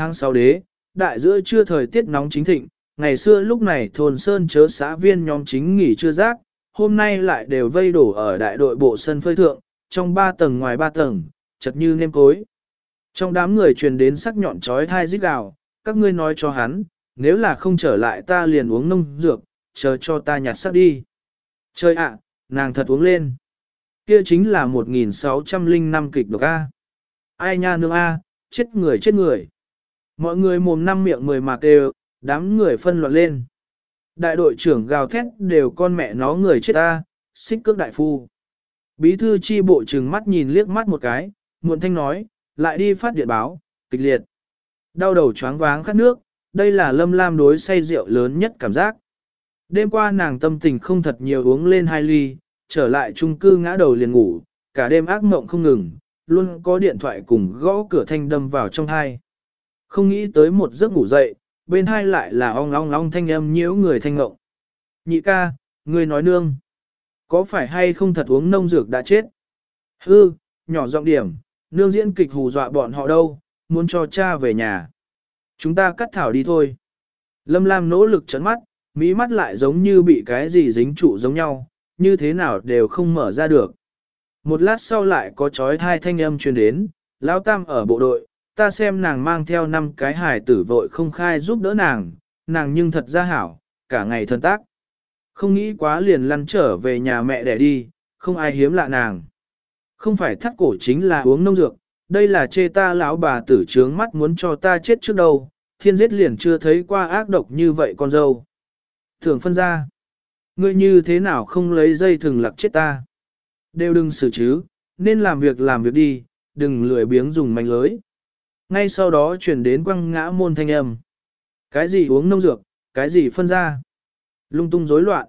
Tháng 6 đế, đại giữa trưa thời tiết nóng chính thịnh, ngày xưa lúc này thôn sơn chớ xã viên nhóm chính nghỉ chưa rác, hôm nay lại đều vây đổ ở đại đội bộ sân phơi thượng, trong ba tầng ngoài ba tầng, chật như nêm cối. Trong đám người truyền đến sắc nhọn trói thai rít gào, các ngươi nói cho hắn, nếu là không trở lại ta liền uống nông dược, chờ cho ta nhặt sắc đi. trời ạ, nàng thật uống lên. Kia chính là 1605 kịch độc A. Ai nha nương A, chết người chết người. Mọi người mồm năm miệng mười mà đều, đám người phân loạn lên. Đại đội trưởng gào thét đều con mẹ nó người chết ta, xích cước đại phu. Bí thư chi bộ trừng mắt nhìn liếc mắt một cái, muộn thanh nói, lại đi phát điện báo, kịch liệt. Đau đầu choáng váng khát nước, đây là lâm lam đối say rượu lớn nhất cảm giác. Đêm qua nàng tâm tình không thật nhiều uống lên hai ly, trở lại chung cư ngã đầu liền ngủ, cả đêm ác mộng không ngừng, luôn có điện thoại cùng gõ cửa thanh đâm vào trong hai. Không nghĩ tới một giấc ngủ dậy, bên hai lại là ong ong ong thanh âm nhiễu người thanh ngộng. Nhị ca, người nói nương. Có phải hay không thật uống nông dược đã chết? Hư, nhỏ giọng điểm, nương diễn kịch hù dọa bọn họ đâu, muốn cho cha về nhà. Chúng ta cắt thảo đi thôi. Lâm Lam nỗ lực trấn mắt, mỹ mắt lại giống như bị cái gì dính trụ giống nhau, như thế nào đều không mở ra được. Một lát sau lại có chói thai thanh âm truyền đến, Lão Tam ở bộ đội, ta xem nàng mang theo năm cái hài tử vội không khai giúp đỡ nàng, nàng nhưng thật ra hảo, cả ngày thân tác. Không nghĩ quá liền lăn trở về nhà mẹ để đi, không ai hiếm lạ nàng. Không phải thắt cổ chính là uống nông dược, đây là chê ta lão bà tử trướng mắt muốn cho ta chết trước đâu, thiên giết liền chưa thấy qua ác độc như vậy con dâu. Thường phân ra, ngươi như thế nào không lấy dây thừng lặc chết ta. Đều đừng xử chứ, nên làm việc làm việc đi, đừng lười biếng dùng manh lưới. Ngay sau đó chuyển đến quăng ngã môn thanh âm. Cái gì uống nông dược, cái gì phân ra. Lung tung rối loạn.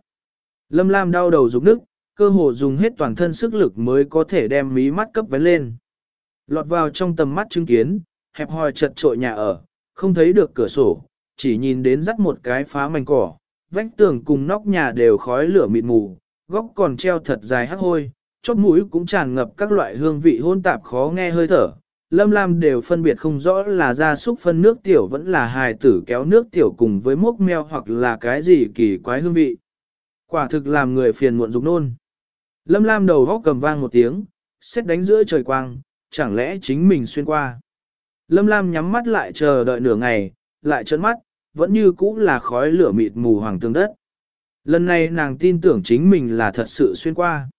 Lâm Lam đau đầu rục nước, cơ hồ dùng hết toàn thân sức lực mới có thể đem mí mắt cấp vén lên. Lọt vào trong tầm mắt chứng kiến, hẹp hòi chật trội nhà ở, không thấy được cửa sổ, chỉ nhìn đến dắt một cái phá mảnh cỏ, vách tường cùng nóc nhà đều khói lửa mịt mù, góc còn treo thật dài hắc hôi, chóp mũi cũng tràn ngập các loại hương vị hôn tạp khó nghe hơi thở. Lâm Lam đều phân biệt không rõ là gia súc phân nước tiểu vẫn là hài tử kéo nước tiểu cùng với mốc meo hoặc là cái gì kỳ quái hương vị. Quả thực làm người phiền muộn dục nôn. Lâm Lam đầu góc cầm vang một tiếng, xét đánh giữa trời quang, chẳng lẽ chính mình xuyên qua. Lâm Lam nhắm mắt lại chờ đợi nửa ngày, lại trấn mắt, vẫn như cũ là khói lửa mịt mù hoàng tương đất. Lần này nàng tin tưởng chính mình là thật sự xuyên qua.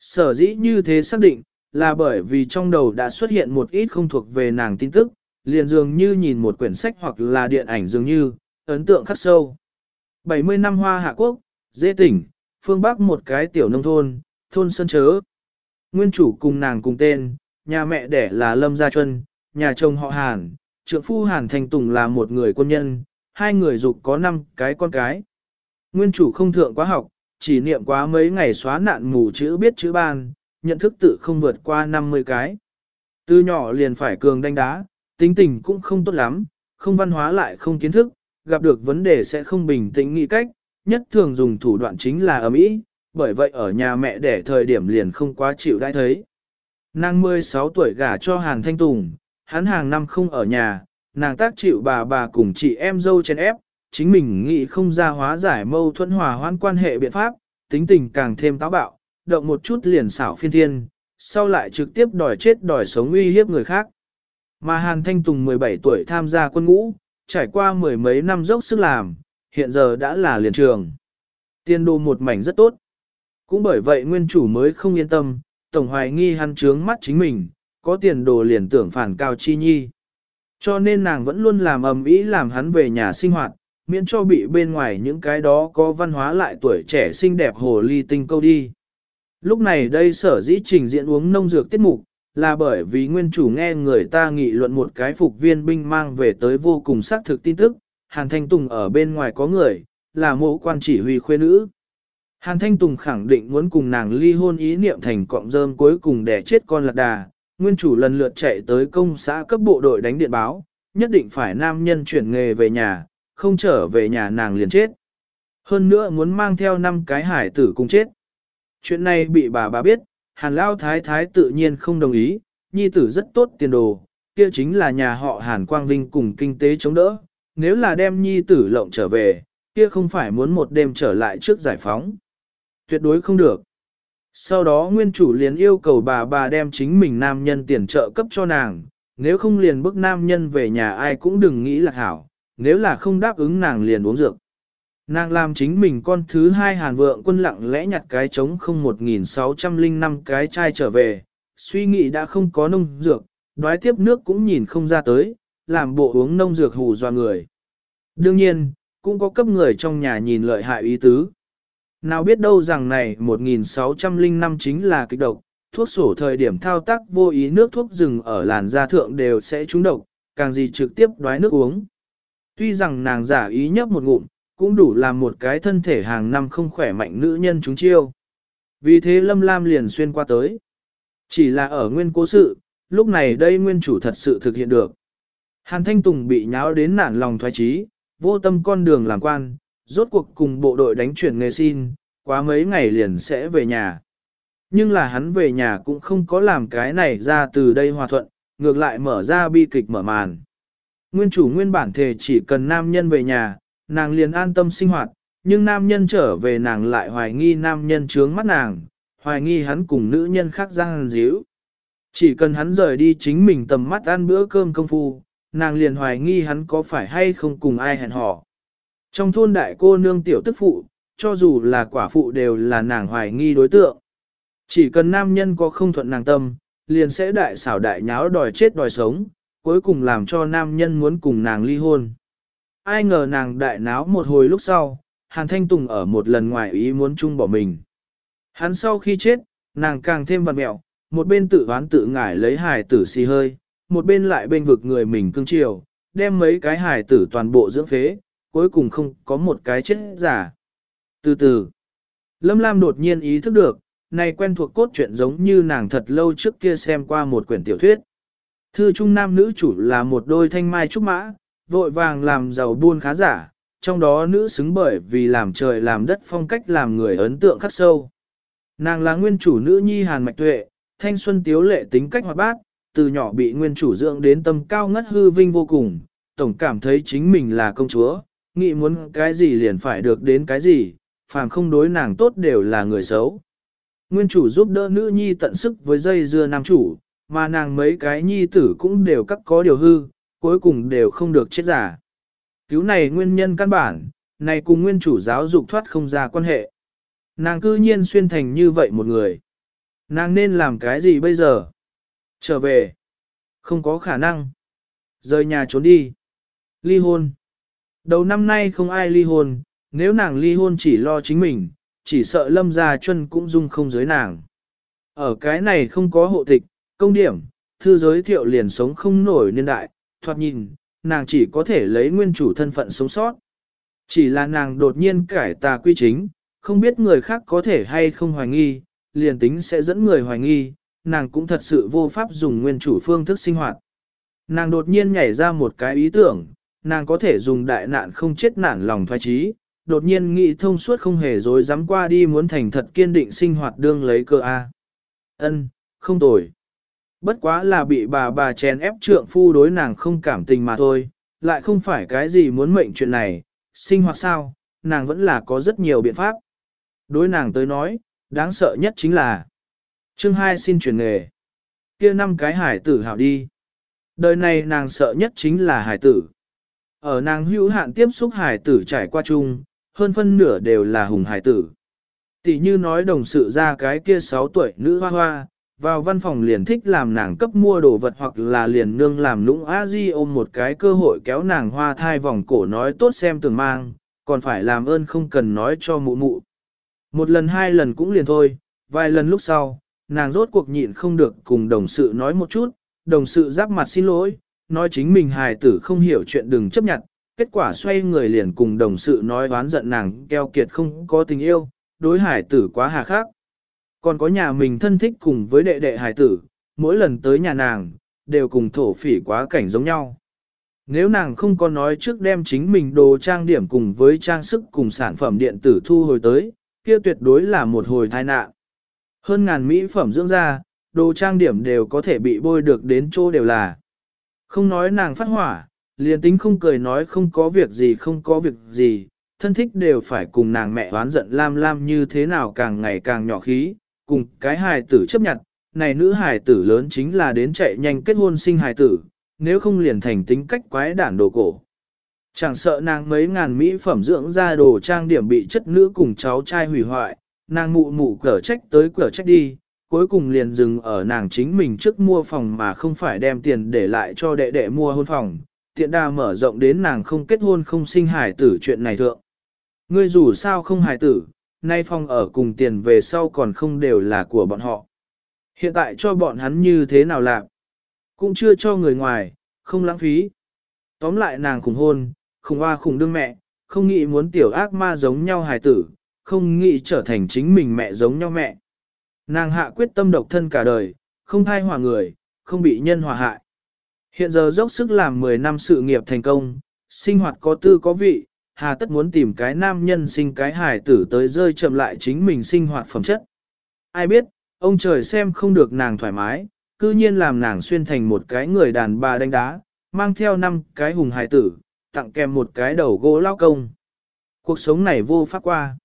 Sở dĩ như thế xác định, là bởi vì trong đầu đã xuất hiện một ít không thuộc về nàng tin tức, liền dường như nhìn một quyển sách hoặc là điện ảnh dường như, ấn tượng khắc sâu. 70 năm hoa hạ quốc, dễ tỉnh, phương Bắc một cái tiểu nông thôn, thôn Sơn Chớ. Nguyên chủ cùng nàng cùng tên, nhà mẹ đẻ là Lâm Gia Chuân, nhà chồng họ Hàn, trượng phu Hàn Thành Tùng là một người quân nhân, hai người dục có năm cái con cái. Nguyên chủ không thượng quá học, chỉ niệm quá mấy ngày xóa nạn mù chữ biết chữ ban, nhận thức tự không vượt qua 50 cái. Từ nhỏ liền phải cường đánh đá, tính tình cũng không tốt lắm, không văn hóa lại không kiến thức, gặp được vấn đề sẽ không bình tĩnh nghĩ cách, nhất thường dùng thủ đoạn chính là ấm ý, bởi vậy ở nhà mẹ đẻ thời điểm liền không quá chịu đãi thấy. Nàng 16 tuổi gả cho Hàn Thanh Tùng, hắn hàng năm không ở nhà, nàng tác chịu bà bà cùng chị em dâu chen ép, chính mình nghĩ không ra hóa giải mâu thuẫn hòa hoãn quan hệ biện pháp, tính tình càng thêm táo bạo, động một chút liền xảo phiên thiên, sau lại trực tiếp đòi chết đòi sống uy hiếp người khác. Mà Hàn Thanh Tùng 17 tuổi tham gia quân ngũ, trải qua mười mấy năm dốc sức làm, hiện giờ đã là liền trường. Tiên đồ một mảnh rất tốt. Cũng bởi vậy nguyên chủ mới không yên tâm, tổng hoài nghi hắn trướng mắt chính mình, có tiền đồ liền tưởng phản cao chi nhi. Cho nên nàng vẫn luôn làm ầm ĩ làm hắn về nhà sinh hoạt, miễn cho bị bên ngoài những cái đó có văn hóa lại tuổi trẻ xinh đẹp hồ ly tinh câu đi. Lúc này đây sở dĩ trình diễn uống nông dược tiết mục, là bởi vì nguyên chủ nghe người ta nghị luận một cái phục viên binh mang về tới vô cùng xác thực tin tức, Hàn Thanh Tùng ở bên ngoài có người, là mộ quan chỉ huy khuê nữ. Hàn Thanh Tùng khẳng định muốn cùng nàng ly hôn ý niệm thành cọng rơm cuối cùng để chết con lạc đà, nguyên chủ lần lượt chạy tới công xã cấp bộ đội đánh điện báo, nhất định phải nam nhân chuyển nghề về nhà, không trở về nhà nàng liền chết. Hơn nữa muốn mang theo năm cái hải tử cùng chết. Chuyện này bị bà bà biết, hàn lao thái thái tự nhiên không đồng ý, nhi tử rất tốt tiền đồ, kia chính là nhà họ Hàn Quang Vinh cùng kinh tế chống đỡ, nếu là đem nhi tử lộng trở về, kia không phải muốn một đêm trở lại trước giải phóng. Tuyệt đối không được. Sau đó nguyên chủ liền yêu cầu bà bà đem chính mình nam nhân tiền trợ cấp cho nàng, nếu không liền bức nam nhân về nhà ai cũng đừng nghĩ là hảo, nếu là không đáp ứng nàng liền uống dược. Nàng làm chính mình con thứ hai hàn vượng quân lặng lẽ nhặt cái trống không 1605 cái chai trở về, suy nghĩ đã không có nông dược, đoái tiếp nước cũng nhìn không ra tới, làm bộ uống nông dược hù doa người. Đương nhiên, cũng có cấp người trong nhà nhìn lợi hại ý tứ. Nào biết đâu rằng này 1605 chính là kịch độc, thuốc sổ thời điểm thao tác vô ý nước thuốc rừng ở làn da thượng đều sẽ trúng độc, càng gì trực tiếp đoái nước uống. Tuy rằng nàng giả ý nhấp một ngụm, cũng đủ làm một cái thân thể hàng năm không khỏe mạnh nữ nhân chúng chiêu. Vì thế Lâm Lam liền xuyên qua tới. Chỉ là ở nguyên cố sự, lúc này đây nguyên chủ thật sự thực hiện được. Hàn Thanh Tùng bị nháo đến nản lòng thoái trí, vô tâm con đường làm quan, rốt cuộc cùng bộ đội đánh chuyển nghề xin, quá mấy ngày liền sẽ về nhà. Nhưng là hắn về nhà cũng không có làm cái này ra từ đây hòa thuận, ngược lại mở ra bi kịch mở màn. Nguyên chủ nguyên bản thể chỉ cần nam nhân về nhà, nàng liền an tâm sinh hoạt, nhưng nam nhân trở về nàng lại hoài nghi nam nhân trướng mắt nàng, hoài nghi hắn cùng nữ nhân khác gian díu. Chỉ cần hắn rời đi chính mình tầm mắt ăn bữa cơm công phu, nàng liền hoài nghi hắn có phải hay không cùng ai hẹn hò. Trong thôn đại cô nương tiểu tức phụ, cho dù là quả phụ đều là nàng hoài nghi đối tượng. Chỉ cần nam nhân có không thuận nàng tâm, liền sẽ đại xảo đại nháo đòi chết đòi sống, cuối cùng làm cho nam nhân muốn cùng nàng ly hôn. Ai ngờ nàng đại náo một hồi lúc sau, Hàn Thanh Tùng ở một lần ngoài ý muốn chung bỏ mình. Hắn sau khi chết, nàng càng thêm vặt mẹo, một bên tự oán tự ngải lấy hài tử xì hơi, một bên lại bên vực người mình cưng chiều, đem mấy cái hài tử toàn bộ dưỡng phế, cuối cùng không có một cái chết giả. Từ từ, Lâm Lam đột nhiên ý thức được, này quen thuộc cốt truyện giống như nàng thật lâu trước kia xem qua một quyển tiểu thuyết. Thư trung nam nữ chủ là một đôi thanh mai trúc mã, vội vàng làm giàu buôn khá giả, trong đó nữ xứng bởi vì làm trời làm đất phong cách làm người ấn tượng khắc sâu. Nàng là nguyên chủ nữ nhi Hàn Mạch Tuệ, thanh xuân tiếu lệ tính cách hoạt bát, từ nhỏ bị nguyên chủ dưỡng đến tâm cao ngất hư vinh vô cùng, tổng cảm thấy chính mình là công chúa, nghĩ muốn cái gì liền phải được đến cái gì, phàm không đối nàng tốt đều là người xấu. Nguyên chủ giúp đỡ nữ nhi tận sức với dây dưa nam chủ, mà nàng mấy cái nhi tử cũng đều cắt có điều hư, cuối cùng đều không được chết giả. Cứu này nguyên nhân căn bản, này cùng nguyên chủ giáo dục thoát không ra quan hệ. Nàng cư nhiên xuyên thành như vậy một người. Nàng nên làm cái gì bây giờ? Trở về. Không có khả năng. Rời nhà trốn đi. Ly hôn. Đầu năm nay không ai ly hôn, nếu nàng ly hôn chỉ lo chính mình, chỉ sợ lâm gia chân cũng dung không giới nàng. Ở cái này không có hộ tịch, công điểm, thư giới thiệu liền sống không nổi niên đại, thoạt nhìn, nàng chỉ có thể lấy nguyên chủ thân phận sống sót. Chỉ là nàng đột nhiên cải tà quy chính, không biết người khác có thể hay không hoài nghi, liền tính sẽ dẫn người hoài nghi, nàng cũng thật sự vô pháp dùng nguyên chủ phương thức sinh hoạt. Nàng đột nhiên nhảy ra một cái ý tưởng, nàng có thể dùng đại nạn không chết nản lòng thoái trí, đột nhiên nghĩ thông suốt không hề dối dám qua đi muốn thành thật kiên định sinh hoạt đương lấy cơ A. Ân, không tồi. Bất quá là bị bà bà chèn ép trượng phu đối nàng không cảm tình mà thôi, lại không phải cái gì muốn mệnh chuyện này, sinh hoạt sao, nàng vẫn là có rất nhiều biện pháp. Đối nàng tới nói, đáng sợ nhất chính là chương 2 xin chuyển nghề. kia năm cái hải tử hảo đi. Đời này nàng sợ nhất chính là hải tử. Ở nàng hữu hạn tiếp xúc hải tử trải qua chung, hơn phân nửa đều là hùng hải tử. Tỷ như nói đồng sự ra cái kia 6 tuổi nữ hoa hoa, vào văn phòng liền thích làm nàng cấp mua đồ vật hoặc là liền nương làm nũng a di ôm một cái cơ hội kéo nàng hoa thai vòng cổ nói tốt xem tường mang, còn phải làm ơn không cần nói cho mụ mụ. Một lần hai lần cũng liền thôi, vài lần lúc sau, nàng rốt cuộc nhịn không được cùng đồng sự nói một chút, đồng sự giáp mặt xin lỗi, nói chính mình hài tử không hiểu chuyện đừng chấp nhận, kết quả xoay người liền cùng đồng sự nói oán giận nàng keo kiệt không có tình yêu, đối hải tử quá hà khắc. Còn có nhà mình thân thích cùng với đệ đệ hải tử, mỗi lần tới nhà nàng, đều cùng thổ phỉ quá cảnh giống nhau. Nếu nàng không có nói trước đem chính mình đồ trang điểm cùng với trang sức cùng sản phẩm điện tử thu hồi tới, kia tuyệt đối là một hồi tai nạn. Hơn ngàn mỹ phẩm dưỡng da, đồ trang điểm đều có thể bị bôi được đến chỗ đều là. Không nói nàng phát hỏa, liền tính không cười nói không có việc gì không có việc gì, thân thích đều phải cùng nàng mẹ oán giận lam lam như thế nào càng ngày càng nhỏ khí, cùng cái hài tử chấp nhận, này nữ hài tử lớn chính là đến chạy nhanh kết hôn sinh hài tử, nếu không liền thành tính cách quái đản đồ cổ. Chẳng sợ nàng mấy ngàn mỹ phẩm dưỡng ra đồ trang điểm bị chất nữ cùng cháu trai hủy hoại, nàng mụ mụ cở trách tới cở trách đi, cuối cùng liền dừng ở nàng chính mình trước mua phòng mà không phải đem tiền để lại cho đệ đệ mua hôn phòng, tiện đa mở rộng đến nàng không kết hôn không sinh hài tử chuyện này thượng. Ngươi dù sao không hài tử, nay phòng ở cùng tiền về sau còn không đều là của bọn họ. Hiện tại cho bọn hắn như thế nào làm? Cũng chưa cho người ngoài, không lãng phí. Tóm lại nàng khủng hôn, khủng hoa khủng đương mẹ, không nghĩ muốn tiểu ác ma giống nhau hài tử, không nghĩ trở thành chính mình mẹ giống nhau mẹ. Nàng hạ quyết tâm độc thân cả đời, không thai hòa người, không bị nhân hòa hại. Hiện giờ dốc sức làm 10 năm sự nghiệp thành công, sinh hoạt có tư có vị, hà tất muốn tìm cái nam nhân sinh cái hài tử tới rơi chậm lại chính mình sinh hoạt phẩm chất. Ai biết, ông trời xem không được nàng thoải mái, cư nhiên làm nàng xuyên thành một cái người đàn bà đánh đá, mang theo năm cái hùng hài tử, tặng kèm một cái đầu gỗ lao công. Cuộc sống này vô pháp qua.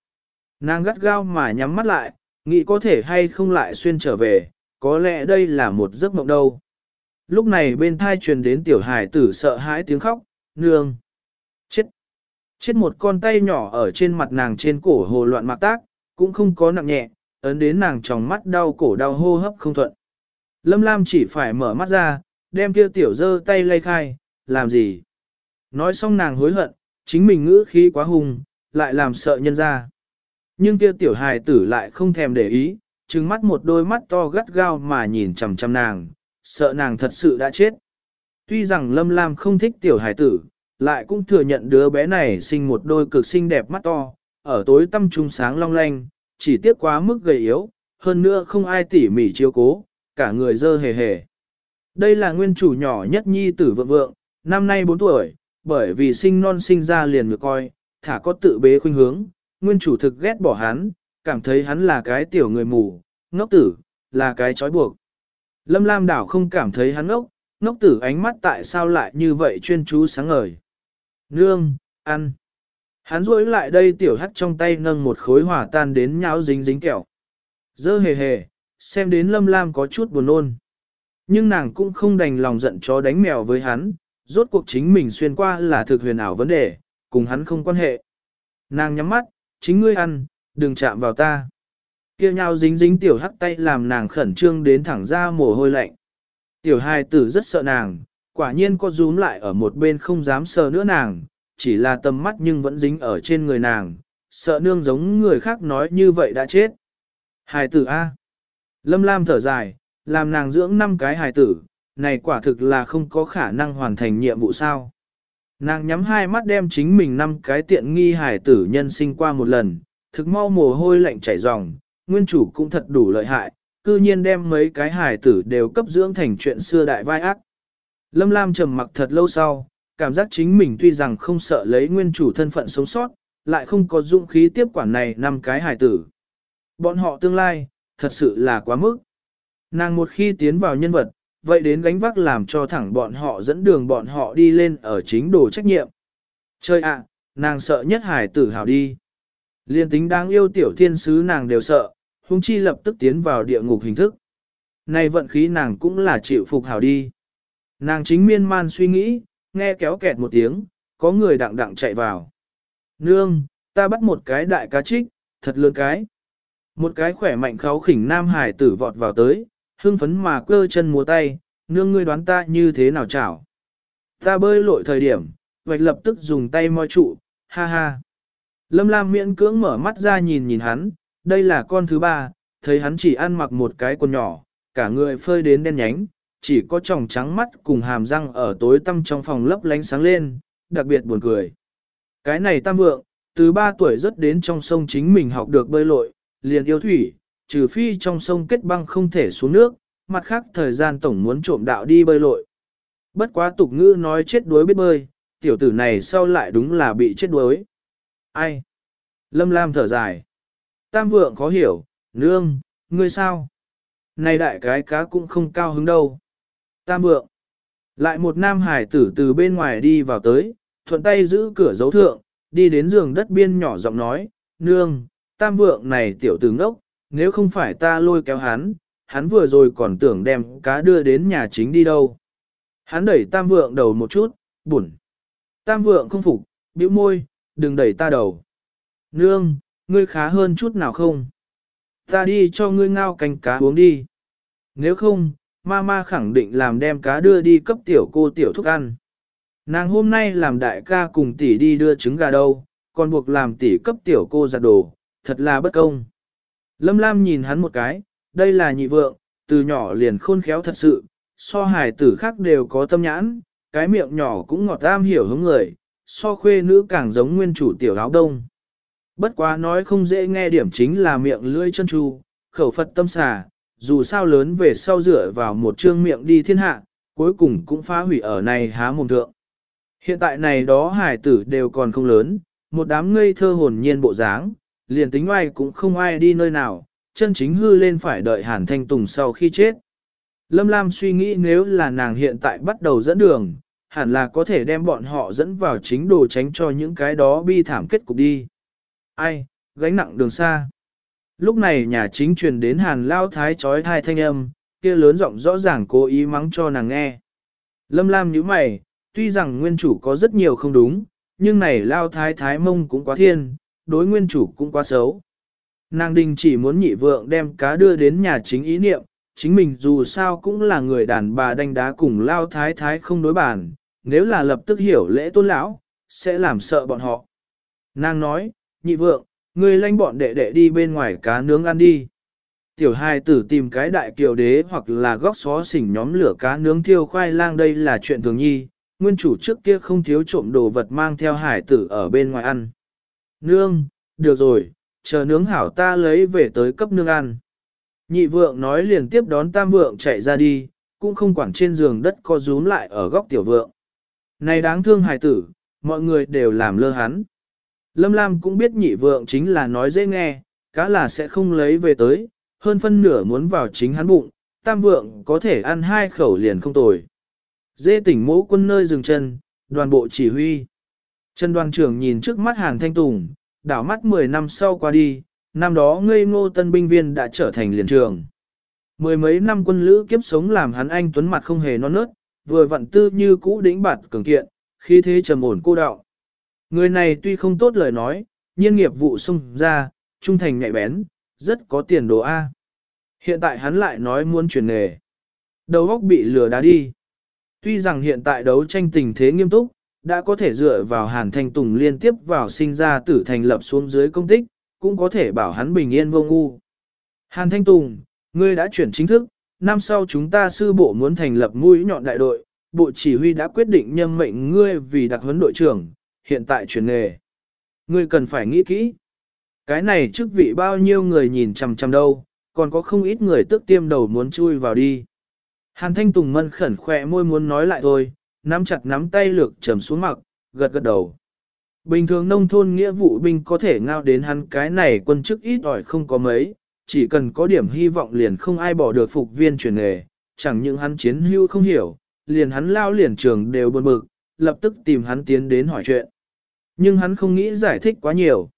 Nàng gắt gao mà nhắm mắt lại, nghĩ có thể hay không lại xuyên trở về, có lẽ đây là một giấc mộng đâu. Lúc này bên thai truyền đến tiểu hài tử sợ hãi tiếng khóc, nương. Chết. Một con tay nhỏ ở trên mặt nàng trên cổ hồ loạn mạc tác, cũng không có nặng nhẹ, ấn đến nàng tròng mắt đau cổ đau hô hấp không thuận. Lâm Lam chỉ phải mở mắt ra, đem kia tiểu dơ tay lay khai, làm gì? Nói xong nàng hối hận, chính mình ngữ khí quá hùng, lại làm sợ nhân ra. Nhưng kia tiểu hài tử lại không thèm để ý, trừng mắt một đôi mắt to gắt gao mà nhìn chằm chằm nàng, sợ nàng thật sự đã chết. Tuy rằng Lâm Lam không thích tiểu hài tử, lại cũng thừa nhận đứa bé này sinh một đôi cực xinh đẹp mắt to, ở tối tâm trung sáng long lanh, chỉ tiếc quá mức gầy yếu, hơn nữa không ai tỉ mỉ chiếu cố, cả người dơ hề hề. Đây là nguyên chủ nhỏ nhất nhi tử vượng vượng, năm nay 4 tuổi, bởi vì sinh non sinh ra liền ngược coi, thả có tự bế khuynh hướng, nguyên chủ thực ghét bỏ hắn, cảm thấy hắn là cái tiểu người mù, ngốc tử, là cái trói buộc. Lâm Lam đảo không cảm thấy hắn ngốc, ngốc tử ánh mắt tại sao lại như vậy chuyên chú sáng ngời. Nương, ăn. Hắn rối lại đây tiểu hắt trong tay nâng một khối hỏa tan đến nháo dính dính kẹo. Dơ hề hề, xem đến Lâm Lam có chút buồn nôn. Nhưng nàng cũng không đành lòng giận chó đánh mèo với hắn, rốt cuộc chính mình xuyên qua là thực huyền ảo vấn đề, cùng hắn không quan hệ. Nàng nhắm mắt, chính ngươi ăn, đừng chạm vào ta. Kia nhau dính dính tiểu hắt tay làm nàng khẩn trương đến thẳng ra mồ hôi lạnh. Tiểu hai tử rất sợ nàng, quả nhiên có rúm lại ở một bên không dám sờ nữa nàng, chỉ là tầm mắt nhưng vẫn dính ở trên người nàng, sợ nương giống người khác nói như vậy đã chết. Hài tử A. Lâm Lam thở dài, làm nàng dưỡng năm cái hài tử, này quả thực là không có khả năng hoàn thành nhiệm vụ sao. Nàng nhắm hai mắt đem chính mình năm cái tiện nghi hài tử nhân sinh qua một lần, thực mau mồ hôi lạnh chảy ròng, nguyên chủ cũng thật đủ lợi hại, cư nhiên đem mấy cái hài tử đều cấp dưỡng thành chuyện xưa đại vai ác. Lâm Lam trầm mặc thật lâu sau, cảm giác chính mình tuy rằng không sợ lấy nguyên chủ thân phận sống sót, lại không có dũng khí tiếp quản này năm cái hài tử. Bọn họ tương lai, thật sự là quá mức. Nàng một khi tiến vào nhân vật, vậy đến gánh vác làm cho thẳng bọn họ dẫn đường bọn họ đi lên ở chính đồ trách nhiệm. Chơi ạ, nàng sợ nhất hải tử hào đi. Liên tính đáng yêu tiểu thiên sứ nàng đều sợ, hung chi lập tức tiến vào địa ngục hình thức. Này vận khí nàng cũng là chịu phục hào đi. Nàng chính miên man suy nghĩ, nghe kéo kẹt một tiếng, có người đặng đặng chạy vào. Nương, ta bắt một cái đại cá trích, thật lớn cái. Một cái khỏe mạnh kháo khỉnh nam hải tử vọt vào tới, hưng phấn mà cơ chân múa tay, nương ngươi đoán ta như thế nào chảo. Ta bơi lội thời điểm, vạch lập tức dùng tay moi trụ, ha ha. Lâm Lam miễn cưỡng mở mắt ra nhìn nhìn hắn, đây là con thứ ba, thấy hắn chỉ ăn mặc một cái quần nhỏ, cả người phơi đến đen nhánh, chỉ có tròng trắng mắt cùng hàm răng ở tối tăm trong phòng lấp lánh sáng lên, đặc biệt buồn cười. Cái này tam vượng, từ 3 tuổi rất đến trong sông chính mình học được bơi lội, liền yêu thủy, trừ phi trong sông kết băng không thể xuống nước, mặt khác thời gian tổng muốn trộm đạo đi bơi lội. Bất quá tục ngữ nói chết đuối biết bơi, tiểu tử này sau lại đúng là bị chết đuối. Ai? Lâm Lam thở dài. Tam vượng khó hiểu, nương, ngươi sao? Này đại cái cá cũng không cao hứng đâu. Tam vượng. Lại một nam hải tử từ bên ngoài đi vào tới, thuận tay giữ cửa dấu thượng, đi đến giường đất biên nhỏ giọng nói, nương, tam vượng này tiểu tử ngốc, nếu không phải ta lôi kéo hắn, hắn vừa rồi còn tưởng đem cá đưa đến nhà chính đi đâu. Hắn đẩy tam vượng đầu một chút, bụn. Tam vượng không phục, bĩu môi, đừng đẩy ta đầu. Nương, ngươi khá hơn chút nào không? Ta đi cho ngươi ngao canh cá uống đi. Nếu không, mama khẳng định làm đem cá đưa đi cấp tiểu cô tiểu thúc ăn. Nàng hôm nay làm đại ca cùng tỷ đi đưa trứng gà đâu, còn buộc làm tỷ cấp tiểu cô giặt đồ, thật là bất công. Lâm Lam nhìn hắn một cái, đây là nhị vượng, từ nhỏ liền khôn khéo thật sự, so hài tử khác đều có tâm nhãn, cái miệng nhỏ cũng ngọt am hiểu hướng người, so khuê nữ càng giống nguyên chủ tiểu áo đông. Bất quá nói không dễ nghe điểm chính là miệng lưỡi chân tru, khẩu Phật tâm xà, dù sao lớn về sau dựa vào một trương miệng đi thiên hạ, cuối cùng cũng phá hủy ở này há mồm thượng. Hiện tại này đó hải tử đều còn không lớn, một đám ngây thơ hồn nhiên bộ dáng, liền tính ai cũng không ai đi nơi nào, chân chính hư lên phải đợi Hàn Thanh Tùng sau khi chết. Lâm Lam suy nghĩ nếu là nàng hiện tại bắt đầu dẫn đường, hẳn là có thể đem bọn họ dẫn vào chính đồ tránh cho những cái đó bi thảm kết cục đi. Ai, gánh nặng đường xa. Lúc này nhà chính truyền đến hàn lao thái trói thai thanh âm, kia lớn giọng rõ ràng cố ý mắng cho nàng nghe. Lâm Lam nhíu mày, tuy rằng nguyên chủ có rất nhiều không đúng, nhưng này lao thái thái mông cũng quá thiên, đối nguyên chủ cũng quá xấu. Nàng đình chỉ muốn nhị vượng đem cá đưa đến nhà chính ý niệm, chính mình dù sao cũng là người đàn bà đánh đá cùng lao thái thái không đối bản, nếu là lập tức hiểu lễ tôn lão, sẽ làm sợ bọn họ. Nàng nói, nhị vượng, ngươi lanh bọn đệ đệ đi bên ngoài cá nướng ăn đi. Tiểu hai tử tìm cái đại kiều đế hoặc là góc xó xỉnh nhóm lửa cá nướng thiêu khoai lang đây là chuyện thường nhi, nguyên chủ trước kia không thiếu trộm đồ vật mang theo hải tử ở bên ngoài ăn. Nương, được rồi, chờ nướng hảo ta lấy về tới cấp nương ăn. Nhị vượng nói liền tiếp đón tam vượng chạy ra đi, cũng không quản trên giường đất co rúm lại ở góc tiểu vượng. Này đáng thương hài tử, mọi người đều làm lơ hắn. Lâm Lam cũng biết nhị vượng chính là nói dễ nghe, cá là sẽ không lấy về tới, hơn phân nửa muốn vào chính hắn bụng, tam vượng có thể ăn hai khẩu liền không tồi. Dê tỉnh mỗ quân nơi dừng chân, đoàn bộ chỉ huy. Trần đoàn trưởng nhìn trước mắt Hàn Thanh Tùng, đảo mắt 10 năm sau qua đi, năm đó ngây ngô tân binh viên đã trở thành liền trường. Mười mấy năm quân lữ kiếp sống làm hắn anh tuấn mặt không hề non nớt, vừa vặn tư như cũ đỉnh bạt cường kiện, khi thế trầm ổn cô đạo. Người này tuy không tốt lời nói, nhiên nghiệp vụ xung ra, trung thành nhạy bén, rất có tiền đồ A. Hiện tại hắn lại nói muốn chuyển nghề. Đầu óc bị lừa đá đi. Tuy rằng hiện tại đấu tranh tình thế nghiêm túc, đã có thể dựa vào Hàn Thanh Tùng liên tiếp vào sinh ra tử thành lập xuống dưới công tích, cũng có thể bảo hắn bình yên vô ngu. Hàn Thanh Tùng, ngươi đã chuyển chính thức, năm sau chúng ta sư bộ muốn thành lập mũi nhọn đại đội, bộ chỉ huy đã quyết định nhâm mệnh ngươi vì đặc huấn đội trưởng, hiện tại chuyển nghề. Ngươi cần phải nghĩ kỹ. Cái này chức vị bao nhiêu người nhìn chằm chằm đâu, còn có không ít người tức tiêm đầu muốn chui vào đi. Hàn Thanh Tùng mân khẩn khỏe môi muốn nói lại thôi, nắm chặt nắm tay lược trầm xuống mặt, gật gật đầu. Bình thường nông thôn nghĩa vụ binh có thể ngao đến hắn cái này quân chức ít ỏi không có mấy, chỉ cần có điểm hy vọng liền không ai bỏ được phục viên chuyển nghề, chẳng những hắn chiến hưu không hiểu, liền hắn lao liền trường đều buồn bực, lập tức tìm hắn tiến đến hỏi chuyện. Nhưng hắn không nghĩ giải thích quá nhiều.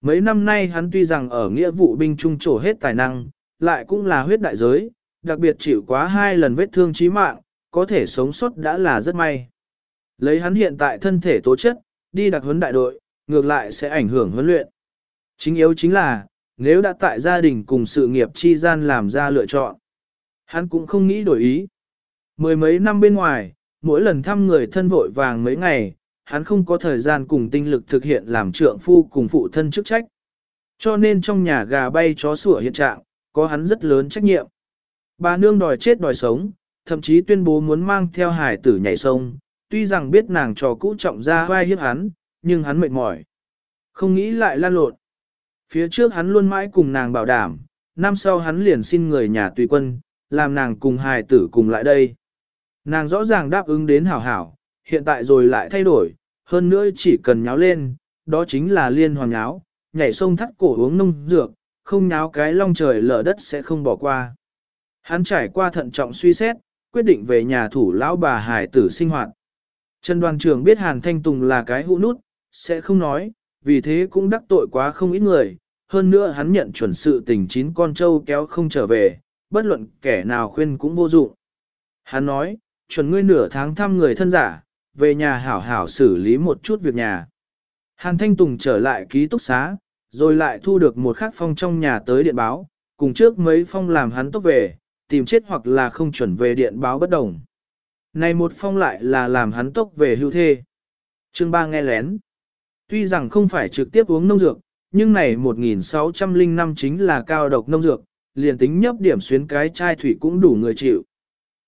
Mấy năm nay hắn tuy rằng ở nghĩa vụ binh trung trổ hết tài năng, lại cũng là huyết đại giới, đặc biệt chịu quá hai lần vết thương chí mạng, có thể sống sót đã là rất may. Lấy hắn hiện tại thân thể tố chất, đi đặc huấn đại đội, ngược lại sẽ ảnh hưởng huấn luyện. Chính yếu chính là, nếu đã tại gia đình cùng sự nghiệp chi gian làm ra lựa chọn, hắn cũng không nghĩ đổi ý. Mười mấy năm bên ngoài, mỗi lần thăm người thân vội vàng mấy ngày, hắn không có thời gian cùng tinh lực thực hiện làm trượng phu cùng phụ thân chức trách. Cho nên trong nhà gà bay chó sủa hiện trạng, có hắn rất lớn trách nhiệm. Bà nương đòi chết đòi sống, thậm chí tuyên bố muốn mang theo hải tử nhảy sông, tuy rằng biết nàng trò cũ trọng ra vai hiếp hắn, nhưng hắn mệt mỏi. Không nghĩ lại lan lộn. Phía trước hắn luôn mãi cùng nàng bảo đảm, năm sau hắn liền xin người nhà tùy quân, làm nàng cùng hài tử cùng lại đây. Nàng rõ ràng đáp ứng đến hảo hảo, hiện tại rồi lại thay đổi, hơn nữa chỉ cần nháo lên, đó chính là liên hoàn nháo, nhảy sông thắt cổ uống nông dược, không nháo cái long trời lở đất sẽ không bỏ qua. Hắn trải qua thận trọng suy xét, quyết định về nhà thủ lão bà hải tử sinh hoạt. Trần đoàn trưởng biết Hàn Thanh Tùng là cái hũ nút, sẽ không nói, vì thế cũng đắc tội quá không ít người, hơn nữa hắn nhận chuẩn sự tình chín con trâu kéo không trở về, bất luận kẻ nào khuyên cũng vô dụng. Hắn nói, chuẩn ngươi nửa tháng thăm người thân giả, về nhà hảo hảo xử lý một chút việc nhà. Hàn Thanh Tùng trở lại ký túc xá, rồi lại thu được một khắc phong trong nhà tới điện báo, cùng trước mấy phong làm hắn tốt về, tìm chết hoặc là không chuẩn về điện báo bất đồng. Này một phong lại là làm hắn tốc về hưu thê. Chương 3 nghe lén. Tuy rằng không phải trực tiếp uống nông dược, nhưng này 1605 chính là cao độc nông dược, liền tính nhấp điểm xuyến cái chai thủy cũng đủ người chịu.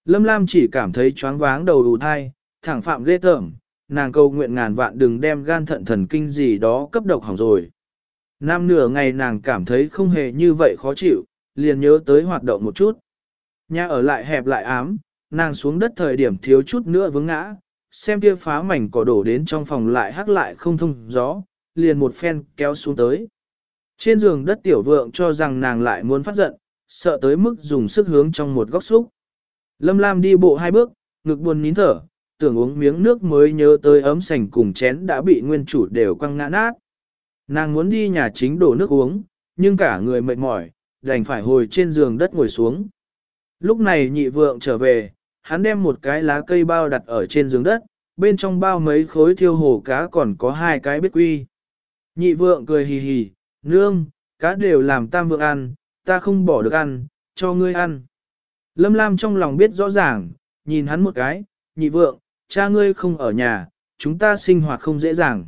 Lâm Lam chỉ cảm thấy choáng váng đầu đủ thai, thẳng phạm ghê tởm, nàng cầu nguyện ngàn vạn đừng đem gan thận thần kinh gì đó cấp độc hỏng rồi. Nam nửa ngày nàng cảm thấy không hề như vậy khó chịu, liền nhớ tới hoạt động một chút. Nhà ở lại hẹp lại ám, nàng xuống đất thời điểm thiếu chút nữa vướng ngã, xem kia phá mảnh cỏ đổ đến trong phòng lại hắc lại không thông gió, liền một phen kéo xuống tới. Trên giường đất tiểu vượng cho rằng nàng lại muốn phát giận, sợ tới mức dùng sức hướng trong một góc xúc. Lâm Lam đi bộ hai bước, ngực buồn nín thở, tưởng uống miếng nước mới nhớ tới ấm sành cùng chén đã bị nguyên chủ đều quăng ngã nát. Nàng muốn đi nhà chính đổ nước uống, nhưng cả người mệt mỏi, đành phải hồi trên giường đất ngồi xuống. Lúc này nhị vượng trở về, hắn đem một cái lá cây bao đặt ở trên giường đất, bên trong bao mấy khối thiêu hồ cá còn có hai cái biết quy. Nhị vượng cười hì hì, nương, cá đều làm tam vượng ăn, ta không bỏ được ăn, cho ngươi ăn. Lâm Lam trong lòng biết rõ ràng, nhìn hắn một cái, nhị vượng, cha ngươi không ở nhà, chúng ta sinh hoạt không dễ dàng.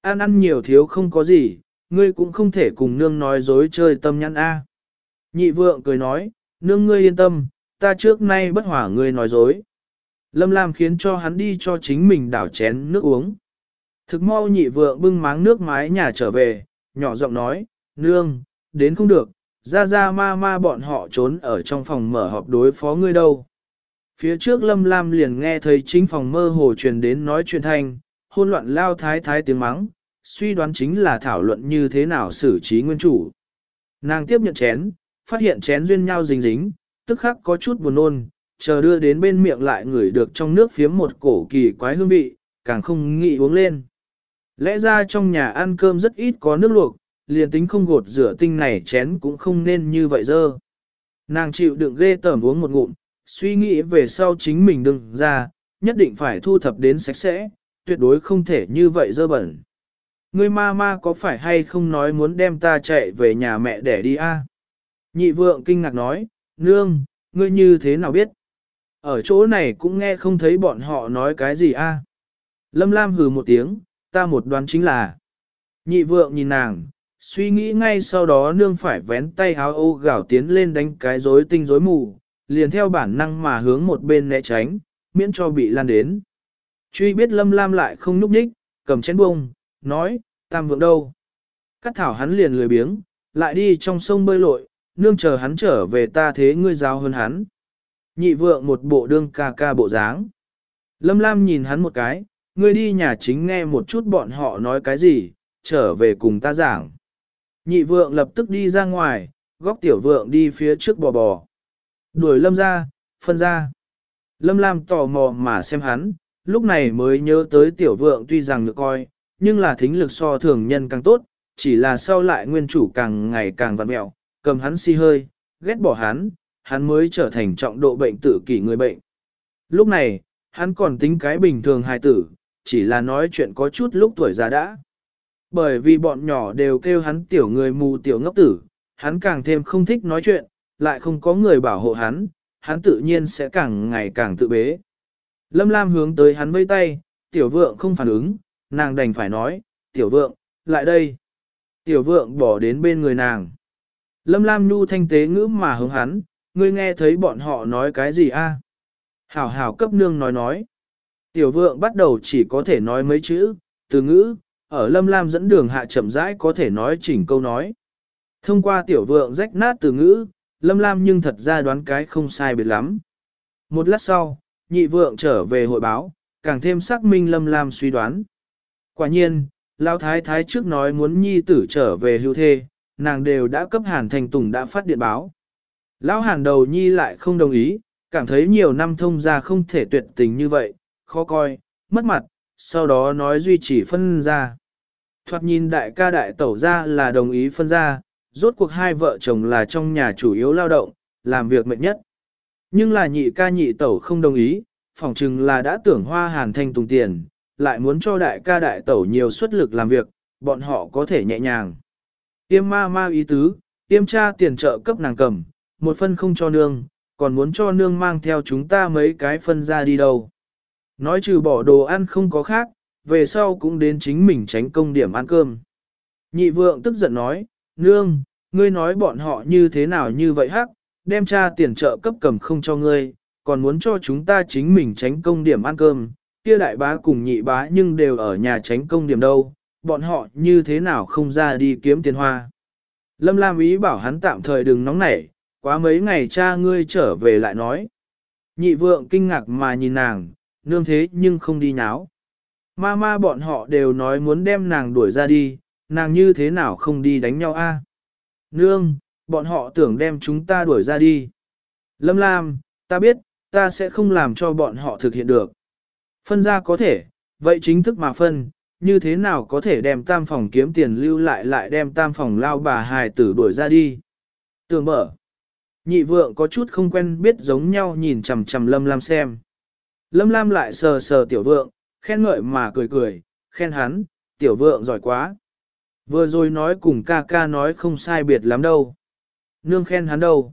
Ăn ăn nhiều thiếu không có gì, ngươi cũng không thể cùng nương nói dối chơi tâm nhãn A. Nhị vượng cười nói, nương ngươi yên tâm, ta trước nay bất hỏa ngươi nói dối. Lâm Lam khiến cho hắn đi cho chính mình đảo chén nước uống. Thực mau nhị vượng bưng máng nước mái nhà trở về, nhỏ giọng nói, nương, đến không được, ra ra ma ma bọn họ trốn ở trong phòng mở họp đối phó ngươi đâu. Phía trước Lâm Lam liền nghe thấy chính phòng mơ hồ truyền đến nói chuyện thanh, hôn loạn lao thái thái tiếng mắng, suy đoán chính là thảo luận như thế nào xử trí nguyên chủ. Nàng tiếp nhận chén, phát hiện chén duyên nhau dính dính, tức khắc có chút buồn nôn, chờ đưa đến bên miệng lại ngửi được trong nước phiếm một cổ kỳ quái hương vị, càng không nghĩ uống lên. Lẽ ra trong nhà ăn cơm rất ít có nước luộc, liền tính không gột rửa tinh này chén cũng không nên như vậy dơ. Nàng chịu đựng ghê tởm uống một ngụm, suy nghĩ về sau chính mình đừng ra, nhất định phải thu thập đến sạch sẽ, tuyệt đối không thể như vậy dơ bẩn. Ngươi ma ma có phải hay không nói muốn đem ta chạy về nhà mẹ để đi a? Nhị vượng kinh ngạc nói, nương, ngươi như thế nào biết? Ở chỗ này cũng nghe không thấy bọn họ nói cái gì a. Lâm Lam hừ một tiếng, ta một đoán chính là. Nhị vượng nhìn nàng, suy nghĩ ngay sau đó nương phải vén tay áo ô gạo tiến lên đánh cái rối tinh rối mù, liền theo bản năng mà hướng một bên né tránh, miễn cho bị lan đến. Truy biết lâm lam lại không núp đích, cầm chén bông, nói, tam vượng đâu. Cắt thảo hắn liền lười biếng, lại đi trong sông bơi lội, nương chờ hắn trở về ta thế ngươi giáo hơn hắn. Nhị vượng một bộ đương ca ca bộ dáng. Lâm Lam nhìn hắn một cái, ngươi đi nhà chính nghe một chút bọn họ nói cái gì, trở về cùng ta giảng. Nhị vượng lập tức đi ra ngoài, góc tiểu vượng đi phía trước bò bò. Đuổi lâm ra, phân ra. Lâm Lam tò mò mà xem hắn, lúc này mới nhớ tới tiểu vượng tuy rằng được coi, nhưng là thính lực so thường nhân càng tốt, chỉ là sau lại nguyên chủ càng ngày càng vặn mẹo, cầm hắn si hơi, ghét bỏ hắn, hắn mới trở thành trọng độ bệnh tự kỷ người bệnh. Lúc này, hắn còn tính cái bình thường hài tử, chỉ là nói chuyện có chút lúc tuổi già đã. Bởi vì bọn nhỏ đều kêu hắn tiểu người mù tiểu ngốc tử, hắn càng thêm không thích nói chuyện, lại không có người bảo hộ hắn, hắn tự nhiên sẽ càng ngày càng tự bế. Lâm Lam hướng tới hắn vây tay, tiểu vượng không phản ứng, nàng đành phải nói, tiểu vượng, lại đây. Tiểu vượng bỏ đến bên người nàng. Lâm Lam nhu thanh tế ngữ mà hướng hắn, ngươi nghe thấy bọn họ nói cái gì a? Hảo hảo cấp nương nói nói. Tiểu vượng bắt đầu chỉ có thể nói mấy chữ, từ ngữ, ở Lâm Lam dẫn đường hạ chậm rãi có thể nói chỉnh câu nói. Thông qua tiểu vượng rách nát từ ngữ, Lâm Lam nhưng thật ra đoán cái không sai biệt lắm. Một lát sau, nhị vượng trở về hội báo, càng thêm xác minh Lâm Lam suy đoán. Quả nhiên, Lão Thái Thái trước nói muốn nhi tử trở về hưu thê, nàng đều đã cấp Hàn Thành Tùng đã phát điện báo. Lão Hàn đầu nhi lại không đồng ý, cảm thấy nhiều năm thông ra không thể tuyệt tình như vậy, khó coi, mất mặt, sau đó nói duy trì phân ra. Thoạt nhìn đại ca đại tẩu ra là đồng ý phân ra, rốt cuộc hai vợ chồng là trong nhà chủ yếu lao động, làm việc mệt nhất. Nhưng là nhị ca nhị tẩu không đồng ý, phỏng chừng là đã tưởng hoa hàn thanh tùng tiền, lại muốn cho đại ca đại tẩu nhiều suất lực làm việc, bọn họ có thể nhẹ nhàng. Tiêm ma ma ý tứ, tiêm cha tiền trợ cấp nàng cầm, một phân không cho nương, còn muốn cho nương mang theo chúng ta mấy cái phân ra đi đâu. Nói trừ bỏ đồ ăn không có khác, về sau cũng đến chính mình tránh công điểm ăn cơm. Nhị vượng tức giận nói, nương, ngươi nói bọn họ như thế nào như vậy hắc, đem cha tiền trợ cấp cầm không cho ngươi, còn muốn cho chúng ta chính mình tránh công điểm ăn cơm, kia đại bá cùng nhị bá nhưng đều ở nhà tránh công điểm đâu, bọn họ như thế nào không ra đi kiếm tiền hoa. Lâm Lam ý bảo hắn tạm thời đừng nóng nảy, quá mấy ngày cha ngươi trở về lại nói. Nhị vượng kinh ngạc mà nhìn nàng, nương thế nhưng không đi nháo. Ma ma bọn họ đều nói muốn đem nàng đuổi ra đi, nàng như thế nào không đi đánh nhau a? Nương, bọn họ tưởng đem chúng ta đuổi ra đi. Lâm Lam, ta biết, ta sẽ không làm cho bọn họ thực hiện được. Phân ra có thể, vậy chính thức mà phân, như thế nào có thể đem tam phòng kiếm tiền lưu lại lại đem tam phòng lao bà hài tử đuổi ra đi. Tường mở. Nhị vượng có chút không quen biết giống nhau nhìn chằm chằm Lâm Lam xem. Lâm Lam lại sờ sờ tiểu vượng, khen ngợi mà cười cười, khen hắn, tiểu vượng giỏi quá. Vừa rồi nói cùng ca ca nói không sai biệt lắm đâu. Nương khen hắn đâu.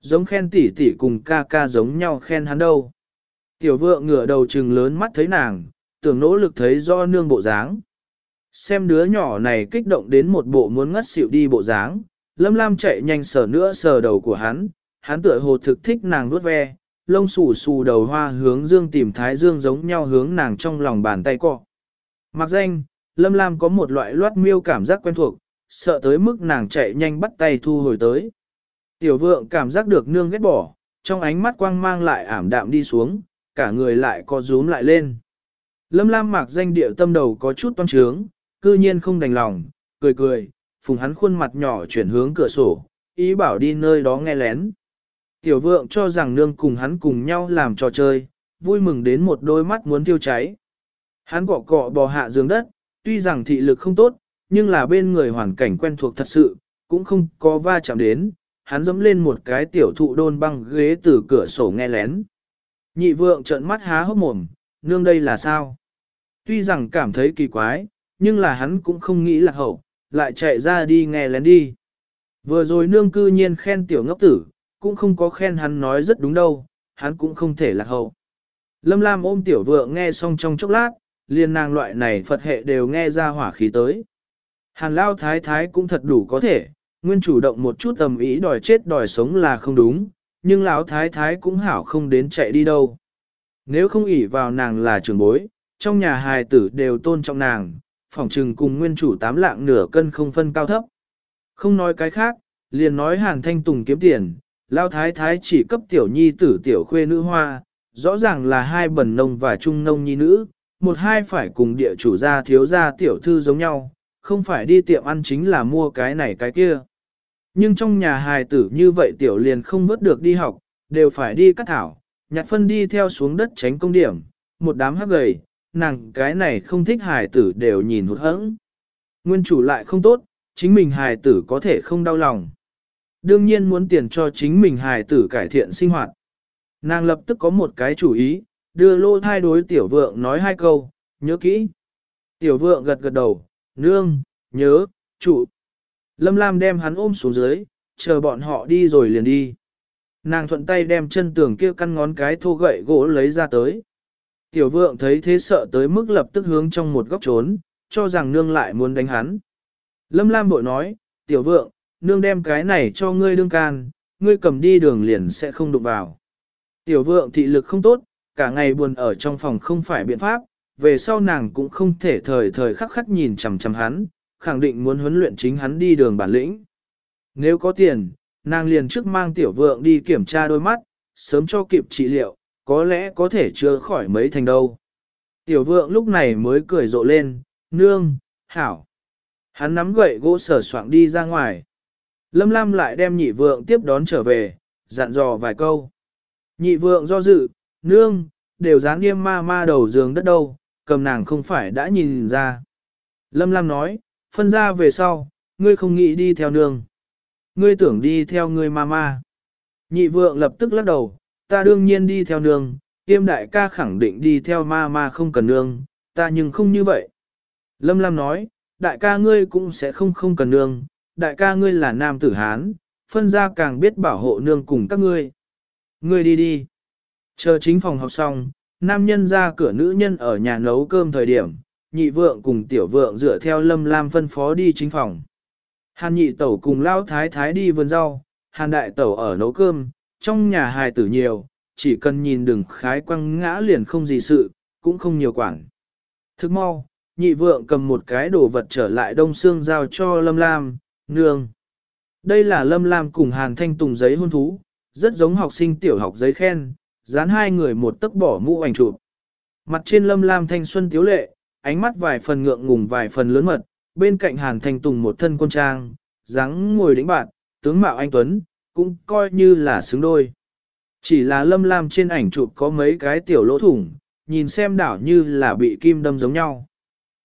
Giống khen tỷ tỷ cùng ca ca giống nhau khen hắn đâu. Tiểu vượng ngửa đầu trừng lớn mắt thấy nàng, tưởng nỗ lực thấy do nương bộ dáng. Xem đứa nhỏ này kích động đến một bộ muốn ngất xỉu đi bộ dáng, lâm lam chạy nhanh sờ nữa sờ đầu của hắn, hắn tựa hồ thực thích nàng vuốt ve, lông xù xù đầu hoa hướng dương tìm thái dương giống nhau hướng nàng trong lòng bàn tay cọ. Mặc danh, lâm lam có một loại loát miêu cảm giác quen thuộc, sợ tới mức nàng chạy nhanh bắt tay thu hồi tới. Tiểu vượng cảm giác được nương ghét bỏ, trong ánh mắt quang mang lại ảm đạm đi xuống, cả người lại co rúm lại lên. Lâm Lam mạc danh địa tâm đầu có chút toan trướng, cư nhiên không đành lòng, cười cười, phùng hắn khuôn mặt nhỏ chuyển hướng cửa sổ, ý bảo đi nơi đó nghe lén. Tiểu vượng cho rằng nương cùng hắn cùng nhau làm trò chơi, vui mừng đến một đôi mắt muốn tiêu cháy. Hắn cọ cọ bò hạ giường đất, tuy rằng thị lực không tốt, nhưng là bên người hoàn cảnh quen thuộc thật sự, cũng không có va chạm đến, hắn dẫm lên một cái tiểu thụ đôn băng ghế từ cửa sổ nghe lén. Nhị vượng trợn mắt há hốc mồm, nương đây là sao? Tuy rằng cảm thấy kỳ quái, nhưng là hắn cũng không nghĩ là hậu, lại chạy ra đi nghe lén đi. Vừa rồi nương cư nhiên khen tiểu ngốc tử, cũng không có khen hắn nói rất đúng đâu, hắn cũng không thể là hậu. Lâm Lam ôm tiểu vượng nghe xong trong chốc lát, liền nàng loại này Phật hệ đều nghe ra hỏa khí tới. Hàn Lao Thái Thái cũng thật đủ có thể, nguyên chủ động một chút tầm ý đòi chết đòi sống là không đúng, nhưng lão Thái Thái cũng hảo không đến chạy đi đâu. Nếu không ỷ vào nàng là trưởng bối, trong nhà hài tử đều tôn trọng nàng, phỏng trừng cùng nguyên chủ tám lạng nửa cân không phân cao thấp. Không nói cái khác, liền nói hàn thanh tùng kiếm tiền, lao thái thái chỉ cấp tiểu nhi tử tiểu khuê nữ hoa, rõ ràng là hai bẩn nông và trung nông nhi nữ, một hai phải cùng địa chủ gia thiếu gia tiểu thư giống nhau, không phải đi tiệm ăn chính là mua cái này cái kia. Nhưng trong nhà hài tử như vậy tiểu liền không vớt được đi học, đều phải đi cắt thảo, nhặt phân đi theo xuống đất tránh công điểm, một đám hắc gầy, nàng cái này không thích hài tử đều nhìn hụt hẫng. Nguyên chủ lại không tốt, chính mình hài tử có thể không đau lòng. Đương nhiên muốn tiền cho chính mình hài tử cải thiện sinh hoạt. Nàng lập tức có một cái chủ ý, đưa lô thai đối tiểu vượng nói hai câu, nhớ kỹ. Tiểu vượng gật gật đầu, nương, nhớ, chủ. Lâm Lam đem hắn ôm xuống dưới, chờ bọn họ đi rồi liền đi. Nàng thuận tay đem chân tường kia căn ngón cái thô gậy gỗ lấy ra tới. Tiểu vượng thấy thế sợ tới mức lập tức hướng trong một góc trốn, cho rằng nương lại muốn đánh hắn. Lâm Lam bội nói, tiểu vượng, nương đem cái này cho ngươi đương can, ngươi cầm đi đường liền sẽ không đụng vào. Tiểu vượng thị lực không tốt, cả ngày buồn ở trong phòng không phải biện pháp, về sau nàng cũng không thể thời thời khắc khắc nhìn chằm chằm hắn, khẳng định muốn huấn luyện chính hắn đi đường bản lĩnh. Nếu có tiền, nàng liền trước mang tiểu vượng đi kiểm tra đôi mắt, sớm cho kịp trị liệu, có lẽ có thể chữa khỏi mấy thành đâu. Tiểu vượng lúc này mới cười rộ lên, nương, hảo. Hắn nắm gậy gỗ sở soạn đi ra ngoài. Lâm Lam lại đem nhị vượng tiếp đón trở về, dặn dò vài câu. Nhị vượng do dự, nương, đều dán nghiêm ma ma đầu giường đất đâu, cầm nàng không phải đã nhìn ra. Lâm Lam nói, phân ra về sau, ngươi không nghĩ đi theo nương. Ngươi tưởng đi theo ngươi ma ma. Nhị vượng lập tức lắc đầu, ta đương nhiên đi theo nương, tiêm đại ca khẳng định đi theo ma ma không cần nương, ta nhưng không như vậy. Lâm Lam nói, đại ca ngươi cũng sẽ không không cần nương, đại ca ngươi là nam tử Hán, phân ra càng biết bảo hộ nương cùng các ngươi. Ngươi đi đi. Chờ chính phòng học xong, nam nhân ra cửa nữ nhân ở nhà nấu cơm thời điểm, nhị vượng cùng tiểu vượng dựa theo lâm lam phân phó đi chính phòng. Hàn nhị tẩu cùng lao thái thái đi vườn rau, hàn đại tẩu ở nấu cơm, trong nhà hài tử nhiều, chỉ cần nhìn đừng khái quăng ngã liền không gì sự, cũng không nhiều quản. Thức mau, nhị vượng cầm một cái đồ vật trở lại đông xương giao cho lâm lam, nương. Đây là lâm lam cùng hàn thanh tùng giấy hôn thú, rất giống học sinh tiểu học giấy khen, dán hai người một tấc bỏ mũ ảnh chụp. Mặt trên lâm lam thanh xuân tiếu lệ, ánh mắt vài phần ngượng ngùng vài phần lớn mật, bên cạnh hàn thanh tùng một thân quân trang, dáng ngồi đĩnh bạn, tướng mạo anh Tuấn, cũng coi như là xứng đôi. Chỉ là lâm lam trên ảnh chụp có mấy cái tiểu lỗ thủng, nhìn xem đảo như là bị kim đâm giống nhau.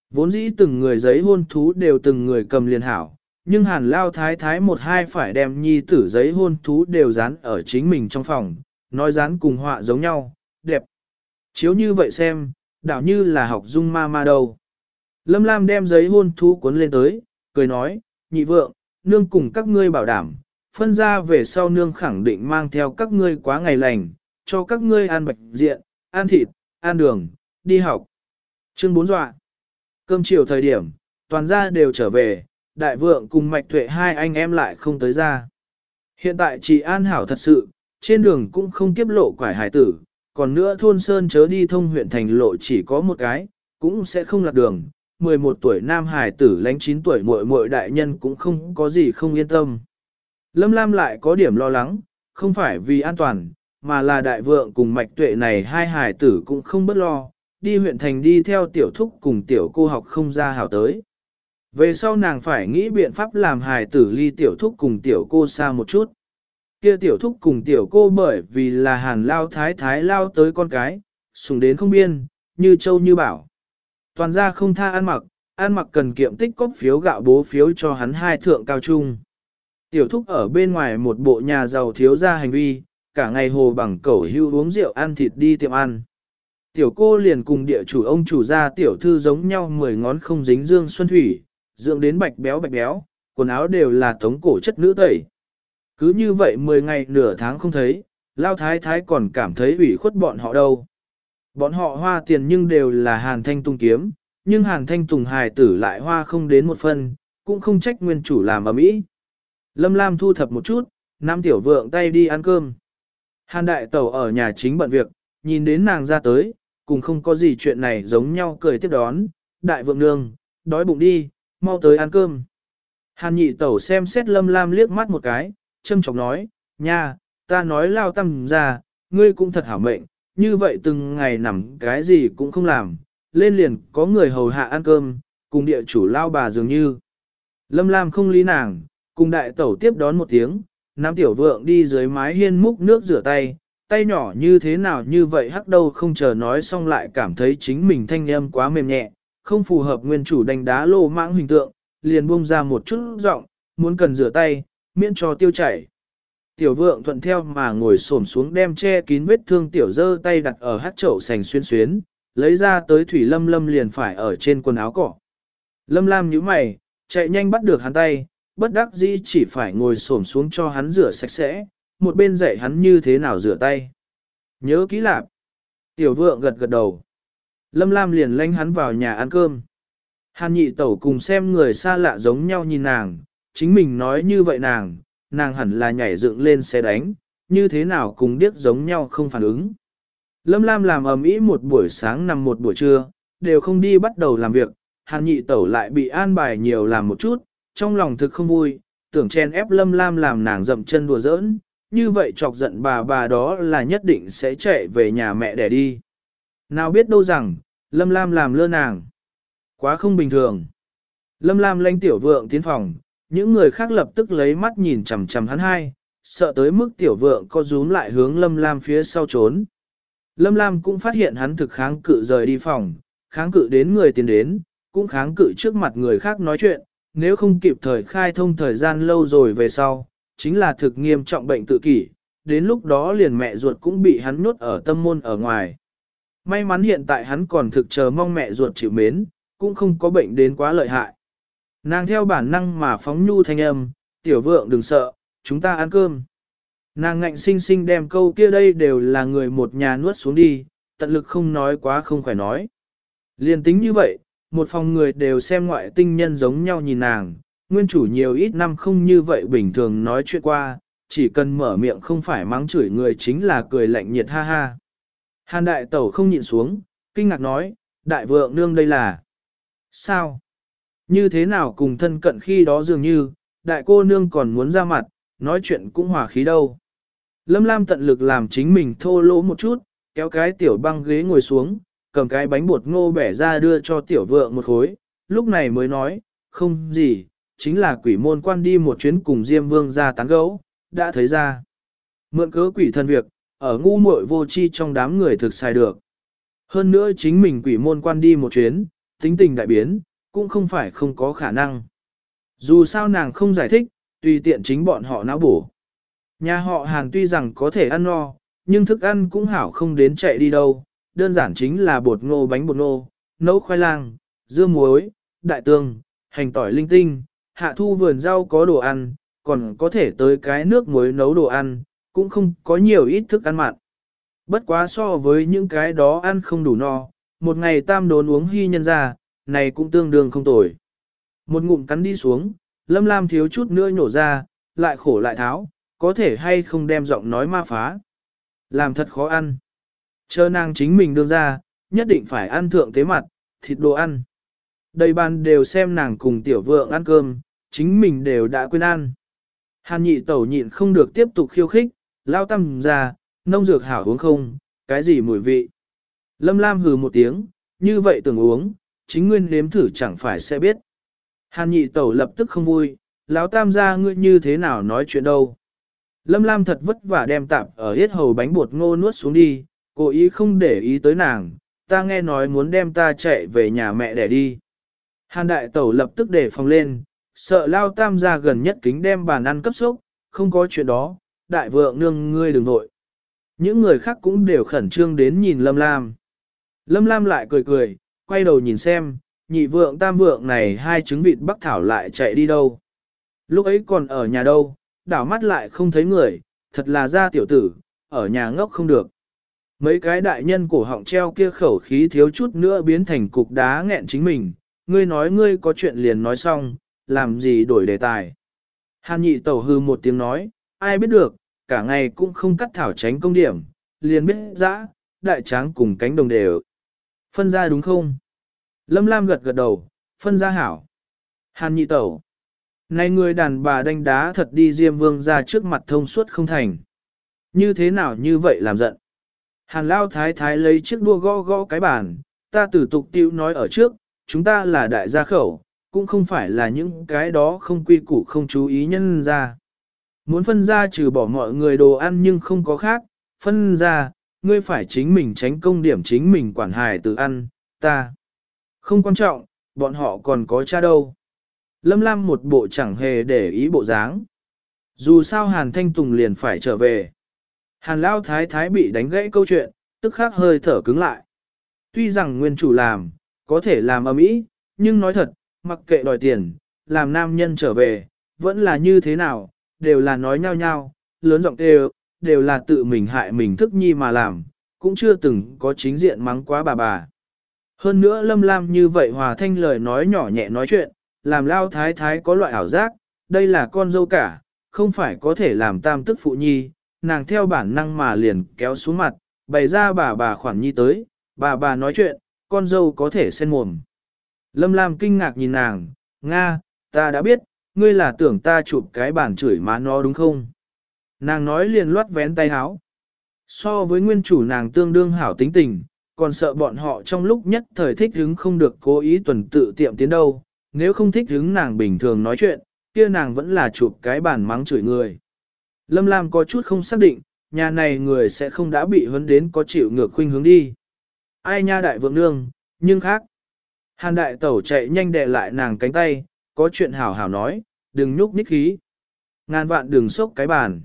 Vốn dĩ từng người giấy hôn thú đều từng người cầm liền hảo, nhưng hàn lao thái thái một hai phải đem nhi tử giấy hôn thú đều dán ở chính mình trong phòng, nói dán cùng họa giống nhau, đẹp. Chiếu như vậy xem, đảo như là học dung ma ma đâu. Lâm Lam đem giấy hôn thú cuốn lên tới, cười nói, nhị vượng, nương cùng các ngươi bảo đảm, phân ra về sau nương khẳng định mang theo các ngươi quá ngày lành, cho các ngươi ăn bạch diện, ăn thịt, ăn đường, đi học. Chương 4 dọa. Cơm chiều thời điểm, toàn gia đều trở về, đại vượng cùng mạch tuệ hai anh em lại không tới ra. Hiện tại chị an hảo thật sự, trên đường cũng không kiếp lộ quải hải tử, còn nữa thôn Sơn chớ đi thông huyện thành lộ chỉ có một cái, cũng sẽ không lạc đường. 11 tuổi nam hải tử lánh 9 tuổi muội muội đại nhân cũng không có gì không yên tâm. Lâm Lam lại có điểm lo lắng, không phải vì an toàn, mà là đại vượng cùng mạch tuệ này hai hải tử cũng không bất lo, đi huyện thành đi theo tiểu thúc cùng tiểu cô học không ra hảo tới. Về sau nàng phải nghĩ biện pháp làm hài tử ly tiểu thúc cùng tiểu cô xa một chút. Kia tiểu thúc cùng tiểu cô bởi vì là hàn lao thái thái lao tới con cái, sùng đến không biên, như châu như bảo. Toàn ra không tha ăn mặc, ăn mặc cần kiệm tích cóp phiếu gạo bố phiếu cho hắn hai thượng cao trung. Tiểu thúc ở bên ngoài một bộ nhà giàu thiếu ra hành vi, cả ngày hồ bằng cẩu hưu uống rượu ăn thịt đi tiệm ăn. Tiểu cô liền cùng địa chủ ông chủ gia tiểu thư giống nhau mười ngón không dính dương xuân thủy, dưỡng đến bạch béo bạch béo, quần áo đều là tống cổ chất nữ tẩy. Cứ như vậy 10 ngày nửa tháng không thấy, Lao Thái Thái còn cảm thấy ủy khuất bọn họ đâu. Bọn họ hoa tiền nhưng đều là Hàn Thanh Tùng kiếm, nhưng Hàn Thanh Tùng hài tử lại hoa không đến một phân, cũng không trách nguyên chủ làm ở mỹ. Lâm Lam thu thập một chút, Nam Tiểu Vượng tay đi ăn cơm. Hàn Đại Tẩu ở nhà chính bận việc, nhìn đến nàng ra tới, cùng không có gì chuyện này giống nhau cười tiếp đón. Đại Vượng Nương, đói bụng đi, mau tới ăn cơm. Hàn nhị tẩu xem xét lâm lam liếc mắt một cái, châm chọc nói, nha, ta nói lao tâm ra, ngươi cũng thật hảo mệnh, như vậy từng ngày nằm cái gì cũng không làm, lên liền có người hầu hạ ăn cơm, cùng địa chủ lao bà dường như. Lâm lam không lý nàng, cùng đại tẩu tiếp đón một tiếng, nam tiểu vượng đi dưới mái hiên múc nước rửa tay, tay nhỏ như thế nào như vậy hắc đâu không chờ nói xong lại cảm thấy chính mình thanh âm quá mềm nhẹ, không phù hợp nguyên chủ đánh đá lô mãng hình tượng, liền buông ra một chút giọng, muốn cần rửa tay, miễn cho tiêu chảy. Tiểu vượng thuận theo mà ngồi xổm xuống đem che kín vết thương tiểu dơ tay đặt ở hát chậu sành xuyên xuyến, lấy ra tới thủy lâm lâm liền phải ở trên quần áo cỏ. Lâm lam nhíu mày, chạy nhanh bắt được hắn tay, bất đắc dĩ chỉ phải ngồi xổm xuống cho hắn rửa sạch sẽ, một bên dạy hắn như thế nào rửa tay. Nhớ kỹ lạp. Tiểu vượng gật gật đầu. Lâm Lam liền lanh hắn vào nhà ăn cơm. Hàn nhị tẩu cùng xem người xa lạ giống nhau nhìn nàng, chính mình nói như vậy nàng, nàng hẳn là nhảy dựng lên xe đánh, như thế nào cùng điếc giống nhau không phản ứng. Lâm Lam làm ầm ĩ một buổi sáng nằm một buổi trưa, đều không đi bắt đầu làm việc, hàn nhị tẩu lại bị an bài nhiều làm một chút, trong lòng thực không vui, tưởng chen ép Lâm Lam làm nàng dậm chân đùa giỡn, như vậy chọc giận bà bà đó là nhất định sẽ chạy về nhà mẹ để đi. Nào biết đâu rằng, Lâm Lam làm lơ nàng. Quá không bình thường. Lâm Lam lanh tiểu vượng tiến phòng, những người khác lập tức lấy mắt nhìn chằm chằm hắn hai, sợ tới mức tiểu vượng có rúm lại hướng Lâm Lam phía sau trốn. Lâm Lam cũng phát hiện hắn thực kháng cự rời đi phòng, kháng cự đến người tiến đến, cũng kháng cự trước mặt người khác nói chuyện, nếu không kịp thời khai thông thời gian lâu rồi về sau, chính là thực nghiêm trọng bệnh tự kỷ, đến lúc đó liền mẹ ruột cũng bị hắn nhốt ở tâm môn ở ngoài. May mắn hiện tại hắn còn thực chờ mong mẹ ruột chịu mến, cũng không có bệnh đến quá lợi hại. Nàng theo bản năng mà phóng nhu thanh âm, tiểu vượng đừng sợ, chúng ta ăn cơm. Nàng ngạnh sinh sinh đem câu kia đây đều là người một nhà nuốt xuống đi, tận lực không nói quá không phải nói. Liên tính như vậy, một phòng người đều xem ngoại tinh nhân giống nhau nhìn nàng, nguyên chủ nhiều ít năm không như vậy bình thường nói chuyện qua, chỉ cần mở miệng không phải mắng chửi người chính là cười lạnh nhiệt ha ha. Hàn đại tẩu không nhịn xuống, kinh ngạc nói, đại vượng nương đây là... Sao? Như thế nào cùng thân cận khi đó dường như, đại cô nương còn muốn ra mặt, nói chuyện cũng hòa khí đâu. Lâm Lam tận lực làm chính mình thô lỗ một chút, kéo cái tiểu băng ghế ngồi xuống, cầm cái bánh bột ngô bẻ ra đưa cho tiểu vượng một khối, lúc này mới nói, không gì, chính là quỷ môn quan đi một chuyến cùng Diêm Vương ra tán gấu, đã thấy ra. Mượn cớ quỷ thân việc, ở ngu muội vô chi trong đám người thực sai được. Hơn nữa chính mình quỷ môn quan đi một chuyến, tính tình đại biến, cũng không phải không có khả năng. Dù sao nàng không giải thích, tùy tiện chính bọn họ não bổ. Nhà họ hàng tuy rằng có thể ăn no, nhưng thức ăn cũng hảo không đến chạy đi đâu, đơn giản chính là bột ngô bánh bột ngô, nấu khoai lang, dưa muối, đại tương, hành tỏi linh tinh, hạ thu vườn rau có đồ ăn, còn có thể tới cái nước muối nấu đồ ăn, cũng không có nhiều ít thức ăn mặn. Bất quá so với những cái đó ăn không đủ no, một ngày tam đốn uống hy nhân ra, này cũng tương đương không tồi. Một ngụm cắn đi xuống, lâm lam thiếu chút nữa nhổ ra, lại khổ lại tháo, có thể hay không đem giọng nói ma phá. Làm thật khó ăn. Chờ nàng chính mình đưa ra, nhất định phải ăn thượng tế mặt, thịt đồ ăn. Đầy bàn đều xem nàng cùng tiểu vượng ăn cơm, chính mình đều đã quên ăn. Hàn nhị tẩu nhịn không được tiếp tục khiêu khích, lao tâm ra, nông dược hảo uống không, cái gì mùi vị. Lâm Lam hừ một tiếng, như vậy tưởng uống, chính nguyên nếm thử chẳng phải sẽ biết. Hàn nhị tẩu lập tức không vui, lão tam gia ngươi như thế nào nói chuyện đâu. Lâm Lam thật vất vả đem tạp ở hết hầu bánh bột ngô nuốt xuống đi, cố ý không để ý tới nàng, ta nghe nói muốn đem ta chạy về nhà mẹ để đi. Hàn đại tẩu lập tức để phòng lên, sợ lao tam gia gần nhất kính đem bàn ăn cấp sốc, không có chuyện đó, đại vượng nương ngươi đừng nội. Những người khác cũng đều khẩn trương đến nhìn Lâm Lam. Lâm Lam lại cười cười, quay đầu nhìn xem, nhị vượng tam vượng này hai trứng vịt bắc thảo lại chạy đi đâu. Lúc ấy còn ở nhà đâu, đảo mắt lại không thấy người, thật là ra tiểu tử, ở nhà ngốc không được. Mấy cái đại nhân cổ họng treo kia khẩu khí thiếu chút nữa biến thành cục đá nghẹn chính mình, ngươi nói ngươi có chuyện liền nói xong, làm gì đổi đề tài. Hàn nhị tẩu hư một tiếng nói, ai biết được, cả ngày cũng không cắt thảo tránh công điểm, liền biết dã, đại tráng cùng cánh đồng đều. Phân ra đúng không? Lâm Lam gật gật đầu, phân ra hảo. Hàn nhị tẩu. Này người đàn bà đánh đá thật đi Diêm Vương ra trước mặt thông suốt không thành. Như thế nào như vậy làm giận? Hàn Lao Thái Thái lấy chiếc đua gõ gõ cái bàn, ta tử tục tiêu nói ở trước, chúng ta là đại gia khẩu, cũng không phải là những cái đó không quy củ không chú ý nhân ra. Muốn phân ra trừ bỏ mọi người đồ ăn nhưng không có khác, phân ra, ngươi phải chính mình tránh công điểm chính mình quản hài tự ăn, ta. Không quan trọng, bọn họ còn có cha đâu. Lâm Lam một bộ chẳng hề để ý bộ dáng. Dù sao Hàn Thanh Tùng liền phải trở về. Hàn Lao Thái Thái bị đánh gãy câu chuyện, tức khắc hơi thở cứng lại. Tuy rằng nguyên chủ làm, có thể làm ở Mỹ, nhưng nói thật, mặc kệ đòi tiền, làm nam nhân trở về, vẫn là như thế nào, đều là nói nhau nhau, lớn giọng đều, đều là tự mình hại mình thức nhi mà làm, cũng chưa từng có chính diện mắng quá bà bà. Hơn nữa Lâm Lam như vậy hòa thanh lời nói nhỏ nhẹ nói chuyện, làm lao thái thái có loại ảo giác, đây là con dâu cả, không phải có thể làm tam tức phụ nhi, nàng theo bản năng mà liền kéo xuống mặt, bày ra bà bà khoản nhi tới, bà bà nói chuyện, con dâu có thể xen mồm. Lâm Lam kinh ngạc nhìn nàng, Nga, ta đã biết, ngươi là tưởng ta chụp cái bản chửi má nó đúng không? Nàng nói liền loát vén tay háo. So với nguyên chủ nàng tương đương hảo tính tình, còn sợ bọn họ trong lúc nhất thời thích hứng không được cố ý tuần tự tiệm tiến đâu, nếu không thích hứng nàng bình thường nói chuyện, kia nàng vẫn là chụp cái bản mắng chửi người. Lâm Lam có chút không xác định, nhà này người sẽ không đã bị vấn đến có chịu ngược khuynh hướng đi. Ai nha đại vượng nương, nhưng khác. Hàn đại tẩu chạy nhanh đè lại nàng cánh tay, có chuyện hảo hảo nói, đừng nhúc nhích khí. Ngàn vạn đừng sốc cái bàn.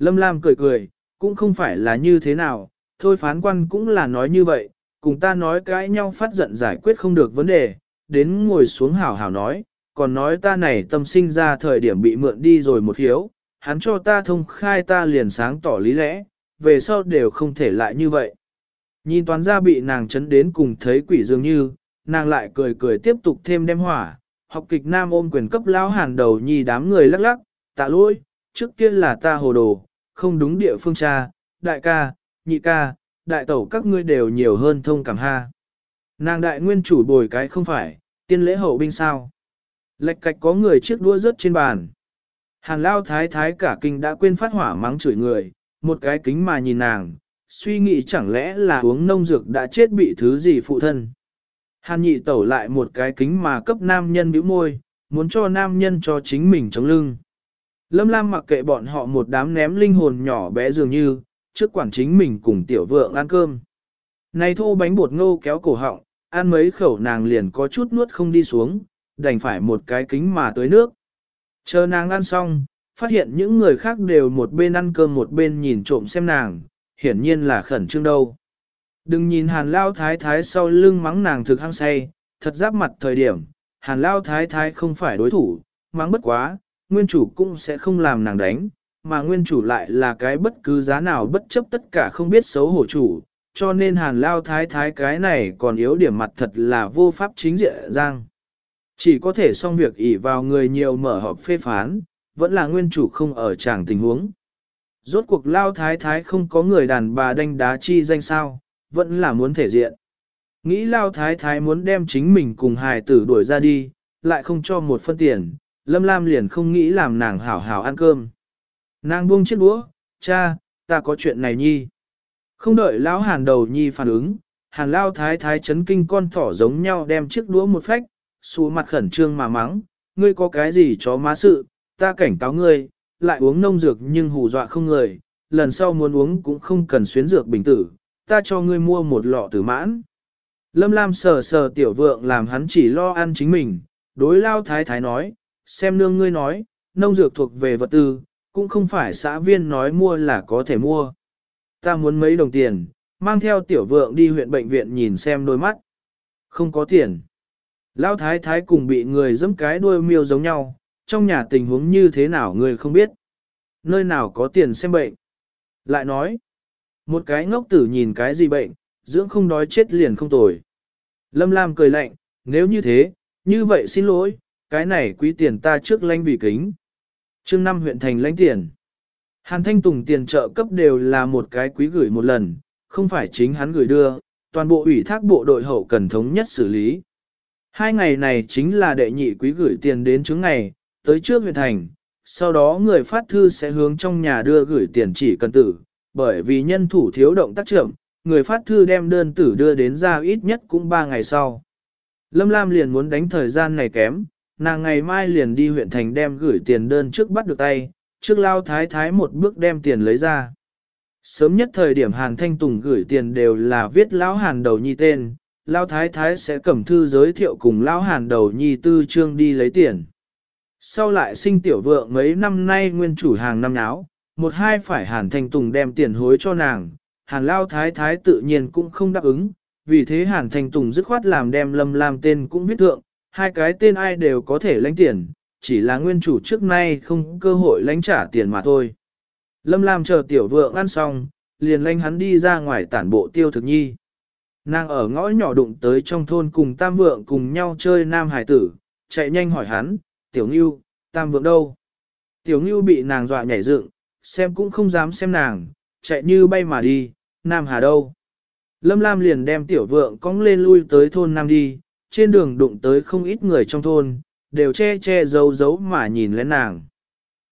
Lâm Lam cười cười, cũng không phải là như thế nào, thôi phán quan cũng là nói như vậy, cùng ta nói cãi nhau phát giận giải quyết không được vấn đề, đến ngồi xuống hảo hảo nói, còn nói ta này tâm sinh ra thời điểm bị mượn đi rồi một hiếu, hắn cho ta thông khai ta liền sáng tỏ lý lẽ, về sau đều không thể lại như vậy. Nhìn toán ra bị nàng chấn đến cùng thấy quỷ dường như, nàng lại cười cười tiếp tục thêm đem hỏa, học kịch nam ôm quyền cấp lão hàn đầu nhi đám người lắc lắc, tạ lỗi, trước kia là ta hồ đồ, không đúng địa phương cha, đại ca, nhị ca, đại tẩu các ngươi đều nhiều hơn thông cảm ha. Nàng đại nguyên chủ bồi cái không phải, tiên lễ hậu binh sao. Lệch cạch có người chiếc đua rớt trên bàn. Hàn lao thái thái cả kinh đã quên phát hỏa mắng chửi người, một cái kính mà nhìn nàng, suy nghĩ chẳng lẽ là uống nông dược đã chết bị thứ gì phụ thân. Hàn nhị tẩu lại một cái kính mà cấp nam nhân bĩu môi, muốn cho nam nhân cho chính mình chống lưng. Lâm Lam mặc kệ bọn họ một đám ném linh hồn nhỏ bé dường như, trước quản chính mình cùng tiểu vượng ăn cơm. Này thô bánh bột ngô kéo cổ họng, ăn mấy khẩu nàng liền có chút nuốt không đi xuống, đành phải một cái kính mà tới nước. Chờ nàng ăn xong, phát hiện những người khác đều một bên ăn cơm một bên nhìn trộm xem nàng, hiển nhiên là khẩn trương đâu. Đừng nhìn hàn lao thái thái sau lưng mắng nàng thực hăng say, thật giáp mặt thời điểm, hàn lao thái thái không phải đối thủ, mắng bất quá, nguyên chủ cũng sẽ không làm nàng đánh, mà nguyên chủ lại là cái bất cứ giá nào bất chấp tất cả không biết xấu hổ chủ, cho nên hàn lao thái thái cái này còn yếu điểm mặt thật là vô pháp chính diện giang. Chỉ có thể xong việc ỷ vào người nhiều mở họp phê phán, vẫn là nguyên chủ không ở tràng tình huống. Rốt cuộc lao thái thái không có người đàn bà đánh đá chi danh sao, vẫn là muốn thể diện. Nghĩ lao thái thái muốn đem chính mình cùng hài tử đuổi ra đi, lại không cho một phân tiền, lâm lam liền không nghĩ làm nàng hảo hảo ăn cơm. Nàng buông chiếc đũa, cha, ta có chuyện này nhi. Không đợi lão hàn đầu nhi phản ứng, hàn lao thái thái chấn kinh con thỏ giống nhau đem chiếc đũa một phách, xù mặt khẩn trương mà mắng, ngươi có cái gì chó má sự, ta cảnh cáo ngươi, lại uống nông dược nhưng hù dọa không người, lần sau muốn uống cũng không cần xuyến dược bình tử, ta cho ngươi mua một lọ tử mãn. Lâm Lam sờ sờ tiểu vượng làm hắn chỉ lo ăn chính mình, đối lao thái thái nói, xem nương ngươi nói, nông dược thuộc về vật tư, cũng không phải xã viên nói mua là có thể mua. Ta muốn mấy đồng tiền, mang theo tiểu vượng đi huyện bệnh viện nhìn xem đôi mắt. Không có tiền. Lão thái thái cùng bị người dẫm cái đuôi miêu giống nhau, trong nhà tình huống như thế nào người không biết. Nơi nào có tiền xem bệnh. Lại nói, một cái ngốc tử nhìn cái gì bệnh, dưỡng không đói chết liền không tồi. Lâm Lam cười lạnh, nếu như thế, như vậy xin lỗi, cái này quý tiền ta trước lãnh vì kính. trương năm huyện thành lãnh tiền. Hàn Thanh Tùng tiền trợ cấp đều là một cái quý gửi một lần, không phải chính hắn gửi đưa, toàn bộ ủy thác bộ đội hậu cần thống nhất xử lý. Hai ngày này chính là đệ nhị quý gửi tiền đến chứng ngày, tới trước huyện thành, sau đó người phát thư sẽ hướng trong nhà đưa gửi tiền chỉ cần tử, bởi vì nhân thủ thiếu động tác trưởng, người phát thư đem đơn tử đưa đến ra ít nhất cũng 3 ngày sau. Lâm Lam liền muốn đánh thời gian này kém, nàng ngày mai liền đi huyện thành đem gửi tiền đơn trước bắt được tay, trước lao thái thái một bước đem tiền lấy ra. Sớm nhất thời điểm Hàn Thanh Tùng gửi tiền đều là viết lão Hàn đầu nhi tên, Lão Thái Thái sẽ cầm thư giới thiệu cùng Lão Hàn đầu nhi tư trương đi lấy tiền. Sau lại sinh tiểu vượng mấy năm nay nguyên chủ hàng năm náo, một hai phải Hàn Thanh Tùng đem tiền hối cho nàng, Hàn Lão Thái Thái tự nhiên cũng không đáp ứng, vì thế Hàn Thanh Tùng dứt khoát làm đem lâm làm tên cũng viết thượng, hai cái tên ai đều có thể lãnh tiền, chỉ là nguyên chủ trước nay không cơ hội lãnh trả tiền mà thôi. Lâm Lam chờ tiểu vượng ăn xong, liền lãnh hắn đi ra ngoài tản bộ tiêu thực nhi. Nàng ở ngõ nhỏ đụng tới trong thôn cùng tam vượng cùng nhau chơi nam hải tử, chạy nhanh hỏi hắn, tiểu ngưu, tam vượng đâu? Tiểu ngưu bị nàng dọa nhảy dựng, xem cũng không dám xem nàng, chạy như bay mà đi, nam hà đâu? Lâm Lam liền đem tiểu vượng cong lên lui tới thôn nam đi, trên đường đụng tới không ít người trong thôn, đều che che giấu giấu mà nhìn lên nàng.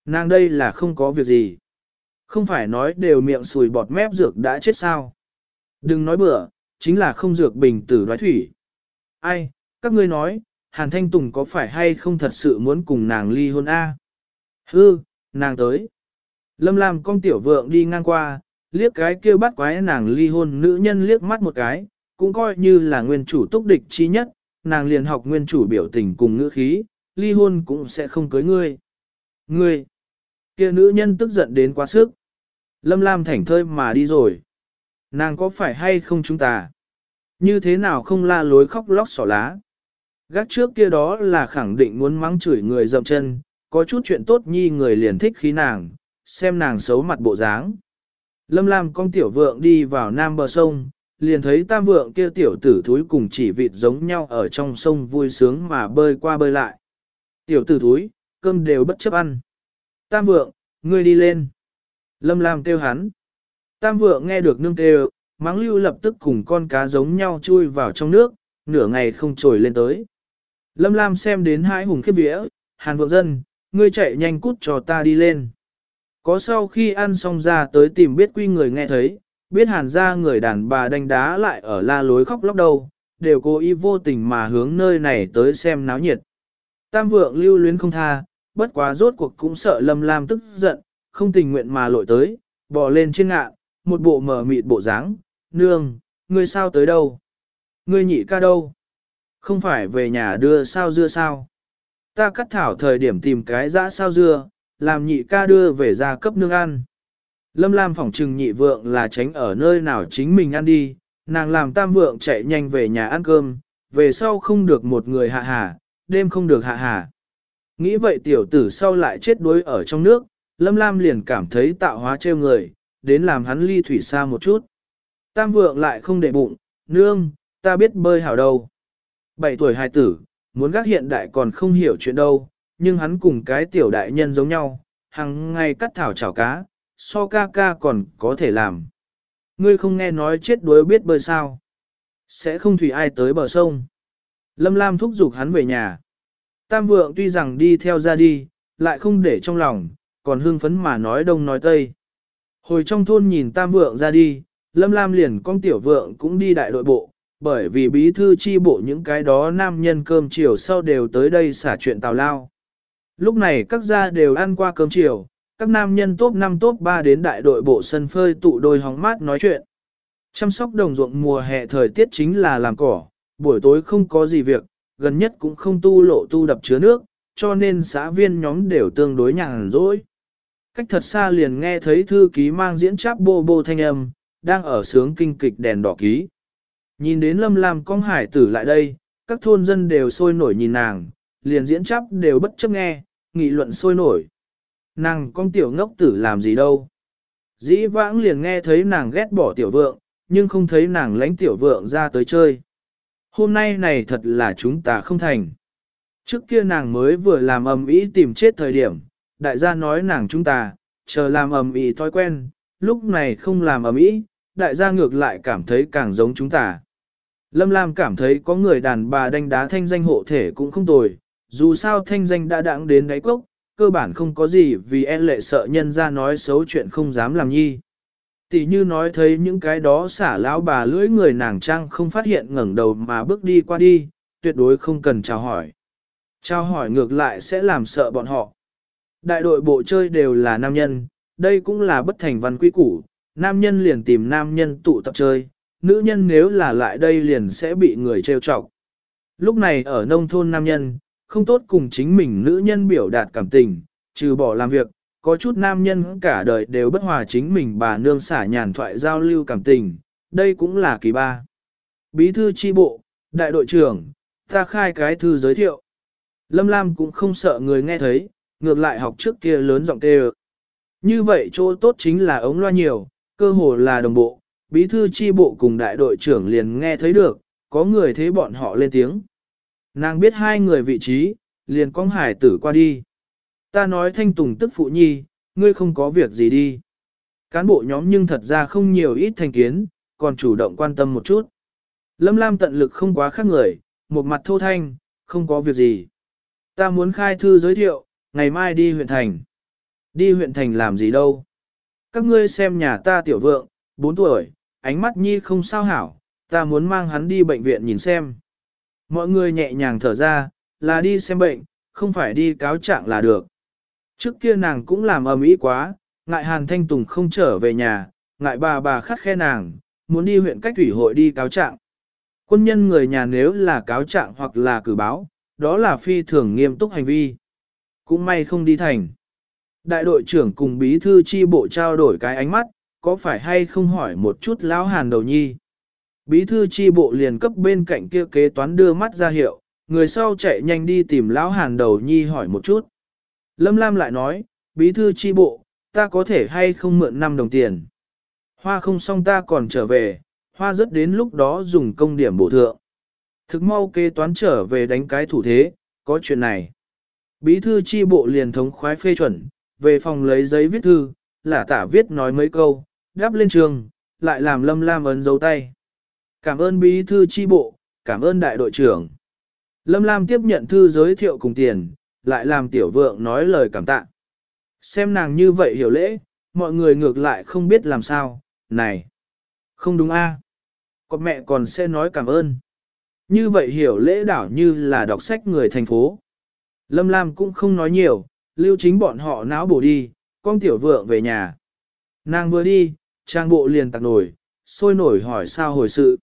Nàng đây là không có việc gì. Không phải nói đều miệng sùi bọt mép dược đã chết sao. Đừng nói bừa, chính là không dược bình tử đoái thủy. Ai, các ngươi nói, Hàn Thanh Tùng có phải hay không thật sự muốn cùng nàng ly hôn A? Hư, nàng tới. Lâm Lam con tiểu vượng đi ngang qua, liếc cái kia bắt quái nàng ly hôn nữ nhân liếc mắt một cái, cũng coi như là nguyên chủ túc địch chi nhất, nàng liền học nguyên chủ biểu tình cùng ngữ khí, ly hôn cũng sẽ không cưới ngươi. Ngươi, kia nữ nhân tức giận đến quá sức. Lâm Lam thảnh thơi mà đi rồi. Nàng có phải hay không chúng ta? Như thế nào không la lối khóc lóc xỏ lá? Gác trước kia đó là khẳng định muốn mắng chửi người dậm chân, có chút chuyện tốt nhi người liền thích khí nàng, xem nàng xấu mặt bộ dáng. Lâm Lam con tiểu vượng đi vào nam bờ sông, liền thấy tam vượng kia tiểu tử thúi cùng chỉ vịt giống nhau ở trong sông vui sướng mà bơi qua bơi lại. Tiểu tử thúi, cơm đều bất chấp ăn. Tam vượng, ngươi đi lên. Lâm Lam kêu hắn. Tam vượng nghe được nương kêu, mắng lưu lập tức cùng con cá giống nhau chui vào trong nước, nửa ngày không trồi lên tới. Lâm Lam xem đến hai hùng khiếp vía, hàn vượng dân, ngươi chạy nhanh cút cho ta đi lên. Có sau khi ăn xong ra tới tìm biết quy người nghe thấy, biết hàn ra người đàn bà đánh đá lại ở la lối khóc lóc đầu, đều cố ý vô tình mà hướng nơi này tới xem náo nhiệt. Tam vượng lưu luyến không tha, bất quá rốt cuộc cũng sợ lâm lam tức giận, không tình nguyện mà lội tới, bò lên trên ngạ, một bộ mở mịt bộ dáng, nương, ngươi sao tới đâu? Ngươi nhị ca đâu? Không phải về nhà đưa sao dưa sao? Ta cắt thảo thời điểm tìm cái dã sao dưa, làm nhị ca đưa về ra cấp nương ăn. Lâm Lam phỏng trừng nhị vượng là tránh ở nơi nào chính mình ăn đi, nàng làm tam vượng chạy nhanh về nhà ăn cơm, về sau không được một người hạ hà, đêm không được hạ hà. Nghĩ vậy tiểu tử sau lại chết đuối ở trong nước, Lâm Lam liền cảm thấy tạo hóa trêu người, đến làm hắn ly thủy xa một chút. Tam vượng lại không để bụng, nương, ta biết bơi hảo đâu. Bảy tuổi hài tử, muốn gác hiện đại còn không hiểu chuyện đâu, nhưng hắn cùng cái tiểu đại nhân giống nhau, hàng ngày cắt thảo chảo cá, so ca ca còn có thể làm. Ngươi không nghe nói chết đuối biết bơi sao. Sẽ không thủy ai tới bờ sông. Lâm Lam thúc giục hắn về nhà. Tam vượng tuy rằng đi theo ra đi, lại không để trong lòng, còn hưng phấn mà nói đông nói tây. Hồi trong thôn nhìn tam vượng ra đi, Lâm Lam liền con tiểu vượng cũng đi đại đội bộ, bởi vì bí thư chi bộ những cái đó nam nhân cơm chiều sau đều tới đây xả chuyện tào lao. Lúc này các gia đều ăn qua cơm chiều, các nam nhân top 5 top 3 đến đại đội bộ sân phơi tụ đôi hóng mát nói chuyện. Chăm sóc đồng ruộng mùa hè thời tiết chính là làm cỏ, buổi tối không có gì việc, gần nhất cũng không tu lộ tu đập chứa nước, cho nên xã viên nhóm đều tương đối nhàn rỗi. Cách thật xa liền nghe thấy thư ký mang diễn cháp bô bô thanh âm, đang ở sướng kinh kịch đèn đỏ ký. Nhìn đến lâm lam con hải tử lại đây, các thôn dân đều sôi nổi nhìn nàng, liền diễn cháp đều bất chấp nghe, nghị luận sôi nổi. Nàng con tiểu ngốc tử làm gì đâu. Dĩ vãng liền nghe thấy nàng ghét bỏ tiểu vượng, nhưng không thấy nàng lánh tiểu vượng ra tới chơi. Hôm nay này thật là chúng ta không thành. Trước kia nàng mới vừa làm ầm ĩ tìm chết thời điểm, đại gia nói nàng chúng ta, chờ làm ầm ĩ thói quen, lúc này không làm ầm ĩ, đại gia ngược lại cảm thấy càng giống chúng ta. Lâm Lam cảm thấy có người đàn bà đánh đá thanh danh hộ thể cũng không tồi, dù sao thanh danh đã đãng đến đáy cốc, cơ bản không có gì vì e lệ sợ nhân ra nói xấu chuyện không dám làm nhi. Tỷ như nói thấy những cái đó xả lão bà lưỡi người nàng trang không phát hiện ngẩng đầu mà bước đi qua đi, tuyệt đối không cần chào hỏi. Chào hỏi ngược lại sẽ làm sợ bọn họ. Đại đội bộ chơi đều là nam nhân, đây cũng là bất thành văn quy củ, nam nhân liền tìm nam nhân tụ tập chơi, nữ nhân nếu là lại đây liền sẽ bị người trêu chọc. Lúc này ở nông thôn nam nhân, không tốt cùng chính mình nữ nhân biểu đạt cảm tình, trừ bỏ làm việc, có chút nam nhân cả đời đều bất hòa chính mình bà nương xả nhàn thoại giao lưu cảm tình, đây cũng là kỳ ba. Bí thư chi bộ, đại đội trưởng, ta khai cái thư giới thiệu. Lâm Lam cũng không sợ người nghe thấy, ngược lại học trước kia lớn giọng kêu. Như vậy chỗ tốt chính là ống loa nhiều, cơ hồ là đồng bộ, bí thư chi bộ cùng đại đội trưởng liền nghe thấy được, có người thế bọn họ lên tiếng. Nàng biết hai người vị trí, liền con hải tử qua đi. Ta nói thanh tùng tức phụ nhi, ngươi không có việc gì đi. Cán bộ nhóm nhưng thật ra không nhiều ít thành kiến, còn chủ động quan tâm một chút. Lâm Lam tận lực không quá khác người, một mặt thô thanh, không có việc gì. Ta muốn khai thư giới thiệu, ngày mai đi huyện thành. Đi huyện thành làm gì đâu. Các ngươi xem nhà ta tiểu vượng, 4 tuổi, ánh mắt nhi không sao hảo, ta muốn mang hắn đi bệnh viện nhìn xem. Mọi người nhẹ nhàng thở ra, là đi xem bệnh, không phải đi cáo trạng là được. Trước kia nàng cũng làm ầm ĩ quá, ngại Hàn Thanh Tùng không trở về nhà, ngại bà bà khắt khe nàng, muốn đi huyện cách thủy hội đi cáo trạng. Quân nhân người nhà nếu là cáo trạng hoặc là cử báo, đó là phi thường nghiêm túc hành vi. Cũng may không đi thành. Đại đội trưởng cùng bí thư chi bộ trao đổi cái ánh mắt, có phải hay không hỏi một chút lão hàn đầu nhi. Bí thư chi bộ liền cấp bên cạnh kia kế toán đưa mắt ra hiệu, người sau chạy nhanh đi tìm lão hàn đầu nhi hỏi một chút. Lâm Lam lại nói, bí thư chi bộ, ta có thể hay không mượn 5 đồng tiền. Hoa không xong ta còn trở về, hoa rất đến lúc đó dùng công điểm bổ thượng. Thực mau kế toán trở về đánh cái thủ thế, có chuyện này. Bí thư chi bộ liền thống khoái phê chuẩn, về phòng lấy giấy viết thư, là tả viết nói mấy câu, đáp lên trường, lại làm lâm lam ấn dấu tay. Cảm ơn bí thư chi bộ, cảm ơn đại đội trưởng. Lâm Lam tiếp nhận thư giới thiệu cùng tiền, lại làm tiểu vượng nói lời cảm tạ. Xem nàng như vậy hiểu lễ, mọi người ngược lại không biết làm sao, này. Không đúng a à? Con mẹ còn sẽ nói cảm ơn. Như vậy hiểu lễ đảo như là đọc sách người thành phố. Lâm Lam cũng không nói nhiều, lưu chính bọn họ náo bổ đi, con tiểu vượng về nhà. Nàng vừa đi, trang bộ liền tặc nổi, sôi nổi hỏi sao hồi sự.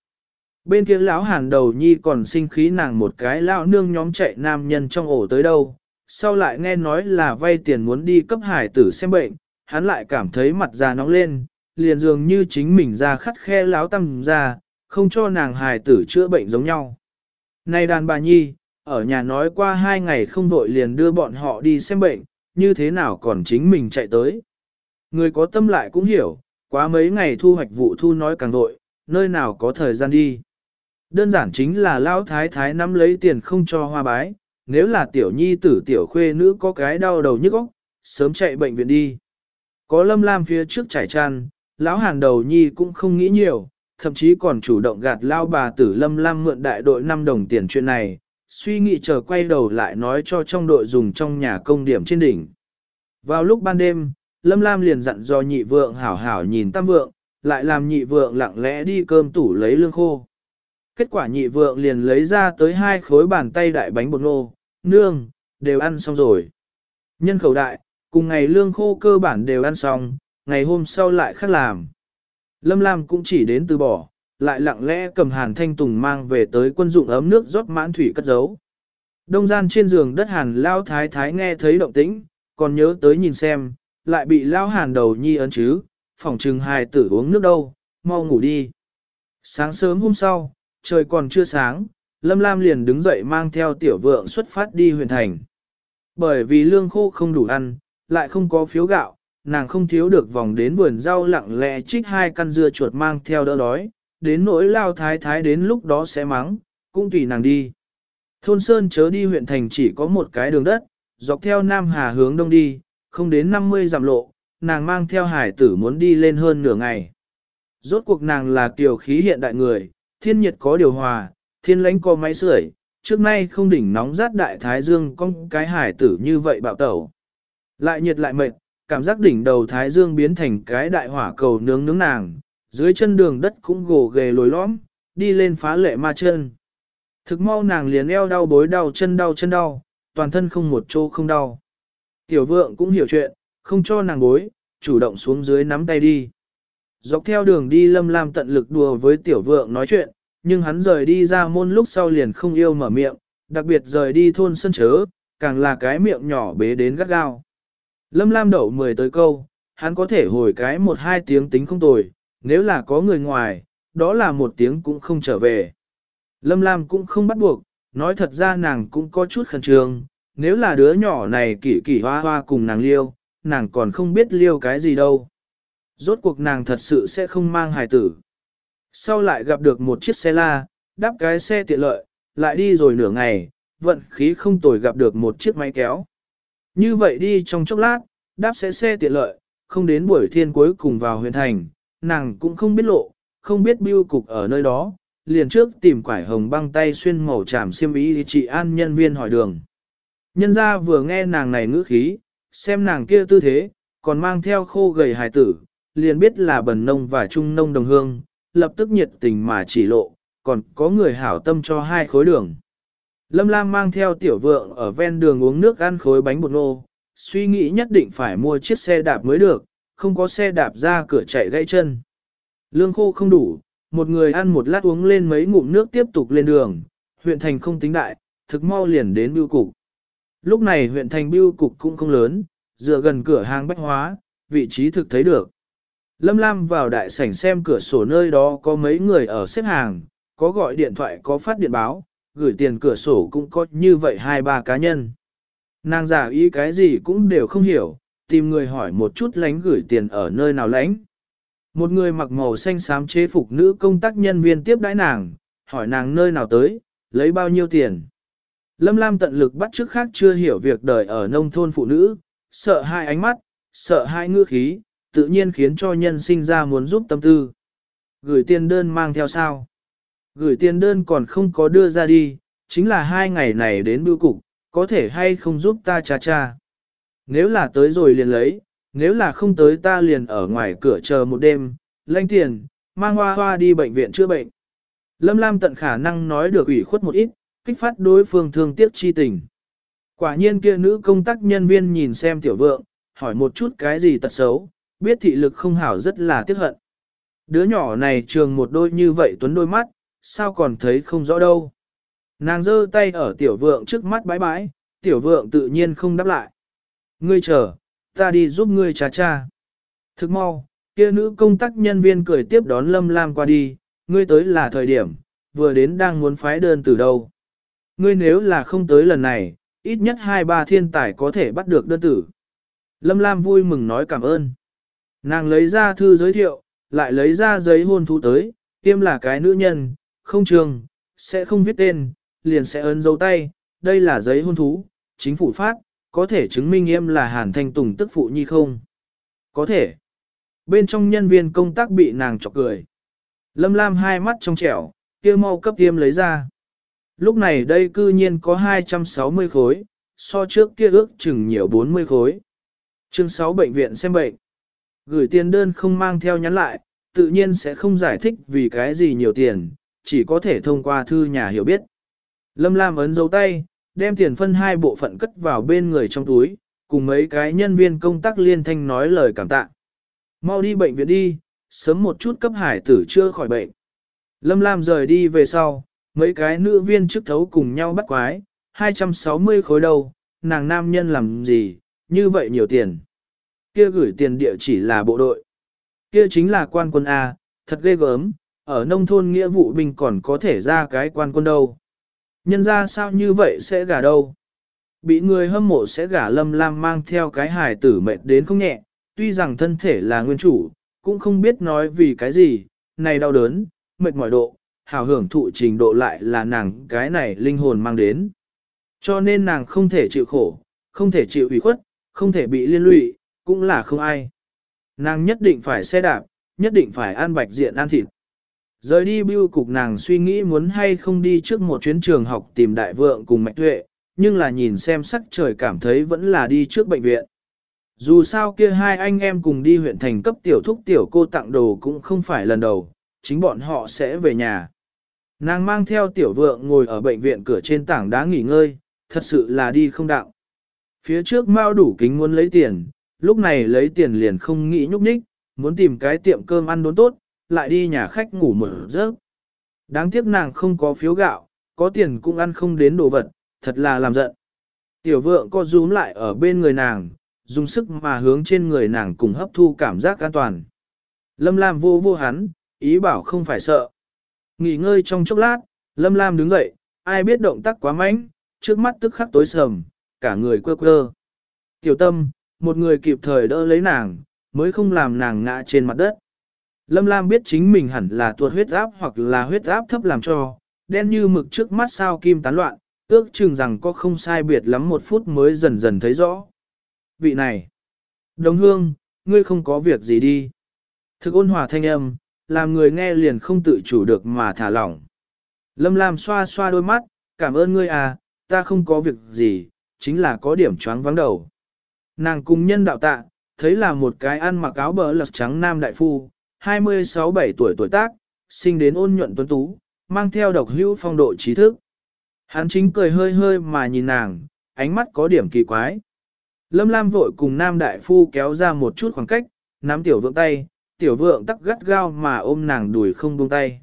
Bên kia lão hàn đầu nhi còn sinh khí nàng một cái lão nương nhóm chạy nam nhân trong ổ tới đâu, sau lại nghe nói là vay tiền muốn đi cấp hải tử xem bệnh, hắn lại cảm thấy mặt già nóng lên, liền dường như chính mình ra khắt khe láo tâm ra, không cho nàng hài tử chữa bệnh giống nhau. Này đàn bà nhi, ở nhà nói qua hai ngày không vội liền đưa bọn họ đi xem bệnh, như thế nào còn chính mình chạy tới. Người có tâm lại cũng hiểu, quá mấy ngày thu hoạch vụ thu nói càng vội, nơi nào có thời gian đi. Đơn giản chính là lão thái thái nắm lấy tiền không cho hoa bái, nếu là tiểu nhi tử tiểu khuê nữ có cái đau đầu nhức óc, sớm chạy bệnh viện đi. Có lâm lam phía trước trải tràn, lão hàn đầu nhi cũng không nghĩ nhiều, thậm chí còn chủ động gạt lao bà tử lâm lam mượn đại đội 5 đồng tiền chuyện này, suy nghĩ chờ quay đầu lại nói cho trong đội dùng trong nhà công điểm trên đỉnh. Vào lúc ban đêm, lâm lam liền dặn do nhị vượng hảo hảo nhìn tam vượng, lại làm nhị vượng lặng lẽ đi cơm tủ lấy lương khô. Kết quả nhị vượng liền lấy ra tới hai khối bàn tay đại bánh bột nô, nương, đều ăn xong rồi. Nhân khẩu đại, cùng ngày lương khô cơ bản đều ăn xong, ngày hôm sau lại khác làm. Lâm Lam cũng chỉ đến từ bỏ, lại lặng lẽ cầm hàn thanh tùng mang về tới quân dụng ấm nước rót mãn thủy cất giấu. Đông gian trên giường đất hàn lao thái thái nghe thấy động tĩnh, còn nhớ tới nhìn xem, lại bị lao hàn đầu nhi ấn chứ, phòng trừng hài tử uống nước đâu, mau ngủ đi. Sáng sớm hôm sau, trời còn chưa sáng, Lâm Lam liền đứng dậy mang theo tiểu vượng xuất phát đi huyện thành. Bởi vì lương khô không đủ ăn, lại không có phiếu gạo, nàng không thiếu được vòng đến vườn rau lặng lẽ trích hai căn dưa chuột mang theo đỡ đói, đến nỗi lao thái thái đến lúc đó sẽ mắng, cũng tùy nàng đi. Thôn Sơn chớ đi huyện thành chỉ có một cái đường đất, dọc theo Nam Hà hướng đông đi, không đến 50 dặm lộ, nàng mang theo hải tử muốn đi lên hơn nửa ngày. Rốt cuộc nàng là kiều khí hiện đại người, thiên nhiệt có điều hòa, thiên lãnh có máy sưởi, trước nay không đỉnh nóng rát đại thái dương con cái hải tử như vậy bạo tẩu. Lại nhiệt lại mệt, cảm giác đỉnh đầu thái dương biến thành cái đại hỏa cầu nướng nướng nàng, dưới chân đường đất cũng gồ ghề lồi lõm, đi lên phá lệ ma chân. Thực mau nàng liền eo đau bối đau chân đau chân đau, toàn thân không một chỗ không đau. Tiểu vượng cũng hiểu chuyện, không cho nàng bối, chủ động xuống dưới nắm tay đi. Dọc theo đường đi lâm lam tận lực đùa với tiểu vượng nói chuyện, nhưng hắn rời đi ra môn lúc sau liền không yêu mở miệng, đặc biệt rời đi thôn sân chớ, càng là cái miệng nhỏ bế đến gắt gao. Lâm lam đậu mười tới câu, hắn có thể hồi cái một hai tiếng tính không tồi, nếu là có người ngoài, đó là một tiếng cũng không trở về. Lâm lam cũng không bắt buộc, nói thật ra nàng cũng có chút khẩn trương, nếu là đứa nhỏ này kỳ kỳ hoa hoa cùng nàng liêu, nàng còn không biết liêu cái gì đâu. Rốt cuộc nàng thật sự sẽ không mang hài tử. Sau lại gặp được một chiếc xe la, đáp cái xe tiện lợi, lại đi rồi nửa ngày, vận khí không tồi gặp được một chiếc máy kéo. Như vậy đi trong chốc lát, đáp sẽ xe tiện lợi, không đến buổi thiên cuối cùng vào huyện thành, nàng cũng không biết lộ, không biết biêu cục ở nơi đó, liền trước tìm quải hồng băng tay xuyên màu tràm xiêm ý thì chị an nhân viên hỏi đường. Nhân ra vừa nghe nàng này ngữ khí, xem nàng kia tư thế, còn mang theo khô gầy hài tử, liền biết là bần nông và trung nông đồng hương, lập tức nhiệt tình mà chỉ lộ, còn có người hảo tâm cho hai khối đường. Lâm Lam mang theo tiểu vượng ở ven đường uống nước ăn khối bánh bột nô, suy nghĩ nhất định phải mua chiếc xe đạp mới được, không có xe đạp ra cửa chạy gãy chân. Lương khô không đủ, một người ăn một lát uống lên mấy ngụm nước tiếp tục lên đường, huyện thành không tính đại, thực mau liền đến bưu cục. Lúc này huyện thành bưu cục cũng không lớn, dựa gần cửa hàng bách hóa, vị trí thực thấy được. Lâm Lam vào đại sảnh xem cửa sổ nơi đó có mấy người ở xếp hàng, có gọi điện thoại có phát điện báo, gửi tiền cửa sổ cũng có như vậy hai ba cá nhân. Nàng giả ý cái gì cũng đều không hiểu, tìm người hỏi một chút lánh gửi tiền ở nơi nào lánh. Một người mặc màu xanh xám chế phục nữ công tác nhân viên tiếp đãi nàng, hỏi nàng nơi nào tới, lấy bao nhiêu tiền. Lâm Lam tận lực bắt trước khác chưa hiểu việc đời ở nông thôn phụ nữ, sợ hai ánh mắt, sợ hai ngữ khí, tự nhiên khiến cho nhân sinh ra muốn giúp tâm tư. Gửi tiền đơn mang theo sao? Gửi tiền đơn còn không có đưa ra đi, chính là hai ngày này đến bưu cục, có thể hay không giúp ta cha cha. Nếu là tới rồi liền lấy, nếu là không tới ta liền ở ngoài cửa chờ một đêm, lanh tiền, mang hoa hoa đi bệnh viện chữa bệnh. Lâm Lam tận khả năng nói được ủy khuất một ít, kích phát đối phương thương tiếc chi tình. Quả nhiên kia nữ công tác nhân viên nhìn xem tiểu vượng, hỏi một chút cái gì tật xấu, biết thị lực không hảo rất là tiếc hận. Đứa nhỏ này trường một đôi như vậy tuấn đôi mắt, sao còn thấy không rõ đâu. Nàng giơ tay ở tiểu vượng trước mắt bãi bãi, tiểu vượng tự nhiên không đáp lại. Ngươi chờ, ta đi giúp ngươi trà cha. Thức mau, kia nữ công tác nhân viên cười tiếp đón Lâm Lam qua đi, ngươi tới là thời điểm, vừa đến đang muốn phái đơn từ đâu. Ngươi nếu là không tới lần này, ít nhất hai ba thiên tài có thể bắt được đơn tử. Lâm Lam vui mừng nói cảm ơn. Nàng lấy ra thư giới thiệu, lại lấy ra giấy hôn thú tới, tiêm là cái nữ nhân, không trường, sẽ không viết tên, liền sẽ ấn dấu tay, đây là giấy hôn thú, chính phủ phát, có thể chứng minh em là Hàn Thanh Tùng tức phụ nhi không? Có thể. Bên trong nhân viên công tác bị nàng chọc cười. Lâm Lam hai mắt trong trẻo, kia mau cấp tiêm lấy ra. Lúc này đây cư nhiên có 260 khối, so trước kia ước chừng nhiều 40 khối. Chương 6 bệnh viện xem bệnh. Gửi tiền đơn không mang theo nhắn lại, tự nhiên sẽ không giải thích vì cái gì nhiều tiền, chỉ có thể thông qua thư nhà hiểu biết. Lâm Lam ấn dấu tay, đem tiền phân hai bộ phận cất vào bên người trong túi, cùng mấy cái nhân viên công tác liên thanh nói lời cảm tạ. Mau đi bệnh viện đi, sớm một chút cấp hải tử chưa khỏi bệnh. Lâm Lam rời đi về sau, mấy cái nữ viên chức thấu cùng nhau bắt quái, 260 khối đầu, nàng nam nhân làm gì, như vậy nhiều tiền. Kia gửi tiền địa chỉ là bộ đội. Kia chính là quan quân A, thật ghê gớm, ở nông thôn nghĩa vụ binh còn có thể ra cái quan quân đâu. Nhân ra sao như vậy sẽ gả đâu. Bị người hâm mộ sẽ gả lâm lam mang theo cái hài tử mệt đến không nhẹ, tuy rằng thân thể là nguyên chủ, cũng không biết nói vì cái gì, này đau đớn, mệt mỏi độ, hào hưởng thụ trình độ lại là nàng cái này linh hồn mang đến. Cho nên nàng không thể chịu khổ, không thể chịu ủy khuất, không thể bị liên lụy, cũng là không ai. Nàng nhất định phải xe đạp, nhất định phải ăn bạch diện ăn thịt. Rời đi bưu cục nàng suy nghĩ muốn hay không đi trước một chuyến trường học tìm đại vượng cùng mạch tuệ, nhưng là nhìn xem sắc trời cảm thấy vẫn là đi trước bệnh viện. Dù sao kia hai anh em cùng đi huyện thành cấp tiểu thúc tiểu cô tặng đồ cũng không phải lần đầu, chính bọn họ sẽ về nhà. Nàng mang theo tiểu vượng ngồi ở bệnh viện cửa trên tảng đá nghỉ ngơi, thật sự là đi không đạo. Phía trước mau đủ kính muốn lấy tiền, lúc này lấy tiền liền không nghĩ nhúc nhích, muốn tìm cái tiệm cơm ăn đốn tốt, lại đi nhà khách ngủ mở giấc. Đáng tiếc nàng không có phiếu gạo, có tiền cũng ăn không đến đồ vật, thật là làm giận. Tiểu vượng co rúm lại ở bên người nàng, dùng sức mà hướng trên người nàng cùng hấp thu cảm giác an toàn. Lâm Lam vô vô hắn, ý bảo không phải sợ. Nghỉ ngơi trong chốc lát, Lâm Lam đứng dậy, ai biết động tác quá mạnh, trước mắt tức khắc tối sầm, cả người quơ quơ. Tiểu tâm, một người kịp thời đỡ lấy nàng, mới không làm nàng ngã trên mặt đất. Lâm Lam biết chính mình hẳn là tuột huyết áp hoặc là huyết áp thấp làm cho, đen như mực trước mắt sao kim tán loạn, ước chừng rằng có không sai biệt lắm một phút mới dần dần thấy rõ. Vị này, đồng hương, ngươi không có việc gì đi. Thực ôn hòa thanh âm, làm người nghe liền không tự chủ được mà thả lỏng. Lâm Lam xoa xoa đôi mắt, cảm ơn ngươi à, ta không có việc gì, chính là có điểm choáng vắng đầu. Nàng cùng nhân đạo tạ, thấy là một cái ăn mặc áo bờ lật trắng nam đại phu, 26-7 tuổi tuổi tác, sinh đến ôn nhuận tuấn tú, mang theo độc hữu phong độ trí thức. Hắn chính cười hơi hơi mà nhìn nàng, ánh mắt có điểm kỳ quái. Lâm Lam vội cùng nam đại phu kéo ra một chút khoảng cách, nắm tiểu vượng tay, tiểu vượng tắc gắt gao mà ôm nàng đùi không buông tay.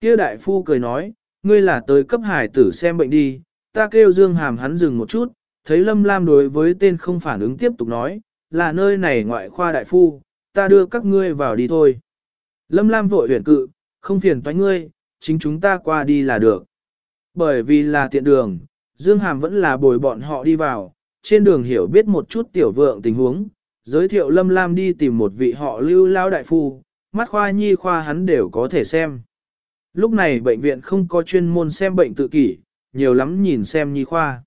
Kia đại phu cười nói, ngươi là tới cấp hải tử xem bệnh đi, ta kêu Dương Hàm hắn dừng một chút, thấy Lâm Lam đối với tên không phản ứng tiếp tục nói, là nơi này ngoại khoa đại phu, ta đưa các ngươi vào đi thôi. Lâm Lam vội huyền cự, không phiền toái ngươi, chính chúng ta qua đi là được. Bởi vì là tiện đường, Dương Hàm vẫn là bồi bọn họ đi vào, trên đường hiểu biết một chút tiểu vượng tình huống, giới thiệu Lâm Lam đi tìm một vị họ lưu lao đại phu, mắt khoa nhi khoa hắn đều có thể xem. Lúc này bệnh viện không có chuyên môn xem bệnh tự kỷ, nhiều lắm nhìn xem nhi khoa.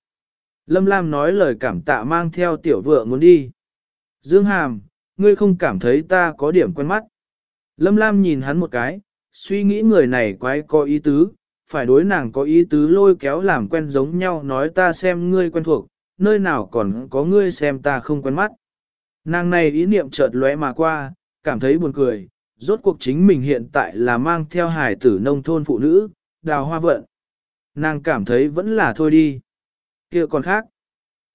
Lâm Lam nói lời cảm tạ mang theo tiểu vượng muốn đi. Dương Hàm, ngươi không cảm thấy ta có điểm quen mắt. Lâm Lam nhìn hắn một cái, suy nghĩ người này quái có ý tứ, phải đối nàng có ý tứ lôi kéo làm quen giống nhau nói ta xem ngươi quen thuộc, nơi nào còn có ngươi xem ta không quen mắt. Nàng này ý niệm chợt lóe mà qua, cảm thấy buồn cười, rốt cuộc chính mình hiện tại là mang theo hài tử nông thôn phụ nữ, đào hoa vận. Nàng cảm thấy vẫn là thôi đi kia còn khác.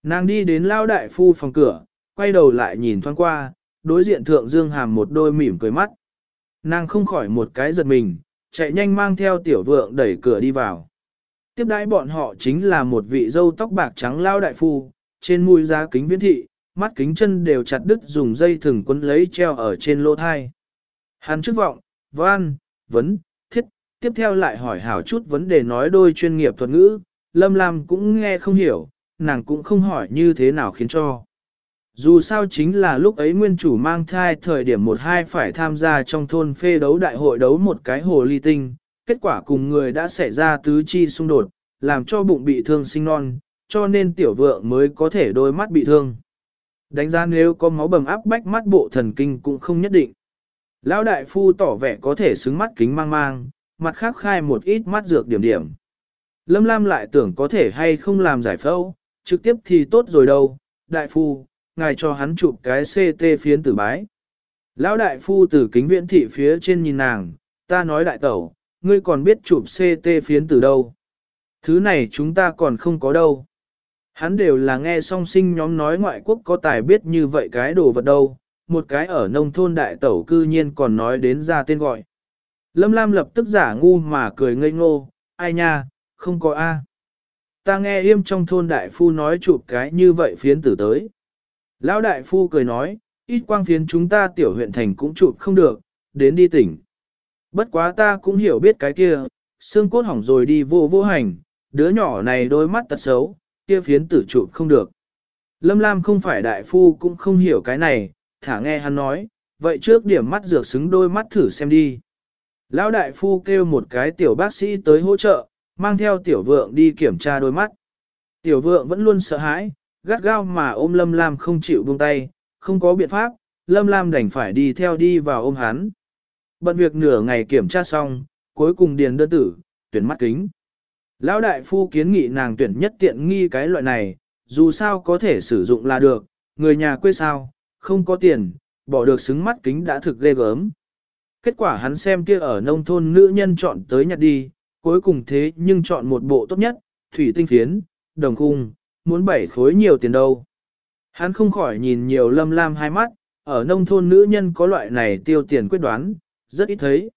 Nàng đi đến lao đại phu phòng cửa, quay đầu lại nhìn thoáng qua, đối diện thượng dương hàm một đôi mỉm cười mắt. Nàng không khỏi một cái giật mình, chạy nhanh mang theo tiểu vượng đẩy cửa đi vào. Tiếp đãi bọn họ chính là một vị dâu tóc bạc trắng lao đại phu, trên mũi giá kính viễn thị, mắt kính chân đều chặt đứt dùng dây thừng quấn lấy treo ở trên lỗ thai. Hắn chức vọng, văn, vấn, thiết, tiếp theo lại hỏi hảo chút vấn đề nói đôi chuyên nghiệp thuật ngữ, Lâm Lam cũng nghe không hiểu, nàng cũng không hỏi như thế nào khiến cho. Dù sao chính là lúc ấy nguyên chủ mang thai thời điểm một hai phải tham gia trong thôn phê đấu đại hội đấu một cái hồ ly tinh, kết quả cùng người đã xảy ra tứ chi xung đột, làm cho bụng bị thương sinh non, cho nên tiểu vượng mới có thể đôi mắt bị thương. Đánh giá nếu có máu bầm áp bách mắt bộ thần kinh cũng không nhất định. Lão đại phu tỏ vẻ có thể xứng mắt kính mang mang, mặt khác khai một ít mắt dược điểm điểm. Lâm Lam lại tưởng có thể hay không làm giải phẫu, trực tiếp thì tốt rồi đâu, đại phu, ngài cho hắn chụp cái CT phiến tử bái. Lão đại phu từ kính viễn thị phía trên nhìn nàng, ta nói đại tẩu, ngươi còn biết chụp CT phiến tử đâu. Thứ này chúng ta còn không có đâu. Hắn đều là nghe song sinh nhóm nói ngoại quốc có tài biết như vậy cái đồ vật đâu, một cái ở nông thôn đại tẩu cư nhiên còn nói đến ra tên gọi. Lâm Lam lập tức giả ngu mà cười ngây ngô, ai nha, không có A. Ta nghe im trong thôn đại phu nói chụp cái như vậy phiến tử tới. Lão đại phu cười nói, ít quang phiến chúng ta tiểu huyện thành cũng chụp không được, đến đi tỉnh. Bất quá ta cũng hiểu biết cái kia, xương cốt hỏng rồi đi vô vô hành, đứa nhỏ này đôi mắt tật xấu, kia phiến tử chụp không được. Lâm Lam không phải đại phu cũng không hiểu cái này, thả nghe hắn nói, vậy trước điểm mắt dược xứng đôi mắt thử xem đi. Lão đại phu kêu một cái tiểu bác sĩ tới hỗ trợ, mang theo tiểu vượng đi kiểm tra đôi mắt. Tiểu vượng vẫn luôn sợ hãi, gắt gao mà ôm Lâm Lam không chịu buông tay, không có biện pháp, Lâm Lam đành phải đi theo đi vào ôm hắn. Bận việc nửa ngày kiểm tra xong, cuối cùng điền đơn tử, tuyển mắt kính. Lão đại phu kiến nghị nàng tuyển nhất tiện nghi cái loại này, dù sao có thể sử dụng là được, người nhà quê sao, không có tiền, bỏ được xứng mắt kính đã thực ghê gớm. Kết quả hắn xem kia ở nông thôn nữ nhân chọn tới nhặt đi, cuối cùng thế nhưng chọn một bộ tốt nhất, thủy tinh phiến, đồng khung, muốn bảy khối nhiều tiền đâu. Hắn không khỏi nhìn nhiều lâm lam hai mắt, ở nông thôn nữ nhân có loại này tiêu tiền quyết đoán, rất ít thấy.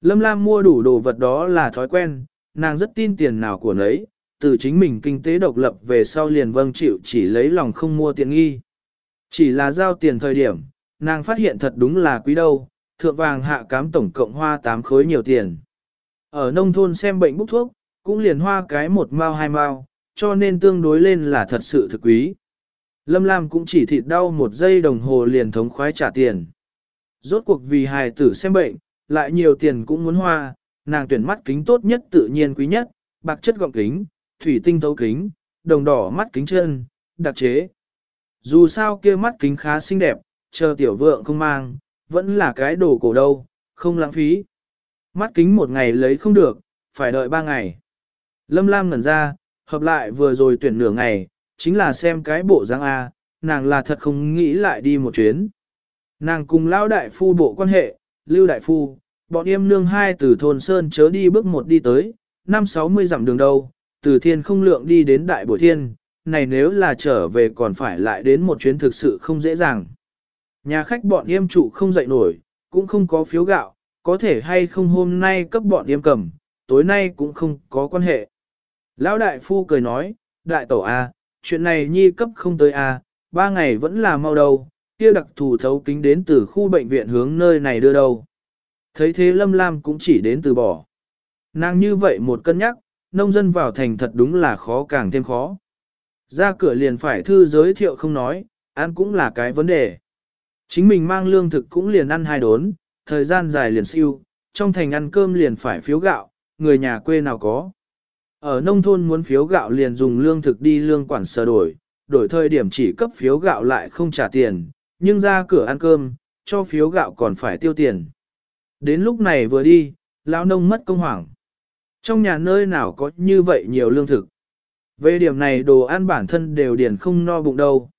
Lâm lam mua đủ đồ vật đó là thói quen, nàng rất tin tiền nào của nấy, từ chính mình kinh tế độc lập về sau liền vâng chịu chỉ lấy lòng không mua tiện nghi. Chỉ là giao tiền thời điểm, nàng phát hiện thật đúng là quý đâu, thượng vàng hạ cám tổng cộng hoa 8 khối nhiều tiền. Ở nông thôn xem bệnh bút thuốc, cũng liền hoa cái một mao hai mao, cho nên tương đối lên là thật sự thực quý. Lâm Lam cũng chỉ thịt đau một giây đồng hồ liền thống khoái trả tiền. Rốt cuộc vì hài tử xem bệnh, lại nhiều tiền cũng muốn hoa, nàng tuyển mắt kính tốt nhất tự nhiên quý nhất, bạc chất gọng kính, thủy tinh thấu kính, đồng đỏ mắt kính chân, đặc chế. Dù sao kia mắt kính khá xinh đẹp, chờ tiểu vượng không mang, vẫn là cái đồ cổ đâu, không lãng phí. Mắt kính một ngày lấy không được, phải đợi ba ngày. Lâm Lam ngẩn ra, hợp lại vừa rồi tuyển nửa ngày, chính là xem cái bộ dáng A, nàng là thật không nghĩ lại đi một chuyến. Nàng cùng Lão đại phu bộ quan hệ, lưu đại phu, bọn em nương hai từ thôn Sơn chớ đi bước một đi tới, năm sáu mươi dặm đường đâu, từ thiên không lượng đi đến đại bội thiên, này nếu là trở về còn phải lại đến một chuyến thực sự không dễ dàng. Nhà khách bọn yêm trụ không dậy nổi, cũng không có phiếu gạo, có thể hay không hôm nay cấp bọn yêm cầm, tối nay cũng không có quan hệ. Lão đại phu cười nói, đại tổ A, à, chuyện này nhi cấp không tới A, ba ngày vẫn là mau đầu, kia đặc thù thấu kính đến từ khu bệnh viện hướng nơi này đưa đâu. Thấy thế Lâm Lam cũng chỉ đến từ bỏ. Nàng như vậy một cân nhắc, nông dân vào thành thật đúng là khó càng thêm khó. Ra cửa liền phải thư giới thiệu không nói, ăn cũng là cái vấn đề. Chính mình mang lương thực cũng liền ăn hai đốn, thời gian dài liền siêu, trong thành ăn cơm liền phải phiếu gạo, người nhà quê nào có. Ở nông thôn muốn phiếu gạo liền dùng lương thực đi lương quản sở đổi, đổi thời điểm chỉ cấp phiếu gạo lại không trả tiền, nhưng ra cửa ăn cơm, cho phiếu gạo còn phải tiêu tiền. Đến lúc này vừa đi, lão nông mất công hoảng. Trong nhà nơi nào có như vậy nhiều lương thực. Về điểm này đồ ăn bản thân đều điền không no bụng đâu.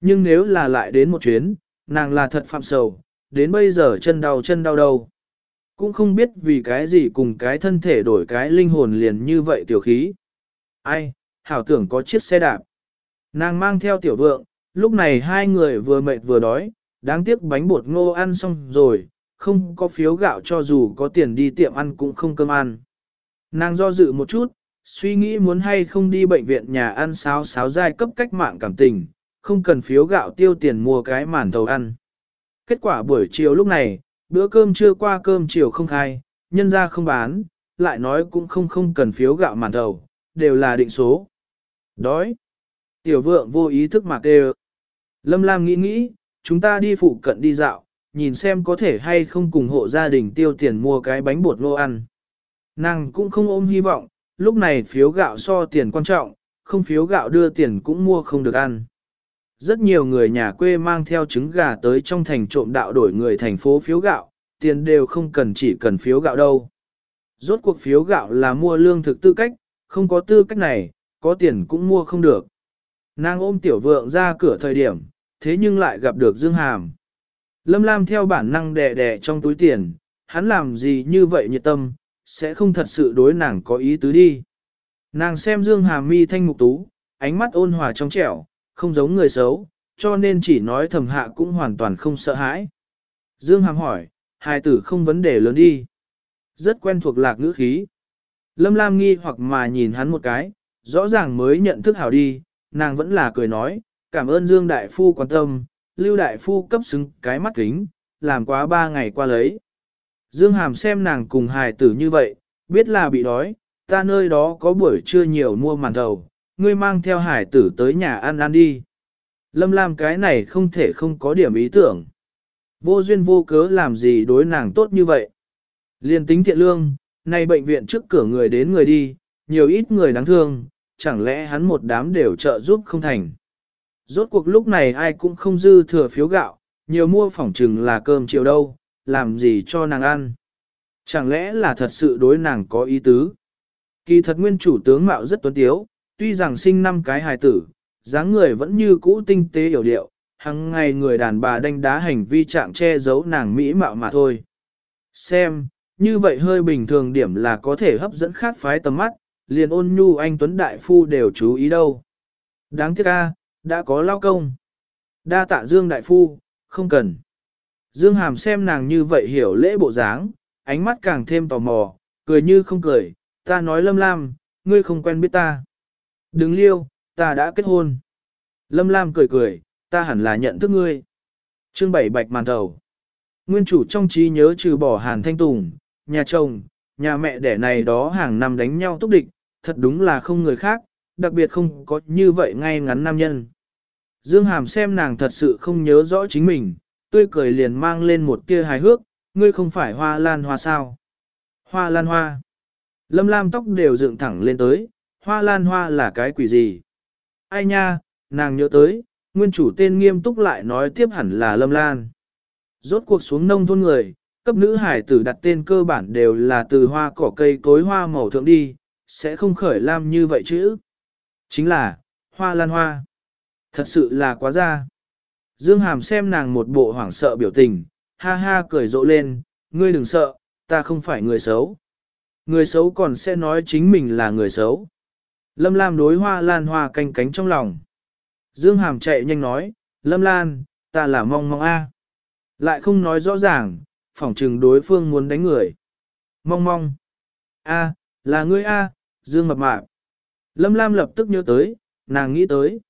Nhưng nếu là lại đến một chuyến, nàng là thật phạm sầu, đến bây giờ chân đau chân đau đâu. Cũng không biết vì cái gì cùng cái thân thể đổi cái linh hồn liền như vậy tiểu khí. Ai, hảo tưởng có chiếc xe đạp. Nàng mang theo tiểu vượng, lúc này hai người vừa mệt vừa đói, đáng tiếc bánh bột ngô ăn xong rồi, không có phiếu gạo cho dù có tiền đi tiệm ăn cũng không cơm ăn. Nàng do dự một chút, suy nghĩ muốn hay không đi bệnh viện nhà ăn sáo sáo giai cấp cách mạng cảm tình, không cần phiếu gạo tiêu tiền mua cái màn thầu ăn. Kết quả buổi chiều lúc này, bữa cơm chưa qua cơm chiều không khai, nhân ra không bán, lại nói cũng không không cần phiếu gạo màn đầu đều là định số. Đói. Tiểu vượng vô ý thức mà đều Lâm Lam nghĩ nghĩ, chúng ta đi phụ cận đi dạo, nhìn xem có thể hay không cùng hộ gia đình tiêu tiền mua cái bánh bột ngô ăn. Nàng cũng không ôm hy vọng, lúc này phiếu gạo so tiền quan trọng, không phiếu gạo đưa tiền cũng mua không được ăn. Rất nhiều người nhà quê mang theo trứng gà tới trong thành trộm đạo đổi người thành phố phiếu gạo, tiền đều không cần chỉ cần phiếu gạo đâu. Rốt cuộc phiếu gạo là mua lương thực tư cách, không có tư cách này, có tiền cũng mua không được. Nàng ôm tiểu vượng ra cửa thời điểm, thế nhưng lại gặp được Dương Hàm. Lâm Lam theo bản năng đè đè trong túi tiền, hắn làm gì như vậy nhiệt tâm, sẽ không thật sự đối nàng có ý tứ đi. Nàng xem Dương Hàm mi thanh mục tú, ánh mắt ôn hòa trong trẻo, không giống người xấu, cho nên chỉ nói thầm hạ cũng hoàn toàn không sợ hãi. Dương Hàm hỏi, hai tử không vấn đề lớn đi. Rất quen thuộc lạc ngữ khí. Lâm Lam nghi hoặc mà nhìn hắn một cái, rõ ràng mới nhận thức hảo đi, nàng vẫn là cười nói, cảm ơn Dương Đại Phu quan tâm, Lưu Đại Phu cấp xứng cái mắt kính, làm quá ba ngày qua lấy. Dương Hàm xem nàng cùng hài tử như vậy, biết là bị đói, ta nơi đó có buổi trưa nhiều mua màn thầu, ngươi mang theo hải tử tới nhà ăn ăn đi. Lâm Lam cái này không thể không có điểm ý tưởng. Vô duyên vô cớ làm gì đối nàng tốt như vậy. Liên tính thiện lương, nay bệnh viện trước cửa người đến người đi, nhiều ít người đáng thương, chẳng lẽ hắn một đám đều trợ giúp không thành. Rốt cuộc lúc này ai cũng không dư thừa phiếu gạo, nhiều mua phỏng trừng là cơm chiều đâu, làm gì cho nàng ăn. Chẳng lẽ là thật sự đối nàng có ý tứ. Kỳ thật nguyên chủ tướng mạo rất tuấn tiếu, tuy rằng sinh năm cái hài tử, dáng người vẫn như cũ tinh tế hiểu điệu, hằng ngày người đàn bà đánh đá hành vi trạng che giấu nàng mỹ mạo mà thôi. Xem, như vậy hơi bình thường điểm là có thể hấp dẫn khác phái tầm mắt, liền ôn nhu anh Tuấn Đại Phu đều chú ý đâu. Đáng tiếc a, đã có lao công. Đa tạ Dương Đại Phu, không cần. Dương Hàm xem nàng như vậy hiểu lễ bộ dáng, ánh mắt càng thêm tò mò, cười như không cười, ta nói Lâm Lam, ngươi không quen biết ta. Đừng liêu, ta đã kết hôn. Lâm Lam cười cười, ta hẳn là nhận thức ngươi. Chương bảy bạch màn đầu. Nguyên chủ trong trí nhớ trừ bỏ Hàn Thanh Tùng, nhà chồng, nhà mẹ đẻ này đó hàng năm đánh nhau túc địch, thật đúng là không người khác, đặc biệt không có như vậy ngay ngắn nam nhân. Dương Hàm xem nàng thật sự không nhớ rõ chính mình, tươi cười liền mang lên một tia hài hước, ngươi không phải hoa lan hoa sao? Hoa lan hoa. Lâm lam tóc đều dựng thẳng lên tới, hoa lan hoa là cái quỷ gì? Ai nha, nàng nhớ tới, nguyên chủ tên nghiêm túc lại nói tiếp hẳn là lâm lan. Rốt cuộc xuống nông thôn người, cấp nữ hải tử đặt tên cơ bản đều là từ hoa cỏ cây cối hoa màu thượng đi, sẽ không khởi lam như vậy chứ. Chính là, hoa lan hoa. Thật sự là quá ra. Dương Hàm xem nàng một bộ hoảng sợ biểu tình, ha ha cười rộ lên, ngươi đừng sợ, ta không phải người xấu. Người xấu còn sẽ nói chính mình là người xấu. Lâm Lam đối hoa lan hoa canh cánh trong lòng. Dương Hàm chạy nhanh nói, Lâm Lan, ta là mong mong a. Lại không nói rõ ràng, phỏng chừng đối phương muốn đánh người. Mong mong. A, là ngươi A, Dương mập mạp. Lâm Lam lập tức nhớ tới, nàng nghĩ tới.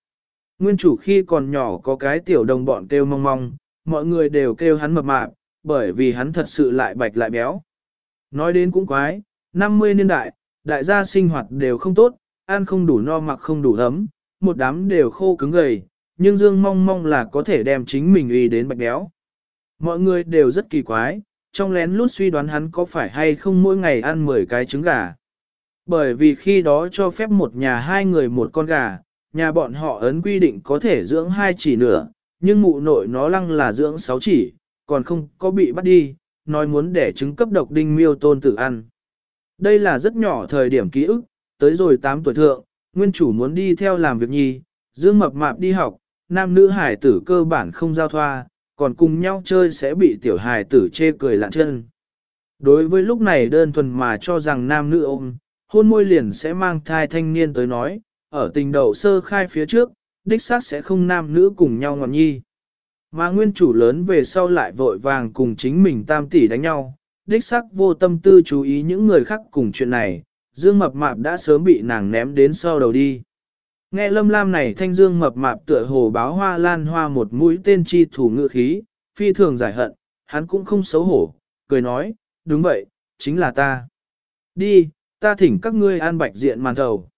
Nguyên chủ khi còn nhỏ có cái tiểu đồng bọn kêu mong mong, mọi người đều kêu hắn mập mạp, bởi vì hắn thật sự lại bạch lại béo. Nói đến cũng quái, 50 niên đại, đại gia sinh hoạt đều không tốt, ăn không đủ no mặc không đủ ấm, một đám đều khô cứng gầy, nhưng Dương mong mong là có thể đem chính mình uy đến bạch béo. Mọi người đều rất kỳ quái, trong lén lút suy đoán hắn có phải hay không mỗi ngày ăn 10 cái trứng gà. Bởi vì khi đó cho phép một nhà hai người một con gà, nhà bọn họ ấn quy định có thể dưỡng hai chỉ nửa, nhưng mụ nội nó lăng là dưỡng sáu chỉ, còn không có bị bắt đi, nói muốn để trứng cấp độc đinh miêu tôn tự ăn. Đây là rất nhỏ thời điểm ký ức, tới rồi 8 tuổi thượng, nguyên chủ muốn đi theo làm việc nhi, dương mập mạp đi học, nam nữ hải tử cơ bản không giao thoa, còn cùng nhau chơi sẽ bị tiểu hải tử chê cười lạn chân. Đối với lúc này đơn thuần mà cho rằng nam nữ ôm, hôn môi liền sẽ mang thai thanh niên tới nói, ở tình đầu sơ khai phía trước, đích xác sẽ không nam nữ cùng nhau ngọn nhi. Mà nguyên chủ lớn về sau lại vội vàng cùng chính mình tam tỷ đánh nhau, đích xác vô tâm tư chú ý những người khác cùng chuyện này, Dương Mập Mạp đã sớm bị nàng ném đến sau đầu đi. Nghe lâm lam này thanh Dương Mập Mạp tựa hồ báo hoa lan hoa một mũi tên chi thủ ngự khí, phi thường giải hận, hắn cũng không xấu hổ, cười nói, đúng vậy, chính là ta. Đi, ta thỉnh các ngươi an bạch diện màn thầu.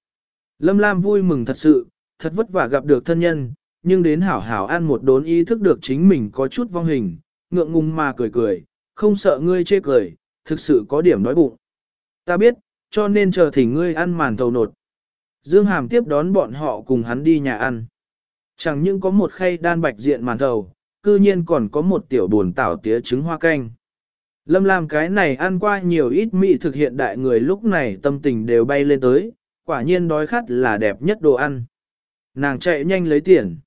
Lâm Lam vui mừng thật sự, thật vất vả gặp được thân nhân, nhưng đến hảo hảo ăn một đốn ý thức được chính mình có chút vong hình, ngượng ngùng mà cười cười, không sợ ngươi chê cười, thực sự có điểm đói bụng. Ta biết, cho nên chờ thỉnh ngươi ăn màn thầu nột. Dương Hàm tiếp đón bọn họ cùng hắn đi nhà ăn. Chẳng những có một khay đan bạch diện màn thầu, cư nhiên còn có một tiểu buồn tảo tía trứng hoa canh. Lâm Lam cái này ăn qua nhiều ít mỹ thực hiện đại người lúc này tâm tình đều bay lên tới, quả nhiên đói khát là đẹp nhất đồ ăn. Nàng chạy nhanh lấy tiền.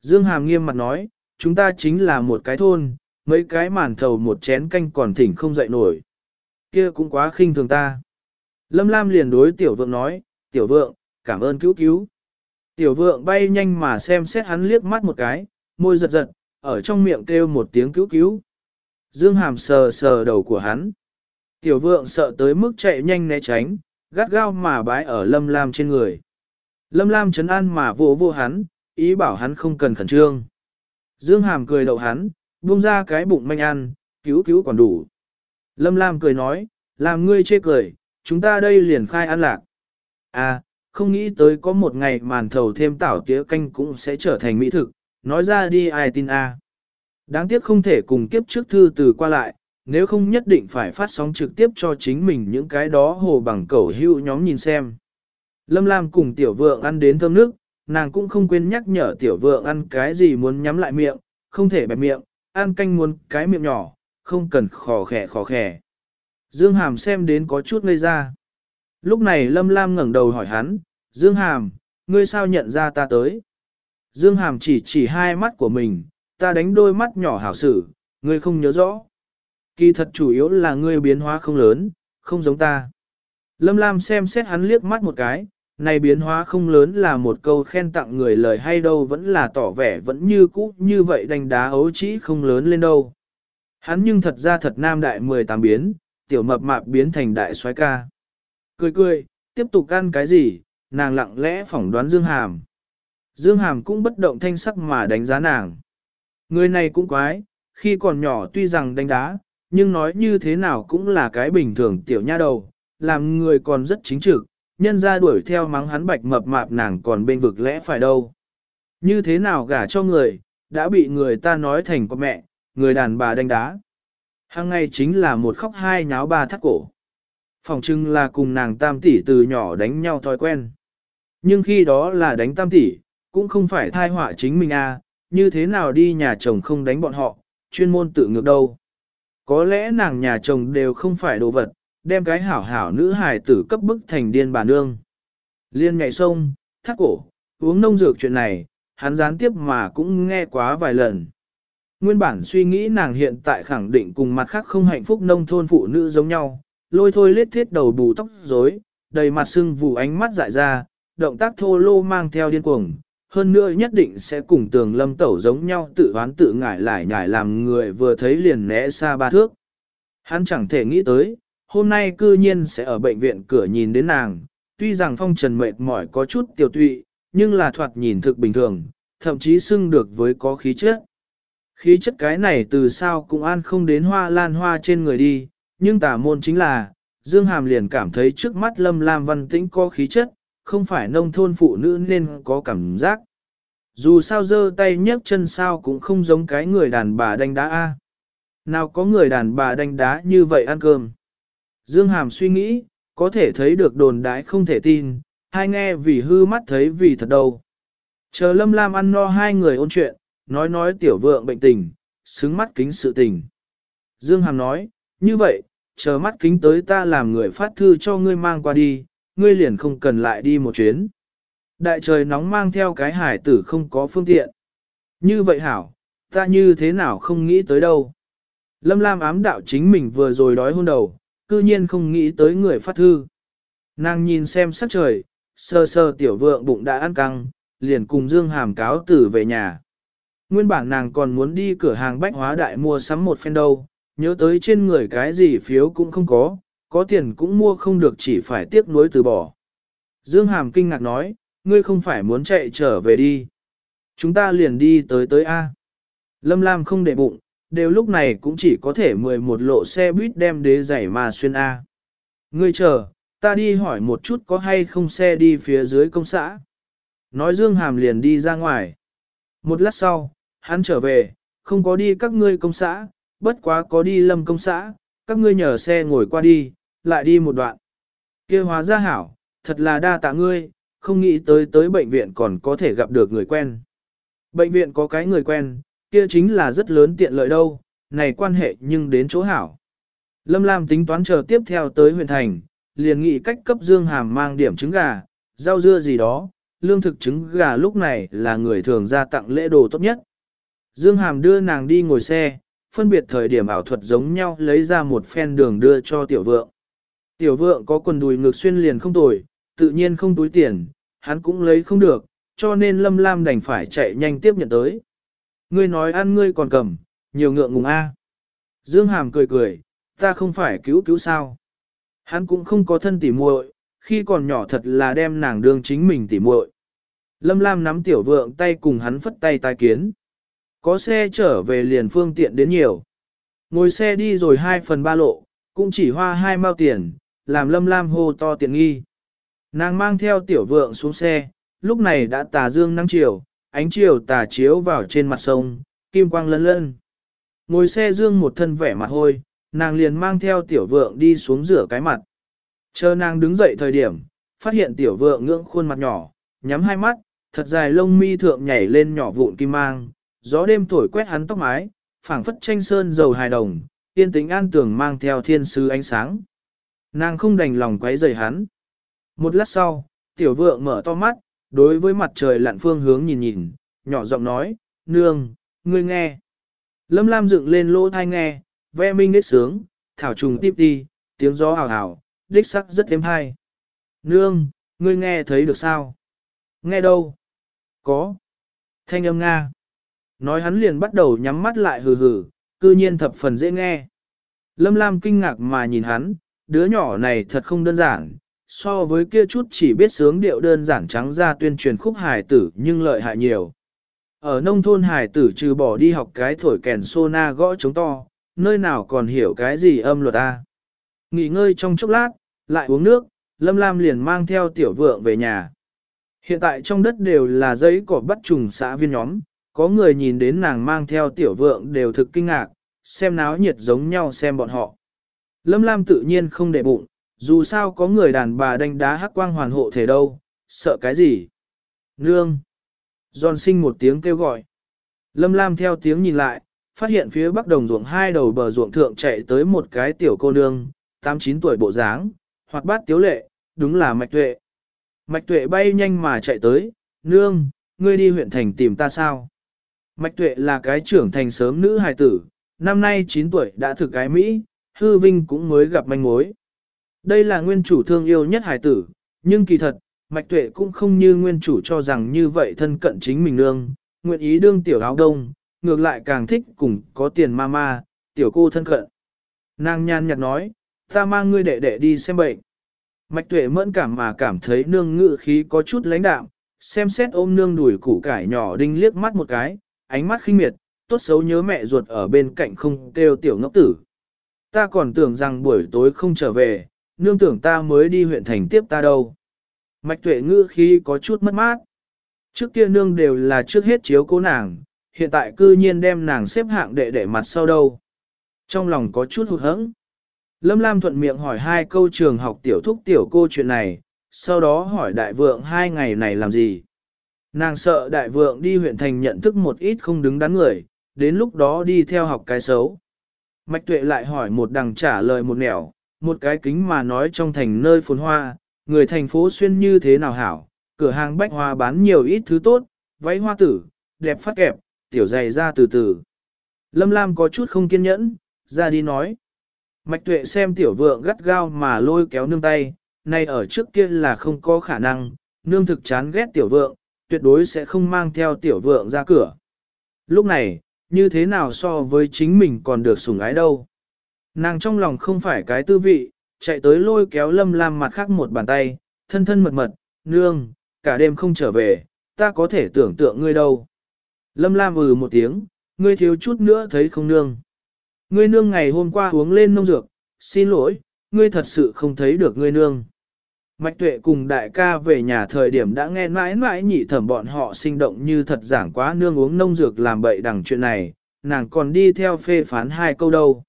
Dương Hàm nghiêm mặt nói, chúng ta chính là một cái thôn, mấy cái màn thầu một chén canh còn thỉnh không dậy nổi. Kia cũng quá khinh thường ta. Lâm Lam liền đối tiểu vượng nói, tiểu vượng, cảm ơn cứu cứu. Tiểu vượng bay nhanh mà xem xét hắn liếc mắt một cái, môi giật giật, ở trong miệng kêu một tiếng cứu cứu. Dương Hàm sờ sờ đầu của hắn. Tiểu vượng sợ tới mức chạy nhanh né tránh, gắt gao mà bái ở Lâm Lam trên người. Lâm Lam chấn an mà vỗ vô hắn, ý bảo hắn không cần khẩn trương. Dương Hàm cười đậu hắn, buông ra cái bụng manh ăn, cứu cứu còn đủ. Lâm Lam cười nói, làm ngươi chê cười, chúng ta đây liền khai ăn lạc. À, không nghĩ tới có một ngày màn thầu thêm tảo tía canh cũng sẽ trở thành mỹ thực, nói ra đi ai tin a. À. Đáng tiếc không thể cùng kiếp trước thư từ qua lại, nếu không nhất định phải phát sóng trực tiếp cho chính mình những cái đó hồ bằng cẩu hưu nhóm nhìn xem. Lâm Lam cùng tiểu vượng ăn đến thơm nước, nàng cũng không quên nhắc nhở tiểu vượng ăn cái gì muốn nhắm lại miệng, không thể bẹp miệng, ăn canh muốn cái miệng nhỏ, không cần khò khẻ khò khẻ. Dương Hàm xem đến có chút ngây ra. Lúc này Lâm Lam ngẩng đầu hỏi hắn, Dương Hàm, ngươi sao nhận ra ta tới? Dương Hàm chỉ chỉ hai mắt của mình, ta đánh đôi mắt nhỏ hảo sử, ngươi không nhớ rõ. Kỳ thật chủ yếu là ngươi biến hóa không lớn, không giống ta. Lâm Lam xem xét hắn liếc mắt một cái, này biến hóa không lớn là một câu khen tặng người lời hay đâu vẫn là tỏ vẻ vẫn như cũ như vậy đánh đá ấu trĩ không lớn lên đâu. Hắn nhưng thật ra thật nam đại 18 biến, tiểu mập mạp biến thành đại soái ca. Cười cười, tiếp tục ăn cái gì, nàng lặng lẽ phỏng đoán Dương Hàm. Dương Hàm cũng bất động thanh sắc mà đánh giá nàng. Người này cũng quái, khi còn nhỏ tuy rằng đánh đá, nhưng nói như thế nào cũng là cái bình thường tiểu nha đầu, làm người còn rất chính trực, nhân ra đuổi theo mắng hắn bạch mập mạp nàng còn bên vực lẽ phải đâu. Như thế nào gả cho người, đã bị người ta nói thành con mẹ, người đàn bà đánh đá. Hàng ngày chính là một khóc hai nháo ba thắt cổ. Phòng trưng là cùng nàng tam tỷ từ nhỏ đánh nhau thói quen. Nhưng khi đó là đánh tam tỷ, cũng không phải thai họa chính mình à, như thế nào đi nhà chồng không đánh bọn họ, chuyên môn tự ngược đâu. Có lẽ nàng nhà chồng đều không phải đồ vật, đem cái hảo hảo nữ hài tử cấp bức thành điên bà nương. Liên nhảy sông, thắt cổ, uống nông dược chuyện này, hắn gián tiếp mà cũng nghe quá vài lần. Nguyên bản suy nghĩ nàng hiện tại khẳng định cùng mặt khác không hạnh phúc nông thôn phụ nữ giống nhau, lôi thôi lết thiết đầu bù tóc rối, đầy mặt sưng vù ánh mắt dại ra, động tác thô lô mang theo điên cuồng, hơn nữa nhất định sẽ cùng tường lâm tẩu giống nhau tự hoán tự ngải lại nhải làm người vừa thấy liền né xa ba thước. Hắn chẳng thể nghĩ tới, hôm nay cư nhiên sẽ ở bệnh viện cửa nhìn đến nàng, tuy rằng phong trần mệt mỏi có chút tiểu tụy, nhưng là thoạt nhìn thực bình thường, thậm chí xưng được với có khí chất. Khí chất cái này từ sao cũng an không đến hoa lan hoa trên người đi, nhưng tà môn chính là, Dương Hàm liền cảm thấy trước mắt lâm lam văn tĩnh có khí chất, không phải nông thôn phụ nữ nên có cảm giác. Dù sao dơ tay nhấc chân sao cũng không giống cái người đàn bà đánh đá a. Nào có người đàn bà đánh đá như vậy ăn cơm. Dương Hàm suy nghĩ, có thể thấy được đồn đái không thể tin, hai nghe vì hư mắt thấy vì thật đâu. Chờ Lâm Lam ăn no hai người ôn chuyện, nói nói tiểu vượng bệnh tình, xứng mắt kính sự tình. Dương Hàm nói, như vậy, chờ mắt kính tới ta làm người phát thư cho ngươi mang qua đi, ngươi liền không cần lại đi một chuyến. Đại trời nóng mang theo cái hải tử không có phương tiện. Như vậy hảo, ta như thế nào không nghĩ tới đâu. Lâm Lam ám đạo chính mình vừa rồi đói hôn đầu, cư nhiên không nghĩ tới người phát thư. Nàng nhìn xem sắc trời, sơ sơ tiểu vượng bụng đã ăn căng, liền cùng Dương Hàm cáo tử về nhà. Nguyên bản nàng còn muốn đi cửa hàng bách hóa đại mua sắm một phen đâu, nhớ tới trên người cái gì phiếu cũng không có, có tiền cũng mua không được chỉ phải tiếc nuối từ bỏ. Dương Hàm kinh ngạc nói, ngươi không phải muốn chạy trở về đi. Chúng ta liền đi tới tới A. Lâm Lam không để bụng, đều lúc này cũng chỉ có thể 11 lộ xe buýt đem đế giày mà xuyên A. Ngươi chờ, ta đi hỏi một chút có hay không xe đi phía dưới công xã. Nói Dương Hàm liền đi ra ngoài. Một lát sau, hắn trở về, không có đi các ngươi công xã, bất quá có đi lâm công xã, các ngươi nhờ xe ngồi qua đi, lại đi một đoạn. kia hóa ra hảo, thật là đa tạ ngươi, không nghĩ tới tới bệnh viện còn có thể gặp được người quen. Bệnh viện có cái người quen, kia chính là rất lớn tiện lợi đâu, này quan hệ nhưng đến chỗ hảo. Lâm Lam tính toán chờ tiếp theo tới huyện thành, liền nghị cách cấp Dương Hàm mang điểm trứng gà, rau dưa gì đó, lương thực trứng gà lúc này là người thường ra tặng lễ đồ tốt nhất. Dương Hàm đưa nàng đi ngồi xe, phân biệt thời điểm ảo thuật giống nhau lấy ra một phen đường đưa cho tiểu vượng. Tiểu vượng có quần đùi ngực xuyên liền không tồi, tự nhiên không túi tiền, hắn cũng lấy không được, cho nên Lâm Lam đành phải chạy nhanh tiếp nhận tới. Ngươi nói ăn ngươi còn cầm, nhiều ngượng ngùng a. À. Dương Hàm cười cười, ta không phải cứu cứu sao. Hắn cũng không có thân tỉ muội, khi còn nhỏ thật là đem nàng đương chính mình tỉ muội. Lâm Lam nắm tiểu vượng tay cùng hắn phất tay tai kiến. Có xe trở về liền phương tiện đến nhiều. Ngồi xe đi rồi hai phần ba lộ, cũng chỉ hoa hai mao tiền, làm Lâm Lam hô to tiện nghi. Nàng mang theo tiểu vượng xuống xe, lúc này đã tà dương nắng chiều, ánh chiều tà chiếu vào trên mặt sông, kim quang lân lân. Ngồi xe dương một thân vẻ mặt hôi, nàng liền mang theo tiểu vượng đi xuống rửa cái mặt. Chờ nàng đứng dậy thời điểm, phát hiện tiểu vượng ngưỡng khuôn mặt nhỏ, nhắm hai mắt, thật dài lông mi thượng nhảy lên nhỏ vụn kim mang, gió đêm thổi quét hắn tóc mái, phảng phất tranh sơn dầu hài đồng, yên tĩnh an tường mang theo thiên sứ ánh sáng. Nàng không đành lòng quấy rầy hắn. Một lát sau, tiểu vượng mở to mắt, đối với mặt trời lặn phương hướng nhìn nhìn, nhỏ giọng nói, nương, ngươi nghe. Lâm Lam dựng lên lỗ thai nghe, ve minh đích sướng, thảo trùng tiếp đi, tiếng gió hào hào, đích sắc rất êm hay. Nương, ngươi nghe thấy được sao? Nghe đâu? Có. Thanh âm Nga. Nói hắn liền bắt đầu nhắm mắt lại hừ hừ, cư nhiên thập phần dễ nghe. Lâm Lam kinh ngạc mà nhìn hắn, đứa nhỏ này thật không đơn giản, so với kia chút chỉ biết sướng điệu đơn giản trắng ra tuyên truyền khúc hài tử nhưng lợi hại nhiều. Ở nông thôn hài tử trừ bỏ đi học cái thổi kèn sona gõ trống to, nơi nào còn hiểu cái gì âm luật a. Nghỉ ngơi trong chốc lát, lại uống nước, Lâm Lam liền mang theo tiểu vượng về nhà. Hiện tại trong đất đều là giấy cỏ bắt trùng xã viên nhóm, có người nhìn đến nàng mang theo tiểu vượng đều thực kinh ngạc, xem náo nhiệt giống nhau xem bọn họ. Lâm Lam tự nhiên không để bụng, dù sao có người đàn bà đánh đá hắc quang hoàn hộ thể đâu, sợ cái gì? Nương! Giòn sinh một tiếng kêu gọi. Lâm Lam theo tiếng nhìn lại, phát hiện phía bắc đồng ruộng hai đầu bờ ruộng thượng chạy tới một cái tiểu cô nương, 8-9 tuổi bộ dáng, hoặc bát tiếu lệ, đúng là mạch tuệ. Mạch tuệ bay nhanh mà chạy tới, nương, ngươi đi huyện thành tìm ta sao? Mạch tuệ là cái trưởng thành sớm nữ hài tử, năm nay 9 tuổi đã thực cái Mỹ, hư vinh cũng mới gặp manh mối. Đây là nguyên chủ thương yêu nhất hài tử, nhưng kỳ thật, mạch tuệ cũng không như nguyên chủ cho rằng như vậy thân cận chính mình nương, nguyện ý đương tiểu áo đông, ngược lại càng thích cùng có tiền ma ma, tiểu cô thân cận. Nàng nhan nhạt nói, ta mang ngươi đệ đệ đi xem bệnh. Mạch tuệ mẫn cảm mà cảm thấy nương ngự khí có chút lãnh đạm, xem xét ôm nương đùi củ cải nhỏ đinh liếc mắt một cái, ánh mắt khinh miệt, tốt xấu nhớ mẹ ruột ở bên cạnh không kêu tiểu ngốc tử. Ta còn tưởng rằng buổi tối không trở về, nương tưởng ta mới đi huyện thành tiếp ta đâu. Mạch tuệ ngữ khí có chút mất mát. Trước kia nương đều là trước hết chiếu cố nàng, hiện tại cư nhiên đem nàng xếp hạng đệ đệ mặt sau đâu. Trong lòng có chút hụt hẫng. Lâm Lam thuận miệng hỏi hai câu trường học tiểu thúc tiểu cô chuyện này, sau đó hỏi đại vượng hai ngày này làm gì. Nàng sợ đại vượng đi huyện thành nhận thức một ít không đứng đắn người, đến lúc đó đi theo học cái xấu. Mạch tuệ lại hỏi một đằng trả lời một nẻo, một cái kính mà nói trong thành nơi phồn hoa, người thành phố xuyên như thế nào hảo, cửa hàng bách hoa bán nhiều ít thứ tốt, váy hoa tử, đẹp phát kẹp, tiểu dày ra từ từ. Lâm Lam có chút không kiên nhẫn, ra đi nói. Mạch tuệ xem tiểu vượng gắt gao mà lôi kéo nương tay, nay ở trước kia là không có khả năng, nương thực chán ghét tiểu vượng, tuyệt đối sẽ không mang theo tiểu vượng ra cửa. Lúc này, như thế nào so với chính mình còn được sủng ái đâu. Nàng trong lòng không phải cái tư vị, chạy tới lôi kéo lâm lam mặt khác một bàn tay, thân thân mật mật, nương, cả đêm không trở về, ta có thể tưởng tượng ngươi đâu. Lâm lam ừ một tiếng, ngươi thiếu chút nữa thấy không nương. Ngươi nương ngày hôm qua uống lên nông dược, xin lỗi, ngươi thật sự không thấy được ngươi nương. Mạch tuệ cùng đại ca về nhà thời điểm đã nghe mãi mãi nhị thẩm bọn họ sinh động như thật giảng quá nương uống nông dược làm bậy đằng chuyện này, nàng còn đi theo phê phán hai câu đâu.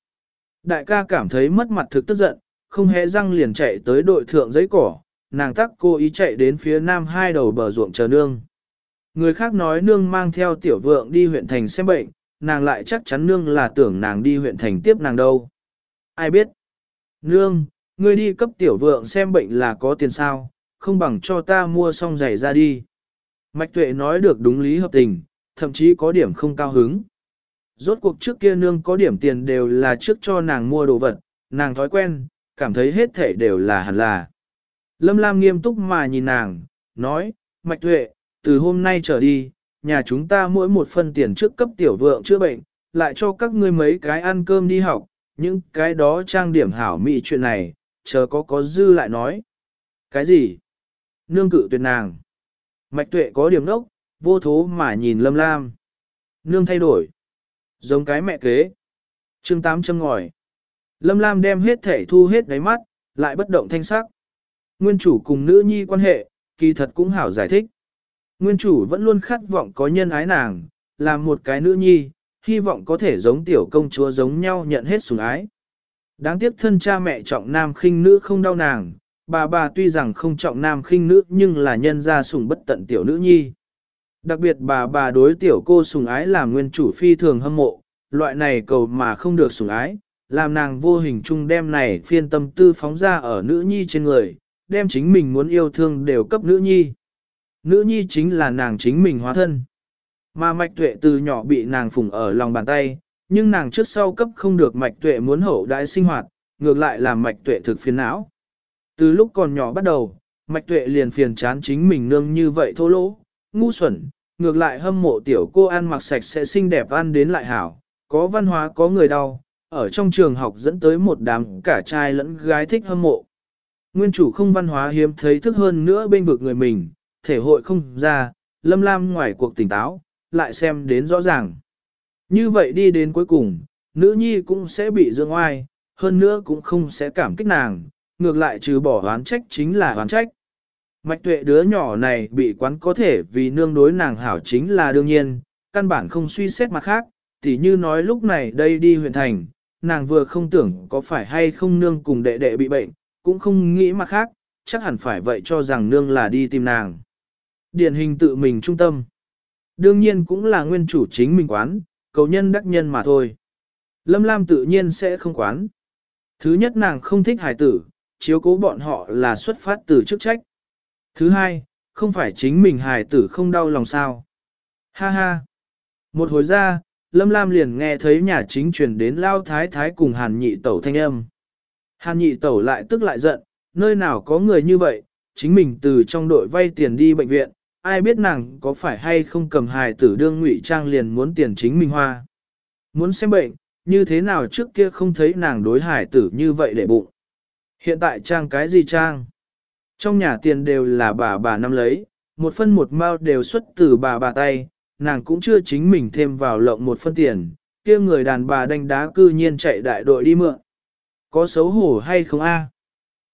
Đại ca cảm thấy mất mặt thực tức giận, không hề răng liền chạy tới đội thượng giấy cỏ, nàng tắc cô ý chạy đến phía nam hai đầu bờ ruộng chờ nương. Người khác nói nương mang theo tiểu vượng đi huyện thành xem bệnh, nàng lại chắc chắn nương là tưởng nàng đi huyện thành tiếp nàng đâu. Ai biết? Nương, ngươi đi cấp tiểu vượng xem bệnh là có tiền sao, không bằng cho ta mua xong giày ra đi. Mạch tuệ nói được đúng lý hợp tình, thậm chí có điểm không cao hứng. Rốt cuộc trước kia nương có điểm tiền đều là trước cho nàng mua đồ vật, nàng thói quen, cảm thấy hết thể đều là hẳn là. Lâm Lam nghiêm túc mà nhìn nàng, nói, Mạch Tuệ, từ hôm nay trở đi, nhà chúng ta mỗi một phân tiền trước cấp tiểu vượng chữa bệnh, lại cho các ngươi mấy cái ăn cơm đi học, những cái đó trang điểm hảo mị chuyện này, chờ có có dư lại nói. Cái gì? Nương cự tuyệt nàng. Mạch tuệ có điểm nốc vô thố mà nhìn lâm lam. Nương thay đổi. Giống cái mẹ kế. chương tám châm ngòi. Lâm lam đem hết thể thu hết đáy mắt, lại bất động thanh sắc. Nguyên chủ cùng nữ nhi quan hệ, kỳ thật cũng hảo giải thích. Nguyên chủ vẫn luôn khát vọng có nhân ái nàng, làm một cái nữ nhi, hy vọng có thể giống tiểu công chúa giống nhau nhận hết sủng ái. Đáng tiếc thân cha mẹ trọng nam khinh nữ không đau nàng, bà bà tuy rằng không trọng nam khinh nữ nhưng là nhân gia sủng bất tận tiểu nữ nhi. Đặc biệt bà bà đối tiểu cô sủng ái làm nguyên chủ phi thường hâm mộ, loại này cầu mà không được sủng ái, làm nàng vô hình chung đem này phiên tâm tư phóng ra ở nữ nhi trên người, đem chính mình muốn yêu thương đều cấp nữ nhi. Nữ nhi chính là nàng chính mình hóa thân. Mà mạch tuệ từ nhỏ bị nàng phùng ở lòng bàn tay, nhưng nàng trước sau cấp không được mạch tuệ muốn hậu đại sinh hoạt, ngược lại làm mạch tuệ thực phiền não. Từ lúc còn nhỏ bắt đầu, mạch tuệ liền phiền chán chính mình nương như vậy thô lỗ, ngu xuẩn, ngược lại hâm mộ tiểu cô ăn mặc sạch sẽ xinh đẹp ăn đến lại hảo, có văn hóa có người đau, ở trong trường học dẫn tới một đám cả trai lẫn gái thích hâm mộ. Nguyên chủ không văn hóa hiếm thấy thức hơn nữa bên vực người mình, thể hội không ra, lâm lam ngoài cuộc tỉnh táo, lại xem đến rõ ràng. Như vậy đi đến cuối cùng, nữ nhi cũng sẽ bị dưỡng oai, hơn nữa cũng không sẽ cảm kích nàng, ngược lại trừ bỏ oán trách chính là oán trách. Mạch tuệ đứa nhỏ này bị quán có thể vì nương đối nàng hảo chính là đương nhiên, căn bản không suy xét mặt khác, tỉ như nói lúc này đây đi huyện thành, nàng vừa không tưởng có phải hay không nương cùng đệ đệ bị bệnh, cũng không nghĩ mặt khác, chắc hẳn phải vậy cho rằng nương là đi tìm nàng. Điển hình tự mình trung tâm. Đương nhiên cũng là nguyên chủ chính mình quán, cầu nhân đắc nhân mà thôi. Lâm Lam tự nhiên sẽ không quán. Thứ nhất nàng không thích hài tử, chiếu cố bọn họ là xuất phát từ chức trách. Thứ hai, không phải chính mình hài tử không đau lòng sao. Ha ha. Một hồi ra, Lâm Lam liền nghe thấy nhà chính truyền đến Lao Thái Thái cùng Hàn Nhị Tẩu thanh âm. Hàn Nhị Tẩu lại tức lại giận, nơi nào có người như vậy, chính mình từ trong đội vay tiền đi bệnh viện, ai biết nàng có phải hay không cầm hài tử đương ngụy trang liền muốn tiền chính mình hoa. Muốn xem bệnh, như thế nào trước kia không thấy nàng đối hài tử như vậy để bụng. Hiện tại trang cái gì trang? Trong nhà tiền đều là bà bà năm lấy, một phân một mao đều xuất từ bà bà tay, nàng cũng chưa chính mình thêm vào lộng một phân tiền, kia người đàn bà đánh đá cư nhiên chạy đại đội đi mượn. Có xấu hổ hay không a?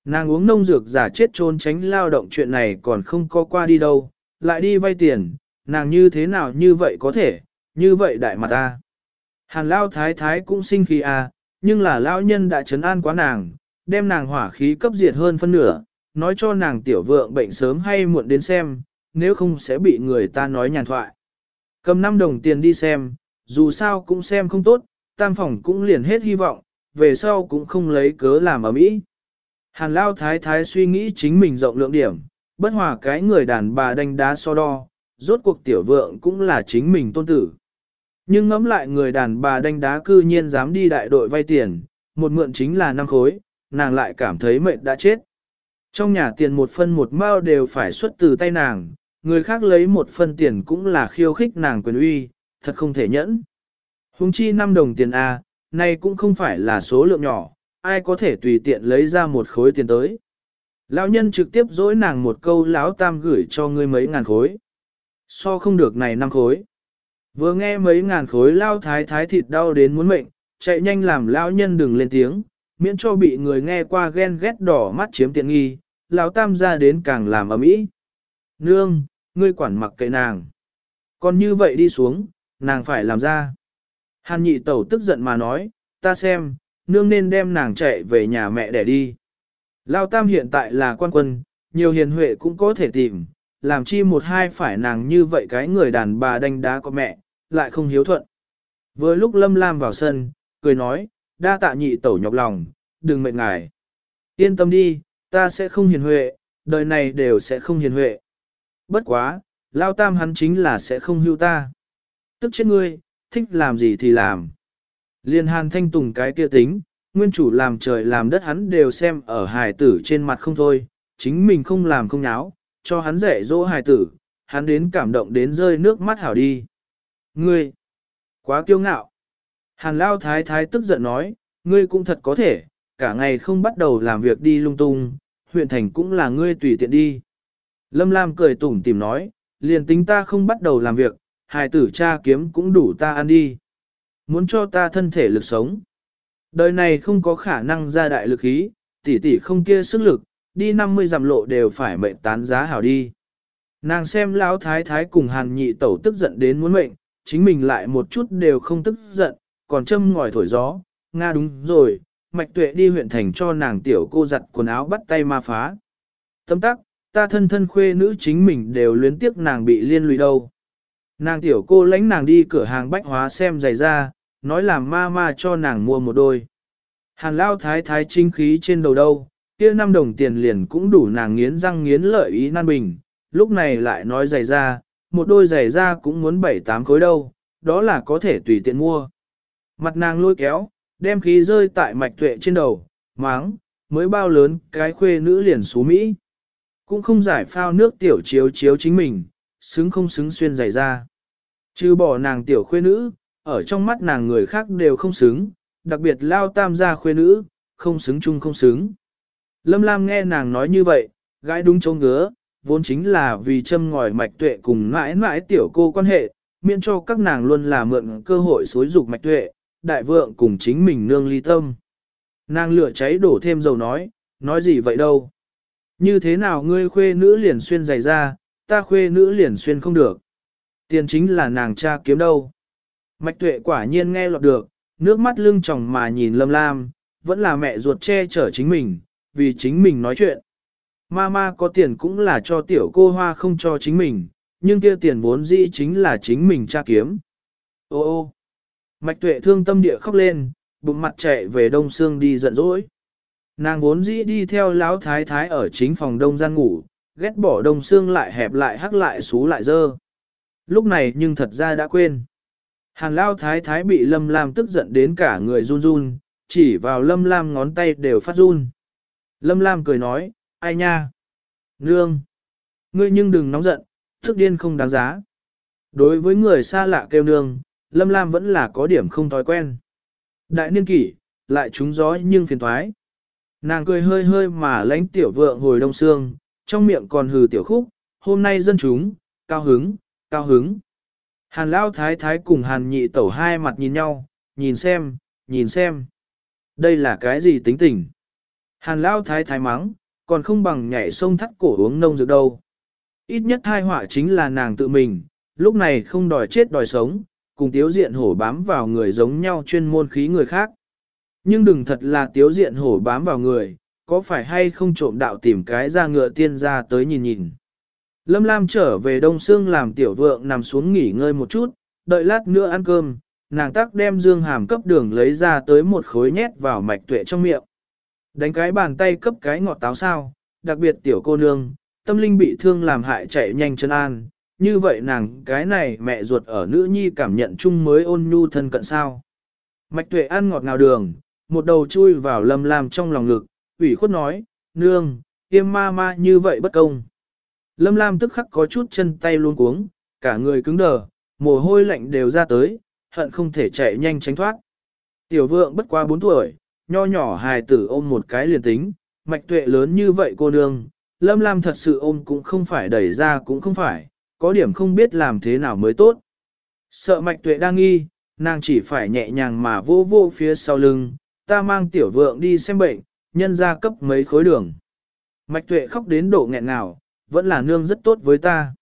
Nàng uống nông dược giả chết trốn tránh lao động chuyện này còn không có qua đi đâu, lại đi vay tiền, nàng như thế nào như vậy có thể, như vậy đại mặt ta. Hàn lao thái thái cũng sinh khí à, nhưng là lao nhân đã chấn an quá nàng, đem nàng hỏa khí cấp diệt hơn phân nửa, nói cho nàng tiểu vượng bệnh sớm hay muộn đến xem, nếu không sẽ bị người ta nói nhàn thoại. Cầm 5 đồng tiền đi xem, dù sao cũng xem không tốt, tam phòng cũng liền hết hy vọng, về sau cũng không lấy cớ làm ở mỹ. Hàn lao thái thái suy nghĩ chính mình rộng lượng điểm, bất hòa cái người đàn bà đánh đá so đo, rốt cuộc tiểu vượng cũng là chính mình tôn tử. Nhưng ngẫm lại người đàn bà đánh đá cư nhiên dám đi đại đội vay tiền, một mượn chính là năm khối, nàng lại cảm thấy mệnh đã chết. Trong nhà tiền một phân một mao đều phải xuất từ tay nàng, người khác lấy một phân tiền cũng là khiêu khích nàng quyền uy, thật không thể nhẫn. Hùng chi 5 đồng tiền A, nay cũng không phải là số lượng nhỏ, ai có thể tùy tiện lấy ra một khối tiền tới. Lão nhân trực tiếp dối nàng một câu lão tam gửi cho ngươi mấy ngàn khối. So không được này năm khối. Vừa nghe mấy ngàn khối lao thái thái thịt đau đến muốn mệnh, chạy nhanh làm lão nhân đừng lên tiếng, miễn cho bị người nghe qua ghen ghét đỏ mắt chiếm tiện nghi, lão tam ra đến càng làm ầm ĩ. Nương, ngươi quản mặc kệ nàng. Còn như vậy đi xuống, nàng phải làm ra. Hàn nhị tẩu tức giận mà nói, ta xem, nương nên đem nàng chạy về nhà mẹ để đi. Lao tam hiện tại là quan quân, nhiều hiền huệ cũng có thể tìm, làm chi một hai phải nàng như vậy cái người đàn bà đánh đá có mẹ, lại không hiếu thuận. Vừa lúc lâm lam vào sân, cười nói, đa tạ nhị tẩu nhọc lòng, đừng mệt ngài. Yên tâm đi, ta sẽ không hiền huệ, đời này đều sẽ không hiền huệ. Bất quá, lao tam hắn chính là sẽ không hưu ta. Tức chết ngươi, thích làm gì thì làm. Liên hàn thanh tùng cái kia tính, nguyên chủ làm trời làm đất hắn đều xem ở hài tử trên mặt không thôi, chính mình không làm không nháo, cho hắn dạy dỗ hài tử, hắn đến cảm động đến rơi nước mắt hảo đi. Ngươi, quá kiêu ngạo. Hàn lao thái thái tức giận nói, ngươi cũng thật có thể, cả ngày không bắt đầu làm việc đi lung tung, huyện thành cũng là ngươi tùy tiện đi. Lâm Lam cười tủm tìm nói, liền tính ta không bắt đầu làm việc, hài tử cha kiếm cũng đủ ta ăn đi. Muốn cho ta thân thể lực sống. Đời này không có khả năng ra đại lực khí, tỷ tỷ không kia sức lực, đi 50 dặm lộ đều phải mệnh tán giá hảo đi. Nàng xem lão thái thái cùng hàn nhị tẩu tức giận đến muốn mệnh, chính mình lại một chút đều không tức giận, còn châm ngòi thổi gió. Nga đúng rồi, mạch tuệ đi huyện thành cho nàng tiểu cô giặt quần áo bắt tay ma phá. Tấm tắc, ta thân thân khuê nữ chính mình đều luyến tiếc nàng bị liên lụy đâu. Nàng tiểu cô lãnh nàng đi cửa hàng bách hóa xem giày ra, nói làm ma ma cho nàng mua một đôi. Hàn lao thái thái chính khí trên đầu đâu, kia năm đồng tiền liền cũng đủ nàng nghiến răng nghiến lợi ý nan bình, lúc này lại nói giày ra, một đôi giày ra cũng muốn bảy tám khối đâu, đó là có thể tùy tiện mua. Mặt nàng lôi kéo, đem khí rơi tại mạch tuệ trên đầu, máng, mới bao lớn cái khuê nữ liền xú Mỹ. Cũng không giải phao nước tiểu chiếu chiếu chính mình, xứng không xứng xuyên giày ra. Chứ bỏ nàng tiểu khuê nữ, ở trong mắt nàng người khác đều không xứng, đặc biệt lao tam gia khuê nữ, không xứng chung không xứng. Lâm Lam nghe nàng nói như vậy, gái đúng châu ngứa, vốn chính là vì châm ngòi mạch tuệ cùng mãi mãi tiểu cô quan hệ, miễn cho các nàng luôn là mượn cơ hội xối dục mạch tuệ, đại vượng cùng chính mình nương ly tâm. Nàng lửa cháy đổ thêm dầu nói, nói gì vậy đâu. Như thế nào ngươi khuê nữ liền xuyên giày ra, ta khuê nữ liền xuyên không được. Tiền chính là nàng cha kiếm đâu. Mạch tuệ quả nhiên nghe lọt được, nước mắt lưng tròng mà nhìn lâm lam, vẫn là mẹ ruột che chở chính mình, vì chính mình nói chuyện. Mama có tiền cũng là cho tiểu cô hoa không cho chính mình, nhưng kia tiền vốn dĩ chính là chính mình tra kiếm. Ô ô, mạch tuệ thương tâm địa khóc lên, bụng mặt chạy về đông xương đi giận dỗi. Nàng vốn dĩ đi theo lão thái thái ở chính phòng đông gian ngủ, ghét bỏ đông xương lại hẹp lại hắc lại xú lại dơ. Lúc này nhưng thật ra đã quên. Hàn lao thái thái bị lâm lam tức giận đến cả người run run, chỉ vào lâm lam ngón tay đều phát run. Lâm lam cười nói, ai nha? Nương! Ngươi nhưng đừng nóng giận, thức điên không đáng giá. Đối với người xa lạ kêu nương, Lâm Lam vẫn là có điểm không thói quen. Đại niên kỷ, lại trúng gió nhưng phiền thoái. Nàng cười hơi hơi mà lánh tiểu vượng hồi đông xương, trong miệng còn hừ tiểu khúc, hôm nay dân chúng, cao hứng, cao hứng. Hàn Lao Thái Thái cùng Hàn Nhị Tẩu hai mặt nhìn nhau, nhìn xem, nhìn xem. Đây là cái gì tính tình? Hàn Lao Thái Thái mắng, còn không bằng nhảy sông thắt cổ uống nông dược đâu. Ít nhất hai họa chính là nàng tự mình, lúc này không đòi chết đòi sống, cùng tiếu diện hổ bám vào người giống nhau chuyên môn khí người khác. Nhưng đừng thật là tiếu diện hổ bám vào người, có phải hay không trộm đạo tìm cái ra ngựa tiên ra tới nhìn nhìn. Lâm Lam trở về Đông Sương làm tiểu vượng nằm xuống nghỉ ngơi một chút, đợi lát nữa ăn cơm, nàng tắc đem dương hàm cấp đường lấy ra tới một khối nhét vào mạch tuệ trong miệng. Đánh cái bàn tay cấp cái ngọt táo sao, đặc biệt tiểu cô nương, tâm linh bị thương làm hại chạy nhanh chân an, như vậy nàng cái này mẹ ruột ở nữ nhi cảm nhận chung mới ôn nhu thân cận sao. Mạch tuệ ăn ngọt ngào đường, một đầu chui vào lâm lam trong lòng ngực, ủy khuất nói, nương, tiêm ma ma như vậy bất công. Lâm lam tức khắc có chút chân tay luôn cuống, cả người cứng đờ, mồ hôi lạnh đều ra tới, hận không thể chạy nhanh tránh thoát. Tiểu vượng bất qua 4 tuổi, nho nhỏ hài tử ôm một cái liền tính, mạch tuệ lớn như vậy cô nương, lâm lam thật sự ôm cũng không phải đẩy ra cũng không phải, có điểm không biết làm thế nào mới tốt. Sợ mạch tuệ đang nghi, nàng chỉ phải nhẹ nhàng mà vô vô phía sau lưng, ta mang tiểu vượng đi xem bệnh, nhân ra cấp mấy khối đường. Mạch tuệ khóc đến độ nghẹn ngào, vẫn là nương rất tốt với ta.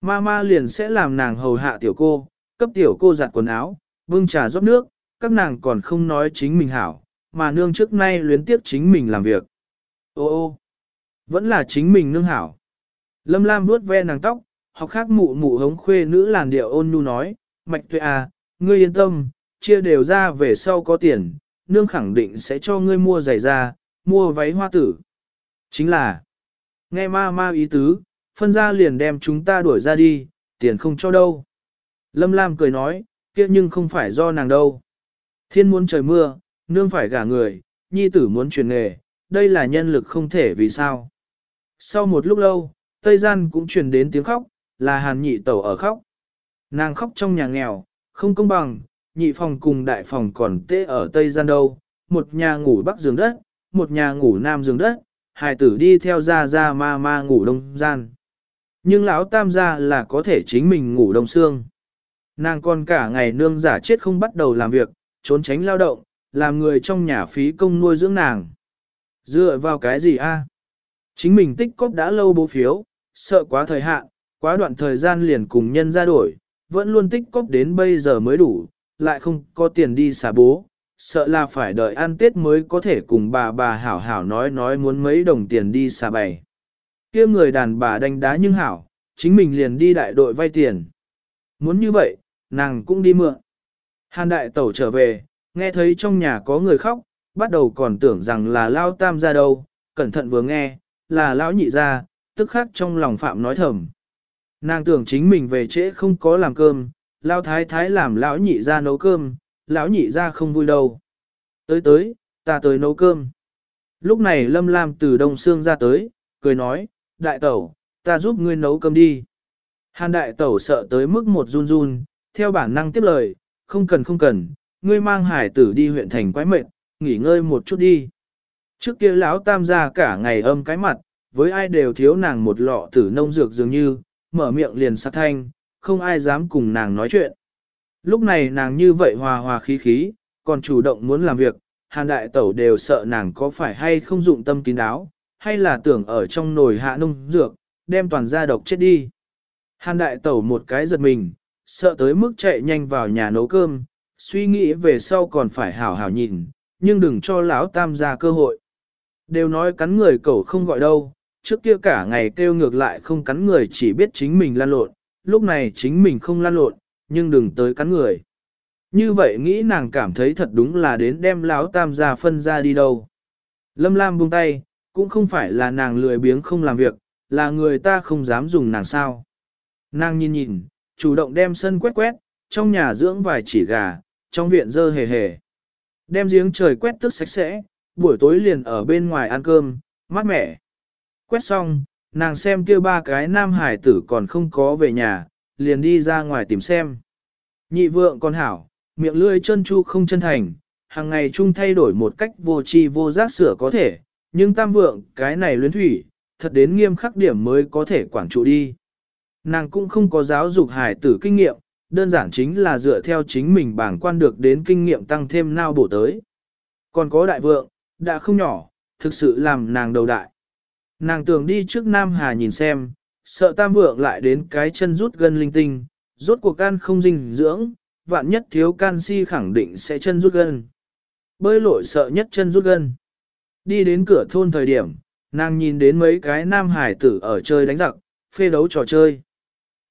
Mama liền sẽ làm nàng hầu hạ tiểu cô, cấp tiểu cô giặt quần áo, bưng trà rót nước, các nàng còn không nói chính mình hảo, mà nương trước nay luyến tiếp chính mình làm việc. Ô ô, vẫn là chính mình nương hảo. Lâm Lam vuốt ve nàng tóc, học khác mụ mụ hống khuê nữ làn điệu ôn nhu nói, mạch tuệ à, ngươi yên tâm, chia đều ra về sau có tiền, nương khẳng định sẽ cho ngươi mua giày da, mua váy hoa tử. Chính là, nghe ma ma ý tứ, phân ra liền đem chúng ta đuổi ra đi, tiền không cho đâu. Lâm Lam cười nói, kia nhưng không phải do nàng đâu. Thiên muốn trời mưa, nương phải gả người, nhi tử muốn chuyển nghề, đây là nhân lực không thể vì sao. Sau một lúc lâu, Tây Gian cũng truyền đến tiếng khóc, là hàn nhị tẩu ở khóc. Nàng khóc trong nhà nghèo, không công bằng, nhị phòng cùng đại phòng còn tê ở Tây Gian đâu, một nhà ngủ bắc giường đất, một nhà ngủ nam giường đất, hài tử đi theo ra ra ma ma ngủ đông gian. Nhưng lão tam gia là có thể chính mình ngủ đông xương. Nàng còn cả ngày nương giả chết không bắt đầu làm việc, trốn tránh lao động, làm người trong nhà phí công nuôi dưỡng nàng. Dựa vào cái gì a? Chính mình tích cóp đã lâu bố phiếu, sợ quá thời hạn, quá đoạn thời gian liền cùng nhân ra đổi, vẫn luôn tích cóp đến bây giờ mới đủ, lại không có tiền đi xả bố, sợ là phải đợi ăn Tết mới có thể cùng bà bà hảo hảo nói nói muốn mấy đồng tiền đi xả bày. kia người đàn bà đánh đá nhưng hảo, chính mình liền đi đại đội vay tiền. Muốn như vậy, nàng cũng đi mượn. Hàn đại tẩu trở về, nghe thấy trong nhà có người khóc, bắt đầu còn tưởng rằng là lao tam ra đâu, cẩn thận vừa nghe, là lão nhị ra, tức khắc trong lòng phạm nói thầm. Nàng tưởng chính mình về trễ không có làm cơm, lao thái thái làm lão nhị ra nấu cơm, lão nhị ra không vui đâu. Tới tới, ta tới nấu cơm. Lúc này Lâm Lam từ Đông Sương ra tới, cười nói, đại tẩu, ta giúp ngươi nấu cơm đi. Hàn đại tẩu sợ tới mức một run run, theo bản năng tiếp lời, không cần không cần, ngươi mang hải tử đi huyện thành quái mệt, nghỉ ngơi một chút đi. Trước kia lão tam gia cả ngày âm cái mặt, với ai đều thiếu nàng một lọ tử nông dược dường như, mở miệng liền sát thanh, không ai dám cùng nàng nói chuyện. Lúc này nàng như vậy hòa hòa khí khí, còn chủ động muốn làm việc, hàn đại tẩu đều sợ nàng có phải hay không dụng tâm kín đáo, hay là tưởng ở trong nồi hạ nông dược, đem toàn gia độc chết đi. Hàn đại tẩu một cái giật mình, sợ tới mức chạy nhanh vào nhà nấu cơm, suy nghĩ về sau còn phải hảo hảo nhìn, nhưng đừng cho lão tam ra cơ hội. Đều nói cắn người cẩu không gọi đâu, trước kia cả ngày kêu ngược lại không cắn người chỉ biết chính mình lan lộn, lúc này chính mình không lan lộn, nhưng đừng tới cắn người. Như vậy nghĩ nàng cảm thấy thật đúng là đến đem lão tam gia phân ra đi đâu. Lâm Lam buông tay, cũng không phải là nàng lười biếng không làm việc, là người ta không dám dùng nàng sao. Nàng nhìn nhìn, chủ động đem sân quét quét, trong nhà dưỡng vài chỉ gà, trong viện dơ hề hề. Đem giếng trời quét tức sạch sẽ, buổi tối liền ở bên ngoài ăn cơm, mát mẻ. Quét xong, nàng xem kia ba cái nam hải tử còn không có về nhà, liền đi ra ngoài tìm xem. Nhị vượng con hảo, miệng lưỡi chân chu không chân thành, hàng ngày chung thay đổi một cách vô tri vô giác sửa có thể, nhưng tam vượng cái này luyến thủy, thật đến nghiêm khắc điểm mới có thể quản trụ đi. Nàng cũng không có giáo dục hải tử kinh nghiệm, đơn giản chính là dựa theo chính mình bảng quan được đến kinh nghiệm tăng thêm nao bổ tới. Còn có đại vượng, đã không nhỏ, thực sự làm nàng đầu đại. Nàng tưởng đi trước Nam Hà nhìn xem, sợ tam vượng lại đến cái chân rút gân linh tinh, rốt cuộc can không dinh dưỡng, vạn nhất thiếu canxi khẳng định sẽ chân rút gân. Bơi lội sợ nhất chân rút gân. Đi đến cửa thôn thời điểm, nàng nhìn đến mấy cái nam hải tử ở chơi đánh giặc, phê đấu trò chơi.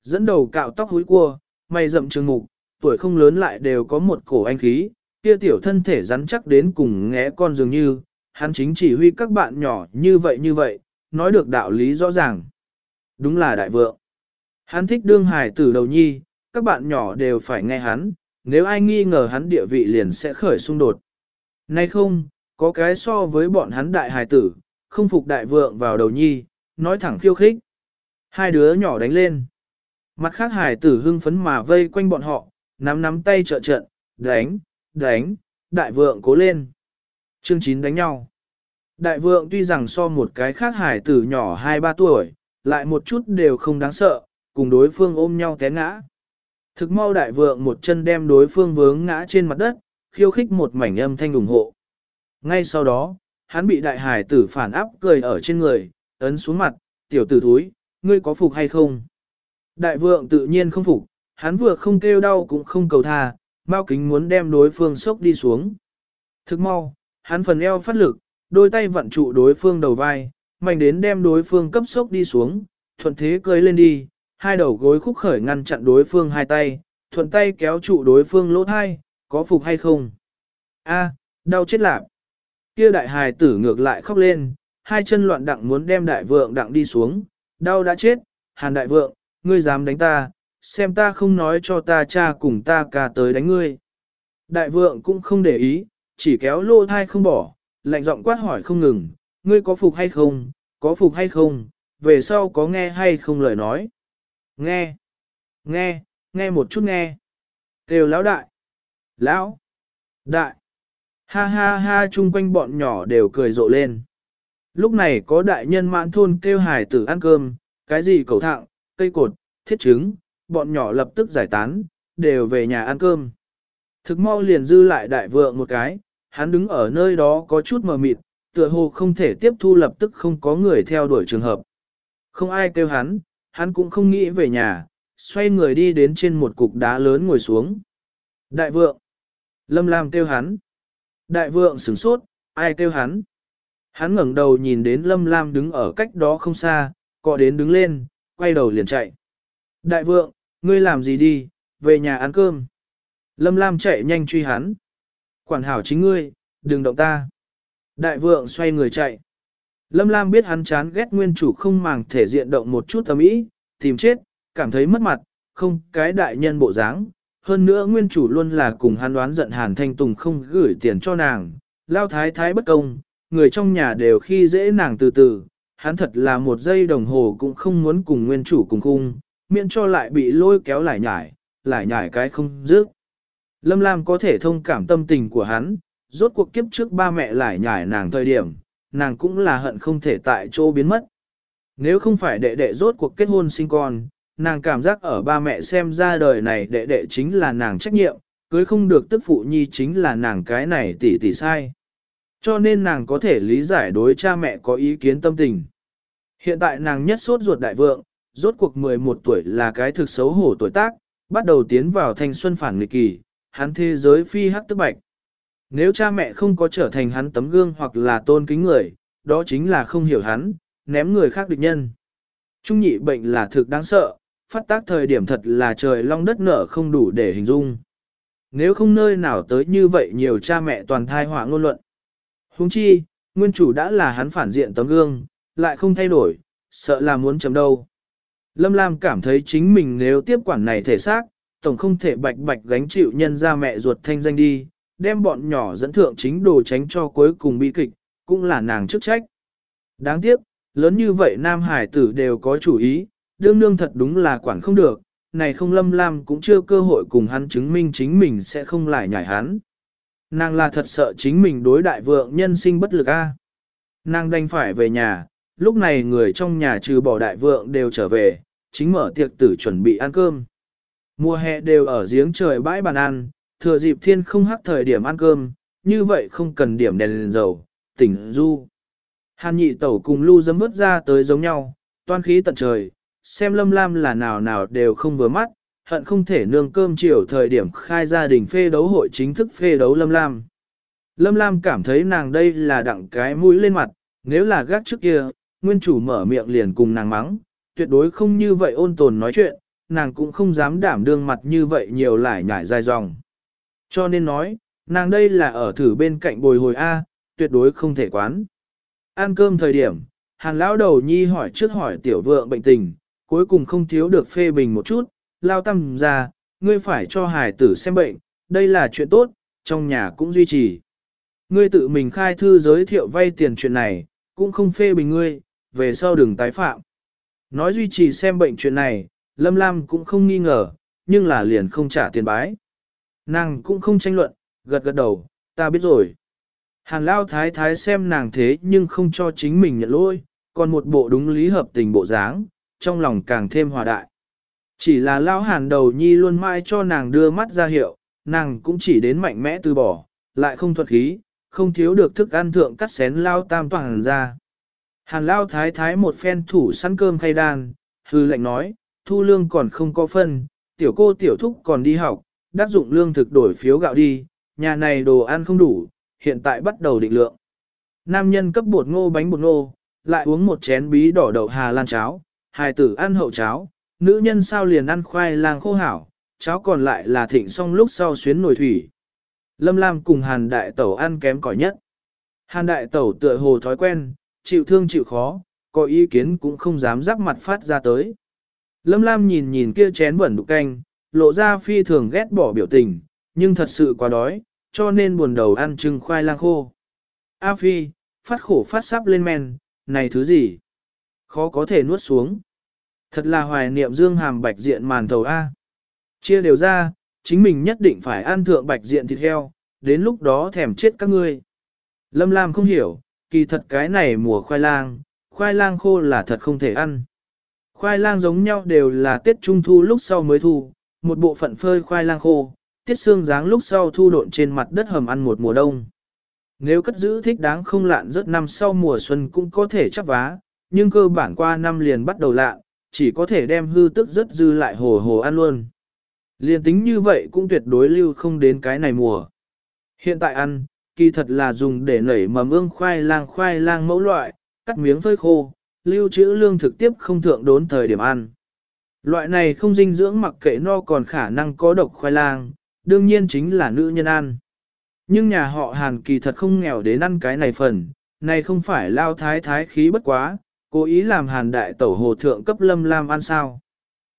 Dẫn đầu cạo tóc húi cua, mày rậm trường mục, tuổi không lớn lại đều có một cổ anh khí, kia tiểu thân thể rắn chắc đến cùng ngẽ con dường như, hắn chính chỉ huy các bạn nhỏ như vậy như vậy, nói được đạo lý rõ ràng. Đúng là đại vượng. Hắn thích đương hài tử đầu nhi, các bạn nhỏ đều phải nghe hắn, nếu ai nghi ngờ hắn địa vị liền sẽ khởi xung đột. Nay không, có cái so với bọn hắn đại hài tử, không phục đại vượng vào đầu nhi, nói thẳng khiêu khích. Hai đứa nhỏ đánh lên. Mặt khác hài tử hưng phấn mà vây quanh bọn họ, nắm nắm tay trợ trận, đánh, đánh, đại vượng cố lên. Chương 9 đánh nhau. Đại vượng tuy rằng so một cái khác hài tử nhỏ 2-3 tuổi, lại một chút đều không đáng sợ, cùng đối phương ôm nhau té ngã. Thực mau đại vượng một chân đem đối phương vướng ngã trên mặt đất, khiêu khích một mảnh âm thanh ủng hộ. Ngay sau đó, hắn bị đại hải tử phản áp cười ở trên người, ấn xuống mặt, tiểu tử thúi, ngươi có phục hay không? Đại vượng tự nhiên không phục, hắn vừa không kêu đau cũng không cầu tha, mau kính muốn đem đối phương sốc đi xuống. Thức mau, hắn phần eo phát lực, đôi tay vận trụ đối phương đầu vai, mạnh đến đem đối phương cấp sốc đi xuống, thuận thế cưới lên đi, hai đầu gối khúc khởi ngăn chặn đối phương hai tay, thuận tay kéo trụ đối phương lỗ thai, có phục hay không? A, đau chết lạc. Kia đại hài tử ngược lại khóc lên, hai chân loạn đặng muốn đem đại vượng đặng đi xuống, đau đã chết, hàn đại vượng, ngươi dám đánh ta, xem ta không nói cho ta cha cùng ta cả tới đánh ngươi. Đại vượng cũng không để ý, chỉ kéo lô thai không bỏ, lạnh giọng quát hỏi không ngừng, ngươi có phục hay không, có phục hay không, về sau có nghe hay không lời nói. Nghe, nghe, nghe một chút nghe. Kêu lão đại, lão, đại. Ha ha ha chung quanh bọn nhỏ đều cười rộ lên. Lúc này có đại nhân mãn thôn kêu hải tử ăn cơm, cái gì cầu thạng, cây cột, thiết trứng, bọn nhỏ lập tức giải tán, đều về nhà ăn cơm. Thực mau liền dư lại đại vượng một cái, hắn đứng ở nơi đó có chút mờ mịt, tựa hồ không thể tiếp thu lập tức không có người theo đuổi trường hợp. Không ai kêu hắn, hắn cũng không nghĩ về nhà, xoay người đi đến trên một cục đá lớn ngồi xuống. Đại vượng! Lâm Lam kêu hắn. Đại vượng sửng sốt, ai kêu hắn? Hắn ngẩng đầu nhìn đến Lâm Lam đứng ở cách đó không xa, cọ đến đứng lên, quay đầu liền chạy. Đại vượng, ngươi làm gì đi, về nhà ăn cơm. Lâm Lam chạy nhanh truy hắn. Quản hảo chính ngươi, đừng động ta. Đại vượng xoay người chạy. Lâm Lam biết hắn chán ghét nguyên chủ không màng thể diện động một chút tâm ý, tìm chết, cảm thấy mất mặt, không cái đại nhân bộ dáng. Hơn nữa nguyên chủ luôn là cùng hắn đoán giận Hàn Thanh Tùng không gửi tiền cho nàng, lao thái thái bất công, người trong nhà đều khi dễ nàng từ từ, hắn thật là một giây đồng hồ cũng không muốn cùng nguyên chủ cùng khung, miễn cho lại bị lôi kéo lại nhải, lại nhải cái không dứt. Lâm Lam có thể thông cảm tâm tình của hắn, rốt cuộc kiếp trước ba mẹ lại nhải nàng thời điểm, nàng cũng là hận không thể tại chỗ biến mất. Nếu không phải đệ đệ rốt cuộc kết hôn sinh con, nàng cảm giác ở ba mẹ xem ra đời này đệ đệ chính là nàng trách nhiệm, cưới không được tức phụ nhi chính là nàng cái này tỷ tỷ sai. Cho nên nàng có thể lý giải đối cha mẹ có ý kiến tâm tình. Hiện tại nàng nhất sốt ruột đại vượng, rốt cuộc 11 tuổi là cái thực xấu hổ tuổi tác, bắt đầu tiến vào thanh xuân phản nghịch kỳ, hắn thế giới phi hắc tức bạch. Nếu cha mẹ không có trở thành hắn tấm gương hoặc là tôn kính người, đó chính là không hiểu hắn, ném người khác địch nhân. Trung nhị bệnh là thực đáng sợ, phát tác thời điểm thật là trời long đất nở không đủ để hình dung. Nếu không nơi nào tới như vậy nhiều cha mẹ toàn thai họa ngôn luận. Huống chi, nguyên chủ đã là hắn phản diện tấm gương, lại không thay đổi, sợ là muốn chấm đâu. Lâm Lam cảm thấy chính mình nếu tiếp quản này thể xác, tổng không thể bạch bạch gánh chịu nhân ra mẹ ruột thanh danh đi, đem bọn nhỏ dẫn thượng chính đồ tránh cho cuối cùng bi kịch, cũng là nàng chức trách. Đáng tiếc, lớn như vậy nam hải tử đều có chủ ý, đương nương thật đúng là quản không được, này không lâm lam cũng chưa cơ hội cùng hắn chứng minh chính mình sẽ không lại nhảy hắn. Nàng là thật sợ chính mình đối đại vượng nhân sinh bất lực a. Nàng đành phải về nhà, lúc này người trong nhà trừ bỏ đại vượng đều trở về, chính mở tiệc tử chuẩn bị ăn cơm. Mùa hè đều ở giếng trời bãi bàn ăn, thừa dịp thiên không hắc thời điểm ăn cơm, như vậy không cần điểm đèn, đèn dầu, tỉnh du. Hàn nhị tẩu cùng lưu dấm vớt ra tới giống nhau, toan khí tận trời, xem lâm lam là nào nào đều không vừa mắt, hận không thể nương cơm chiều thời điểm khai gia đình phê đấu hội chính thức phê đấu lâm lam. Lâm lam cảm thấy nàng đây là đặng cái mũi lên mặt, nếu là gác trước kia, nguyên chủ mở miệng liền cùng nàng mắng, tuyệt đối không như vậy ôn tồn nói chuyện, nàng cũng không dám đảm đương mặt như vậy nhiều lại nhải dài dòng. Cho nên nói, nàng đây là ở thử bên cạnh bồi hồi A, tuyệt đối không thể quán. Ăn cơm thời điểm, hàn lão đầu nhi hỏi trước hỏi tiểu vượng bệnh tình, cuối cùng không thiếu được phê bình một chút, lao tâm ra, ngươi phải cho hài tử xem bệnh, đây là chuyện tốt, trong nhà cũng duy trì. Ngươi tự mình khai thư giới thiệu vay tiền chuyện này, cũng không phê bình ngươi, về sau đừng tái phạm. Nói duy trì xem bệnh chuyện này, Lâm Lam cũng không nghi ngờ, nhưng là liền không trả tiền bái. Nàng cũng không tranh luận, gật gật đầu, ta biết rồi. Hàn Lao Thái Thái xem nàng thế nhưng không cho chính mình nhận lỗi, còn một bộ đúng lý hợp tình bộ dáng, trong lòng càng thêm hòa đại. Chỉ là Lao Hàn đầu nhi luôn mãi cho nàng đưa mắt ra hiệu, nàng cũng chỉ đến mạnh mẽ từ bỏ, lại không thuật khí, không thiếu được thức ăn thượng cắt xén Lao Tam toàn ra. Hàn Lao Thái Thái một phen thủ săn cơm khay đan, hư lệnh nói, thu lương còn không có phân, tiểu cô tiểu thúc còn đi học, đắc dụng lương thực đổi phiếu gạo đi, nhà này đồ ăn không đủ, hiện tại bắt đầu định lượng. Nam nhân cấp bột ngô bánh bột ngô, lại uống một chén bí đỏ đậu hà lan cháo, hài tử ăn hậu cháo, nữ nhân sao liền ăn khoai lang khô hảo, cháo còn lại là thịnh xong lúc sau xuyến nồi thủy. Lâm Lam cùng Hàn Đại Tẩu ăn kém cỏi nhất. Hàn Đại Tẩu tựa hồ thói quen, chịu thương chịu khó, có ý kiến cũng không dám rắc mặt phát ra tới. Lâm Lam nhìn nhìn kia chén vẩn đục canh, lộ ra phi thường ghét bỏ biểu tình, nhưng thật sự quá đói, cho nên buồn đầu ăn trưng khoai lang khô. A Phi, phát khổ phát sắp lên men, này thứ gì? Khó có thể nuốt xuống. Thật là hoài niệm dương hàm bạch diện màn thầu A. Chia đều ra, chính mình nhất định phải ăn thượng bạch diện thịt heo, đến lúc đó thèm chết các ngươi. Lâm Lam không hiểu, kỳ thật cái này mùa khoai lang, khoai lang khô là thật không thể ăn. Khoai lang giống nhau đều là Tết Trung Thu lúc sau mới thu, một bộ phận phơi khoai lang khô, tiết xương dáng lúc sau thu độn trên mặt đất hầm ăn một mùa đông. Nếu cất giữ thích đáng không lạn rất năm sau mùa xuân cũng có thể chắp vá, nhưng cơ bản qua năm liền bắt đầu lạn, chỉ có thể đem hư tức rất dư lại hồ hồ ăn luôn. Liên tính như vậy cũng tuyệt đối lưu không đến cái này mùa. Hiện tại ăn, kỳ thật là dùng để nảy mầm ương khoai lang khoai lang mẫu loại, cắt miếng phơi khô, lưu trữ lương thực tiếp không thượng đốn thời điểm ăn. Loại này không dinh dưỡng mặc kệ no còn khả năng có độc khoai lang, đương nhiên chính là nữ nhân ăn. Nhưng nhà họ Hàn kỳ thật không nghèo đến ăn cái này phần, này không phải lao thái thái khí bất quá, cố ý làm Hàn đại tẩu hồ thượng cấp lâm lam ăn sao.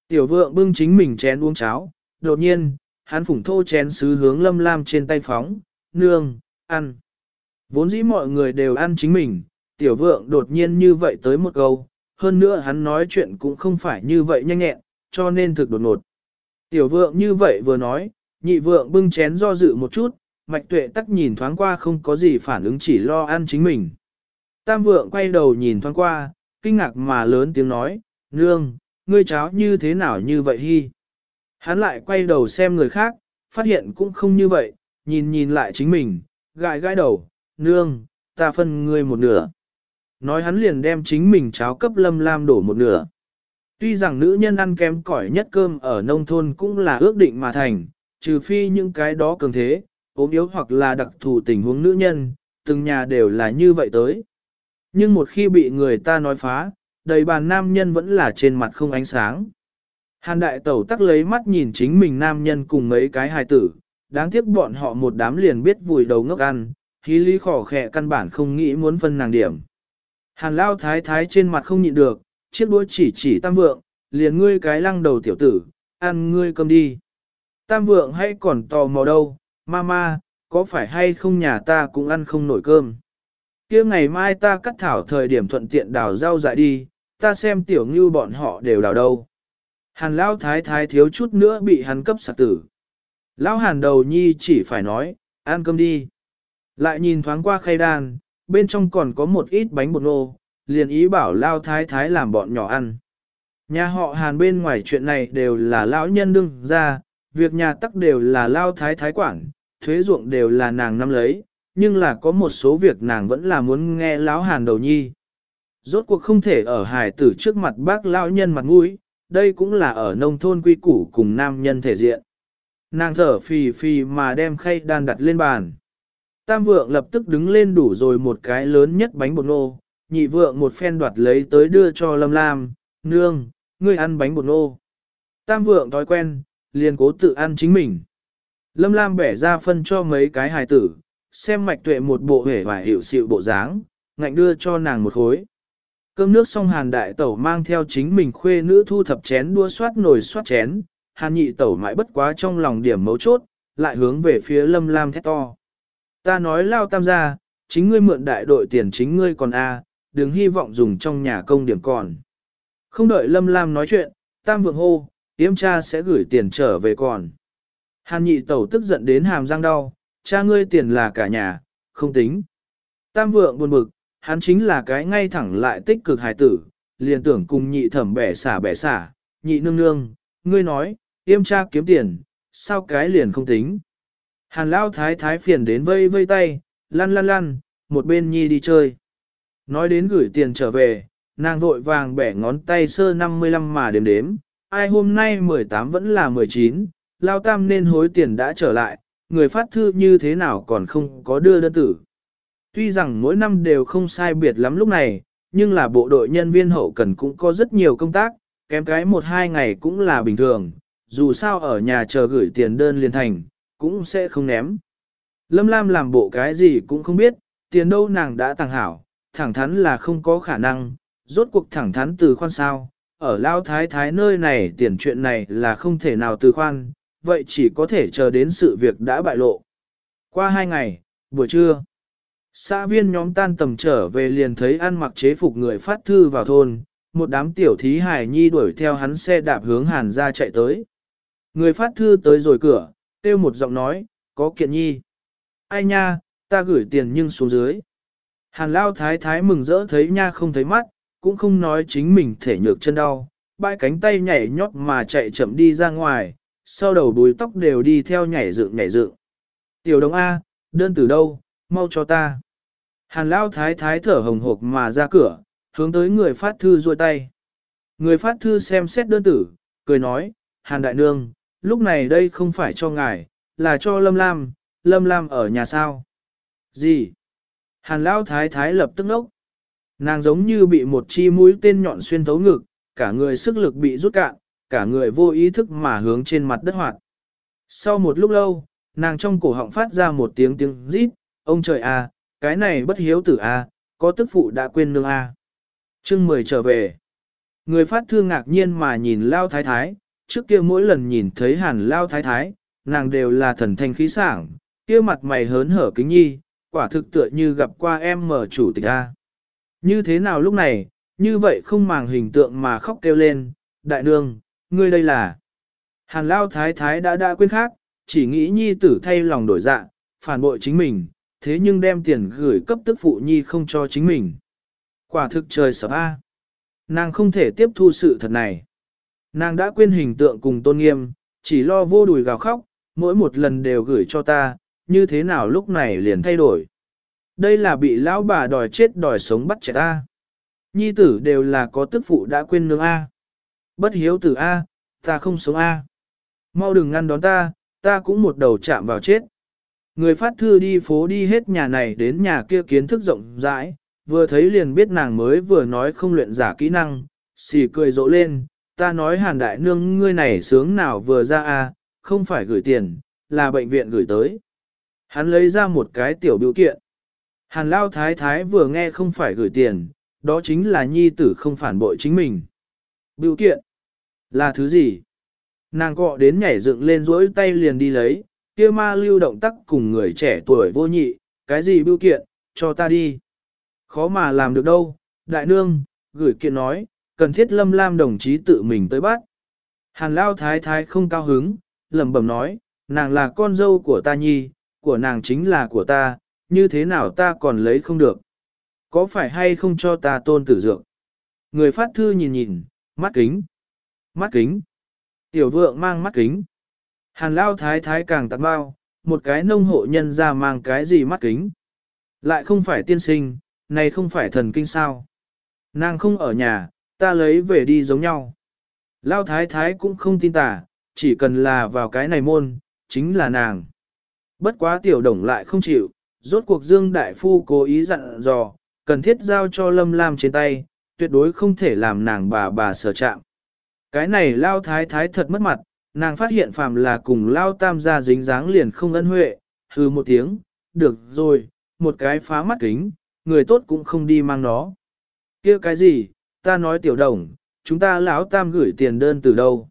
Tiểu vượng bưng chính mình chén uống cháo, đột nhiên, hắn phủng thô chén sứ hướng lâm lam trên tay phóng, nương, ăn. Vốn dĩ mọi người đều ăn chính mình, tiểu vượng đột nhiên như vậy tới một câu, hơn nữa hắn nói chuyện cũng không phải như vậy nhanh nhẹn, cho nên thực đột ngột. Tiểu vượng như vậy vừa nói, nhị vượng bưng chén do dự một chút, mạch tuệ tắc nhìn thoáng qua không có gì phản ứng chỉ lo ăn chính mình. Tam vượng quay đầu nhìn thoáng qua, kinh ngạc mà lớn tiếng nói, nương, ngươi cháo như thế nào như vậy hi. Hắn lại quay đầu xem người khác, phát hiện cũng không như vậy, nhìn nhìn lại chính mình, gãi gãi đầu, nương, ta phân ngươi một nửa. Nói hắn liền đem chính mình cháo cấp lâm lam đổ một nửa. Tuy rằng nữ nhân ăn kém cỏi nhất cơm ở nông thôn cũng là ước định mà thành, trừ phi những cái đó cường thế, ốm yếu hoặc là đặc thù tình huống nữ nhân, từng nhà đều là như vậy tới. Nhưng một khi bị người ta nói phá, đầy bàn nam nhân vẫn là trên mặt không ánh sáng. Hàn đại tẩu tắc lấy mắt nhìn chính mình nam nhân cùng mấy cái hài tử, đáng tiếc bọn họ một đám liền biết vùi đầu ngốc ăn, hí lý khỏ khẽ căn bản không nghĩ muốn phân nàng điểm. Hàn lao thái thái trên mặt không nhịn được, chiếc đũa chỉ chỉ tam vượng, liền ngươi cái lăng đầu tiểu tử, ăn ngươi cơm đi. Tam vượng hay còn tò mò đâu, mama, có phải hay không nhà ta cũng ăn không nổi cơm. kia ngày mai ta cắt thảo thời điểm thuận tiện đào rau dại đi, ta xem tiểu ngưu bọn họ đều đào đâu. Hàn Lão thái thái thiếu chút nữa bị hắn cấp sạc tử. Lão hàn đầu nhi chỉ phải nói, ăn cơm đi. Lại nhìn thoáng qua khay đan, bên trong còn có một ít bánh bột nô, liền ý bảo Lao thái thái làm bọn nhỏ ăn. Nhà họ hàn bên ngoài chuyện này đều là lão nhân đương ra, việc nhà tắc đều là Lao thái thái quản, thuế ruộng đều là nàng nắm lấy, nhưng là có một số việc nàng vẫn là muốn nghe lão hàn đầu nhi. Rốt cuộc không thể ở hải tử trước mặt bác lão nhân mặt mũi, đây cũng là ở nông thôn quy củ cùng nam nhân thể diện. Nàng thở phì phì mà đem khay đan đặt lên bàn. Tam vượng lập tức đứng lên đủ rồi một cái lớn nhất bánh bột nô, nhị vượng một phen đoạt lấy tới đưa cho Lâm Lam, nương, ngươi ăn bánh bột nô. Tam vượng thói quen, liền cố tự ăn chính mình. Lâm Lam bẻ ra phân cho mấy cái hài tử, xem mạch tuệ một bộ hể và hiệu sự bộ dáng, ngạnh đưa cho nàng một khối. Cơm nước xong hàn đại tẩu mang theo chính mình khuê nữ thu thập chén đua soát nồi soát chén, hàn nhị tẩu mãi bất quá trong lòng điểm mấu chốt, lại hướng về phía lâm lam thét to. Ta nói lao tam gia, chính ngươi mượn đại đội tiền chính ngươi còn a, đừng hy vọng dùng trong nhà công điểm còn. Không đợi lâm lam nói chuyện, tam vượng hô, yếm cha sẽ gửi tiền trở về còn. Hàn nhị tẩu tức giận đến hàm răng đau, cha ngươi tiền là cả nhà, không tính. Tam vượng buồn bực, hắn chính là cái ngay thẳng lại tích cực hài tử, liền tưởng cùng nhị thẩm bẻ xả bẻ xả, nhị nương nương, ngươi nói, Yếm cha kiếm tiền, sao cái liền không tính. Hàn lao thái thái phiền đến vây vây tay, lăn lăn lăn, một bên nhi đi chơi. Nói đến gửi tiền trở về, nàng vội vàng bẻ ngón tay sơ 55 mà đếm đếm, ai hôm nay 18 vẫn là 19, lao tam nên hối tiền đã trở lại, người phát thư như thế nào còn không có đưa đơn tử. Tuy rằng mỗi năm đều không sai biệt lắm lúc này, nhưng là bộ đội nhân viên hậu cần cũng có rất nhiều công tác, kém cái một hai ngày cũng là bình thường, dù sao ở nhà chờ gửi tiền đơn liền thành, cũng sẽ không ném. Lâm Lam làm bộ cái gì cũng không biết, tiền đâu nàng đã tàng hảo, thẳng thắn là không có khả năng, rốt cuộc thẳng thắn từ khoan sao, ở Lao Thái Thái nơi này tiền chuyện này là không thể nào từ khoan, vậy chỉ có thể chờ đến sự việc đã bại lộ. Qua hai ngày, buổi trưa, xã viên nhóm tan tầm trở về liền thấy ăn mặc chế phục người phát thư vào thôn, một đám tiểu thí hải nhi đuổi theo hắn xe đạp hướng hàn ra chạy tới. Người phát thư tới rồi cửa, kêu một giọng nói, có kiện nhi. Ai nha, ta gửi tiền nhưng xuống dưới. Hàn lao thái thái mừng rỡ thấy nha không thấy mắt, cũng không nói chính mình thể nhược chân đau, bãi cánh tay nhảy nhót mà chạy chậm đi ra ngoài, sau đầu đuôi tóc đều đi theo nhảy dựng nhảy dựng. Tiểu đồng A, đơn từ đâu, mau cho ta. Hàn lao thái thái thở hồng hộc mà ra cửa, hướng tới người phát thư ruôi tay. Người phát thư xem xét đơn tử, cười nói, Hàn đại nương, lúc này đây không phải cho ngài, là cho Lâm Lam, Lâm Lam ở nhà sao? Gì? Hàn Lão Thái Thái lập tức nốc. Nàng giống như bị một chi mũi tên nhọn xuyên thấu ngực, cả người sức lực bị rút cạn, cả người vô ý thức mà hướng trên mặt đất hoạt. Sau một lúc lâu, nàng trong cổ họng phát ra một tiếng tiếng rít, ông trời à, cái này bất hiếu tử à, có tức phụ đã quên nương à. Trưng mười trở về. Người phát thương ngạc nhiên mà nhìn Lao Thái Thái, trước kia mỗi lần nhìn thấy hàn lao thái thái, nàng đều là thần thanh khí sảng, kia mặt mày hớn hở kính nhi, quả thực tựa như gặp qua em mở chủ tịch A. Như thế nào lúc này, như vậy không màng hình tượng mà khóc kêu lên, đại nương, ngươi đây là. Hàn lao thái thái đã đã quên khác, chỉ nghĩ nhi tử thay lòng đổi dạ, phản bội chính mình, thế nhưng đem tiền gửi cấp tức phụ nhi không cho chính mình. Quả thực trời sợ A. Nàng không thể tiếp thu sự thật này. Nàng đã quên hình tượng cùng tôn nghiêm, chỉ lo vô đùi gào khóc, mỗi một lần đều gửi cho ta, như thế nào lúc này liền thay đổi. Đây là bị lão bà đòi chết đòi sống bắt trẻ ta. Nhi tử đều là có tức phụ đã quên nương A. Bất hiếu tử A, ta không sống A. Mau đừng ngăn đón ta, ta cũng một đầu chạm vào chết. Người phát thư đi phố đi hết nhà này đến nhà kia kiến thức rộng rãi, vừa thấy liền biết nàng mới vừa nói không luyện giả kỹ năng, xì cười rộ lên, ta nói hàn đại nương ngươi này sướng nào vừa ra à không phải gửi tiền, là bệnh viện gửi tới. Hắn lấy ra một cái tiểu biểu kiện. Hàn lao thái thái vừa nghe không phải gửi tiền, đó chính là nhi tử không phản bội chính mình. Biểu kiện là thứ gì? Nàng cọ đến nhảy dựng lên rỗi tay liền đi lấy, kia ma lưu động tắc cùng người trẻ tuổi vô nhị, cái gì biểu kiện, cho ta đi. Khó mà làm được đâu, đại nương, gửi kiện nói, cần thiết lâm lam đồng chí tự mình tới bắt. Hàn lao thái thái không cao hứng, lẩm bẩm nói, nàng là con dâu của ta nhi, của nàng chính là của ta, như thế nào ta còn lấy không được. Có phải hay không cho ta tôn tử dược? Người phát thư nhìn nhìn, mắt kính. Mắt kính. Tiểu vượng mang mắt kính. Hàn lao thái thái càng tặng bao, một cái nông hộ nhân ra mang cái gì mắt kính. Lại không phải tiên sinh, này không phải thần kinh sao. Nàng không ở nhà, ta lấy về đi giống nhau. Lao thái thái cũng không tin tả, chỉ cần là vào cái này môn, chính là nàng. Bất quá tiểu đồng lại không chịu, rốt cuộc Dương Đại Phu cố ý dặn dò, cần thiết giao cho Lâm Lam trên tay, tuyệt đối không thể làm nàng bà bà sở chạm. Cái này Lao Thái Thái thật mất mặt, nàng phát hiện phàm là cùng Lao Tam gia dính dáng liền không ân huệ, hư một tiếng, được rồi, một cái phá mắt kính, người tốt cũng không đi mang nó. kia cái gì, ta nói tiểu đồng, chúng ta lão Tam gửi tiền đơn từ đâu.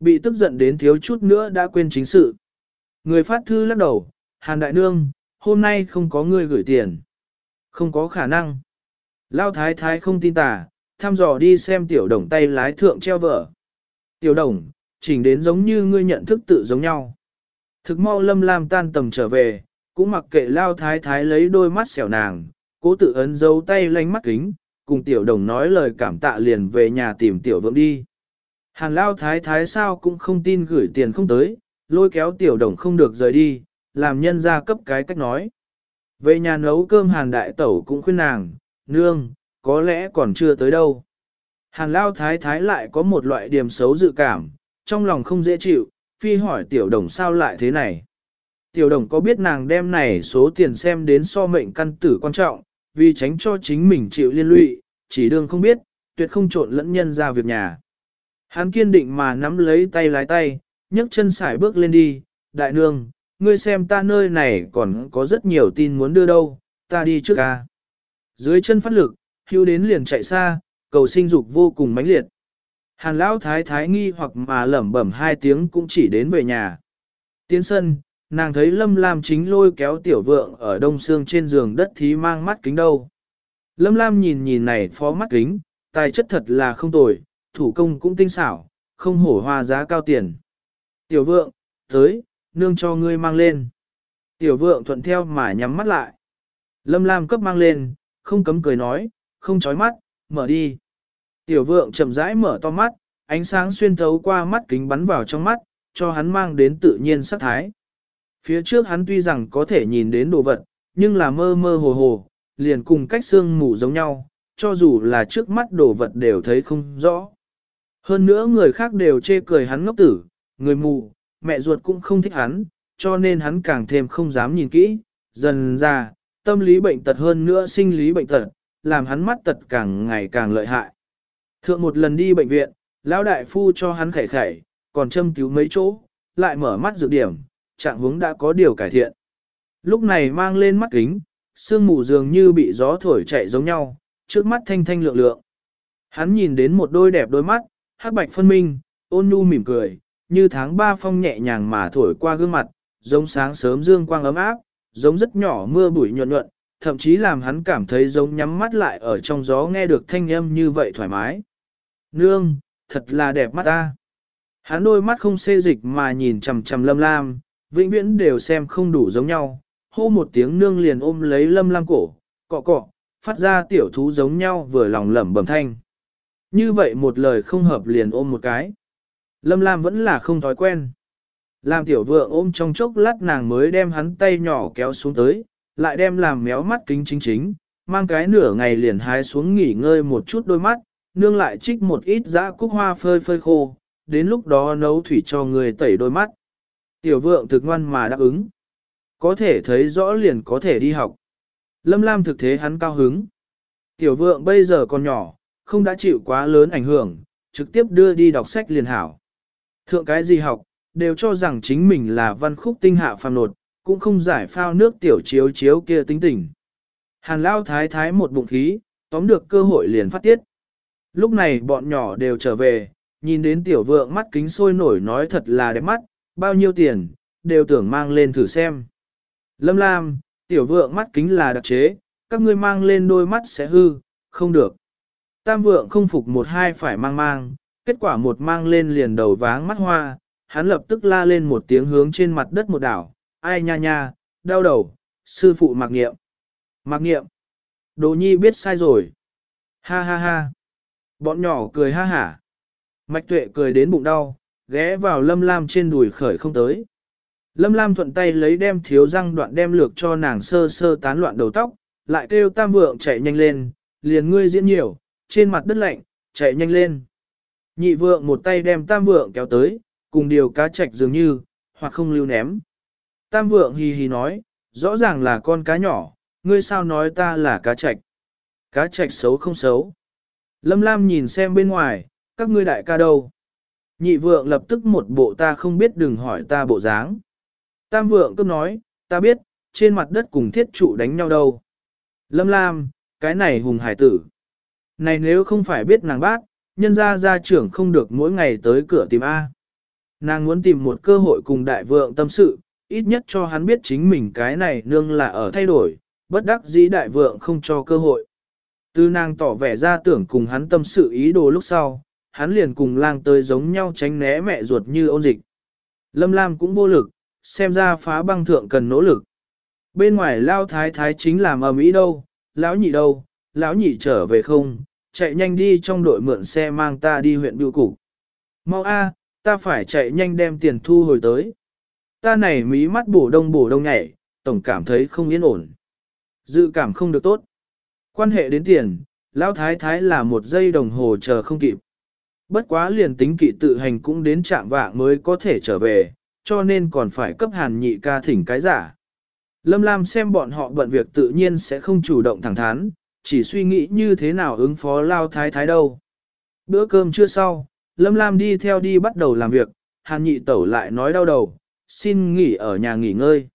Bị tức giận đến thiếu chút nữa đã quên chính sự. Người phát thư lắc đầu, Hàn Đại Nương, hôm nay không có người gửi tiền. Không có khả năng. Lao thái thái không tin tà, thăm dò đi xem tiểu đồng tay lái thượng treo vợ. Tiểu đồng, chỉnh đến giống như ngươi nhận thức tự giống nhau. Thực mau lâm lam tan tầm trở về, cũng mặc kệ lao thái thái lấy đôi mắt xẻo nàng, cố tự ấn dấu tay lánh mắt kính, cùng tiểu đồng nói lời cảm tạ liền về nhà tìm tiểu vượng đi. Hàn lao thái thái sao cũng không tin gửi tiền không tới, lôi kéo tiểu đồng không được rời đi, làm nhân ra cấp cái cách nói. Về nhà nấu cơm hàn đại tẩu cũng khuyên nàng, nương, có lẽ còn chưa tới đâu. Hàn lao thái thái lại có một loại điểm xấu dự cảm, trong lòng không dễ chịu, phi hỏi tiểu đồng sao lại thế này. Tiểu đồng có biết nàng đem này số tiền xem đến so mệnh căn tử quan trọng, vì tránh cho chính mình chịu liên lụy, chỉ đương không biết, tuyệt không trộn lẫn nhân ra việc nhà. Hắn kiên định mà nắm lấy tay lái tay, nhấc chân sải bước lên đi, đại nương, ngươi xem ta nơi này còn có rất nhiều tin muốn đưa đâu, ta đi trước ca. Dưới chân phát lực, hưu đến liền chạy xa, cầu sinh dục vô cùng mãnh liệt. Hàn lão thái thái nghi hoặc mà lẩm bẩm hai tiếng cũng chỉ đến về nhà. Tiến sân, nàng thấy Lâm Lam chính lôi kéo tiểu vượng ở đông xương trên giường đất thí mang mắt kính đâu. Lâm Lam nhìn nhìn này phó mắt kính, tài chất thật là không tồi, thủ công cũng tinh xảo, không hổ hoa giá cao tiền. Tiểu vượng, tới, nương cho ngươi mang lên. Tiểu vượng thuận theo mà nhắm mắt lại. Lâm Lam cấp mang lên, không cấm cười nói, không chói mắt, mở đi. Tiểu vượng chậm rãi mở to mắt, ánh sáng xuyên thấu qua mắt kính bắn vào trong mắt, cho hắn mang đến tự nhiên sắc thái. Phía trước hắn tuy rằng có thể nhìn đến đồ vật, nhưng là mơ mơ hồ hồ, liền cùng cách xương mù giống nhau, cho dù là trước mắt đồ vật đều thấy không rõ. Hơn nữa người khác đều chê cười hắn ngốc tử, người mù, mẹ ruột cũng không thích hắn, cho nên hắn càng thêm không dám nhìn kỹ, dần ra, tâm lý bệnh tật hơn nữa sinh lý bệnh tật, làm hắn mắt tật càng ngày càng lợi hại. Thượng một lần đi bệnh viện, lão đại phu cho hắn khẩy khẩy, còn châm cứu mấy chỗ, lại mở mắt dược điểm, trạng hướng đã có điều cải thiện. Lúc này mang lên mắt kính, sương mù dường như bị gió thổi chạy giống nhau, trước mắt thanh thanh lượng lượng. Hắn nhìn đến một đôi đẹp đôi mắt, hắc bạch phân minh, ôn nhu mỉm cười, như tháng ba phong nhẹ nhàng mà thổi qua gương mặt, giống sáng sớm dương quang ấm áp, giống rất nhỏ mưa bụi nhuận nhuận, thậm chí làm hắn cảm thấy giống nhắm mắt lại ở trong gió nghe được thanh âm như vậy thoải mái. Nương, thật là đẹp mắt ta. Hắn đôi mắt không xê dịch mà nhìn chằm chằm lâm lam, vĩnh viễn đều xem không đủ giống nhau, hô một tiếng nương liền ôm lấy lâm lam cổ, cọ cọ, phát ra tiểu thú giống nhau vừa lòng lẩm bẩm thanh. Như vậy một lời không hợp liền ôm một cái. Lâm Lam vẫn là không thói quen. Làm tiểu vượng ôm trong chốc lát nàng mới đem hắn tay nhỏ kéo xuống tới, lại đem làm méo mắt kính chính chính, mang cái nửa ngày liền hái xuống nghỉ ngơi một chút đôi mắt, nương lại trích một ít dã cúc hoa phơi phơi khô, đến lúc đó nấu thủy cho người tẩy đôi mắt. Tiểu vượng thực ngoan mà đáp ứng. Có thể thấy rõ liền có thể đi học. Lâm Lam thực thế hắn cao hứng. Tiểu vượng bây giờ còn nhỏ, không đã chịu quá lớn ảnh hưởng, trực tiếp đưa đi đọc sách liền hảo. Thượng cái gì học, đều cho rằng chính mình là văn khúc tinh hạ phàm nột, cũng không giải phao nước tiểu chiếu chiếu kia tính tình. Hàn lao thái thái một bụng khí, tóm được cơ hội liền phát tiết. Lúc này bọn nhỏ đều trở về, nhìn đến tiểu vượng mắt kính sôi nổi nói thật là đẹp mắt, bao nhiêu tiền, đều tưởng mang lên thử xem. Lâm Lam, tiểu vượng mắt kính là đặc chế, các ngươi mang lên đôi mắt sẽ hư, không được. Tam vượng không phục một hai phải mang mang, kết quả một mang lên liền đầu váng mắt hoa, hắn lập tức la lên một tiếng hướng trên mặt đất một đảo, ai nha nha, đau đầu, sư phụ mặc nghiệm. Mặc nghiệm. Đồ nhi biết sai rồi. Ha ha ha. Bọn nhỏ cười ha hả. Mạch tuệ cười đến bụng đau, ghé vào lâm lam trên đùi khởi không tới. Lâm lam thuận tay lấy đem thiếu răng đoạn đem lược cho nàng sơ sơ tán loạn đầu tóc, lại kêu tam vượng chạy nhanh lên, liền ngươi diễn nhiều, trên mặt đất lạnh, chạy nhanh lên. Nhị vượng một tay đem tam vượng kéo tới, cùng điều cá chạch dường như, hoặc không lưu ném. Tam vượng hì hì nói, rõ ràng là con cá nhỏ, ngươi sao nói ta là cá chạch. Cá chạch xấu không xấu. Lâm Lam nhìn xem bên ngoài, các ngươi đại ca đâu. Nhị vượng lập tức một bộ ta không biết đừng hỏi ta bộ dáng. Tam vượng cứ nói, ta biết, trên mặt đất cùng thiết trụ đánh nhau đâu. Lâm Lam, cái này hùng hải tử. Này nếu không phải biết nàng bác, nhân gia gia trưởng không được mỗi ngày tới cửa tìm A. Nàng muốn tìm một cơ hội cùng đại vượng tâm sự, ít nhất cho hắn biết chính mình cái này nương là ở thay đổi, bất đắc dĩ đại vượng không cho cơ hội. Từ nàng tỏ vẻ ra tưởng cùng hắn tâm sự ý đồ lúc sau, hắn liền cùng lang tới giống nhau tránh né mẹ ruột như ôn dịch. Lâm Lam cũng vô lực, xem ra phá băng thượng cần nỗ lực. Bên ngoài lao thái thái chính làm ở mỹ đâu, lão nhị đâu, lão nhị trở về không, chạy nhanh đi trong đội mượn xe mang ta đi huyện biêu cục. Mau a, ta phải chạy nhanh đem tiền thu hồi tới. Ta này mí mắt bổ đông bổ đông nhảy, tổng cảm thấy không yên ổn. Dự cảm không được tốt. Quan hệ đến tiền, lão thái thái là một giây đồng hồ chờ không kịp. Bất quá liền tính kỵ tự hành cũng đến trạng vạng mới có thể trở về, cho nên còn phải cấp hàn nhị ca thỉnh cái giả. Lâm Lam xem bọn họ bận việc tự nhiên sẽ không chủ động thẳng thắn, chỉ suy nghĩ như thế nào ứng phó lao thái thái đâu. Bữa cơm chưa sau, Lâm Lam đi theo đi bắt đầu làm việc, hàn nhị tẩu lại nói đau đầu, xin nghỉ ở nhà nghỉ ngơi.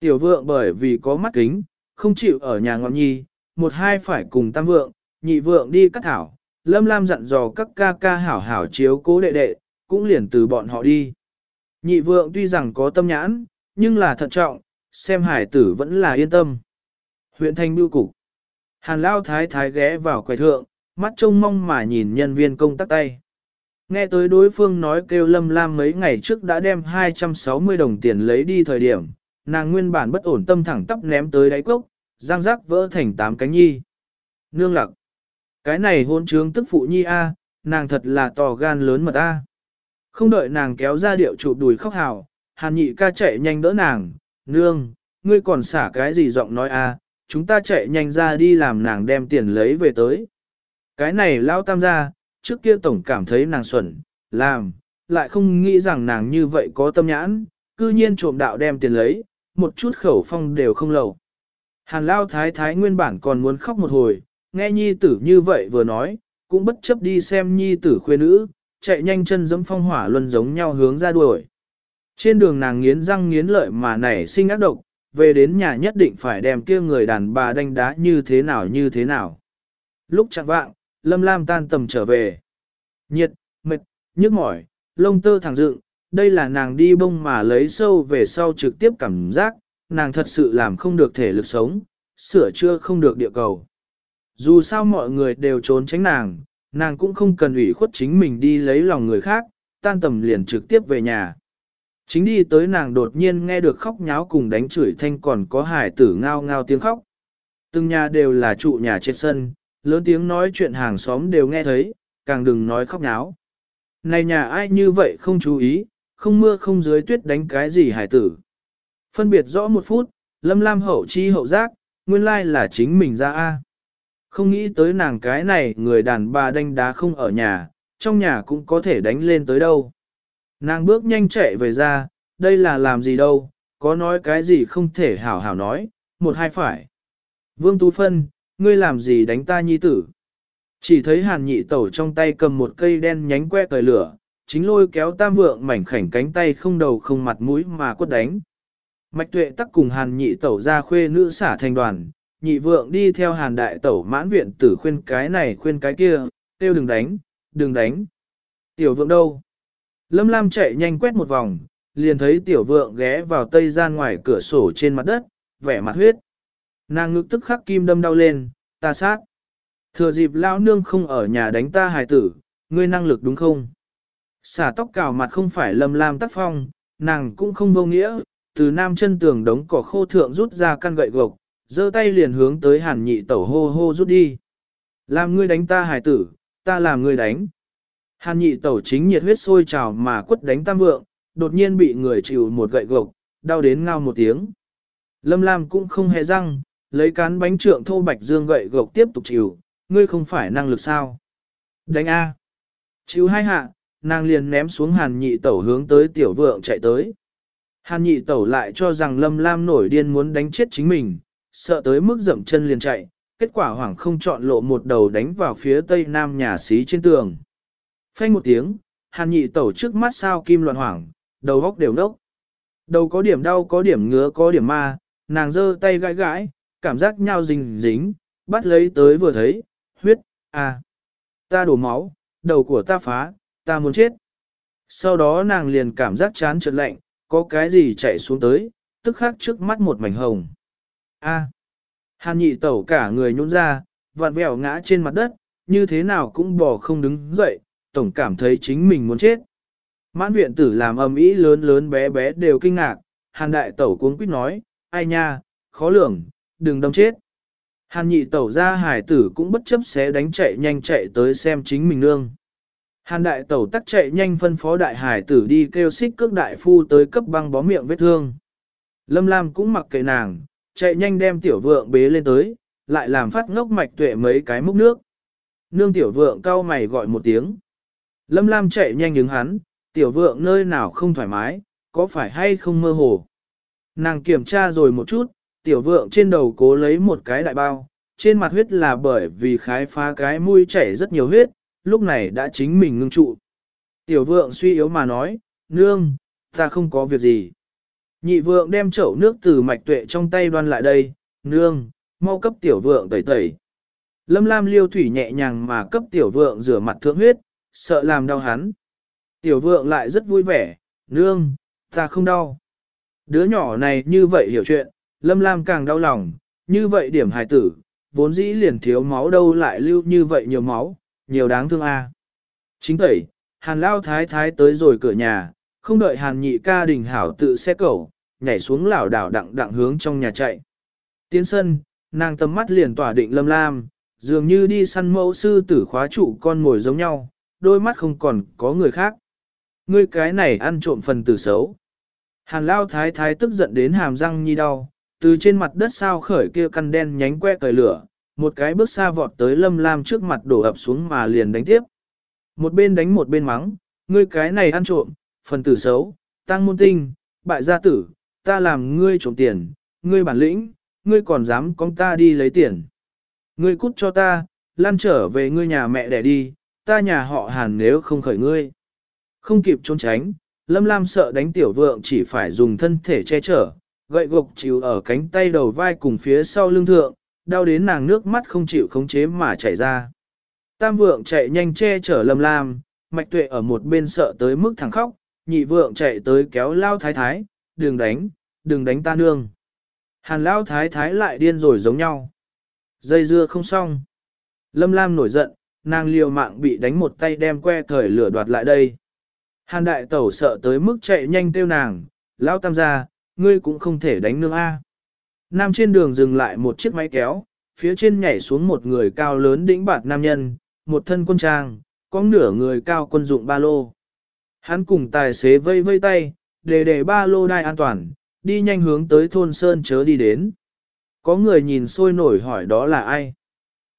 Tiểu vượng bởi vì có mắt kính, không chịu ở nhà ngọn nhi, một hai phải cùng tam vượng, nhị vượng đi cắt thảo, Lâm Lam dặn dò các ca ca hảo hảo chiếu cố đệ đệ, cũng liền từ bọn họ đi. Nhị vượng tuy rằng có tâm nhãn, nhưng là thận trọng, xem hải tử vẫn là yên tâm. Huyện Thanh Bưu Cục Hàn Lao Thái Thái ghé vào quầy thượng, mắt trông mong mà nhìn nhân viên công tác tay. Nghe tới đối phương nói kêu Lâm Lam mấy ngày trước đã đem 260 đồng tiền lấy đi thời điểm, nàng nguyên bản bất ổn tâm thẳng tắp ném tới đáy cốc, giang rác vỡ thành tám cánh nhi. Nương lặc. Cái này hôn trướng tức phụ nhi a, nàng thật là tò gan lớn mật a. Không đợi nàng kéo ra điệu chụp đùi khóc hào, hàn nhị ca chạy nhanh đỡ nàng, nương, ngươi còn xả cái gì giọng nói a, chúng ta chạy nhanh ra đi làm nàng đem tiền lấy về tới. Cái này lao tam gia, trước kia tổng cảm thấy nàng xuẩn, làm, lại không nghĩ rằng nàng như vậy có tâm nhãn, cư nhiên trộm đạo đem tiền lấy, một chút khẩu phong đều không lầu. Hàn lao thái thái nguyên bản còn muốn khóc một hồi, nghe nhi tử như vậy vừa nói, cũng bất chấp đi xem nhi tử khuê nữ, chạy nhanh chân dẫm phong hỏa luân giống nhau hướng ra đuổi. Trên đường nàng nghiến răng nghiến lợi mà nảy sinh ác độc, về đến nhà nhất định phải đem kia người đàn bà đánh đá như thế nào như thế nào. Lúc chẳng vạng, Lâm Lam tan tầm trở về. Nhiệt, mệt, nhức mỏi, lông tơ thẳng dựng, đây là nàng đi bông mà lấy sâu về sau trực tiếp cảm giác, nàng thật sự làm không được thể lực sống, sửa chữa không được địa cầu. Dù sao mọi người đều trốn tránh nàng, nàng cũng không cần ủy khuất chính mình đi lấy lòng người khác, tan tầm liền trực tiếp về nhà. Chính đi tới nàng đột nhiên nghe được khóc nháo cùng đánh chửi thanh còn có hải tử ngao ngao tiếng khóc. Từng nhà đều là trụ nhà trên sân, lớn tiếng nói chuyện hàng xóm đều nghe thấy, càng đừng nói khóc nháo. Này nhà ai như vậy không chú ý, không mưa không dưới tuyết đánh cái gì hải tử. Phân biệt rõ một phút, lâm lam hậu chi hậu giác, nguyên lai là chính mình ra A. Không nghĩ tới nàng cái này người đàn bà đánh đá không ở nhà, trong nhà cũng có thể đánh lên tới đâu. Nàng bước nhanh chạy về ra, đây là làm gì đâu, có nói cái gì không thể hảo hảo nói, một hai phải. Vương Tú Phân, ngươi làm gì đánh ta nhi tử? Chỉ thấy hàn nhị tẩu trong tay cầm một cây đen nhánh que cởi lửa, chính lôi kéo tam vượng mảnh khảnh cánh tay không đầu không mặt mũi mà quất đánh. Mạch tuệ tắc cùng hàn nhị tẩu ra khuê nữ xả thành đoàn, nhị vượng đi theo hàn đại tẩu mãn viện tử khuyên cái này khuyên cái kia, tiêu đừng đánh, đừng đánh. Tiểu vượng đâu? Lâm Lam chạy nhanh quét một vòng, liền thấy tiểu vượng ghé vào tây gian ngoài cửa sổ trên mặt đất, vẻ mặt huyết. Nàng ngực tức khắc kim đâm đau lên, ta sát. Thừa dịp lão nương không ở nhà đánh ta hài tử, ngươi năng lực đúng không? Xả tóc cào mặt không phải lâm lam tác phong, nàng cũng không vô nghĩa, từ nam chân tường đống cỏ khô thượng rút ra căn gậy gộc, giơ tay liền hướng tới hàn nhị tẩu hô hô rút đi. Làm ngươi đánh ta hài tử, ta làm ngươi đánh. Hàn nhị tẩu chính nhiệt huyết sôi trào mà quất đánh tam vượng, đột nhiên bị người chịu một gậy gộc, đau đến ngao một tiếng. Lâm Lam cũng không hề răng, lấy cán bánh trượng thô bạch dương gậy gộc tiếp tục chịu, ngươi không phải năng lực sao. Đánh A. Chịu hai hạ, nàng liền ném xuống hàn nhị tẩu hướng tới tiểu vượng chạy tới. Hàn nhị tẩu lại cho rằng Lâm Lam nổi điên muốn đánh chết chính mình, sợ tới mức dậm chân liền chạy, kết quả hoảng không chọn lộ một đầu đánh vào phía tây nam nhà xí trên tường. Phanh một tiếng, hàn nhị tẩu trước mắt sao kim loạn hoảng, đầu góc đều nốc. Đầu có điểm đau có điểm ngứa có điểm ma, nàng giơ tay gãi gãi, cảm giác nhau dính dính, bắt lấy tới vừa thấy, huyết, à, ta đổ máu, đầu của ta phá, ta muốn chết. Sau đó nàng liền cảm giác chán trượt lạnh, có cái gì chạy xuống tới, tức khắc trước mắt một mảnh hồng. A. Hàn nhị tẩu cả người nhún ra, vặn vẹo ngã trên mặt đất, như thế nào cũng bò không đứng dậy, tổng cảm thấy chính mình muốn chết. Mãn viện tử làm ầm ĩ lớn lớn bé bé đều kinh ngạc, hàn đại tẩu cuống quýt nói, ai nha, khó lường, đừng đâm chết. Hàn nhị tẩu ra hải tử cũng bất chấp xé đánh chạy nhanh chạy tới xem chính mình nương. Hàn đại tẩu tắc chạy nhanh phân phó đại hải tử đi kêu xích cước đại phu tới cấp băng bó miệng vết thương. Lâm Lam cũng mặc kệ nàng, chạy nhanh đem tiểu vượng bế lên tới, lại làm phát ngốc mạch tuệ mấy cái múc nước. Nương tiểu vượng cau mày gọi một tiếng. Lâm Lam chạy nhanh đứng hắn, tiểu vượng nơi nào không thoải mái, có phải hay không mơ hồ. Nàng kiểm tra rồi một chút, tiểu vượng trên đầu cố lấy một cái đại bao, trên mặt huyết là bởi vì khái phá cái mũi chảy rất nhiều huyết, lúc này đã chính mình ngưng trụ. Tiểu vượng suy yếu mà nói, nương, ta không có việc gì. Nhị vượng đem chậu nước từ mạch tuệ trong tay đoan lại đây, nương, mau cấp tiểu vượng tẩy tẩy. Lâm Lam liêu thủy nhẹ nhàng mà cấp tiểu vượng rửa mặt thượng huyết, sợ làm đau hắn. Tiểu vượng lại rất vui vẻ, nương, ta không đau. Đứa nhỏ này như vậy hiểu chuyện, Lâm Lam càng đau lòng, như vậy điểm hài tử, vốn dĩ liền thiếu máu đâu lại lưu như vậy nhiều máu, nhiều đáng thương a. Chính tẩy, hàn lao thái thái tới rồi cửa nhà, không đợi hàn nhị ca đình hảo tự xe cẩu, nhảy xuống lảo đảo đặng đặng hướng trong nhà chạy. Tiến sân, nàng tầm mắt liền tỏa định lâm lam, dường như đi săn mẫu sư tử khóa trụ con ngồi giống nhau, đôi mắt không còn có người khác. Ngươi cái này ăn trộm phần tử xấu. Hàn lao thái thái tức giận đến hàm răng nhi đau, từ trên mặt đất sao khởi kia căn đen nhánh que cởi lửa, một cái bước xa vọt tới lâm lam trước mặt đổ ập xuống mà liền đánh tiếp. Một bên đánh một bên mắng, ngươi cái này ăn trộm, phần tử xấu, tăng môn tinh, bại gia tử, ta làm ngươi trộm tiền, ngươi bản lĩnh, ngươi còn dám con ta đi lấy tiền. Ngươi cút cho ta, lăn trở về ngươi nhà mẹ đẻ đi, ta nhà họ hàn nếu không khởi ngươi. Không kịp trốn tránh, Lâm Lam sợ đánh tiểu vượng chỉ phải dùng thân thể che chở, gậy gộc chịu ở cánh tay đầu vai cùng phía sau lưng thượng, đau đến nàng nước mắt không chịu khống chế mà chảy ra. Tam vượng chạy nhanh che chở Lâm Lam, mạch tuệ ở một bên sợ tới mức thẳng khóc, nhị vượng chạy tới kéo lao thái thái, đừng đánh, đừng đánh ta nương. Hàn lao thái thái lại điên rồi giống nhau. Dây dưa không xong. Lâm Lam nổi giận, nàng liều mạng bị đánh một tay đem que thời lửa đoạt lại đây. Hàn đại tẩu sợ tới mức chạy nhanh tiêu nàng, lao tam gia, ngươi cũng không thể đánh nương A. Nam trên đường dừng lại một chiếc máy kéo, phía trên nhảy xuống một người cao lớn đĩnh bạt nam nhân, một thân quân trang, có nửa người cao quân dụng ba lô. Hắn cùng tài xế vây vây tay, để để ba lô đai an toàn, đi nhanh hướng tới thôn Sơn chớ đi đến. Có người nhìn sôi nổi hỏi đó là ai?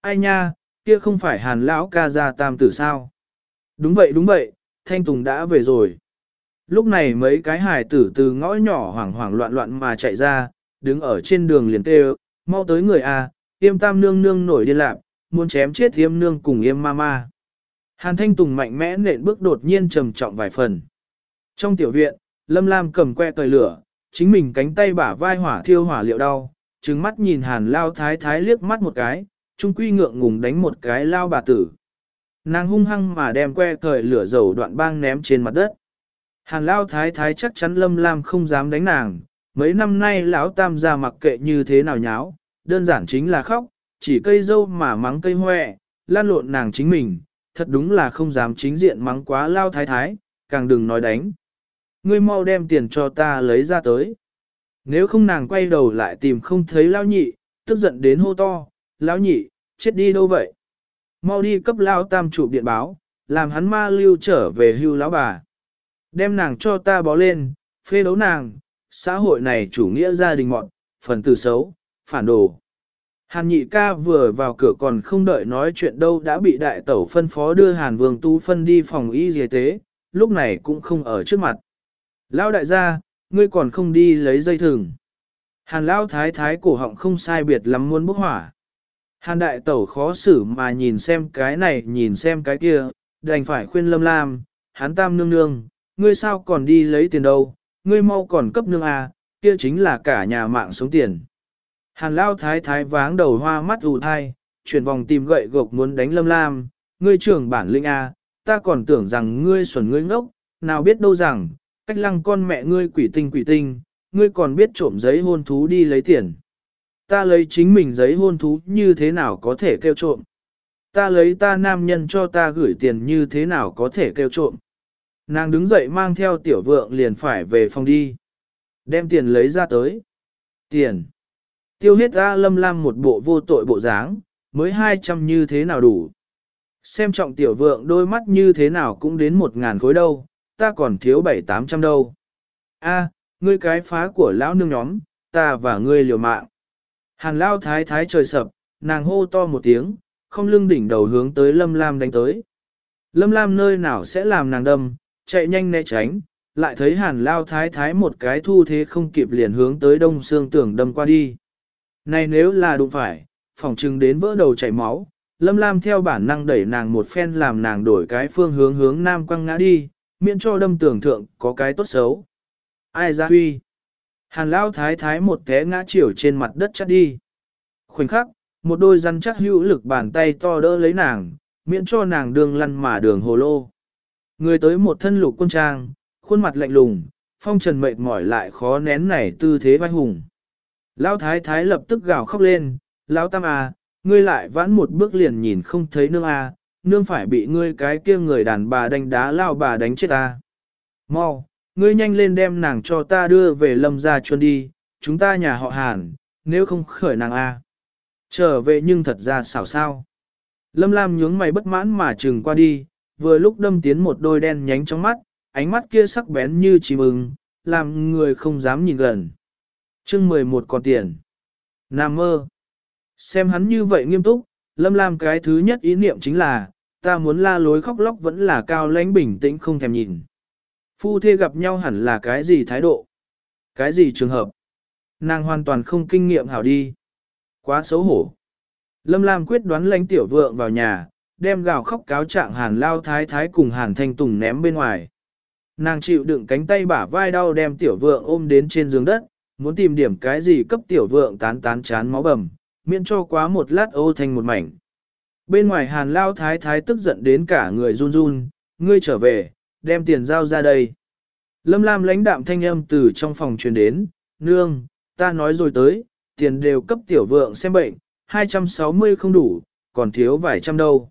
Ai nha, kia không phải hàn lão ca gia tam tử sao? Đúng vậy đúng vậy, Thanh Tùng đã về rồi. Lúc này mấy cái hải tử từ ngõ nhỏ hoảng hoảng loạn loạn mà chạy ra, đứng ở trên đường liền kêu, mau tới người a, yêm tam nương nương nổi điên lạc, muốn chém chết yêm nương cùng yêm mama. Hàn Thanh Tùng mạnh mẽ nện bước đột nhiên trầm trọng vài phần. Trong tiểu viện, Lâm Lam cầm que tời lửa, chính mình cánh tay bả vai hỏa thiêu hỏa liệu đau, trừng mắt nhìn Hàn Lao Thái Thái liếc mắt một cái, trung quy ngượng ngùng đánh một cái lao bà tử. Nàng hung hăng mà đem que tời lửa dầu đoạn bang ném trên mặt đất. Hàn Lao Thái Thái chắc chắn Lâm Lam không dám đánh nàng, mấy năm nay lão tam gia mặc kệ như thế nào nháo, đơn giản chính là khóc, chỉ cây dâu mà mắng cây hoẹ, lan lộn nàng chính mình, thật đúng là không dám chính diện mắng quá lao thái thái, càng đừng nói đánh. Ngươi mau đem tiền cho ta lấy ra tới. Nếu không nàng quay đầu lại tìm không thấy lao nhị, tức giận đến hô to, lao nhị, chết đi đâu vậy? Mau đi cấp lao tam chụp điện báo, làm hắn ma lưu trở về hưu lão bà. Đem nàng cho ta bó lên, phê đấu nàng, xã hội này chủ nghĩa gia đình mọn, phần tử xấu, phản đồ. Hàn nhị ca vừa vào cửa còn không đợi nói chuyện đâu đã bị đại tẩu phân phó đưa Hàn Vương Tu phân đi phòng y y tế, lúc này cũng không ở trước mặt. Lão đại gia, ngươi còn không đi lấy dây thừng. Hàn Lão thái thái cổ họng không sai biệt lắm muốn bốc hỏa. Hàn đại tẩu khó xử mà nhìn xem cái này nhìn xem cái kia, đành phải khuyên lâm lam, hắn tam nương nương, ngươi sao còn đi lấy tiền đâu, ngươi mau còn cấp nương à, kia chính là cả nhà mạng sống tiền. Hàn lao thái thái váng đầu hoa mắt ù thai, chuyển vòng tìm gậy gộc muốn đánh lâm lam, ngươi trưởng bản linh A, à, ta còn tưởng rằng ngươi xuẩn ngươi ngốc, nào biết đâu rằng, cách lăng con mẹ ngươi quỷ tinh quỷ tinh, ngươi còn biết trộm giấy hôn thú đi lấy tiền. Ta lấy chính mình giấy hôn thú như thế nào có thể kêu trộm. Ta lấy ta nam nhân cho ta gửi tiền như thế nào có thể kêu trộm. Nàng đứng dậy mang theo tiểu vượng liền phải về phòng đi. Đem tiền lấy ra tới. Tiền. Tiêu hết ra lâm lam một bộ vô tội bộ dáng, mới hai trăm như thế nào đủ. Xem trọng tiểu vượng đôi mắt như thế nào cũng đến một ngàn khối đâu, ta còn thiếu bảy tám trăm đâu. A, ngươi cái phá của lão nương nhóm, ta và ngươi liều mạng. Hàn lao thái thái trời sập, nàng hô to một tiếng, không lưng đỉnh đầu hướng tới lâm lam đánh tới. Lâm lam nơi nào sẽ làm nàng đâm, chạy nhanh né tránh, lại thấy hàn lao thái thái một cái thu thế không kịp liền hướng tới đông xương tưởng đâm qua đi. Này nếu là đụng phải, phòng trừng đến vỡ đầu chảy máu, Lâm Lam theo bản năng đẩy nàng một phen làm nàng đổi cái phương hướng hướng nam quăng ngã đi, miễn cho đâm tưởng thượng có cái tốt xấu. Ai ra huy? Hàn Lao thái thái một té ngã chiều trên mặt đất chắc đi. Khoảnh khắc, một đôi răn chắc hữu lực bàn tay to đỡ lấy nàng, miễn cho nàng đường lăn mà đường hồ lô. Người tới một thân lục quân trang, khuôn mặt lạnh lùng, phong trần mệt mỏi lại khó nén nảy tư thế vai hùng. Lão thái thái lập tức gào khóc lên, lão tam à, ngươi lại vãn một bước liền nhìn không thấy nương à, nương phải bị ngươi cái kia người đàn bà đánh đá lao bà đánh chết ta. Mau, ngươi nhanh lên đem nàng cho ta đưa về lâm gia chuôn đi, chúng ta nhà họ hàn, nếu không khởi nàng à. Trở về nhưng thật ra xảo sao. Lâm Lam nhướng mày bất mãn mà trừng qua đi, vừa lúc đâm tiến một đôi đen nhánh trong mắt, ánh mắt kia sắc bén như chim ưng, làm người không dám nhìn gần chương 11 còn tiền. Nam mơ. Xem hắn như vậy nghiêm túc, lâm lam cái thứ nhất ý niệm chính là, ta muốn la lối khóc lóc vẫn là cao lãnh bình tĩnh không thèm nhìn. Phu thê gặp nhau hẳn là cái gì thái độ? Cái gì trường hợp? Nàng hoàn toàn không kinh nghiệm hảo đi. Quá xấu hổ. Lâm Lam quyết đoán lãnh tiểu vượng vào nhà, đem gào khóc cáo trạng hàn lao thái thái cùng hàn thanh tùng ném bên ngoài. Nàng chịu đựng cánh tay bả vai đau đem tiểu vượng ôm đến trên giường đất, muốn tìm điểm cái gì cấp tiểu vượng tán tán chán máu bầm, miễn cho quá một lát ô thành một mảnh. Bên ngoài hàn lao thái thái tức giận đến cả người run run, ngươi trở về, đem tiền giao ra đây. Lâm Lam lãnh đạm thanh âm từ trong phòng truyền đến, nương, ta nói rồi tới, tiền đều cấp tiểu vượng xem bệnh, 260 không đủ, còn thiếu vài trăm đâu.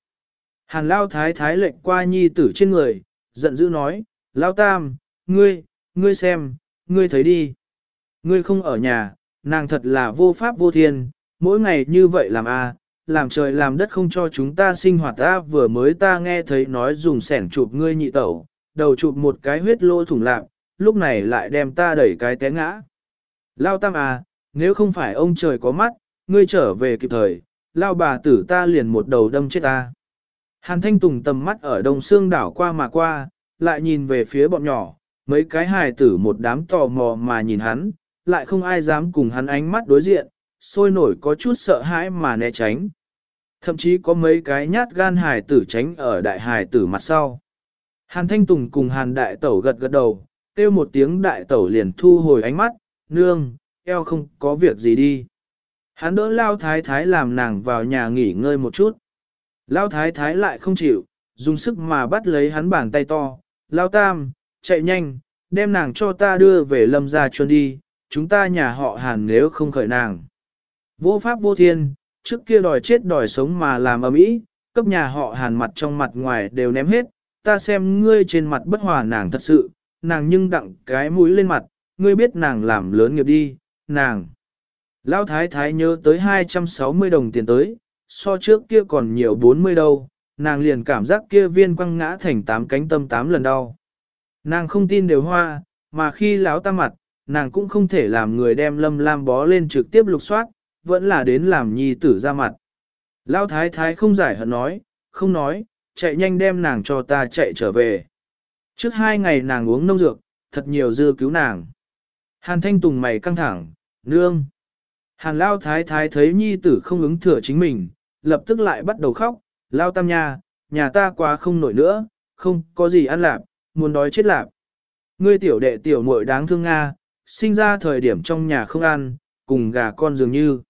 Hàn lao thái thái lệnh qua nhi tử trên người, giận dữ nói, lao tam, ngươi, ngươi xem, ngươi thấy đi. Ngươi không ở nhà, nàng thật là vô pháp vô thiên, mỗi ngày như vậy làm a, làm trời làm đất không cho chúng ta sinh hoạt ta vừa mới ta nghe thấy nói dùng sẻn chụp ngươi nhị tẩu, đầu chụp một cái huyết lô thủng lạc, lúc này lại đem ta đẩy cái té ngã. Lao tam à, nếu không phải ông trời có mắt, ngươi trở về kịp thời, lao bà tử ta liền một đầu đâm chết ta. Hàn Thanh Tùng tầm mắt ở đông xương đảo qua mà qua, lại nhìn về phía bọn nhỏ, mấy cái hài tử một đám tò mò mà nhìn hắn, lại không ai dám cùng hắn ánh mắt đối diện, sôi nổi có chút sợ hãi mà né tránh. Thậm chí có mấy cái nhát gan hài tử tránh ở đại hài tử mặt sau. Hàn Thanh Tùng cùng Hàn Đại Tẩu gật gật đầu, kêu một tiếng Đại Tẩu liền thu hồi ánh mắt, nương, eo không có việc gì đi. Hắn đỡ Lao Thái Thái làm nàng vào nhà nghỉ ngơi một chút. Lao Thái Thái lại không chịu, dùng sức mà bắt lấy hắn bàn tay to. Lao Tam, chạy nhanh, đem nàng cho ta đưa về lâm gia chuẩn đi, chúng ta nhà họ hàn nếu không khởi nàng. Vô pháp vô thiên, trước kia đòi chết đòi sống mà làm ầm ĩ, cấp nhà họ hàn mặt trong mặt ngoài đều ném hết, ta xem ngươi trên mặt bất hòa nàng thật sự, nàng nhưng đặng cái mũi lên mặt, ngươi biết nàng làm lớn nghiệp đi, nàng. Lão thái thái nhớ tới 260 đồng tiền tới, so trước kia còn nhiều 40 đâu, nàng liền cảm giác kia viên quăng ngã thành tám cánh tâm tám lần đau. Nàng không tin đều hoa, mà khi lão ta mặt, nàng cũng không thể làm người đem lâm lam bó lên trực tiếp lục soát, vẫn là đến làm nhi tử ra mặt. lao thái thái không giải hận nói, không nói, chạy nhanh đem nàng cho ta chạy trở về. Trước hai ngày nàng uống nông dược, thật nhiều dư cứu nàng. Hàn thanh tùng mày căng thẳng, nương. Hàn lao thái thái thấy nhi tử không ứng thừa chính mình, lập tức lại bắt đầu khóc, lao tam nha, nhà ta quá không nổi nữa, không có gì ăn lạp, muốn đói chết lạp. Ngươi tiểu đệ tiểu muội đáng thương Nga, sinh ra thời điểm trong nhà không ăn, cùng gà con dường như.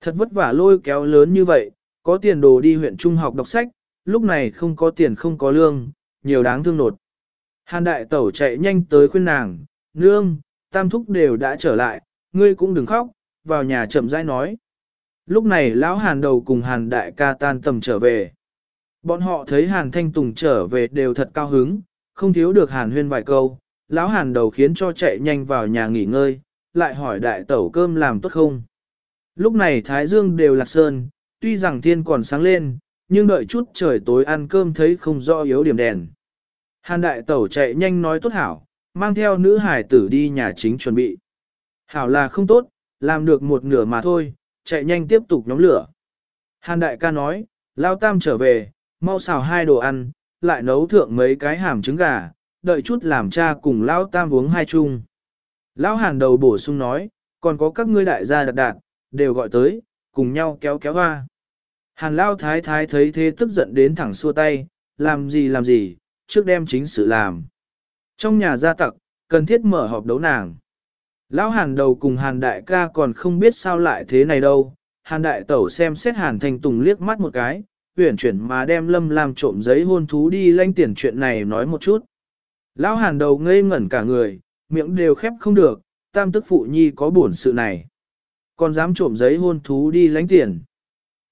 Thật vất vả lôi kéo lớn như vậy, có tiền đồ đi huyện trung học đọc sách, lúc này không có tiền không có lương, nhiều đáng thương nột. Hàn đại tẩu chạy nhanh tới khuyên nàng, nương, tam thúc đều đã trở lại, ngươi cũng đừng khóc, vào nhà chậm rãi nói. Lúc này lão hàn đầu cùng hàn đại ca tan tầm trở về. Bọn họ thấy hàn thanh tùng trở về đều thật cao hứng, không thiếu được hàn huyên vài câu. Lão hàn đầu khiến cho chạy nhanh vào nhà nghỉ ngơi, lại hỏi đại tẩu cơm làm tốt không. Lúc này thái dương đều lạc sơn, tuy rằng thiên còn sáng lên, nhưng đợi chút trời tối ăn cơm thấy không rõ yếu điểm đèn. Hàn đại tẩu chạy nhanh nói tốt hảo, mang theo nữ hải tử đi nhà chính chuẩn bị. Hảo là không tốt, làm được một nửa mà thôi, chạy nhanh tiếp tục nhóm lửa. Hàn đại ca nói, lao tam trở về, mau xào hai đồ ăn, lại nấu thượng mấy cái hàm trứng gà, đợi chút làm cha cùng lão tam uống hai chung. Lão hàn đầu bổ sung nói, còn có các ngươi đại gia đạt đạt, đều gọi tới, cùng nhau kéo kéo hoa. Hàn lao thái thái thấy thế tức giận đến thẳng xua tay, làm gì làm gì, trước đem chính sự làm. Trong nhà gia tặc, cần thiết mở họp đấu nàng. Lão hàn đầu cùng hàn đại ca còn không biết sao lại thế này đâu. Hàn đại tẩu xem xét hàn thanh tùng liếc mắt một cái, huyển chuyển mà đem lâm làm trộm giấy hôn thú đi lanh tiền chuyện này nói một chút. Lão hàn đầu ngây ngẩn cả người, miệng đều khép không được, tam tức phụ nhi có buồn sự này. Còn dám trộm giấy hôn thú đi lánh tiền.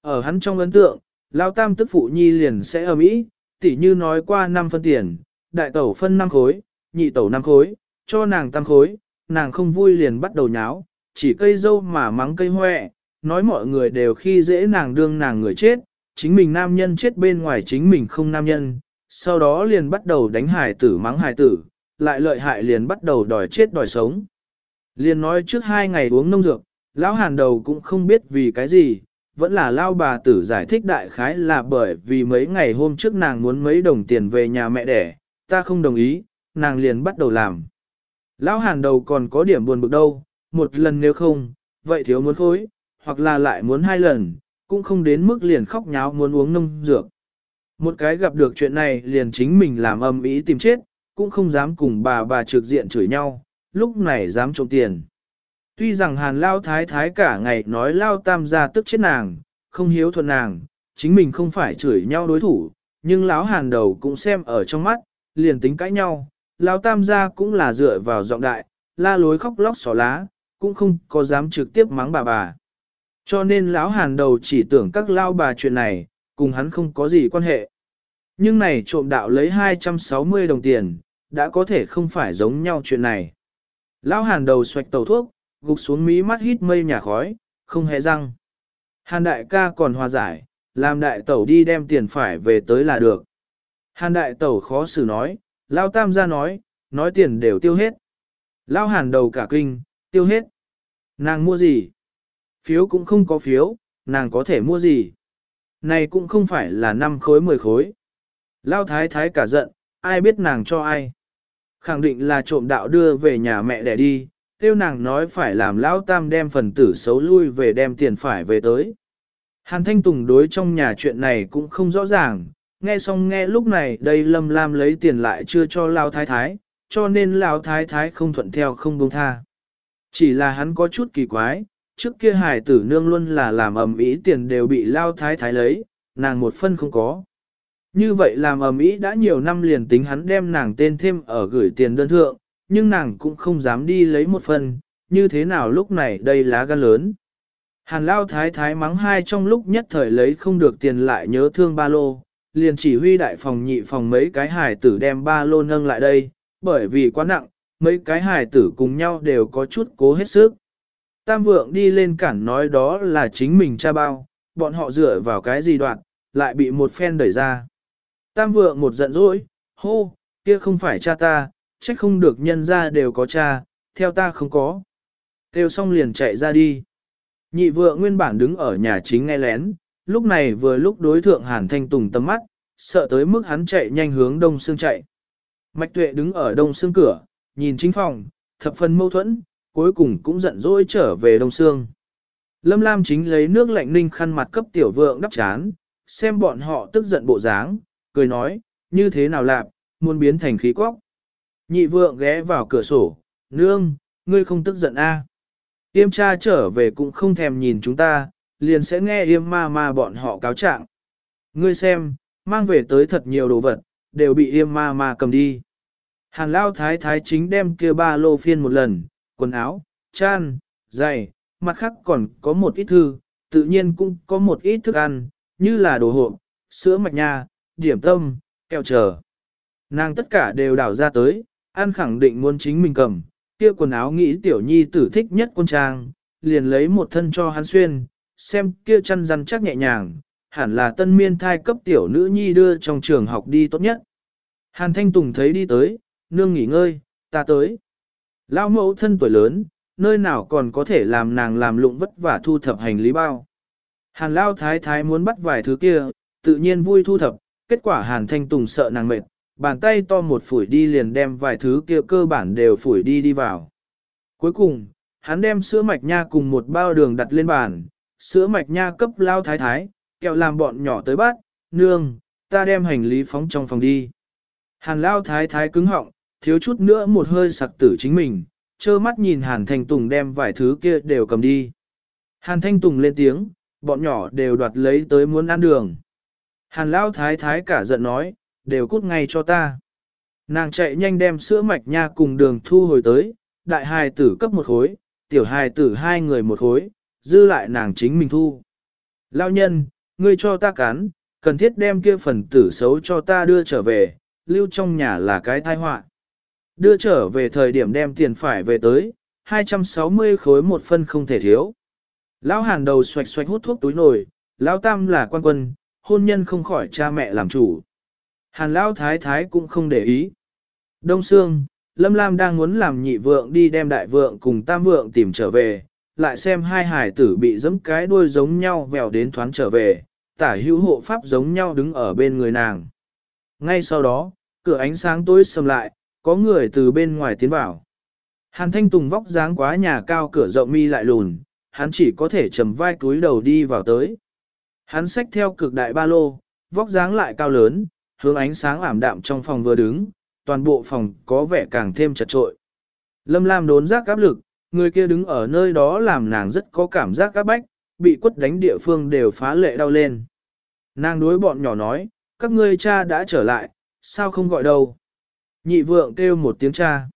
Ở hắn trong ấn tượng, Lão tam tức phụ nhi liền sẽ ở Mỹ, tỉ như nói qua 5 phân tiền, đại tẩu phân 5 khối, nhị tẩu 5 khối, cho nàng tam khối, nàng không vui liền bắt đầu nháo, chỉ cây dâu mà mắng cây hoẹ, nói mọi người đều khi dễ nàng đương nàng người chết, chính mình nam nhân chết bên ngoài chính mình không nam nhân, sau đó liền bắt đầu đánh hài tử mắng hài tử, lại lợi hại liền bắt đầu đòi chết đòi sống. Liền nói trước hai ngày uống nông dược, lão hàn đầu cũng không biết vì cái gì, vẫn là lao bà tử giải thích đại khái là bởi vì mấy ngày hôm trước nàng muốn mấy đồng tiền về nhà mẹ đẻ, ta không đồng ý, nàng liền bắt đầu làm. Lão hàn đầu còn có điểm buồn bực đâu, một lần nếu không, vậy thiếu muốn khối, hoặc là lại muốn hai lần, cũng không đến mức liền khóc nháo muốn uống nông dược. Một cái gặp được chuyện này liền chính mình làm âm ý tìm chết, cũng không dám cùng bà bà trực diện chửi nhau, lúc này dám trộm tiền. Tuy rằng hàn lao thái thái cả ngày nói lao tam gia tức chết nàng, không hiếu thuận nàng, chính mình không phải chửi nhau đối thủ, nhưng lão hàn đầu cũng xem ở trong mắt, liền tính cãi nhau, lão tam gia cũng là dựa vào giọng đại, la lối khóc lóc xỏ lá, cũng không có dám trực tiếp mắng bà bà. Cho nên lão hàn đầu chỉ tưởng các lao bà chuyện này, cùng hắn không có gì quan hệ. Nhưng này trộm đạo lấy 260 đồng tiền, đã có thể không phải giống nhau chuyện này. Lão hàn đầu xoạch tàu thuốc, gục xuống mí mắt hít mây nhà khói, không hề răng. Hàn đại ca còn hòa giải, làm đại tẩu đi đem tiền phải về tới là được. Hàn đại tẩu khó xử nói, lao tam gia nói, nói tiền đều tiêu hết. Lao hàn đầu cả kinh, tiêu hết. Nàng mua gì? Phiếu cũng không có phiếu, nàng có thể mua gì? Này cũng không phải là năm khối 10 khối. Lao thái thái cả giận, ai biết nàng cho ai? Khẳng định là trộm đạo đưa về nhà mẹ đẻ đi, tiêu nàng nói phải làm lão tam đem phần tử xấu lui về đem tiền phải về tới. Hàn Thanh Tùng đối trong nhà chuyện này cũng không rõ ràng, nghe xong nghe lúc này đây Lâm Lam lấy tiền lại chưa cho Lao Thái Thái, cho nên Lao Thái Thái không thuận theo không buông tha. Chỉ là hắn có chút kỳ quái, trước kia hải tử nương luôn là làm ầm ĩ tiền đều bị Lao Thái Thái lấy, nàng một phân không có. Như vậy làm ầm ĩ đã nhiều năm liền tính hắn đem nàng tên thêm ở gửi tiền đơn thượng, nhưng nàng cũng không dám đi lấy một phần, như thế nào lúc này đây lá gan lớn. Hàn lao thái thái mắng hai trong lúc nhất thời lấy không được tiền lại nhớ thương ba lô, liền chỉ huy đại phòng nhị phòng mấy cái hài tử đem ba lô nâng lại đây, bởi vì quá nặng, mấy cái hài tử cùng nhau đều có chút cố hết sức. Tam vượng đi lên cản nói đó là chính mình cha bao, bọn họ dựa vào cái gì đoạn, lại bị một phen đẩy ra. Tam vượng một giận dỗi, hô, kia không phải cha ta, trách không được nhân ra đều có cha, theo ta không có. Tiêu xong liền chạy ra đi. Nhị vượng nguyên bản đứng ở nhà chính nghe lén, lúc này vừa lúc đối thượng Hàn Thanh Tùng tầm mắt, sợ tới mức hắn chạy nhanh hướng đông xương chạy. Mạch tuệ đứng ở đông xương cửa, nhìn chính phòng, thập phần mâu thuẫn, cuối cùng cũng giận dỗi trở về đông xương. Lâm Lam chính lấy nước lạnh ninh khăn mặt cấp tiểu vượng đắp chán, xem bọn họ tức giận bộ dáng, cười nói, như thế nào lạp, muốn biến thành khí quốc. Nhị vượng ghé vào cửa sổ, nương, ngươi không tức giận a? À. Yêm cha trở về cũng không thèm nhìn chúng ta, liền sẽ nghe yêm ma ma bọn họ cáo trạng. Ngươi xem, mang về tới thật nhiều đồ vật, đều bị yêm ma ma cầm đi. Hàn lao thái thái chính đem kia ba lô phiên một lần, quần áo, chan, giày, mặt khác còn có một ít thư, tự nhiên cũng có một ít thức ăn, như là đồ hộp, sữa mạch nha, điểm tâm, kẹo chờ. Nàng tất cả đều đảo ra tới, ăn khẳng định muốn chính mình cầm, kia quần áo nghĩ tiểu nhi tử thích nhất quân trang, liền lấy một thân cho hắn xuyên, xem kia chăn răn chắc nhẹ nhàng, hẳn là tân miên thai cấp tiểu nữ nhi đưa trong trường học đi tốt nhất. Hàn Thanh Tùng thấy đi tới, nương nghỉ ngơi, ta tới lão mẫu thân tuổi lớn, nơi nào còn có thể làm nàng làm lụng vất vả thu thập hành lý bao. Hàn Lao Thái Thái muốn bắt vài thứ kia, tự nhiên vui thu thập, kết quả Hàn Thanh Tùng sợ nàng mệt, bàn tay to một phủi đi liền đem vài thứ kia cơ bản đều phủi đi đi vào. Cuối cùng, hắn đem sữa mạch nha cùng một bao đường đặt lên bàn, sữa mạch nha cấp Lao Thái Thái, kẹo làm bọn nhỏ tới bát. nương, ta đem hành lý phóng trong phòng đi. Hàn Lao Thái Thái cứng họng, thiếu chút nữa một hơi sặc tử chính mình, trơ mắt nhìn Hàn Thanh Tùng đem vài thứ kia đều cầm đi. Hàn Thanh Tùng lên tiếng, bọn nhỏ đều đoạt lấy tới muốn ăn đường. Hàn Lão Thái Thái cả giận nói, đều cút ngay cho ta. Nàng chạy nhanh đem sữa mạch nha cùng đường thu hồi tới, đại hài tử cấp một khối, tiểu hài tử hai người một khối, dư lại nàng chính mình thu. Lao nhân, ngươi cho ta cắn, cần thiết đem kia phần tử xấu cho ta đưa trở về, lưu trong nhà là cái tai họa. Đưa trở về thời điểm đem tiền phải về tới, 260 khối một phân không thể thiếu. Lão hàn đầu xoạch xoạch hút thuốc túi nồi, lão tam là quan quân, hôn nhân không khỏi cha mẹ làm chủ. Hàn lão thái thái cũng không để ý. Đông Sương, Lâm Lam đang muốn làm nhị vượng đi đem đại vượng cùng tam vượng tìm trở về, lại xem hai hải tử bị giẫm cái đuôi giống nhau vèo đến thoáng trở về, tả hữu hộ pháp giống nhau đứng ở bên người nàng. Ngay sau đó, cửa ánh sáng tối sầm lại, có người từ bên ngoài tiến vào. Hàn Thanh Tùng vóc dáng quá nhà cao cửa rộng mi lại lùn, hắn chỉ có thể trầm vai cúi đầu đi vào tới. Hắn xách theo cực đại ba lô, vóc dáng lại cao lớn, hướng ánh sáng ảm đạm trong phòng vừa đứng, toàn bộ phòng có vẻ càng thêm chật trội. Lâm Lam đốn giác áp lực, người kia đứng ở nơi đó làm nàng rất có cảm giác áp bách, bị quất đánh địa phương đều phá lệ đau lên. Nàng đối bọn nhỏ nói, các ngươi cha đã trở lại, sao không gọi đâu. Nhị vượng kêu một tiếng cha.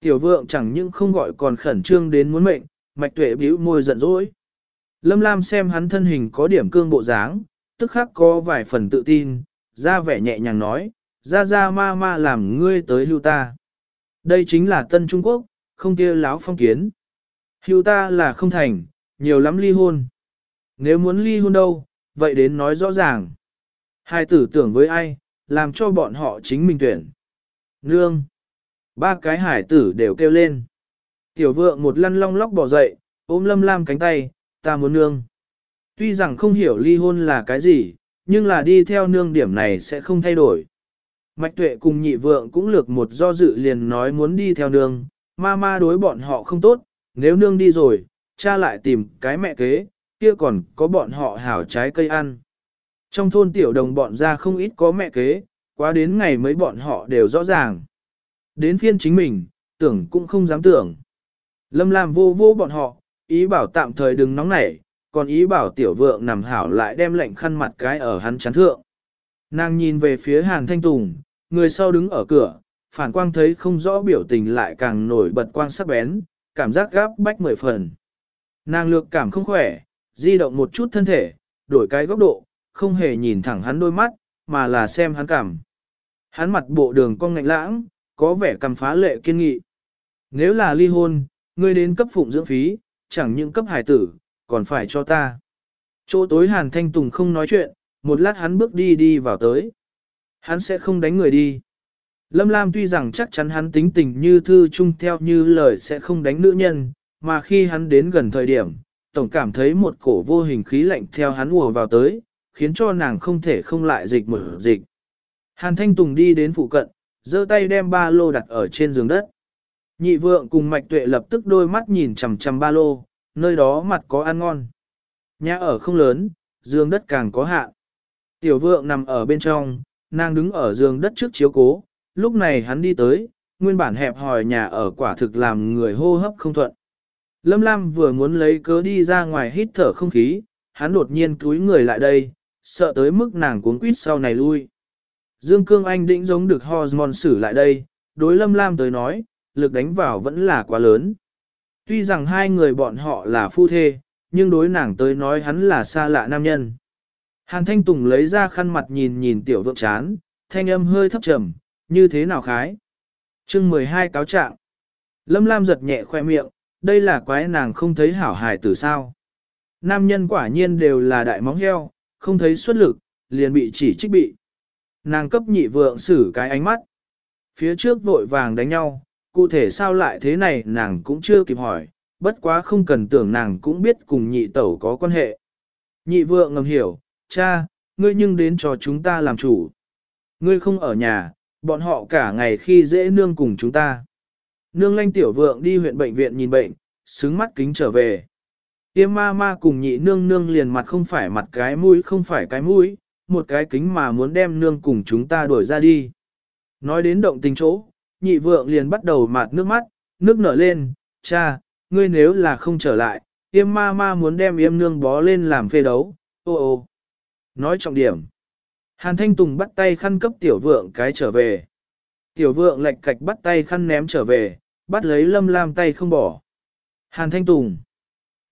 Tiểu vượng chẳng những không gọi còn khẩn trương đến muốn mệnh, mạch tuệ bĩu môi giận dỗi. Lâm Lam xem hắn thân hình có điểm cương bộ dáng, tức khắc có vài phần tự tin, ra vẻ nhẹ nhàng nói, ra ra ma ma làm ngươi tới hưu ta. Đây chính là Tân Trung Quốc, không kia láo phong kiến. Hưu ta là không thành, nhiều lắm ly hôn. Nếu muốn ly hôn đâu, vậy đến nói rõ ràng. Hai tử tưởng với ai, làm cho bọn họ chính mình tuyển. Nương! Ba cái hải tử đều kêu lên. Tiểu vượng một lăn long lóc bỏ dậy, ôm lâm lam cánh tay, ta muốn nương. Tuy rằng không hiểu ly hôn là cái gì, nhưng là đi theo nương điểm này sẽ không thay đổi. Mạch tuệ cùng nhị vượng cũng lược một do dự liền nói muốn đi theo nương, ma ma đối bọn họ không tốt, nếu nương đi rồi, cha lại tìm cái mẹ kế, kia còn có bọn họ hảo trái cây ăn. Trong thôn tiểu đồng bọn ra không ít có mẹ kế, quá đến ngày mấy bọn họ đều rõ ràng. Đến phiên chính mình, tưởng cũng không dám tưởng. Lâm Lam vô vô bọn họ, ý bảo tạm thời đừng nóng nảy, còn ý bảo tiểu vượng nằm hảo lại đem lệnh khăn mặt cái ở hắn chán thượng. Nàng nhìn về phía Hàn Thanh Tùng, người sau đứng ở cửa, phản quang thấy không rõ biểu tình lại càng nổi bật quang sắc bén, cảm giác gáp bách mười phần. Nàng lược cảm không khỏe, di động một chút thân thể, đổi cái góc độ, không hề nhìn thẳng hắn đôi mắt, mà là xem hắn cảm. Hắn mặt bộ đường cong ngạnh lãng, có vẻ cầm phá lệ kiên nghị. Nếu là ly hôn, ngươi đến cấp phụng dưỡng phí, chẳng những cấp hải tử, còn phải cho ta. Chỗ tối Hàn Thanh Tùng không nói chuyện, một lát hắn bước đi đi vào tới. Hắn sẽ không đánh người đi. Lâm Lam tuy rằng chắc chắn hắn tính tình như thư chung theo như lời sẽ không đánh nữ nhân, mà khi hắn đến gần thời điểm, tổng cảm thấy một cổ vô hình khí lạnh theo hắn ùa vào tới, khiến cho nàng không thể không lại dịch mở dịch. Hàn Thanh Tùng đi đến phụ cận, giơ tay đem ba lô đặt ở trên giường đất. Nhị vượng cùng mạch tuệ lập tức đôi mắt nhìn chằm chằm ba lô, nơi đó mặt có ăn ngon. Nhà ở không lớn, giường đất càng có hạn. Tiểu vượng nằm ở bên trong, nàng đứng ở giường đất trước chiếu cố, lúc này hắn đi tới, nguyên bản hẹp hòi nhà ở quả thực làm người hô hấp không thuận. Lâm Lam vừa muốn lấy cớ đi ra ngoài hít thở không khí, hắn đột nhiên túi người lại đây, sợ tới mức nàng cuốn quýt sau này lui. Dương Cương Anh định giống được hormone xử lại đây, đối Lâm Lam tới nói, lực đánh vào vẫn là quá lớn. Tuy rằng hai người bọn họ là phu thê, nhưng đối nàng tới nói hắn là xa lạ nam nhân. Hàn Thanh Tùng lấy ra khăn mặt nhìn nhìn tiểu vượng chán, thanh âm hơi thấp trầm, như thế nào khái. chương 12 cáo trạng. Lâm Lam giật nhẹ khoe miệng, đây là quái nàng không thấy hảo hài từ sao. Nam nhân quả nhiên đều là đại móng heo, không thấy xuất lực, liền bị chỉ trích bị. Nàng cấp nhị vượng xử cái ánh mắt. Phía trước vội vàng đánh nhau, cụ thể sao lại thế này nàng cũng chưa kịp hỏi, bất quá không cần tưởng nàng cũng biết cùng nhị tẩu có quan hệ. Nhị vượng ngầm hiểu, cha, ngươi nhưng đến cho chúng ta làm chủ. Ngươi không ở nhà, bọn họ cả ngày khi dễ nương cùng chúng ta. Nương lanh tiểu vượng đi huyện bệnh viện nhìn bệnh, xứng mắt kính trở về. Tiêm ma ma cùng nhị nương nương liền mặt không phải mặt cái mũi không phải cái mũi, một cái kính mà muốn đem nương cùng chúng ta đuổi ra đi. Nói đến động tình chỗ, nhị vượng liền bắt đầu mạt nước mắt, nước nở lên, cha, ngươi nếu là không trở lại, yêm ma ma muốn đem yêm nương bó lên làm phê đấu, ô ô. Nói trọng điểm. Hàn Thanh Tùng bắt tay khăn cấp tiểu vượng cái trở về. Tiểu vượng lệch cạch bắt tay khăn ném trở về, bắt lấy lâm lam tay không bỏ. Hàn Thanh Tùng.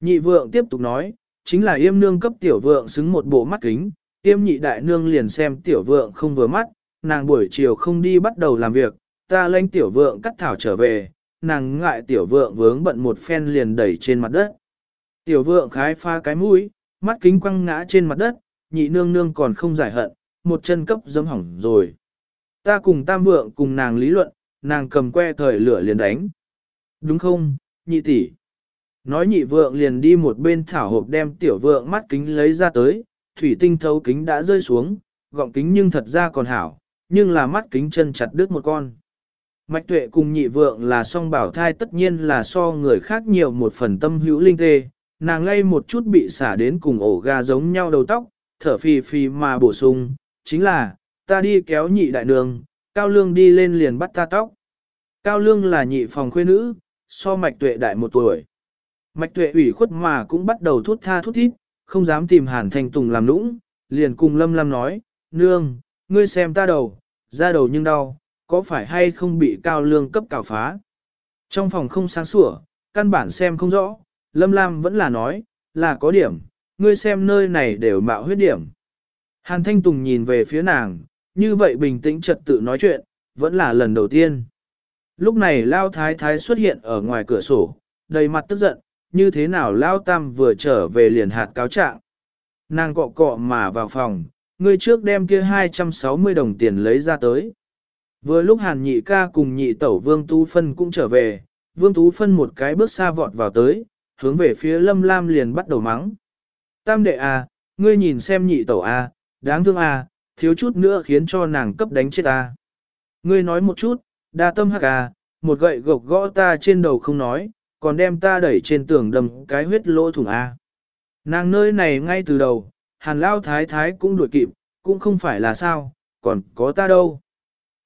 Nhị vượng tiếp tục nói, chính là yêm nương cấp tiểu vượng xứng một bộ mắt kính, Tiêm nhị đại nương liền xem tiểu vượng không vừa mắt, nàng buổi chiều không đi bắt đầu làm việc, ta lãnh tiểu vượng cắt thảo trở về, nàng ngại tiểu vượng vướng bận một phen liền đẩy trên mặt đất. Tiểu vượng khái pha cái mũi, mắt kính quăng ngã trên mặt đất, nhị nương nương còn không giải hận, một chân cấp dấm hỏng rồi. Ta cùng tam vượng cùng nàng lý luận, nàng cầm que thời lửa liền đánh. Đúng không, nhị tỷ? Nói nhị vượng liền đi một bên thảo hộp đem tiểu vượng mắt kính lấy ra tới, thủy tinh thấu kính đã rơi xuống, gọng kính nhưng thật ra còn hảo, nhưng là mắt kính chân chặt đứt một con. Mạch tuệ cùng nhị vượng là song bảo thai tất nhiên là so người khác nhiều một phần tâm hữu linh tê, nàng lay một chút bị xả đến cùng ổ gà giống nhau đầu tóc, thở phì phì mà bổ sung, chính là, ta đi kéo nhị đại đường, cao lương đi lên liền bắt ta tóc. Cao lương là nhị phòng khuê nữ, so mạch tuệ đại một tuổi. Mạch tuệ ủy khuất mà cũng bắt đầu thút tha thút thít, không dám tìm hàn thanh tùng làm nũng, liền cùng lâm Lam nói, nương, ngươi xem ta đầu, ra đầu nhưng đau, có phải hay không bị cao lương cấp cào phá. Trong phòng không sáng sủa, căn bản xem không rõ, lâm lam vẫn là nói, là có điểm, ngươi xem nơi này đều mạo huyết điểm. Hàn Thanh Tùng nhìn về phía nàng, như vậy bình tĩnh trật tự nói chuyện, vẫn là lần đầu tiên. Lúc này Lao Thái Thái xuất hiện ở ngoài cửa sổ, đầy mặt tức giận, như thế nào Lao Tam vừa trở về liền hạt cáo trạng. Nàng cọ cọ mà vào phòng, người trước đem kia 260 đồng tiền lấy ra tới. Vừa lúc Hàn Nhị ca cùng nhị tẩu Vương Tú Phân cũng trở về, Vương Tú Phân một cái bước xa vọt vào tới, hướng về phía Lâm Lam liền bắt đầu mắng. Tam đệ à, ngươi nhìn xem nhị tẩu à, đáng thương à, thiếu chút nữa khiến cho nàng cấp đánh chết ta. Ngươi nói một chút, đa tâm hắc à, một gậy gộc gõ ta trên đầu không nói, còn đem ta đẩy trên tường đầm cái huyết lỗ thủng a Nàng nơi này ngay từ đầu, hàn lao thái thái cũng đuổi kịp, cũng không phải là sao, còn có ta đâu.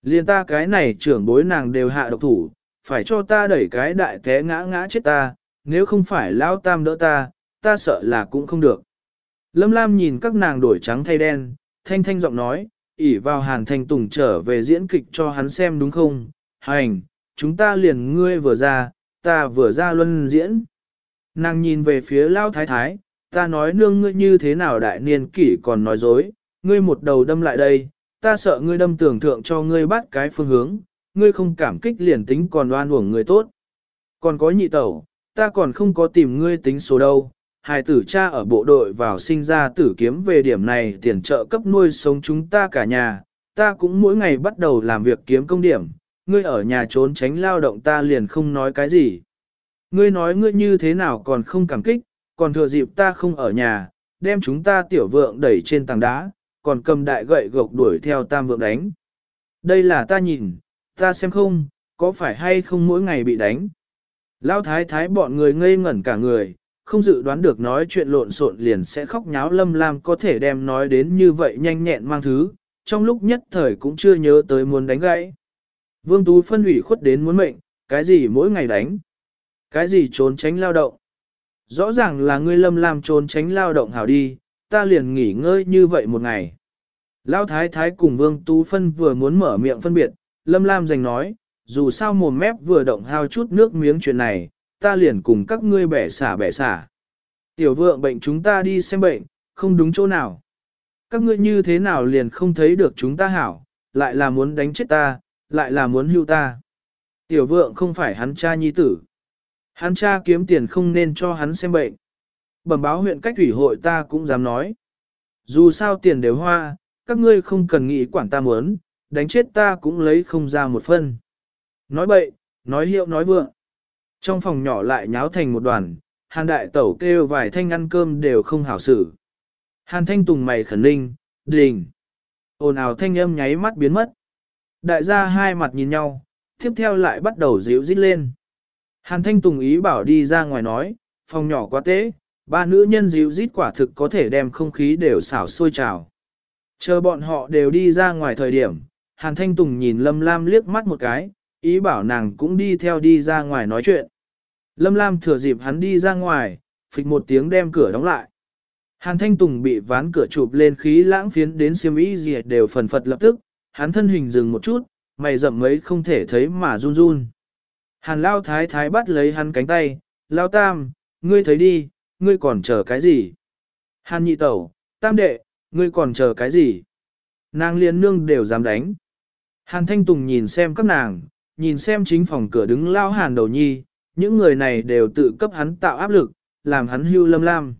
Liên ta cái này trưởng bối nàng đều hạ độc thủ, phải cho ta đẩy cái đại té ngã ngã chết ta, nếu không phải lao tam đỡ ta, ta sợ là cũng không được. Lâm Lam nhìn các nàng đổi trắng thay đen, thanh thanh giọng nói, ỉ vào hàn thanh tùng trở về diễn kịch cho hắn xem đúng không? Hành, chúng ta liền ngươi vừa ra, ta vừa ra luân diễn. Nàng nhìn về phía lao thái thái, ta nói nương ngươi như thế nào đại niên kỷ còn nói dối, ngươi một đầu đâm lại đây, ta sợ ngươi đâm tưởng thượng cho ngươi bắt cái phương hướng, ngươi không cảm kích liền tính còn oan uổng người tốt. Còn có nhị tẩu, ta còn không có tìm ngươi tính số đâu, hài tử cha ở bộ đội vào sinh ra tử kiếm về điểm này tiền trợ cấp nuôi sống chúng ta cả nhà, ta cũng mỗi ngày bắt đầu làm việc kiếm công điểm, ngươi ở nhà trốn tránh lao động ta liền không nói cái gì. Ngươi nói ngươi như thế nào còn không cảm kích, còn thừa dịp ta không ở nhà, đem chúng ta tiểu vượng đẩy trên tảng đá, còn cầm đại gậy gộc đuổi theo tam vượng đánh. Đây là ta nhìn, ta xem không, có phải hay không mỗi ngày bị đánh. Lão thái thái bọn người ngây ngẩn cả người, không dự đoán được nói chuyện lộn xộn liền sẽ khóc nháo lâm lam có thể đem nói đến như vậy nhanh nhẹn mang thứ, trong lúc nhất thời cũng chưa nhớ tới muốn đánh gãy. Vương Tú phân ủy khuất đến muốn mệnh, cái gì mỗi ngày đánh, cái gì trốn tránh lao động. Rõ ràng là ngươi lâm lam trốn tránh lao động hảo đi, ta liền nghỉ ngơi như vậy một ngày. Lão thái thái cùng Vương Tú Phân vừa muốn mở miệng phân biệt, Lâm Lam giành nói, dù sao mồm mép vừa động hao chút nước miếng chuyện này, ta liền cùng các ngươi bẻ xả bẻ xả. Tiểu vượng bệnh chúng ta đi xem bệnh, không đúng chỗ nào. Các ngươi như thế nào liền không thấy được chúng ta hảo, lại là muốn đánh chết ta, lại là muốn hưu ta. Tiểu vượng không phải hắn cha nhi tử. Hắn cha kiếm tiền không nên cho hắn xem bệnh. Bẩm báo huyện cách thủy hội ta cũng dám nói. Dù sao tiền đều hoa, các ngươi không cần nghĩ quản ta muốn, đánh chết ta cũng lấy không ra một phân. Nói bậy, nói hiệu nói vượng. Trong phòng nhỏ lại nháo thành một đoàn, hàn đại tẩu kêu vài thanh ăn cơm đều không hảo xử. Hàn thanh tùng mày khẩn ninh, đình. ồn ào thanh âm nháy mắt biến mất. Đại gia hai mặt nhìn nhau, tiếp theo lại bắt đầu díu dít lên. Hàn thanh tùng ý bảo đi ra ngoài nói, phòng nhỏ quá tế, ba nữ nhân díu dít quả thực có thể đem không khí đều xảo sôi trào. Chờ bọn họ đều đi ra ngoài thời điểm, Hàn Thanh Tùng nhìn Lâm Lam liếc mắt một cái, ý bảo nàng cũng đi theo đi ra ngoài nói chuyện. Lâm Lam thừa dịp hắn đi ra ngoài, phịch một tiếng đem cửa đóng lại. Hàn Thanh Tùng bị ván cửa chụp lên khí lãng phiến đến xiêm y gì đều phần phật lập tức, hắn thân hình dừng một chút, mày rậm mấy không thể thấy mà run run. Hàn Lao Thái Thái bắt lấy hắn cánh tay, Lao Tam, ngươi thấy đi, ngươi còn chờ cái gì? Hàn Nhị Tẩu, Tam Đệ, ngươi còn chờ cái gì? Nàng liên nương đều dám đánh. Hàn Thanh Tùng nhìn xem các nàng, nhìn xem chính phòng cửa đứng lao hàn đầu nhi, những người này đều tự cấp hắn tạo áp lực, làm hắn hưu lâm lam.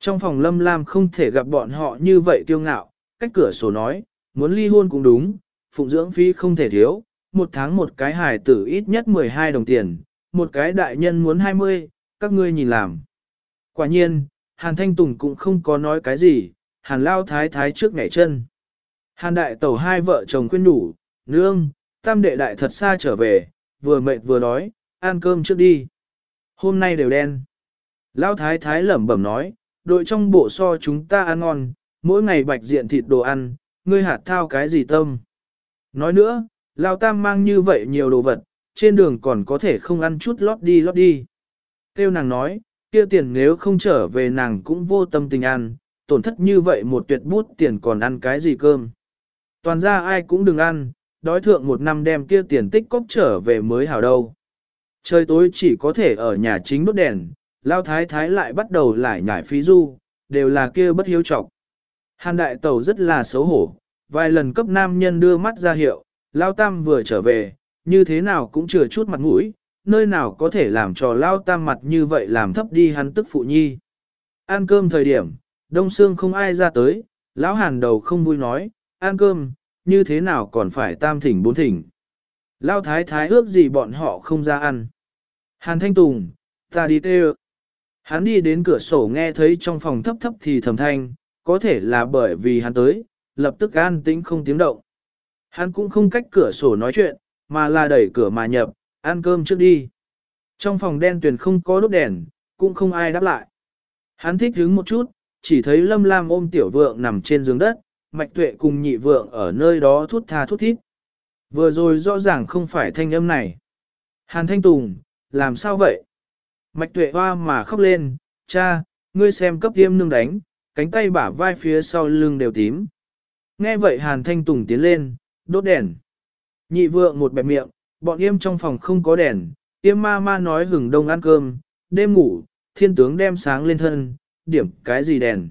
Trong phòng lâm lam không thể gặp bọn họ như vậy kiêu ngạo, cách cửa sổ nói, muốn ly hôn cũng đúng, phụng dưỡng phi không thể thiếu, một tháng một cái hài tử ít nhất 12 đồng tiền, một cái đại nhân muốn 20, các ngươi nhìn làm. Quả nhiên, Hàn Thanh Tùng cũng không có nói cái gì, Hàn Lao Thái Thái trước nhảy chân. Hàn Đại Tẩu hai vợ chồng khuyên đủ, nương, tam đệ đại thật xa trở về, vừa mệt vừa đói, ăn cơm trước đi. Hôm nay đều đen. Lão thái thái lẩm bẩm nói, đội trong bộ so chúng ta ăn ngon, mỗi ngày bạch diện thịt đồ ăn, ngươi hạt thao cái gì tâm. Nói nữa, Lao tam mang như vậy nhiều đồ vật, trên đường còn có thể không ăn chút lót đi lót đi. Tiêu nàng nói, kia tiền nếu không trở về nàng cũng vô tâm tình ăn, tổn thất như vậy một tuyệt bút tiền còn ăn cái gì cơm. Toàn ra ai cũng đừng ăn, đói thượng một năm đem kia tiền tích cóp trở về mới hảo đâu. Trời tối chỉ có thể ở nhà chính đốt đèn, lao thái thái lại bắt đầu lại nhải phí du, đều là kia bất hiếu trọc. Hàn đại tẩu rất là xấu hổ, vài lần cấp nam nhân đưa mắt ra hiệu, lao tam vừa trở về, như thế nào cũng chừa chút mặt mũi, nơi nào có thể làm cho lao tam mặt như vậy làm thấp đi hắn tức phụ nhi. Ăn cơm thời điểm, đông xương không ai ra tới, lão hàn đầu không vui nói, ăn cơm, như thế nào còn phải tam thỉnh bốn thỉnh. Lao thái thái ước gì bọn họ không ra ăn. Hàn Thanh Tùng, ta đi tê Hắn đi đến cửa sổ nghe thấy trong phòng thấp thấp thì thầm thanh, có thể là bởi vì hắn tới, lập tức an tĩnh không tiếng động. Hắn cũng không cách cửa sổ nói chuyện, mà là đẩy cửa mà nhập, ăn cơm trước đi. Trong phòng đen tuyền không có đốt đèn, cũng không ai đáp lại. Hắn thích hứng một chút, chỉ thấy lâm lam ôm tiểu vượng nằm trên giường đất, mạch tuệ cùng nhị vượng ở nơi đó thút tha thút thít. Vừa rồi rõ ràng không phải thanh âm này. Hàn thanh tùng, làm sao vậy? Mạch tuệ hoa mà khóc lên, cha, ngươi xem cấp tiêm nương đánh, cánh tay bả vai phía sau lưng đều tím. Nghe vậy hàn thanh tùng tiến lên, đốt đèn. Nhị vượng một bẹp miệng, bọn yêm trong phòng không có đèn, yêm ma ma nói hừng đông ăn cơm, đêm ngủ, thiên tướng đem sáng lên thân, điểm cái gì đèn.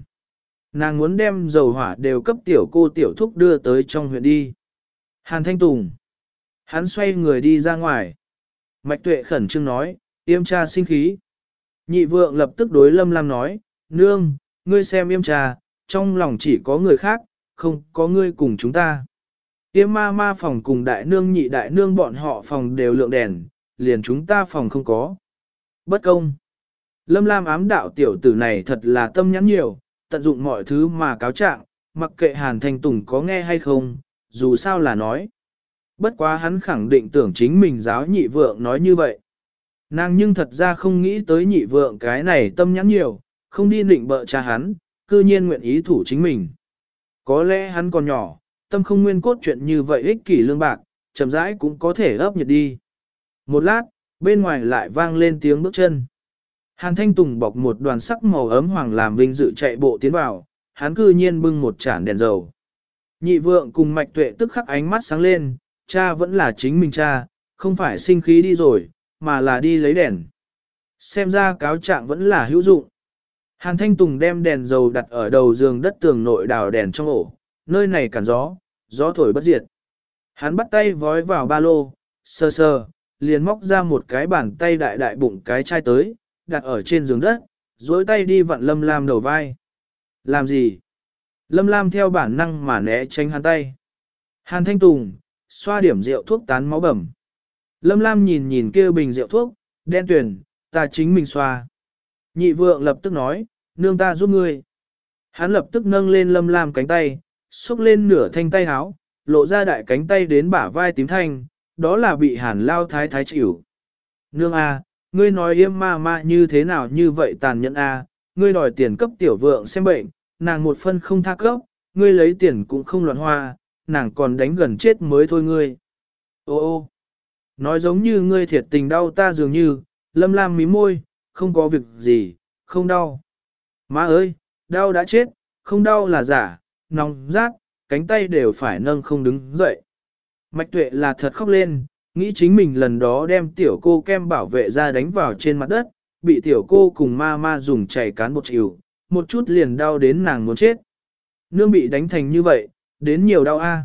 Nàng muốn đem dầu hỏa đều cấp tiểu cô tiểu thúc đưa tới trong huyện đi. Hàn Thanh Tùng. Hắn xoay người đi ra ngoài. Mạch tuệ khẩn trương nói, yêm cha sinh khí. Nhị vượng lập tức đối Lâm Lam nói, nương, ngươi xem yêm trà, trong lòng chỉ có người khác, không có ngươi cùng chúng ta. Yêm ma ma phòng cùng đại nương nhị đại nương bọn họ phòng đều lượng đèn, liền chúng ta phòng không có. Bất công. Lâm Lam ám đạo tiểu tử này thật là tâm nhắn nhiều, tận dụng mọi thứ mà cáo trạng, mặc kệ Hàn Thanh Tùng có nghe hay không, dù sao là nói. Bất quá hắn khẳng định tưởng chính mình giáo nhị vượng nói như vậy. Nàng nhưng thật ra không nghĩ tới nhị vượng cái này tâm nhắn nhiều, không đi định bợ cha hắn, cư nhiên nguyện ý thủ chính mình. Có lẽ hắn còn nhỏ, tâm không nguyên cốt chuyện như vậy ích kỷ lương bạc, chậm rãi cũng có thể ấp nhiệt đi. Một lát, bên ngoài lại vang lên tiếng bước chân. Hàn Thanh Tùng bọc một đoàn sắc màu ấm hoàng làm vinh dự chạy bộ tiến vào, hắn cư nhiên bưng một chản đèn dầu. Nhị vượng cùng mạch tuệ tức khắc ánh mắt sáng lên, cha vẫn là chính mình cha, không phải sinh khí đi rồi, mà là đi lấy đèn. Xem ra cáo trạng vẫn là hữu dụng. Hàn Thanh Tùng đem đèn dầu đặt ở đầu giường đất tường nội đào đèn trong ổ, nơi này cản gió, gió thổi bất diệt. Hắn bắt tay vói vào ba lô, sơ sơ, liền móc ra một cái bàn tay đại đại bụng cái chai tới, đặt ở trên giường đất, dối tay đi vặn Lâm Lam đầu vai. Làm gì? Lâm Lam theo bản năng mà né tránh hắn tay. Hàn Thanh Tùng, xoa điểm rượu thuốc tán máu bẩm. Lâm Lam nhìn nhìn kia bình rượu thuốc, đen tuyển, ta chính mình xoa. Nhị vượng lập tức nói, nương ta giúp ngươi. Hắn lập tức nâng lên Lâm Lam cánh tay, xúc lên nửa thanh tay háo, lộ ra đại cánh tay đến bả vai tím thanh, đó là bị hàn lao thái thái chịu. Nương A, ngươi nói yêm ma ma như thế nào như vậy tàn nhẫn A, ngươi đòi tiền cấp tiểu vượng xem bệnh, nàng một phân không tha cấp, ngươi lấy tiền cũng không loạn hoa, nàng còn đánh gần chết mới thôi ngươi. Ô ô, nói giống như ngươi thiệt tình đau ta dường như, lâm lam mí môi, không có việc gì, không đau. Má ơi, đau đã chết, không đau là giả, nóng rát, cánh tay đều phải nâng không đứng dậy. Mạch tuệ là thật khóc lên, nghĩ chính mình lần đó đem tiểu cô kem bảo vệ ra đánh vào trên mặt đất, bị tiểu cô cùng ma ma dùng chảy cán một chịu, một chút liền đau đến nàng muốn chết. Nương bị đánh thành như vậy, đến nhiều đau a.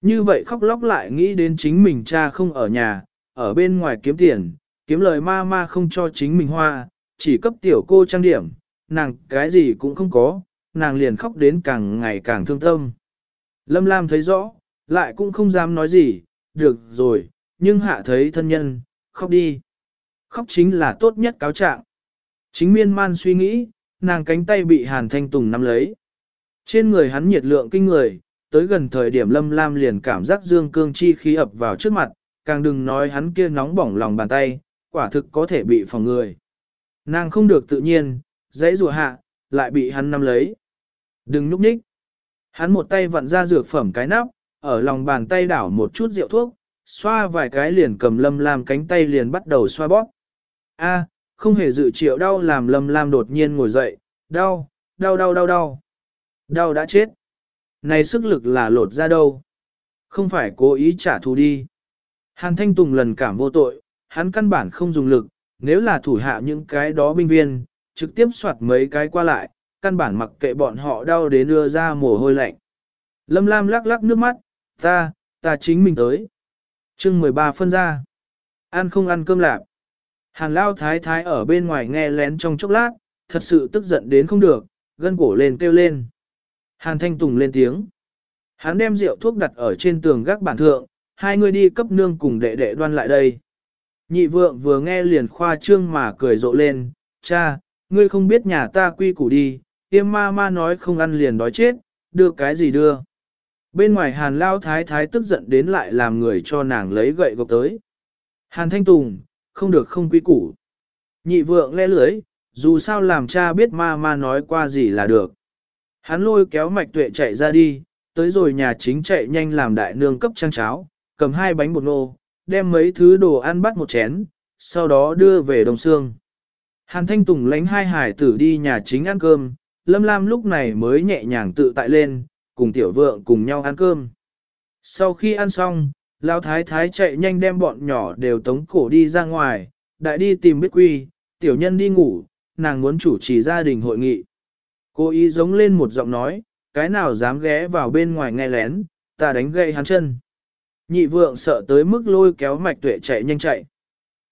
Như vậy khóc lóc lại nghĩ đến chính mình cha không ở nhà, ở bên ngoài kiếm tiền, kiếm lời ma ma không cho chính mình hoa, chỉ cấp tiểu cô trang điểm, nàng cái gì cũng không có, nàng liền khóc đến càng ngày càng thương tâm. Lâm Lam thấy rõ, lại cũng không dám nói gì, được rồi, nhưng hạ thấy thân nhân, khóc đi. Khóc chính là tốt nhất cáo trạng. Chính miên man suy nghĩ, nàng cánh tay bị Hàn Thanh Tùng nắm lấy. Trên người hắn nhiệt lượng kinh người, tới gần thời điểm Lâm Lam liền cảm giác dương cương chi khí ập vào trước mặt, càng đừng nói hắn kia nóng bỏng lòng bàn tay, quả thực có thể bị phòng người. Nàng không được tự nhiên, dãy rùa hạ, lại bị hắn nắm lấy. Đừng núp nhích. Hắn một tay vặn ra dược phẩm cái nắp, ở lòng bàn tay đảo một chút rượu thuốc, xoa vài cái liền cầm Lâm Lam cánh tay liền bắt đầu xoa bóp. A, không hề dự triệu đau làm Lâm Lam đột nhiên ngồi dậy, đau, đau đau đau đau. Đau đã chết. Này sức lực là lột ra đâu. Không phải cố ý trả thù đi. Hàn Thanh Tùng lần cảm vô tội, hắn căn bản không dùng lực, nếu là thủ hạ những cái đó binh viên, trực tiếp soạt mấy cái qua lại, căn bản mặc kệ bọn họ đau đến đưa ra mồ hôi lạnh. Lâm Lam lắc lắc nước mắt, ta, ta chính mình tới. chương 13 phân ra. Ăn không ăn cơm lạp. Hàn Lao Thái Thái ở bên ngoài nghe lén trong chốc lát, thật sự tức giận đến không được, gân cổ lên kêu lên. Hàn Thanh Tùng lên tiếng. Hắn đem rượu thuốc đặt ở trên tường gác bản thượng, hai người đi cấp nương cùng đệ đệ đoan lại đây. Nhị vượng vừa nghe liền khoa trương mà cười rộ lên, cha, ngươi không biết nhà ta quy củ đi, tiêm ma ma nói không ăn liền đói chết, đưa cái gì đưa. Bên ngoài hàn lao thái thái tức giận đến lại làm người cho nàng lấy gậy gộc tới. Hàn thanh tùng, không được không quy củ. Nhị vượng le lưới, dù sao làm cha biết ma ma nói qua gì là được. Hắn lôi kéo mạch tuệ chạy ra đi, tới rồi nhà chính chạy nhanh làm đại nương cấp trang cháo, cầm hai bánh bột nô, đem mấy thứ đồ ăn bắt một chén, sau đó đưa về đồng xương. Hàn Thanh Tùng lánh hai hải tử đi nhà chính ăn cơm, Lâm Lam lúc này mới nhẹ nhàng tự tại lên, cùng tiểu vượng cùng nhau ăn cơm. Sau khi ăn xong, Lão Thái Thái chạy nhanh đem bọn nhỏ đều tống cổ đi ra ngoài, đại đi tìm biết quy, tiểu nhân đi ngủ, nàng muốn chủ trì gia đình hội nghị. Cô ý giống lên một giọng nói, cái nào dám ghé vào bên ngoài nghe lén, ta đánh gậy hắn chân. Nhị vượng sợ tới mức lôi kéo mạch tuệ chạy nhanh chạy.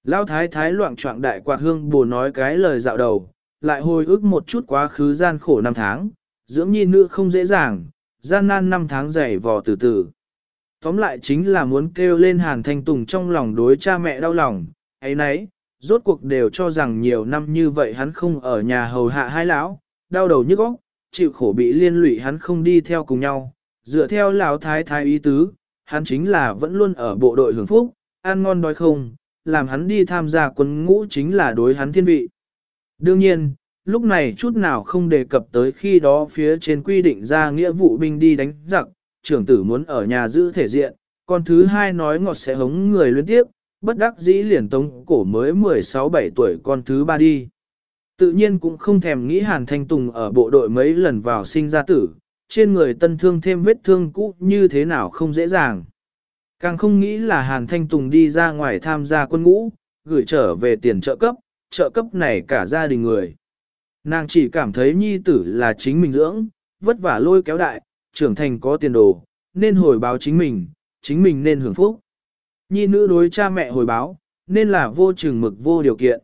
Lão thái thái loạn trọng đại quạt hương bù nói cái lời dạo đầu, lại hồi ức một chút quá khứ gian khổ năm tháng, dưỡng nhi nữ không dễ dàng, gian nan năm tháng dày vò từ từ. Tóm lại chính là muốn kêu lên Hàn Thanh Tùng trong lòng đối cha mẹ đau lòng, ấy nấy, rốt cuộc đều cho rằng nhiều năm như vậy hắn không ở nhà hầu hạ hai lão, đau đầu nhức óc, chịu khổ bị liên lụy hắn không đi theo cùng nhau, dựa theo lão thái thái ý tứ, hắn chính là vẫn luôn ở bộ đội hưởng phúc, ăn ngon đói không, làm hắn đi tham gia quân ngũ chính là đối hắn thiên vị. Đương nhiên, lúc này chút nào không đề cập tới khi đó phía trên quy định ra nghĩa vụ binh đi đánh giặc, trưởng tử muốn ở nhà giữ thể diện, còn thứ hai nói ngọt sẽ hống người liên tiếp, bất đắc dĩ liền tống cổ mới 16-17 tuổi con thứ ba đi. Tự nhiên cũng không thèm nghĩ Hàn Thanh Tùng ở bộ đội mấy lần vào sinh ra tử, trên người tân thương thêm vết thương cũ như thế nào không dễ dàng. Càng không nghĩ là Hàn Thanh Tùng đi ra ngoài tham gia quân ngũ, gửi trở về tiền trợ cấp, trợ cấp này cả gia đình người. Nàng chỉ cảm thấy nhi tử là chính mình dưỡng, vất vả lôi kéo đại, trưởng thành có tiền đồ, nên hồi báo chính mình, chính mình nên hưởng phúc. Nhi nữ đối cha mẹ hồi báo, nên là vô chừng mực vô điều kiện.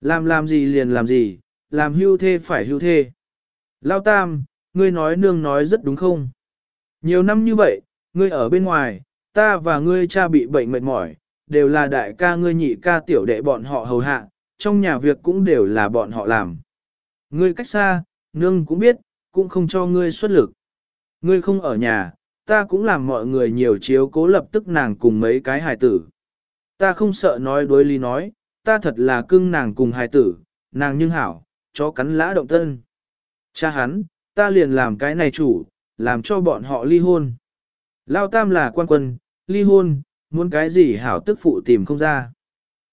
Làm làm gì liền làm gì, làm hưu thê phải hưu thê. Lao tam, ngươi nói nương nói rất đúng không? Nhiều năm như vậy, ngươi ở bên ngoài, ta và ngươi cha bị bệnh mệt mỏi, đều là đại ca ngươi nhị ca tiểu đệ bọn họ hầu hạ, trong nhà việc cũng đều là bọn họ làm. Ngươi cách xa, nương cũng biết, cũng không cho ngươi xuất lực. Ngươi không ở nhà, ta cũng làm mọi người nhiều chiếu cố lập tức nàng cùng mấy cái hài tử. Ta không sợ nói đối lý nói, ta thật là cưng nàng cùng hài tử, nàng nhưng hảo, cho cắn lã động thân. Cha hắn, ta liền làm cái này chủ, làm cho bọn họ ly hôn. Lao tam là quan quân, ly hôn, muốn cái gì hảo tức phụ tìm không ra.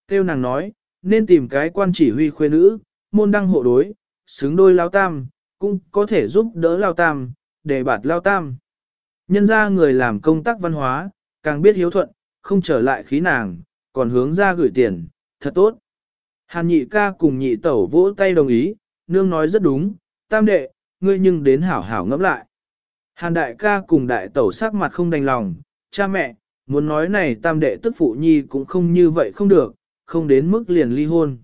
Tiêu nàng nói, nên tìm cái quan chỉ huy khuê nữ, môn đăng hộ đối, xứng đôi lao tam, cũng có thể giúp đỡ lao tam, để bạt lao tam. Nhân ra người làm công tác văn hóa, càng biết hiếu thuận, không trở lại khí nàng, còn hướng ra gửi tiền, thật tốt. Hàn nhị ca cùng nhị tẩu vỗ tay đồng ý, nương nói rất đúng, tam đệ, ngươi nhưng đến hảo hảo ngẫm lại. Hàn đại ca cùng đại tẩu sắc mặt không đành lòng, cha mẹ, muốn nói này tam đệ tức phụ nhi cũng không như vậy không được, không đến mức liền ly hôn.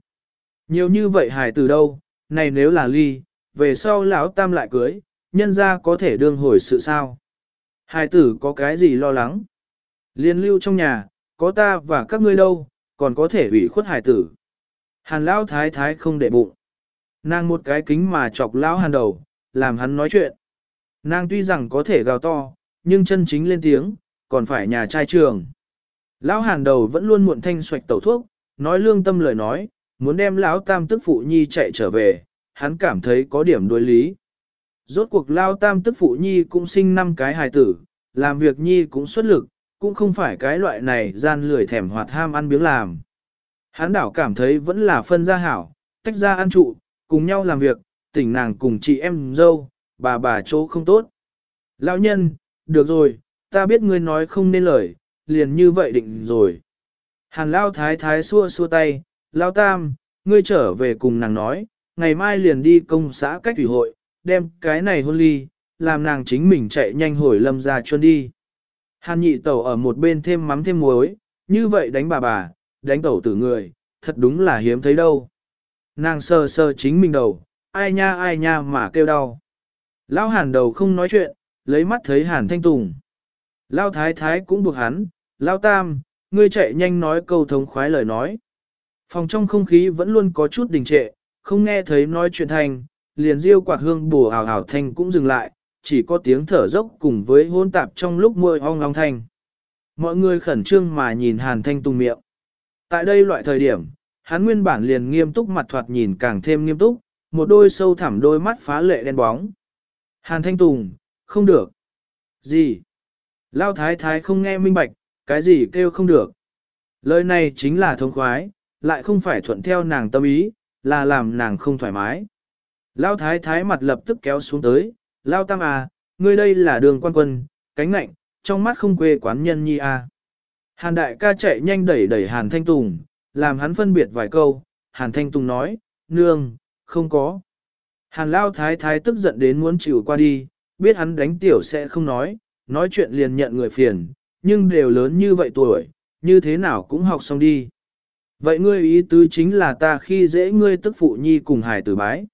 Nhiều như vậy hài từ đâu, này nếu là ly, về sau lão tam lại cưới, nhân ra có thể đương hồi sự sao. Hài tử có cái gì lo lắng? Liên lưu trong nhà, có ta và các ngươi đâu, còn có thể ủy khuất hài tử. Hàn lão thái thái không để bụng. Nàng một cái kính mà chọc lão hàn đầu, làm hắn nói chuyện. Nàng tuy rằng có thể gào to, nhưng chân chính lên tiếng, còn phải nhà trai trường. Lão hàn đầu vẫn luôn muộn thanh xoạch tẩu thuốc, nói lương tâm lời nói, muốn đem lão tam tức phụ nhi chạy trở về, hắn cảm thấy có điểm đối lý. Rốt cuộc lao tam tức phụ nhi cũng sinh năm cái hài tử, làm việc nhi cũng xuất lực, cũng không phải cái loại này gian lười thèm hoạt ham ăn biếng làm. Hắn đảo cảm thấy vẫn là phân gia hảo, tách ra ăn trụ, cùng nhau làm việc, tỉnh nàng cùng chị em dâu, bà bà chỗ không tốt. Lão nhân, được rồi, ta biết ngươi nói không nên lời, liền như vậy định rồi. Hàn lao thái thái xua xua tay, lao tam, ngươi trở về cùng nàng nói, ngày mai liền đi công xã cách thủy hội, đem cái này hôn ly, làm nàng chính mình chạy nhanh hồi lâm ra chuân đi. Hàn nhị tẩu ở một bên thêm mắm thêm muối, như vậy đánh bà bà, đánh tẩu tử người, thật đúng là hiếm thấy đâu. Nàng sờ sờ chính mình đầu, ai nha ai nha mà kêu đau. Lão hàn đầu không nói chuyện, lấy mắt thấy hàn thanh tùng. Lão thái thái cũng buộc hắn, lão tam, ngươi chạy nhanh nói câu thống khoái lời nói. Phòng trong không khí vẫn luôn có chút đình trệ, không nghe thấy nói chuyện thành, liền riêu quạt hương bùa hào hào thanh cũng dừng lại, chỉ có tiếng thở dốc cùng với hôn tạp trong lúc môi ong long thanh. Mọi người khẩn trương mà nhìn hàn thanh tung miệng. Tại đây loại thời điểm, hắn nguyên bản liền nghiêm túc mặt thoạt nhìn càng thêm nghiêm túc, một đôi sâu thẳm đôi mắt phá lệ đen bóng. Hàn thanh tùng, không được. Gì? Lao thái thái không nghe minh bạch, cái gì kêu không được. Lời này chính là thông khoái, lại không phải thuận theo nàng tâm ý, là làm nàng không thoải mái. Lao thái thái mặt lập tức kéo xuống tới, Lao tam à, ngươi đây là đường quan quân, cánh nạnh, trong mắt không quê quán nhân nhi à. Hàn đại ca chạy nhanh đẩy đẩy Hàn Thanh Tùng, làm hắn phân biệt vài câu, Hàn Thanh Tùng nói, nương, không có. Hàn Lao Thái Thái tức giận đến muốn chịu qua đi, biết hắn đánh tiểu sẽ không nói, nói chuyện liền nhận người phiền, nhưng đều lớn như vậy tuổi, như thế nào cũng học xong đi. Vậy ngươi ý tứ chính là ta khi dễ ngươi tức phụ nhi cùng hải tử bái.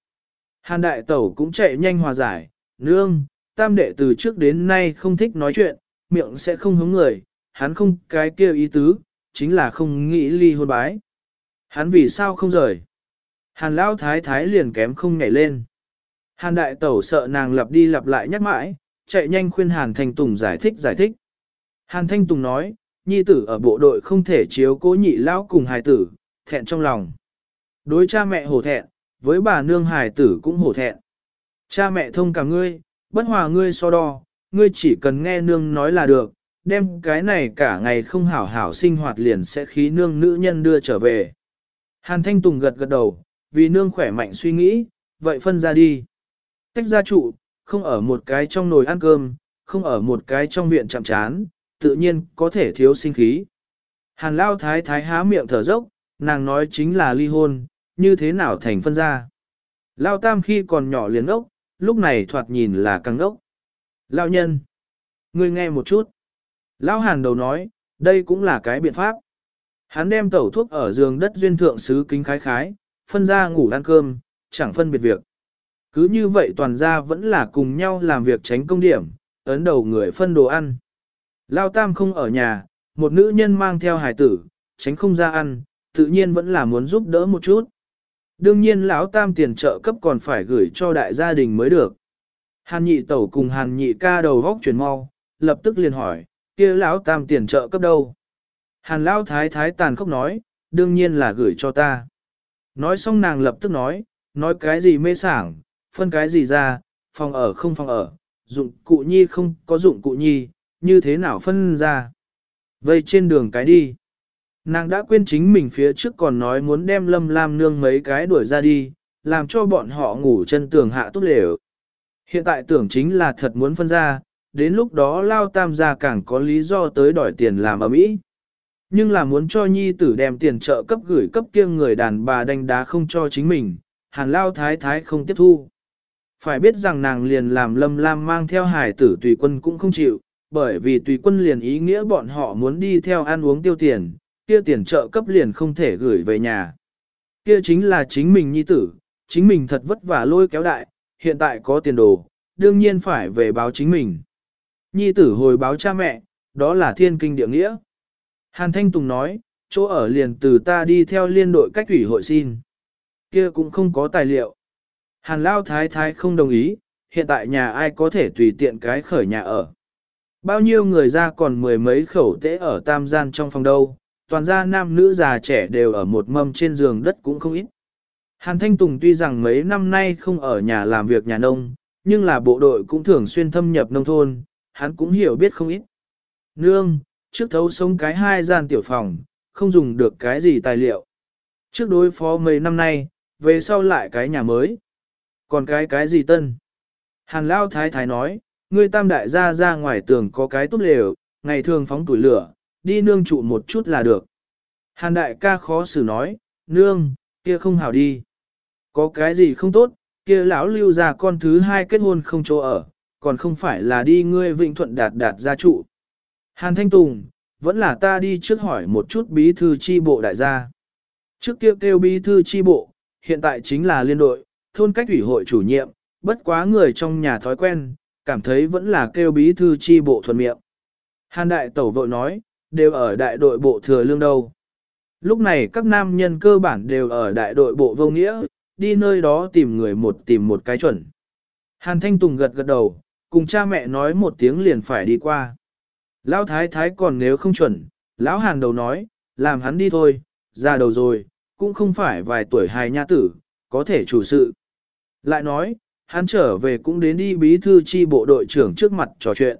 Hàn đại tẩu cũng chạy nhanh hòa giải, nương, tam đệ từ trước đến nay không thích nói chuyện, miệng sẽ không hướng người, hắn không cái kia ý tứ, chính là không nghĩ ly hôn bái. Hắn vì sao không rời? Hàn lão thái thái liền kém không nhảy lên. Hàn đại tẩu sợ nàng lặp đi lặp lại nhắc mãi, chạy nhanh khuyên Hàn Thanh Tùng giải thích giải thích. Hàn Thanh Tùng nói, nhi tử ở bộ đội không thể chiếu cố nhị lão cùng hài tử, thẹn trong lòng. Đối cha mẹ hổ thẹn, với bà nương hài tử cũng hổ thẹn. Cha mẹ thông cả ngươi, bất hòa ngươi so đo, ngươi chỉ cần nghe nương nói là được, đem cái này cả ngày không hảo hảo sinh hoạt liền sẽ khí nương nữ nhân đưa trở về. Hàn Thanh Tùng gật gật đầu, vì nương khỏe mạnh suy nghĩ, vậy phân ra đi. Tách ra trụ, không ở một cái trong nồi ăn cơm, không ở một cái trong viện chạm chán, tự nhiên có thể thiếu sinh khí. Hàn Lao Thái Thái há miệng thở dốc, nàng nói chính là ly hôn, như thế nào thành phân ra. Lao Tam khi còn nhỏ liền ốc, lúc này thoạt nhìn là căng ốc. Lao nhân, ngươi nghe một chút. Lao Hàn đầu nói, đây cũng là cái biện pháp. Hắn đem tẩu thuốc ở giường đất duyên thượng sứ kính khái khái, phân ra ngủ ăn cơm, chẳng phân biệt việc. Cứ như vậy toàn gia vẫn là cùng nhau làm việc tránh công điểm, ấn đầu người phân đồ ăn. Lao Tam không ở nhà, một nữ nhân mang theo hài tử, tránh không ra ăn, tự nhiên vẫn là muốn giúp đỡ một chút. Đương nhiên lão Tam tiền trợ cấp còn phải gửi cho đại gia đình mới được. Hàn nhị tẩu cùng hàn nhị ca đầu góc chuyển mau, lập tức liền hỏi, kia lão Tam tiền trợ cấp đâu? Hàn lão thái thái tàn khốc nói, đương nhiên là gửi cho ta. Nói xong nàng lập tức nói, nói cái gì mê sảng, phân cái gì ra, phòng ở không phòng ở, dụng cụ nhi không có dụng cụ nhi, như thế nào phân ra. Vây trên đường cái đi. Nàng đã quên chính mình phía trước còn nói muốn đem lâm lam nương mấy cái đuổi ra đi, làm cho bọn họ ngủ chân tường hạ tốt lều. Hiện tại tưởng chính là thật muốn phân ra, đến lúc đó lao tam gia càng có lý do tới đòi tiền làm ở mỹ. Nhưng là muốn cho nhi tử đem tiền trợ cấp gửi cấp kia người đàn bà đánh đá không cho chính mình, hàn lao thái thái không tiếp thu. Phải biết rằng nàng liền làm lâm lam mang theo hải tử tùy quân cũng không chịu, bởi vì tùy quân liền ý nghĩa bọn họ muốn đi theo ăn uống tiêu tiền, kia tiền trợ cấp liền không thể gửi về nhà. Kia chính là chính mình nhi tử, chính mình thật vất vả lôi kéo đại, hiện tại có tiền đồ, đương nhiên phải về báo chính mình. Nhi tử hồi báo cha mẹ, đó là thiên kinh địa nghĩa. Hàn Thanh Tùng nói, chỗ ở liền từ ta đi theo liên đội cách thủy hội xin. Kia cũng không có tài liệu. Hàn Lao Thái Thái không đồng ý, hiện tại nhà ai có thể tùy tiện cái khởi nhà ở. Bao nhiêu người ra còn mười mấy khẩu tế ở tam gian trong phòng đâu, toàn gia nam nữ già trẻ đều ở một mâm trên giường đất cũng không ít. Hàn Thanh Tùng tuy rằng mấy năm nay không ở nhà làm việc nhà nông, nhưng là bộ đội cũng thường xuyên thâm nhập nông thôn, hắn cũng hiểu biết không ít. Nương, trước thấu sống cái hai gian tiểu phòng, không dùng được cái gì tài liệu. Trước đối phó mấy năm nay, về sau lại cái nhà mới. Còn cái cái gì tân? Hàn Lao Thái Thái nói, ngươi tam đại gia ra ngoài tường có cái tốt lều, ngày thường phóng tuổi lửa, đi nương trụ một chút là được. Hàn đại ca khó xử nói, nương, kia không hảo đi. Có cái gì không tốt, kia lão lưu ra con thứ hai kết hôn không chỗ ở, còn không phải là đi ngươi vịnh thuận đạt đạt gia trụ. Hàn Thanh Tùng, vẫn là ta đi trước hỏi một chút bí thư chi bộ đại gia. Trước kia kêu bí thư chi bộ, hiện tại chính là liên đội, thôn cách ủy hội chủ nhiệm, bất quá người trong nhà thói quen, cảm thấy vẫn là kêu bí thư chi bộ thuần miệng. Hàn đại tẩu vội nói, đều ở đại đội bộ thừa lương đâu. Lúc này các nam nhân cơ bản đều ở đại đội bộ vô nghĩa, đi nơi đó tìm người một tìm một cái chuẩn. Hàn Thanh Tùng gật gật đầu, cùng cha mẹ nói một tiếng liền phải đi qua. Lão thái thái còn nếu không chuẩn, lão hàn đầu nói, làm hắn đi thôi, ra đầu rồi, cũng không phải vài tuổi hài nha tử, có thể chủ sự. Lại nói, hắn trở về cũng đến đi bí thư chi bộ đội trưởng trước mặt trò chuyện.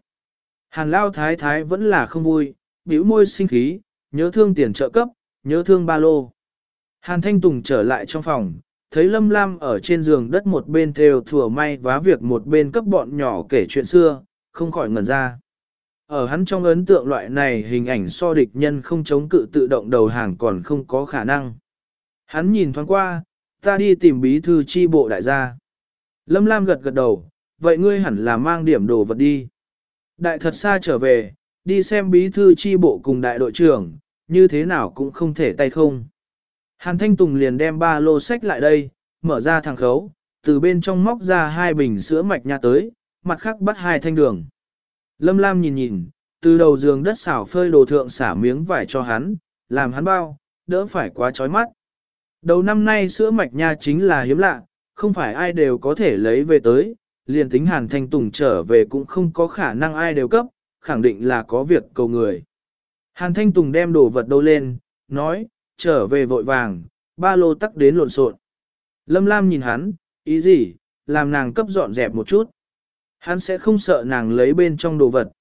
Hàn lao thái thái vẫn là không vui, bĩu môi sinh khí, nhớ thương tiền trợ cấp, nhớ thương ba lô. Hàn Thanh Tùng trở lại trong phòng, thấy Lâm Lam ở trên giường đất một bên theo thừa may vá việc một bên cấp bọn nhỏ kể chuyện xưa, không khỏi ngẩn ra. Ở hắn trong ấn tượng loại này hình ảnh so địch nhân không chống cự tự động đầu hàng còn không có khả năng. Hắn nhìn thoáng qua, ta đi tìm bí thư chi bộ đại gia. Lâm Lam gật gật đầu, vậy ngươi hẳn là mang điểm đồ vật đi. Đại thật xa trở về, đi xem bí thư chi bộ cùng đại đội trưởng, như thế nào cũng không thể tay không. Hàn Thanh Tùng liền đem ba lô sách lại đây, mở ra thằng khấu, từ bên trong móc ra hai bình sữa mạch nha tới, mặt khác bắt hai thanh đường. Lâm Lam nhìn nhìn, từ đầu giường đất xảo phơi đồ thượng xả miếng vải cho hắn, làm hắn bao, đỡ phải quá chói mắt. Đầu năm nay sữa mạch nha chính là hiếm lạ, không phải ai đều có thể lấy về tới, liền tính Hàn Thanh Tùng trở về cũng không có khả năng ai đều cấp, khẳng định là có việc cầu người. Hàn Thanh Tùng đem đồ vật đâu lên, nói, trở về vội vàng, ba lô tắc đến lộn xộn. Lâm Lam nhìn hắn, ý gì, làm nàng cấp dọn dẹp một chút. Hắn sẽ không sợ nàng lấy bên trong đồ vật.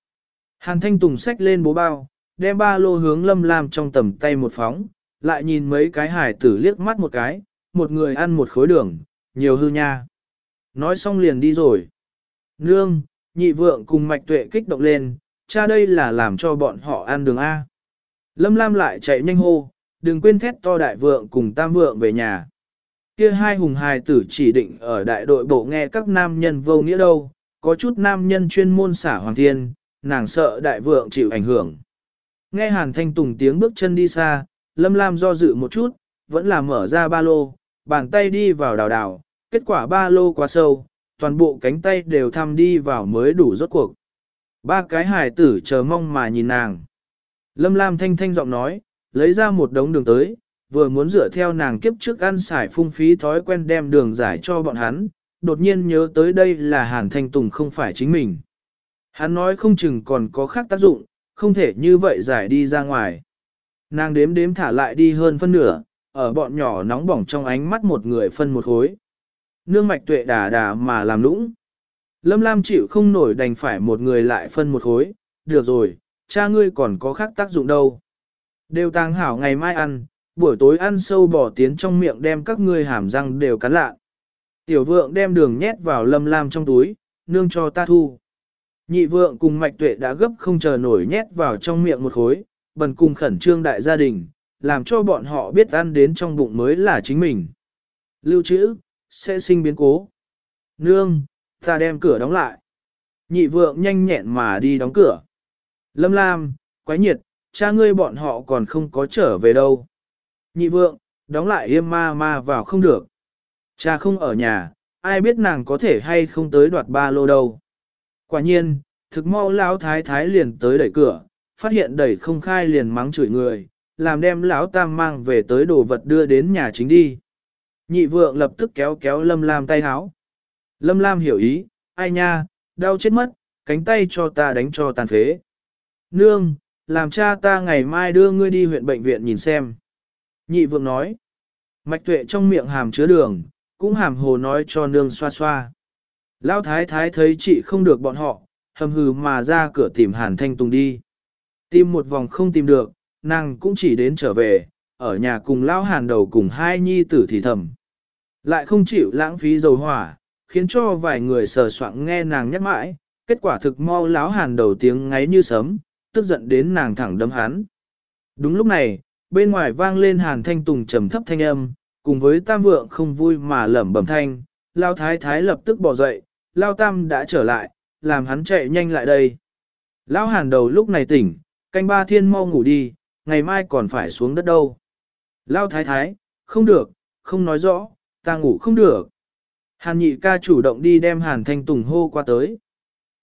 Hàn Thanh Tùng xách lên bố bao, đem ba lô hướng Lâm Lam trong tầm tay một phóng, lại nhìn mấy cái hải tử liếc mắt một cái, một người ăn một khối đường, nhiều hư nha. Nói xong liền đi rồi. Nương, nhị vượng cùng mạch tuệ kích động lên, cha đây là làm cho bọn họ ăn đường A. Lâm Lam lại chạy nhanh hô, đừng quên thét to đại vượng cùng tam vượng về nhà. Kia hai hùng hài tử chỉ định ở đại đội bộ nghe các nam nhân vô nghĩa đâu, có chút nam nhân chuyên môn xả hoàng thiên, nàng sợ đại vượng chịu ảnh hưởng. Nghe hàn thanh tùng tiếng bước chân đi xa, lâm lam do dự một chút, vẫn là mở ra ba lô, bàn tay đi vào đào đào, kết quả ba lô quá sâu, toàn bộ cánh tay đều thăm đi vào mới đủ rốt cuộc. Ba cái hài tử chờ mong mà nhìn nàng. Lâm lam thanh thanh giọng nói, lấy ra một đống đường tới, vừa muốn dựa theo nàng kiếp trước ăn xài phung phí thói quen đem đường giải cho bọn hắn, đột nhiên nhớ tới đây là Hàn Thanh Tùng không phải chính mình. Hắn nói không chừng còn có khác tác dụng, không thể như vậy giải đi ra ngoài. Nàng đếm đếm thả lại đi hơn phân nửa, ở bọn nhỏ nóng bỏng trong ánh mắt một người phân một khối. Nương mạch tuệ đà đà mà làm lũng. Lâm Lam chịu không nổi đành phải một người lại phân một khối, được rồi, cha ngươi còn có khác tác dụng đâu. Đều tàng hảo ngày mai ăn, buổi tối ăn sâu bỏ tiến trong miệng đem các ngươi hàm răng đều cắn lạ. Tiểu vượng đem đường nhét vào lâm lam trong túi, nương cho ta thu. Nhị vượng cùng mạch tuệ đã gấp không chờ nổi nhét vào trong miệng một khối, bần cùng khẩn trương đại gia đình, làm cho bọn họ biết ăn đến trong bụng mới là chính mình. Lưu trữ, sẽ sinh biến cố. Nương, ta đem cửa đóng lại. Nhị vượng nhanh nhẹn mà đi đóng cửa. Lâm Lam, quái nhiệt, cha ngươi bọn họ còn không có trở về đâu. Nhị vượng, đóng lại yêm ma ma vào không được. Cha không ở nhà, ai biết nàng có thể hay không tới đoạt ba lô đâu. Quả nhiên, thực mau lão thái thái liền tới đẩy cửa, phát hiện đẩy không khai liền mắng chửi người, làm đem lão tam mang về tới đồ vật đưa đến nhà chính đi. Nhị vượng lập tức kéo kéo Lâm Lam tay háo. Lâm Lam hiểu ý, ai nha, đau chết mất, cánh tay cho ta đánh cho tàn phế. Nương, làm cha ta ngày mai đưa ngươi đi huyện bệnh viện nhìn xem. Nhị vượng nói, mạch tuệ trong miệng hàm chứa đường, cũng hàm hồ nói cho nương xoa xoa. Lão thái thái thấy chị không được bọn họ, hầm hừ mà ra cửa tìm hàn thanh tùng đi. Tìm một vòng không tìm được, nàng cũng chỉ đến trở về, ở nhà cùng lão hàn đầu cùng hai nhi tử thì thầm. Lại không chịu lãng phí dầu hỏa, khiến cho vài người sờ soạng nghe nàng nhắc mãi, kết quả thực mau lão hàn đầu tiếng ngáy như sấm, tức giận đến nàng thẳng đấm hắn. Đúng lúc này, bên ngoài vang lên hàn thanh tùng trầm thấp thanh âm, cùng với tam vượng không vui mà lẩm bẩm thanh, lao thái thái lập tức bỏ dậy, lao tam đã trở lại, làm hắn chạy nhanh lại đây. Lão hàn đầu lúc này tỉnh, canh ba thiên mau ngủ đi, ngày mai còn phải xuống đất đâu. Lao thái thái, không được, không nói rõ, ta ngủ không được. Hàn nhị ca chủ động đi đem hàn thanh tùng hô qua tới.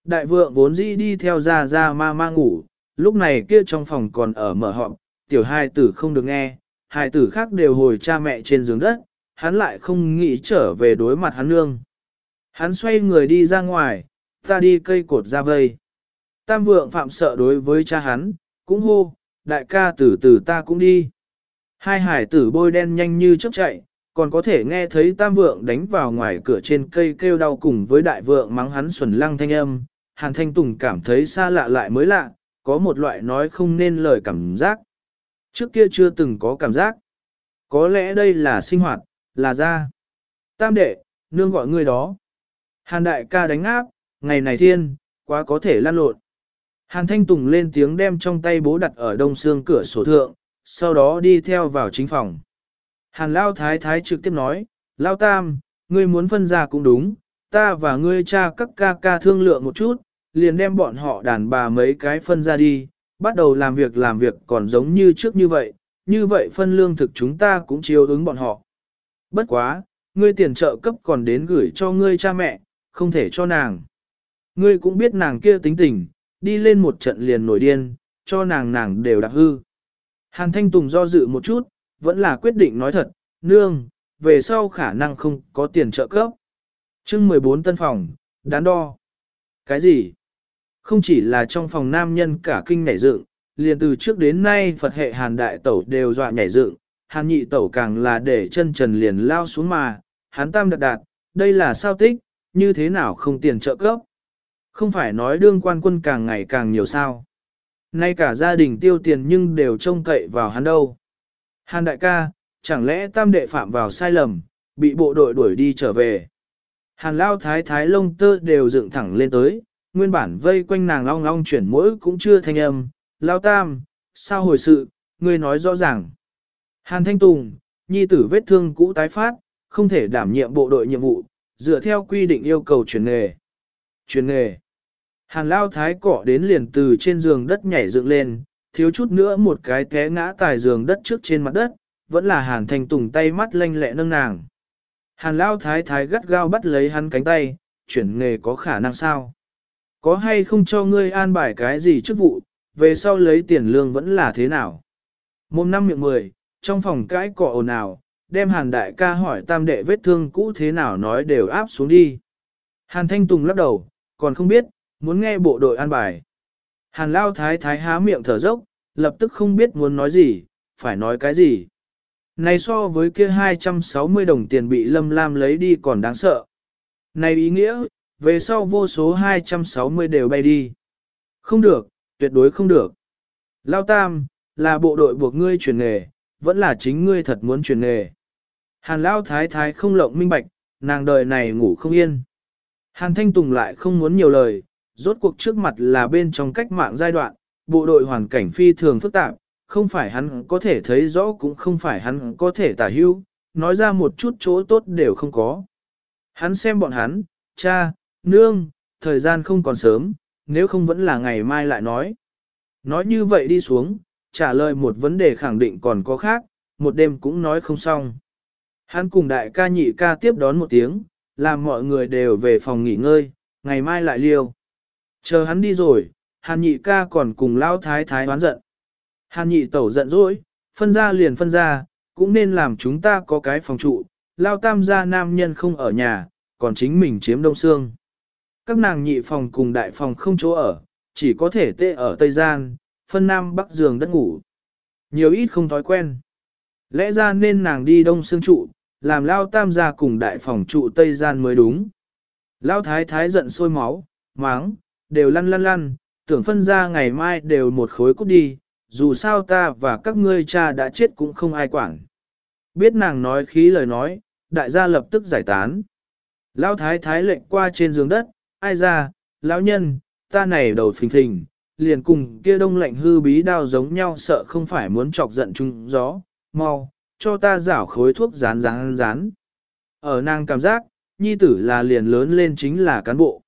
Đại vượng vốn dĩ đi theo ra ra ma ma ngủ, lúc này kia trong phòng còn ở mở họp, tiểu hai tử không được nghe, hai tử khác đều hồi cha mẹ trên giường đất, hắn lại không nghĩ trở về đối mặt hắn nương. Hắn xoay người đi ra ngoài, ta đi cây cột ra vây. Tam vượng phạm sợ đối với cha hắn, cũng hô, đại ca tử tử ta cũng đi. Hai hải tử bôi đen nhanh như chớp chạy, còn có thể nghe thấy tam vượng đánh vào ngoài cửa trên cây kêu đau cùng với đại vượng mắng hắn xuẩn lăng thanh âm. Hàn Thanh Tùng cảm thấy xa lạ lại mới lạ, có một loại nói không nên lời cảm giác. Trước kia chưa từng có cảm giác. Có lẽ đây là sinh hoạt, là ra. Tam đệ, nương gọi người đó. Hàn đại ca đánh áp, ngày này thiên, quá có thể lan lộn. Hàn Thanh Tùng lên tiếng đem trong tay bố đặt ở đông xương cửa sổ thượng, sau đó đi theo vào chính phòng. Hàn Lao Thái Thái trực tiếp nói, Lao Tam, ngươi muốn phân ra cũng đúng, ta và ngươi cha các ca ca thương lượng một chút, liền đem bọn họ đàn bà mấy cái phân ra đi, bắt đầu làm việc làm việc còn giống như trước như vậy, như vậy phân lương thực chúng ta cũng chiếu ứng bọn họ. Bất quá, ngươi tiền trợ cấp còn đến gửi cho ngươi cha mẹ, không thể cho nàng. Ngươi cũng biết nàng kia tính tình, đi lên một trận liền nổi điên, cho nàng nàng đều đạp hư. Hàn Thanh Tùng do dự một chút, vẫn là quyết định nói thật, nương, về sau khả năng không có tiền trợ cấp. chương 14 tân phòng, đán đo. Cái gì? Không chỉ là trong phòng nam nhân cả kinh nhảy dựng, liền từ trước đến nay Phật hệ hàn đại tẩu đều dọa nhảy dựng, hàn nhị tẩu càng là để chân trần liền lao xuống mà, hắn tam đạt đạt, đây là sao tích, như thế nào không tiền trợ cấp. Không phải nói đương quan quân càng ngày càng nhiều sao. Nay cả gia đình tiêu tiền nhưng đều trông cậy vào hắn đâu. Hàn đại ca, chẳng lẽ tam đệ phạm vào sai lầm, bị bộ đội đuổi đi trở về. Hàn lao thái thái lông tơ đều dựng thẳng lên tới, nguyên bản vây quanh nàng long long chuyển mỗi cũng chưa thanh âm. Lao tam, sao hồi sự, ngươi nói rõ ràng. Hàn thanh tùng, nhi tử vết thương cũ tái phát, không thể đảm nhiệm bộ đội nhiệm vụ, dựa theo quy định yêu cầu chuyển nghề. Chuyển nghề. Hàn lao thái cỏ đến liền từ trên giường đất nhảy dựng lên, thiếu chút nữa một cái té ngã tài giường đất trước trên mặt đất, vẫn là hàn thanh tùng tay mắt lanh lẹ nâng nàng. Hàn lao thái thái gắt gao bắt lấy hắn cánh tay, chuyển nghề có khả năng sao? Có hay không cho ngươi an bài cái gì chức vụ, về sau lấy tiền lương vẫn là thế nào? Mồm năm miệng mười, trong phòng cãi cọ ồn ào, đem hàn đại ca hỏi tam đệ vết thương cũ thế nào nói đều áp xuống đi. Hàn thanh tùng lắc đầu, còn không biết, muốn nghe bộ đội an bài. Hàn lao thái thái há miệng thở dốc, lập tức không biết muốn nói gì, phải nói cái gì. Này so với kia 260 đồng tiền bị Lâm Lam lấy đi còn đáng sợ. Này ý nghĩa, về sau vô số 260 đều bay đi. Không được, tuyệt đối không được. Lao Tam, là bộ đội buộc ngươi chuyển nghề, vẫn là chính ngươi thật muốn chuyển nghề. Hàn Lao Thái Thái không lộng minh bạch, nàng đời này ngủ không yên. Hàn Thanh Tùng lại không muốn nhiều lời, rốt cuộc trước mặt là bên trong cách mạng giai đoạn, bộ đội hoàn cảnh phi thường phức tạp, không phải hắn có thể thấy rõ cũng không phải hắn có thể tả hưu, nói ra một chút chỗ tốt đều không có. Hắn xem bọn hắn, cha, nương, thời gian không còn sớm, nếu không vẫn là ngày mai lại nói. Nói như vậy đi xuống, trả lời một vấn đề khẳng định còn có khác, một đêm cũng nói không xong. Hắn cùng đại ca nhị ca tiếp đón một tiếng, làm mọi người đều về phòng nghỉ ngơi, ngày mai lại liêu. Chờ hắn đi rồi, hàn nhị ca còn cùng lao thái thái đoán giận. Hàn nhị tẩu giận dỗi, phân ra liền phân ra, cũng nên làm chúng ta có cái phòng trụ, lao tam gia nam nhân không ở nhà, còn chính mình chiếm đông xương. Các nàng nhị phòng cùng đại phòng không chỗ ở, chỉ có thể tê ở Tây Gian, phân nam bắc giường đất ngủ. Nhiều ít không thói quen. Lẽ ra nên nàng đi đông xương trụ, làm lao tam gia cùng đại phòng trụ Tây Gian mới đúng. Lao thái thái giận sôi máu, máng, đều lăn lăn lăn, tưởng phân ra ngày mai đều một khối cút đi, dù sao ta và các ngươi cha đã chết cũng không ai quản. Biết nàng nói khí lời nói, đại gia lập tức giải tán. Lão thái thái lệnh qua trên giường đất, ai ra, lão nhân, ta này đầu phình phình, liền cùng kia đông lạnh hư bí đao giống nhau sợ không phải muốn chọc giận chung gió, mau, cho ta rảo khối thuốc rán rán rán. Ở nàng cảm giác, nhi tử là liền lớn lên chính là cán bộ.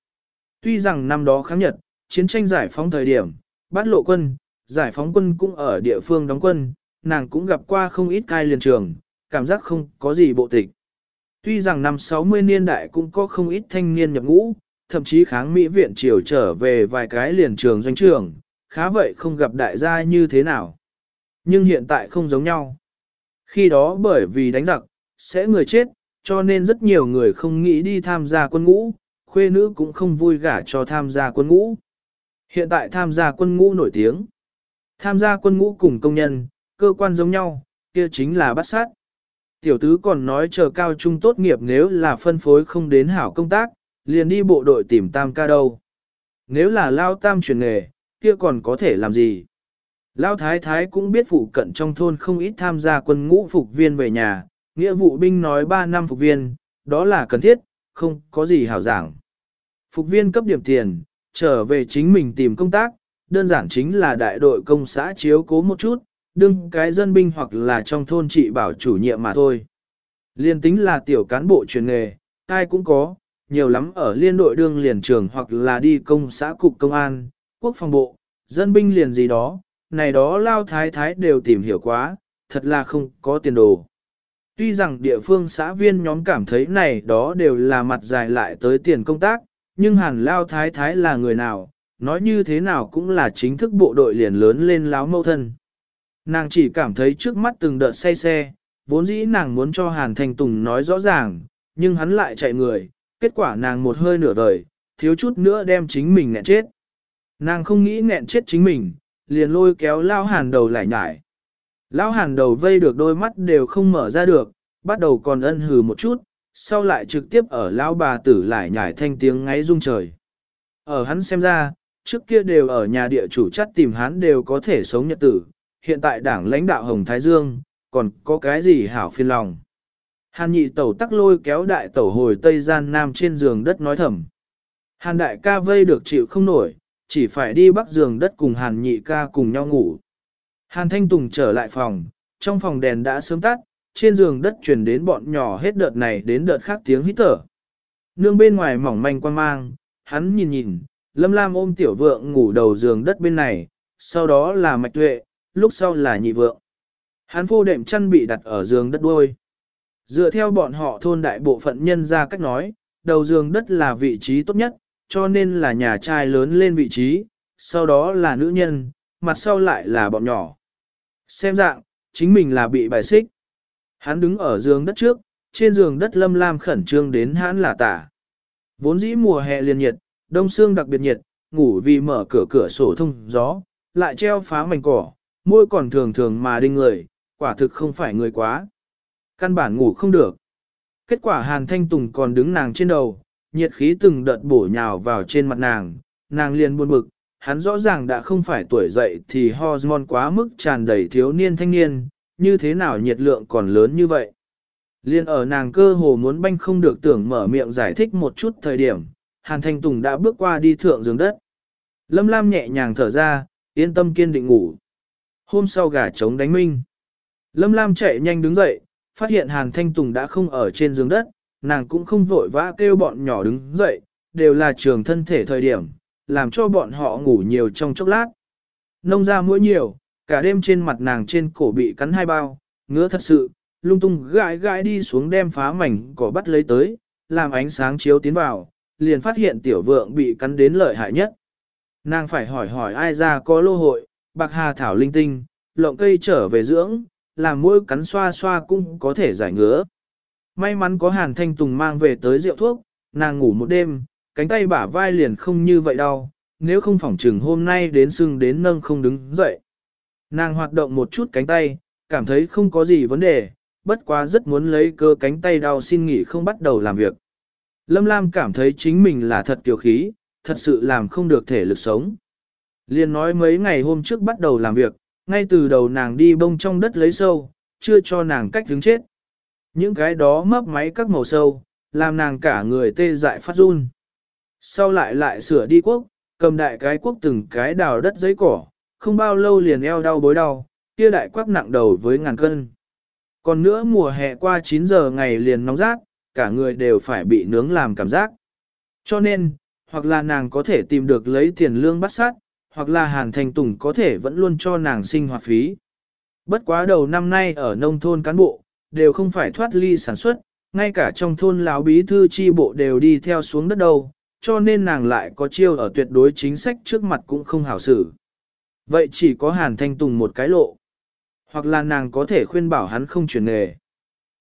Tuy rằng năm đó kháng Nhật, chiến tranh giải phóng thời điểm, bắt lộ quân, giải phóng quân cũng ở địa phương đóng quân, nàng cũng gặp qua không ít cai liền trường, cảm giác không có gì bộ tịch. Tuy rằng năm 60 niên đại cũng có không ít thanh niên nhập ngũ, thậm chí kháng Mỹ viện triều trở về vài cái liền trường doanh trường, khá vậy không gặp đại gia như thế nào. Nhưng hiện tại không giống nhau. Khi đó bởi vì đánh giặc, sẽ người chết, cho nên rất nhiều người không nghĩ đi tham gia quân ngũ, khuê nữ cũng không vui gả cho tham gia quân ngũ. Hiện tại tham gia quân ngũ nổi tiếng. Tham gia quân ngũ cùng công nhân, cơ quan giống nhau, kia chính là bắt sát. Tiểu tứ còn nói chờ cao trung tốt nghiệp nếu là phân phối không đến hảo công tác, liền đi bộ đội tìm tam ca đâu. Nếu là lao tam chuyển nghề, kia còn có thể làm gì? Lao thái thái cũng biết phụ cận trong thôn không ít tham gia quân ngũ phục viên về nhà, nghĩa vụ binh nói 3 năm phục viên, đó là cần thiết, không có gì hảo giảng. Phục viên cấp điểm tiền, trở về chính mình tìm công tác, đơn giản chính là đại đội công xã chiếu cố một chút, đương cái dân binh hoặc là trong thôn trị bảo chủ nhiệm mà thôi. Liên tính là tiểu cán bộ truyền nghề, ai cũng có, nhiều lắm ở liên đội đương liền trường hoặc là đi công xã cục công an, quốc phòng bộ, dân binh liền gì đó, này đó lao thái thái đều tìm hiểu quá, thật là không có tiền đồ. Tuy rằng địa phương xã viên nhóm cảm thấy này đó đều là mặt dài lại tới tiền công tác, nhưng hàn lao thái thái là người nào, nói như thế nào cũng là chính thức bộ đội liền lớn lên láo mâu thân. Nàng chỉ cảm thấy trước mắt từng đợt say xe, vốn dĩ nàng muốn cho hàn thanh tùng nói rõ ràng, nhưng hắn lại chạy người, kết quả nàng một hơi nửa vời, thiếu chút nữa đem chính mình nghẹn chết. Nàng không nghĩ nghẹn chết chính mình, liền lôi kéo lao hàn đầu lại nhải. Lão hàn đầu vây được đôi mắt đều không mở ra được, bắt đầu còn ân hừ một chút, sau lại trực tiếp ở lão bà tử lại nhải thanh tiếng ngáy rung trời. Ở hắn xem ra, trước kia đều ở nhà địa chủ chắt tìm hắn đều có thể sống nhật tử, hiện tại đảng lãnh đạo Hồng Thái Dương, còn có cái gì hảo phiền lòng. Hàn nhị tẩu tắc lôi kéo đại tẩu hồi Tây Gian Nam trên giường đất nói thầm. Hàn đại ca vây được chịu không nổi, chỉ phải đi bắc giường đất cùng hàn nhị ca cùng nhau ngủ. Hàn Thanh Tùng trở lại phòng, trong phòng đèn đã sớm tắt, trên giường đất truyền đến bọn nhỏ hết đợt này đến đợt khác tiếng hít thở. Nương bên ngoài mỏng manh quan mang, hắn nhìn nhìn, Lâm Lam ôm tiểu vượng ngủ đầu giường đất bên này, sau đó là mạch tuệ, lúc sau là nhị vượng. Hắn phô đệm chăn bị đặt ở giường đất đuôi. Dựa theo bọn họ thôn đại bộ phận nhân ra cách nói, đầu giường đất là vị trí tốt nhất, cho nên là nhà trai lớn lên vị trí, sau đó là nữ nhân, mặt sau lại là bọn nhỏ. Xem dạng, chính mình là bị bài xích. Hắn đứng ở giường đất trước, trên giường đất lâm lam khẩn trương đến hắn là tả. Vốn dĩ mùa hè liền nhiệt, đông xương đặc biệt nhiệt, ngủ vì mở cửa cửa sổ thông gió, lại treo phá mảnh cỏ, môi còn thường thường mà đinh người, quả thực không phải người quá. Căn bản ngủ không được. Kết quả Hàn Thanh Tùng còn đứng nàng trên đầu, nhiệt khí từng đợt bổ nhào vào trên mặt nàng, nàng liền buồn bực, hắn rõ ràng đã không phải tuổi dậy thì hormone quá mức tràn đầy thiếu niên thanh niên, như thế nào nhiệt lượng còn lớn như vậy. Liên ở nàng cơ hồ muốn banh không được tưởng mở miệng giải thích một chút thời điểm, Hàn Thanh Tùng đã bước qua đi thượng giường đất. Lâm Lam nhẹ nhàng thở ra, yên tâm kiên định ngủ. Hôm sau gà trống đánh minh. Lâm Lam chạy nhanh đứng dậy, phát hiện Hàn Thanh Tùng đã không ở trên giường đất, nàng cũng không vội vã kêu bọn nhỏ đứng dậy, đều là trường thân thể thời điểm, làm cho bọn họ ngủ nhiều trong chốc lát. Nông ra mũi nhiều, cả đêm trên mặt nàng trên cổ bị cắn hai bao, ngứa thật sự, lung tung gãi gãi đi xuống đem phá mảnh cỏ bắt lấy tới, làm ánh sáng chiếu tiến vào, liền phát hiện tiểu vượng bị cắn đến lợi hại nhất. Nàng phải hỏi hỏi ai ra có lô hội, bạc hà thảo linh tinh, lộng cây trở về dưỡng, làm mũi cắn xoa xoa cũng có thể giải ngứa. May mắn có hàn thanh tùng mang về tới rượu thuốc, nàng ngủ một đêm, cánh tay bả vai liền không như vậy đau, nếu không phỏng trừng hôm nay đến sưng đến nâng không đứng dậy. Nàng hoạt động một chút cánh tay, cảm thấy không có gì vấn đề, bất quá rất muốn lấy cơ cánh tay đau xin nghỉ không bắt đầu làm việc. Lâm Lam cảm thấy chính mình là thật kiều khí, thật sự làm không được thể lực sống. Liên nói mấy ngày hôm trước bắt đầu làm việc, ngay từ đầu nàng đi bông trong đất lấy sâu, chưa cho nàng cách đứng chết. Những cái đó mấp máy các màu sâu, làm nàng cả người tê dại phát run. Sau lại lại sửa đi quốc, cầm đại cái quốc từng cái đào đất giấy cỏ, không bao lâu liền eo đau bối đau, kia đại quắc nặng đầu với ngàn cân. Còn nữa mùa hè qua 9 giờ ngày liền nóng rát, cả người đều phải bị nướng làm cảm giác. Cho nên, hoặc là nàng có thể tìm được lấy tiền lương bắt sát, hoặc là Hàn Thành Tùng có thể vẫn luôn cho nàng sinh hoạt phí. Bất quá đầu năm nay ở nông thôn cán bộ, đều không phải thoát ly sản xuất, ngay cả trong thôn lão bí thư chi bộ đều đi theo xuống đất đầu, cho nên nàng lại có chiêu ở tuyệt đối chính sách trước mặt cũng không hảo xử. Vậy chỉ có Hàn Thanh Tùng một cái lộ. Hoặc là nàng có thể khuyên bảo hắn không chuyển nghề.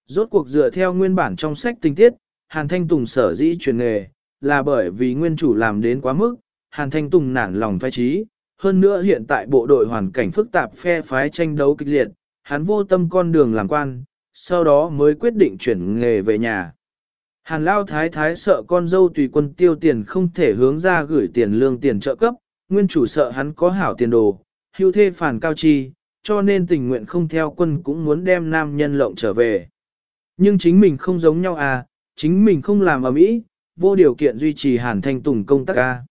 Rốt cuộc dựa theo nguyên bản trong sách tình tiết, Hàn Thanh Tùng sở dĩ chuyển nghề, là bởi vì nguyên chủ làm đến quá mức, Hàn Thanh Tùng nản lòng phai trí. Hơn nữa hiện tại bộ đội hoàn cảnh phức tạp phe phái tranh đấu kịch liệt, hắn vô tâm con đường làm quan, sau đó mới quyết định chuyển nghề về nhà. Hàn Lao Thái Thái sợ con dâu tùy quân tiêu tiền không thể hướng ra gửi tiền lương tiền trợ cấp, nguyên chủ sợ hắn có hảo tiền đồ, hưu thê phản cao chi, cho nên tình nguyện không theo quân cũng muốn đem nam nhân lộng trở về. Nhưng chính mình không giống nhau à, chính mình không làm ở mỹ, vô điều kiện duy trì Hàn Thanh Tùng công tác à.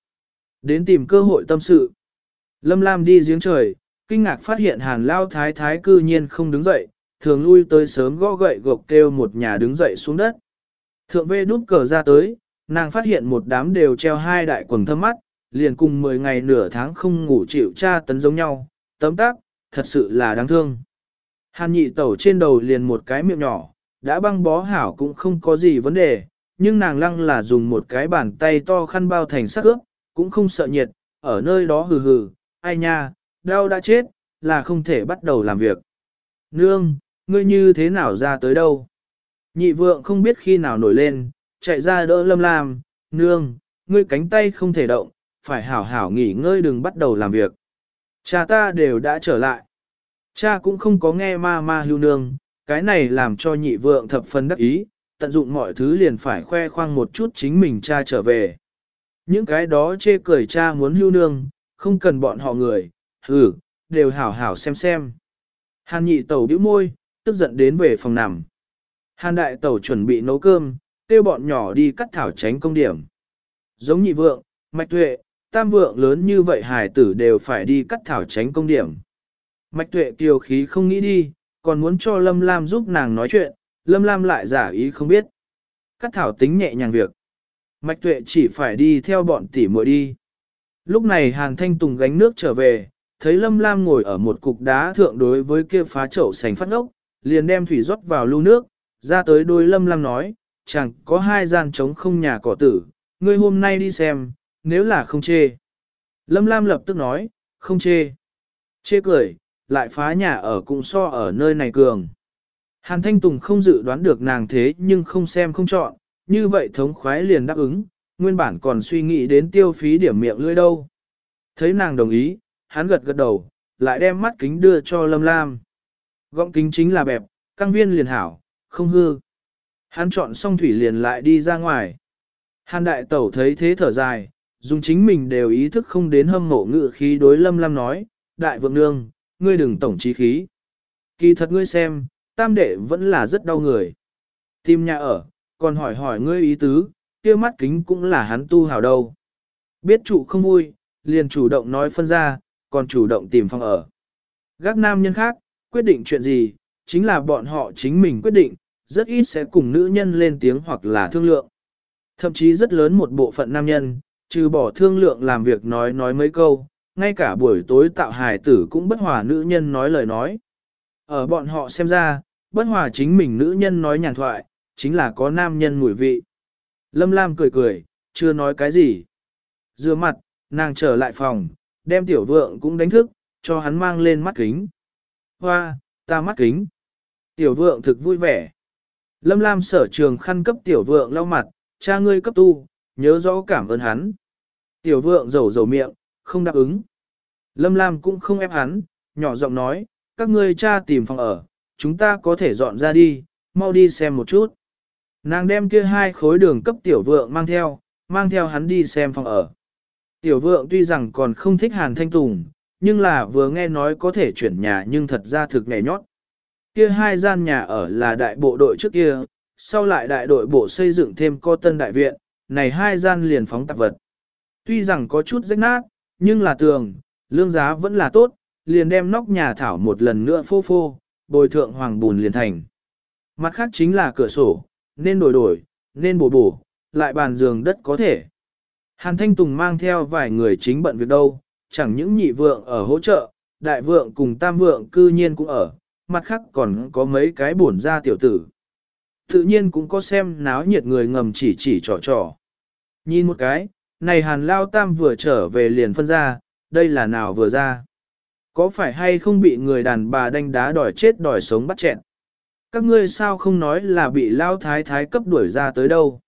Đến tìm cơ hội tâm sự. Lâm Lam đi giếng trời, kinh ngạc phát hiện Hàn Lao Thái Thái cư nhiên không đứng dậy, thường lui tới sớm gõ gậy gộc kêu một nhà đứng dậy xuống đất. Thượng vê đút cờ ra tới, Nàng phát hiện một đám đều treo hai đại quần thâm mắt, liền cùng 10 ngày nửa tháng không ngủ chịu tra tấn giống nhau, tấm tác, thật sự là đáng thương. Hàn nhị tẩu trên đầu liền một cái miệng nhỏ, đã băng bó hảo cũng không có gì vấn đề, nhưng nàng lăng là dùng một cái bàn tay to khăn bao thành sắc ướp, cũng không sợ nhiệt, ở nơi đó hừ hừ, ai nha, đau đã chết, là không thể bắt đầu làm việc. Nương, ngươi như thế nào ra tới đâu? Nhị vượng không biết khi nào nổi lên, chạy ra đỡ lâm lam, nương, ngươi cánh tay không thể động, phải hảo hảo nghỉ ngơi đừng bắt đầu làm việc. Cha ta đều đã trở lại. Cha cũng không có nghe ma ma hưu nương, cái này làm cho nhị vượng thập phần đắc ý, tận dụng mọi thứ liền phải khoe khoang một chút chính mình cha trở về. Những cái đó chê cười cha muốn hưu nương, không cần bọn họ người, hừ, đều hảo hảo xem xem. Hàn nhị tẩu bĩu môi, tức giận đến về phòng nằm. Hàn đại tẩu chuẩn bị nấu cơm, kêu bọn nhỏ đi cắt thảo tránh công điểm. Giống nhị vượng, mạch tuệ, tam vượng lớn như vậy hải tử đều phải đi cắt thảo tránh công điểm. Mạch tuệ kiều khí không nghĩ đi, còn muốn cho Lâm Lam giúp nàng nói chuyện, Lâm Lam lại giả ý không biết. Cắt thảo tính nhẹ nhàng việc. Mạch tuệ chỉ phải đi theo bọn tỷ muội đi. Lúc này Hàn Thanh Tùng gánh nước trở về, thấy Lâm Lam ngồi ở một cục đá thượng đối với kia phá chậu sành phát ngốc, liền đem thủy rót vào lưu nước, ra tới đôi Lâm Lam nói, chẳng có hai gian trống không nhà cỏ tử, ngươi hôm nay đi xem, nếu là không chê. Lâm Lam lập tức nói, không chê. Chê cười, lại phá nhà ở cũng so ở nơi này cường. Hàn Thanh Tùng không dự đoán được nàng thế nhưng không xem không chọn, như vậy thống khoái liền đáp ứng, nguyên bản còn suy nghĩ đến tiêu phí điểm miệng lưỡi đâu. Thấy nàng đồng ý, hắn gật gật đầu, lại đem mắt kính đưa cho Lâm Lam. Gọng kính chính là bẹp, căng viên liền hảo, không hư. Hắn chọn xong thủy liền lại đi ra ngoài. Hàn đại tẩu thấy thế thở dài, dùng chính mình đều ý thức không đến hâm mộ ngự khí đối Lâm Lam nói, đại vượng nương, ngươi đừng tổng trí khí. Kỳ thật ngươi xem, tam đệ vẫn là rất đau người. Tìm nhà ở, còn hỏi hỏi ngươi ý tứ, kia mắt kính cũng là hắn tu hào đâu. Biết trụ không vui, liền chủ động nói phân ra, còn chủ động tìm phòng ở. Gác nam nhân khác, quyết định chuyện gì, chính là bọn họ chính mình quyết định, rất ít sẽ cùng nữ nhân lên tiếng hoặc là thương lượng. Thậm chí rất lớn một bộ phận nam nhân, trừ bỏ thương lượng làm việc nói nói mấy câu, ngay cả buổi tối tạo hài tử cũng bất hòa nữ nhân nói lời nói. Ở bọn họ xem ra, bất hòa chính mình nữ nhân nói nhàn thoại, chính là có nam nhân mùi vị. Lâm Lam cười cười, chưa nói cái gì. Dừa mặt, nàng trở lại phòng, đem tiểu vượng cũng đánh thức, cho hắn mang lên mắt kính. Hoa, ta mắt kính. Tiểu vượng thực vui vẻ. Lâm Lam sở trường khăn cấp tiểu vượng lau mặt, cha ngươi cấp tu, nhớ rõ cảm ơn hắn. Tiểu vượng rầu rầu miệng, không đáp ứng. Lâm Lam cũng không ép hắn, nhỏ giọng nói, các ngươi cha tìm phòng ở, chúng ta có thể dọn ra đi, mau đi xem một chút. Nàng đem kia hai khối đường cấp tiểu vượng mang theo, mang theo hắn đi xem phòng ở. Tiểu vượng tuy rằng còn không thích Hàn Thanh Tùng, nhưng là vừa nghe nói có thể chuyển nhà nhưng thật ra thực nhảy nhót. Kia hai gian nhà ở là đại bộ đội trước kia, sau lại đại đội bộ xây dựng thêm co tân đại viện, này hai gian liền phóng tạp vật. Tuy rằng có chút rách nát, nhưng là tường, lương giá vẫn là tốt, liền đem nóc nhà thảo một lần nữa phô phô, bồi thượng hoàng bùn liền thành. Mặt khác chính là cửa sổ, nên đổi đổi, nên bổ bổ, lại bàn giường đất có thể. Hàn Thanh Tùng mang theo vài người chính bận việc đâu, chẳng những nhị vượng ở hỗ trợ, đại vượng cùng tam vượng cư nhiên cũng ở, mặt khác còn có mấy cái bổn ra tiểu tử. Tự nhiên cũng có xem náo nhiệt người ngầm chỉ chỉ trò trò. Nhìn một cái, này hàn lao tam vừa trở về liền phân ra, đây là nào vừa ra. Có phải hay không bị người đàn bà đánh đá đòi chết đòi sống bắt chẹn? Các ngươi sao không nói là bị lao thái thái cấp đuổi ra tới đâu?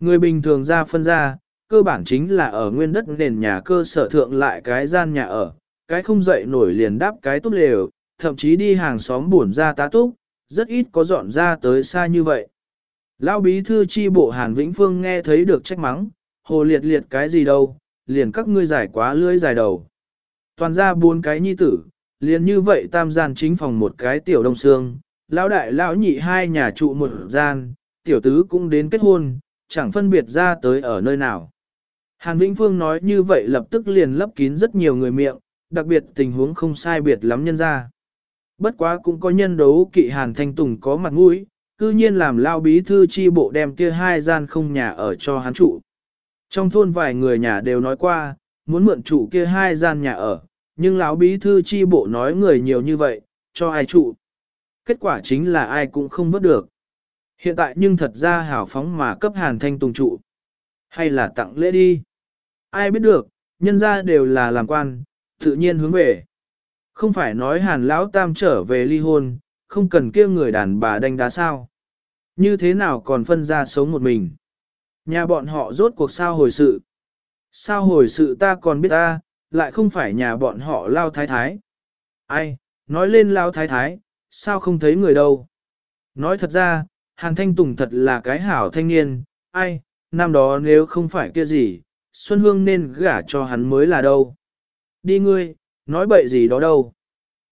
Người bình thường ra phân ra, cơ bản chính là ở nguyên đất nền nhà cơ sở thượng lại cái gian nhà ở, cái không dậy nổi liền đáp cái tốt lều, thậm chí đi hàng xóm buồn ra tá túc, rất ít có dọn ra tới xa như vậy. Lão bí thư chi bộ Hàn Vĩnh Phương nghe thấy được trách mắng, hồ liệt liệt cái gì đâu, liền các ngươi giải quá lưỡi dài đầu. Toàn ra bốn cái nhi tử, liền như vậy tam gian chính phòng một cái tiểu đông xương, lão đại lão nhị hai nhà trụ một gian, tiểu tứ cũng đến kết hôn, chẳng phân biệt ra tới ở nơi nào. Hàn Vĩnh Phương nói như vậy lập tức liền lấp kín rất nhiều người miệng, đặc biệt tình huống không sai biệt lắm nhân ra. Bất quá cũng có nhân đấu kỵ Hàn Thanh Tùng có mặt mũi, cư nhiên làm lao bí thư chi bộ đem kia hai gian không nhà ở cho hắn trụ. Trong thôn vài người nhà đều nói qua, muốn mượn trụ kia hai gian nhà ở, nhưng lão bí thư chi bộ nói người nhiều như vậy, cho ai trụ. Kết quả chính là ai cũng không vớt được. Hiện tại nhưng thật ra hảo phóng mà cấp hàn thanh tùng trụ. Hay là tặng lễ đi. Ai biết được, nhân ra đều là làm quan, tự nhiên hướng về. Không phải nói hàn lão tam trở về ly hôn, không cần kia người đàn bà đánh đá sao. Như thế nào còn phân ra sống một mình. Nhà bọn họ rốt cuộc sao hồi sự. Sao hồi sự ta còn biết ta, lại không phải nhà bọn họ lao thái thái. Ai, nói lên lao thái thái, sao không thấy người đâu. Nói thật ra, Hàn Thanh Tùng thật là cái hảo thanh niên, ai, năm đó nếu không phải kia gì, Xuân Hương nên gả cho hắn mới là đâu. Đi ngươi, nói bậy gì đó đâu.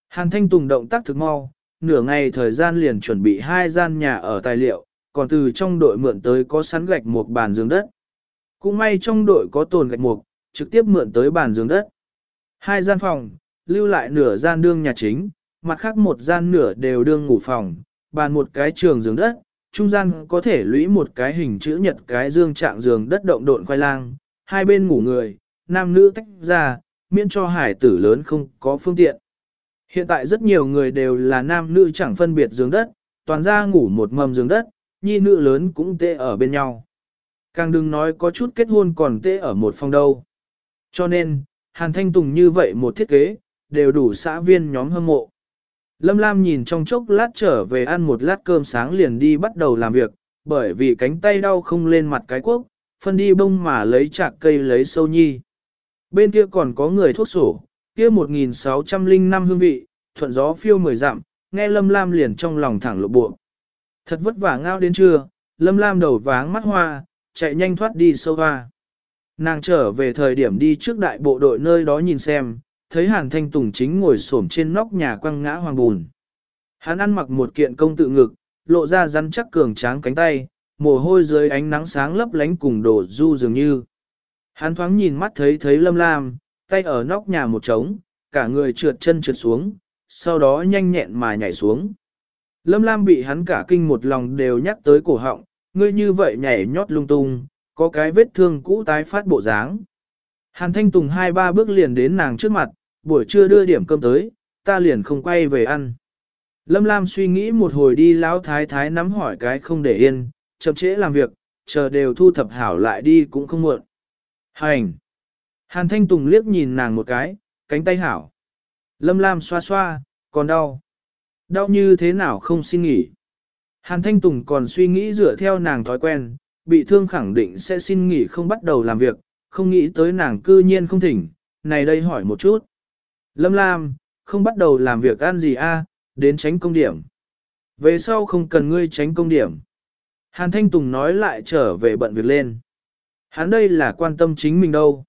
Hàn Thanh Tùng động tác thực mau, nửa ngày thời gian liền chuẩn bị hai gian nhà ở tài liệu, còn từ trong đội mượn tới có sắn gạch một bàn giường đất. Cũng may trong đội có tồn gạch mục, trực tiếp mượn tới bàn giường đất. Hai gian phòng, lưu lại nửa gian đương nhà chính, mặt khác một gian nửa đều đương ngủ phòng, bàn một cái trường giường đất, trung gian có thể lũy một cái hình chữ nhật cái dương trạng giường đất động độn khoai lang, hai bên ngủ người, nam nữ tách ra, miễn cho hải tử lớn không có phương tiện. Hiện tại rất nhiều người đều là nam nữ chẳng phân biệt giường đất, toàn ra ngủ một mầm giường đất, nhi nữ lớn cũng tê ở bên nhau. Càng đừng nói có chút kết hôn còn tê ở một phòng đâu. Cho nên, Hàn Thanh Tùng như vậy một thiết kế, đều đủ xã viên nhóm hâm mộ. Lâm Lam nhìn trong chốc lát trở về ăn một lát cơm sáng liền đi bắt đầu làm việc, bởi vì cánh tay đau không lên mặt cái quốc, phân đi bông mà lấy chạc cây lấy sâu nhi. Bên kia còn có người thuốc sổ, kia 1605 hương vị, thuận gió phiêu mười dặm, nghe Lâm Lam liền trong lòng thẳng lộ bộ. Thật vất vả ngao đến trưa, Lâm Lam đầu váng mắt hoa, chạy nhanh thoát đi sâu hoa. Nàng trở về thời điểm đi trước đại bộ đội nơi đó nhìn xem, thấy Hàn Thanh Tùng chính ngồi xổm trên nóc nhà quăng ngã hoàng bùn. Hắn ăn mặc một kiện công tự ngực, lộ ra rắn chắc cường tráng cánh tay, mồ hôi dưới ánh nắng sáng lấp lánh cùng đổ du dường như. Hắn thoáng nhìn mắt thấy thấy lâm lam, tay ở nóc nhà một trống, cả người trượt chân trượt xuống, sau đó nhanh nhẹn mà nhảy xuống. Lâm lam bị hắn cả kinh một lòng đều nhắc tới cổ họng, ngươi như vậy nhảy nhót lung tung, có cái vết thương cũ tái phát bộ dáng. Hàn Thanh Tùng hai ba bước liền đến nàng trước mặt, buổi trưa đưa điểm cơm tới, ta liền không quay về ăn. Lâm Lam suy nghĩ một hồi đi lão thái thái nắm hỏi cái không để yên, chậm trễ làm việc, chờ đều thu thập hảo lại đi cũng không muộn. Hành! Hàn Thanh Tùng liếc nhìn nàng một cái, cánh tay hảo. Lâm Lam xoa xoa, còn đau. Đau như thế nào không xin nghỉ. Hàn Thanh Tùng còn suy nghĩ dựa theo nàng thói quen, bị thương khẳng định sẽ xin nghỉ không bắt đầu làm việc, không nghĩ tới nàng cư nhiên không thỉnh, này đây hỏi một chút. Lâm Lam, không bắt đầu làm việc ăn gì a, à? đến tránh công điểm. Về sau không cần ngươi tránh công điểm. Hàn Thanh Tùng nói lại trở về bận việc lên. Hắn đây là quan tâm chính mình đâu.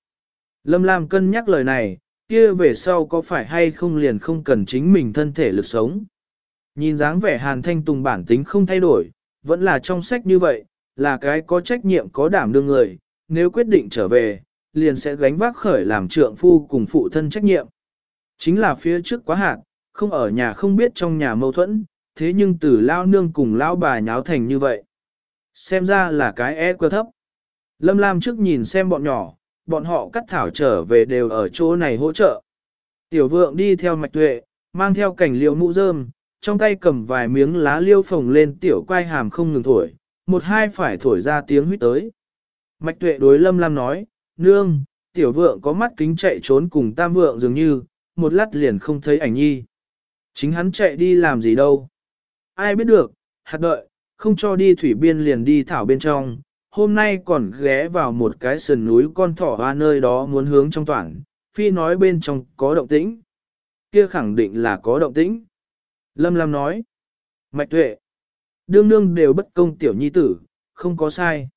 Lâm Lam cân nhắc lời này, kia về sau có phải hay không liền không cần chính mình thân thể lực sống. Nhìn dáng vẻ Hàn Thanh Tùng bản tính không thay đổi, vẫn là trong sách như vậy, là cái có trách nhiệm có đảm đương người, nếu quyết định trở về, liền sẽ gánh vác khởi làm trượng phu cùng phụ thân trách nhiệm. Chính là phía trước quá hạn, không ở nhà không biết trong nhà mâu thuẫn, thế nhưng từ lao nương cùng lao bà nháo thành như vậy. Xem ra là cái e quá thấp. Lâm Lam trước nhìn xem bọn nhỏ, bọn họ cắt thảo trở về đều ở chỗ này hỗ trợ. Tiểu vượng đi theo mạch tuệ, mang theo cảnh liều mũ rơm, trong tay cầm vài miếng lá liêu phồng lên tiểu quai hàm không ngừng thổi, một hai phải thổi ra tiếng huyết tới. Mạch tuệ đối Lâm Lam nói, nương, tiểu vượng có mắt kính chạy trốn cùng tam vượng dường như, một lát liền không thấy ảnh nhi. Chính hắn chạy đi làm gì đâu. Ai biết được, hạt đợi, không cho đi thủy biên liền đi thảo bên trong, hôm nay còn ghé vào một cái sườn núi con thỏ hoa nơi đó muốn hướng trong toàn, phi nói bên trong có động tĩnh. Kia khẳng định là có động tĩnh. Lâm Lam nói, mạch tuệ, đương đương đều bất công tiểu nhi tử, không có sai.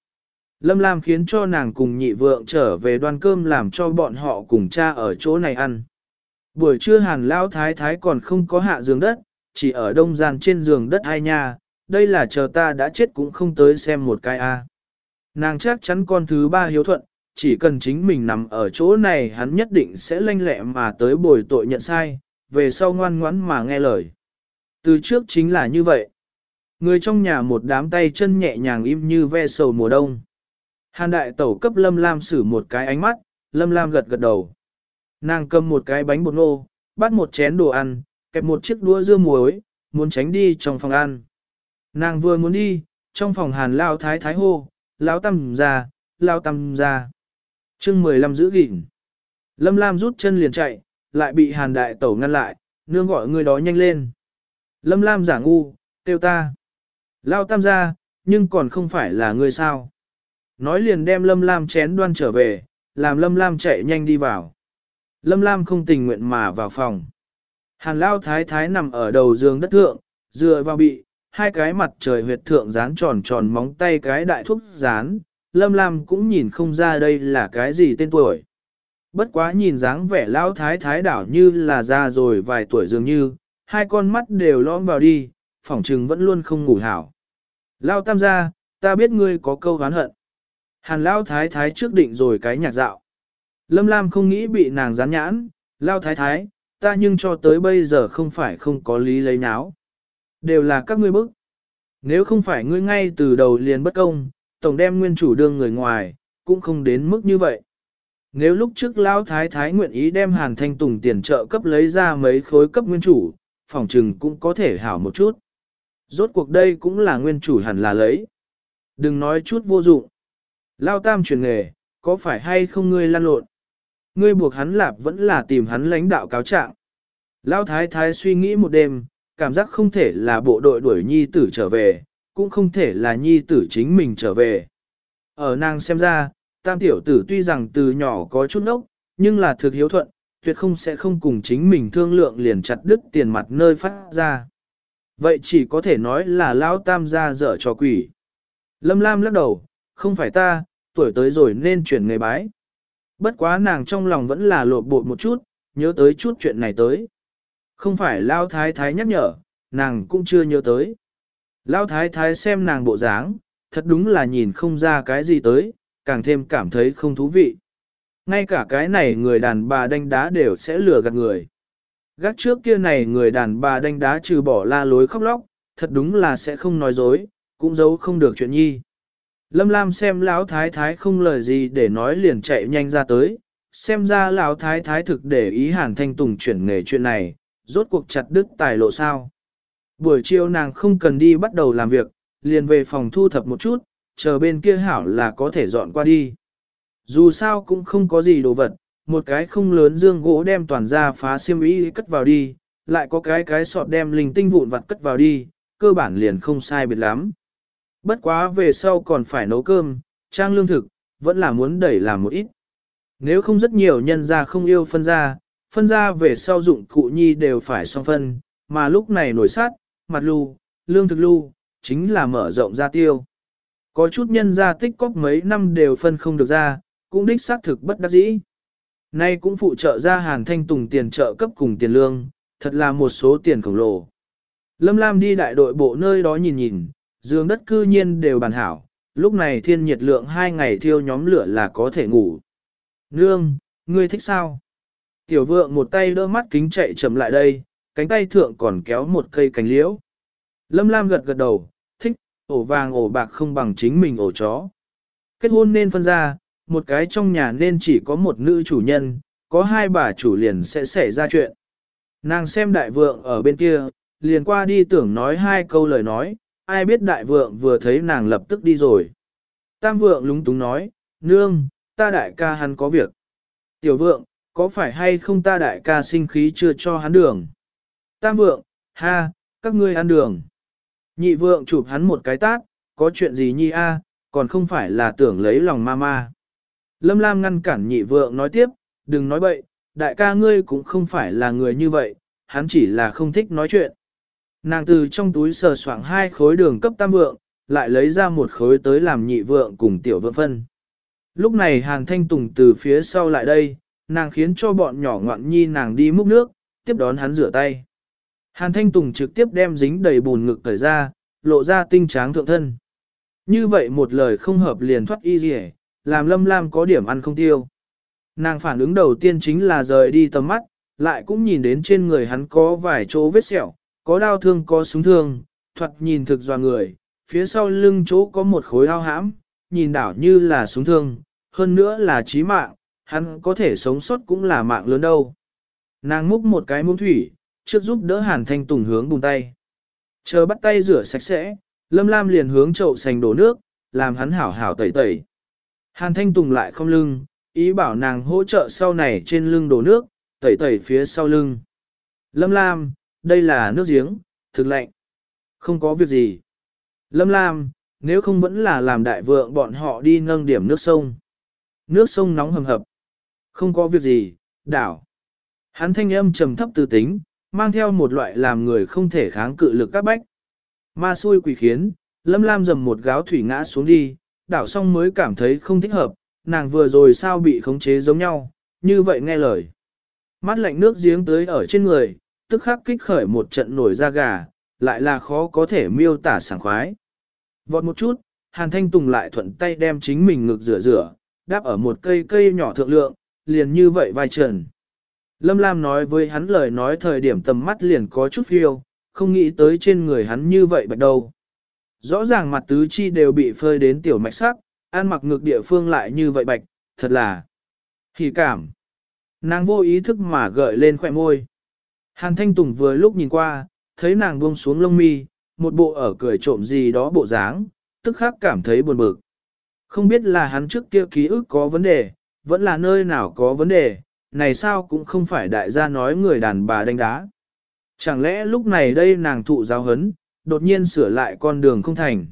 Lâm Lam khiến cho nàng cùng nhị vượng trở về đoan cơm làm cho bọn họ cùng cha ở chỗ này ăn. Buổi trưa hàn Lão thái thái còn không có hạ giường đất, chỉ ở đông gian trên giường đất hai nha, đây là chờ ta đã chết cũng không tới xem một cái a. Nàng chắc chắn con thứ ba hiếu thuận, chỉ cần chính mình nằm ở chỗ này hắn nhất định sẽ lanh lẹ mà tới bồi tội nhận sai, về sau ngoan ngoãn mà nghe lời. Từ trước chính là như vậy. Người trong nhà một đám tay chân nhẹ nhàng im như ve sầu mùa đông. Hàn đại tẩu cấp Lâm Lam xử một cái ánh mắt, Lâm Lam gật gật đầu. Nàng cầm một cái bánh bột ngô, bắt một chén đồ ăn, kẹp một chiếc đũa dưa muối, muốn tránh đi trong phòng ăn. Nàng vừa muốn đi, trong phòng hàn lao thái thái hô, lao tầm ra, lao tầm ra. chương 15 giữ gìn. Lâm Lam rút chân liền chạy, lại bị hàn đại tẩu ngăn lại, nương gọi người đó nhanh lên. Lâm Lam giả ngu, kêu ta. Lao tam gia nhưng còn không phải là ngươi sao. Nói liền đem Lâm Lam chén đoan trở về, làm Lâm Lam chạy nhanh đi vào. Lâm Lam không tình nguyện mà vào phòng. Hàn Lao Thái Thái nằm ở đầu giường đất thượng, dựa vào bị, hai cái mặt trời huyệt thượng dán tròn tròn móng tay cái đại thúc dán, Lâm Lam cũng nhìn không ra đây là cái gì tên tuổi. Bất quá nhìn dáng vẻ Lão Thái Thái đảo như là ra rồi vài tuổi dường như, hai con mắt đều lõm vào đi, phỏng trừng vẫn luôn không ngủ hảo. Lao tam gia, ta biết ngươi có câu hán hận. Hàn Lao Thái Thái trước định rồi cái nhạc dạo. Lâm Lam không nghĩ bị nàng gián nhãn, Lao Thái Thái, ta nhưng cho tới bây giờ không phải không có lý lấy náo. Đều là các ngươi bức. Nếu không phải ngươi ngay từ đầu liền bất công, tổng đem nguyên chủ đương người ngoài, cũng không đến mức như vậy. Nếu lúc trước Lão Thái Thái nguyện ý đem Hàn Thanh Tùng tiền trợ cấp lấy ra mấy khối cấp nguyên chủ, phòng trừng cũng có thể hảo một chút. Rốt cuộc đây cũng là nguyên chủ hẳn là lấy. Đừng nói chút vô dụng. Lao tam chuyển nghề, có phải hay không ngươi lan lộn? Ngươi buộc hắn lạp vẫn là tìm hắn lãnh đạo cáo trạng. Lao thái thái suy nghĩ một đêm, cảm giác không thể là bộ đội đuổi nhi tử trở về, cũng không thể là nhi tử chính mình trở về. Ở nàng xem ra, tam tiểu tử tuy rằng từ nhỏ có chút nốc, nhưng là thực hiếu thuận, tuyệt không sẽ không cùng chính mình thương lượng liền chặt đứt tiền mặt nơi phát ra. Vậy chỉ có thể nói là lão tam gia dở cho quỷ. Lâm Lam lắc đầu, không phải ta, tuổi tới rồi nên chuyển nghề bái. Bất quá nàng trong lòng vẫn là lột bột một chút, nhớ tới chút chuyện này tới. Không phải Lao Thái Thái nhắc nhở, nàng cũng chưa nhớ tới. Lao Thái Thái xem nàng bộ dáng, thật đúng là nhìn không ra cái gì tới, càng thêm cảm thấy không thú vị. Ngay cả cái này người đàn bà đánh đá đều sẽ lừa gạt người. Gác trước kia này người đàn bà đánh đá trừ bỏ la lối khóc lóc, thật đúng là sẽ không nói dối, cũng giấu không được chuyện nhi. Lâm Lam xem lão thái thái không lời gì để nói liền chạy nhanh ra tới, xem ra lão thái thái thực để ý Hàn Thanh Tùng chuyển nghề chuyện này, rốt cuộc chặt đứt tài lộ sao. Buổi chiều nàng không cần đi bắt đầu làm việc, liền về phòng thu thập một chút, chờ bên kia hảo là có thể dọn qua đi. Dù sao cũng không có gì đồ vật, một cái không lớn dương gỗ đem toàn ra phá xiêm y cất vào đi, lại có cái cái sọt đem linh tinh vụn vặt cất vào đi, cơ bản liền không sai biệt lắm. Bất quá về sau còn phải nấu cơm, trang lương thực, vẫn là muốn đẩy làm một ít. Nếu không rất nhiều nhân gia không yêu phân ra, phân ra về sau dụng cụ nhi đều phải song phân, mà lúc này nổi sát, mặt lưu, lương thực lưu, chính là mở rộng ra tiêu. Có chút nhân gia tích cóp mấy năm đều phân không được ra, cũng đích xác thực bất đắc dĩ. Nay cũng phụ trợ ra Hàn Thanh Tùng tiền trợ cấp cùng tiền lương, thật là một số tiền khổng lồ. Lâm Lam đi đại đội bộ nơi đó nhìn nhìn, giường đất cư nhiên đều bàn hảo, lúc này thiên nhiệt lượng hai ngày thiêu nhóm lửa là có thể ngủ. Nương, ngươi thích sao? Tiểu vượng một tay đỡ mắt kính chạy chậm lại đây, cánh tay thượng còn kéo một cây cành liễu. Lâm Lam gật gật đầu, thích, ổ vàng ổ bạc không bằng chính mình ổ chó. Kết hôn nên phân ra, một cái trong nhà nên chỉ có một nữ chủ nhân, có hai bà chủ liền sẽ xảy ra chuyện. Nàng xem đại vượng ở bên kia, liền qua đi tưởng nói hai câu lời nói, ai biết đại vượng vừa thấy nàng lập tức đi rồi. Tam vượng lúng túng nói, nương, ta đại ca hắn có việc. Tiểu vượng, có phải hay không ta đại ca sinh khí chưa cho hắn đường? Tam vượng, ha, các ngươi ăn đường. Nhị vượng chụp hắn một cái tát, có chuyện gì nhi a, còn không phải là tưởng lấy lòng mama. Lâm Lam ngăn cản nhị vượng nói tiếp, đừng nói bậy, đại ca ngươi cũng không phải là người như vậy, hắn chỉ là không thích nói chuyện. Nàng từ trong túi sờ soạng hai khối đường cấp tam vượng, lại lấy ra một khối tới làm nhị vượng cùng tiểu vượng phân. Lúc này Hàn Thanh Tùng từ phía sau lại đây, nàng khiến cho bọn nhỏ ngoạn nhi nàng đi múc nước, tiếp đón hắn rửa tay. Hàn Thanh Tùng trực tiếp đem dính đầy bùn ngực thời ra, lộ ra tinh tráng thượng thân. Như vậy một lời không hợp liền thoát y rỉ, làm lâm lam có điểm ăn không tiêu. Nàng phản ứng đầu tiên chính là rời đi tầm mắt, lại cũng nhìn đến trên người hắn có vài chỗ vết sẹo, có đau thương có súng thương, thuật nhìn thực dò người, phía sau lưng chỗ có một khối ao hãm, nhìn đảo như là súng thương, hơn nữa là chí mạng, hắn có thể sống sót cũng là mạng lớn đâu. Nàng múc một cái muỗng thủy, trước giúp đỡ Hàn Thanh Tùng hướng bùng tay. Chờ bắt tay rửa sạch sẽ, Lâm Lam liền hướng chậu sành đổ nước, làm hắn hảo hảo tẩy tẩy. Hàn Thanh Tùng lại không lưng, ý bảo nàng hỗ trợ sau này trên lưng đổ nước, tẩy tẩy phía sau lưng. Lâm Lam, đây là nước giếng, thực lạnh. Không có việc gì. Lâm Lam, nếu không vẫn là làm đại vượng bọn họ đi nâng điểm nước sông. Nước sông nóng hầm hập. Không có việc gì, đảo. Hắn thanh âm trầm thấp tư tính, mang theo một loại làm người không thể kháng cự lực các bách. Ma xui quỷ khiến, Lâm Lam dầm một gáo thủy ngã xuống đi, đảo xong mới cảm thấy không thích hợp, nàng vừa rồi sao bị khống chế giống nhau, như vậy nghe lời. Mắt lạnh nước giếng tới ở trên người, tức khắc kích khởi một trận nổi da gà, lại là khó có thể miêu tả sảng khoái. Vọt một chút, Hàn Thanh Tùng lại thuận tay đem chính mình ngực rửa rửa, đáp ở một cây cây nhỏ thượng lượng, liền như vậy vai trần. Lâm Lam nói với hắn lời nói thời điểm tầm mắt liền có chút phiêu, không nghĩ tới trên người hắn như vậy bạch đâu. Rõ ràng mặt tứ chi đều bị phơi đến tiểu mạch sắc, ăn mặc ngược địa phương lại như vậy bạch, thật là hỉ cảm. Nàng vô ý thức mà gợi lên khỏe môi. Hàn Thanh Tùng vừa lúc nhìn qua, thấy nàng buông xuống lông mi, một bộ ở cười trộm gì đó bộ dáng, tức khắc cảm thấy buồn bực. Không biết là hắn trước kia ký ức có vấn đề, vẫn là nơi nào có vấn đề, này sao cũng không phải đại gia nói người đàn bà đánh đá. Chẳng lẽ lúc này đây nàng thụ giáo hấn, đột nhiên sửa lại con đường không thành.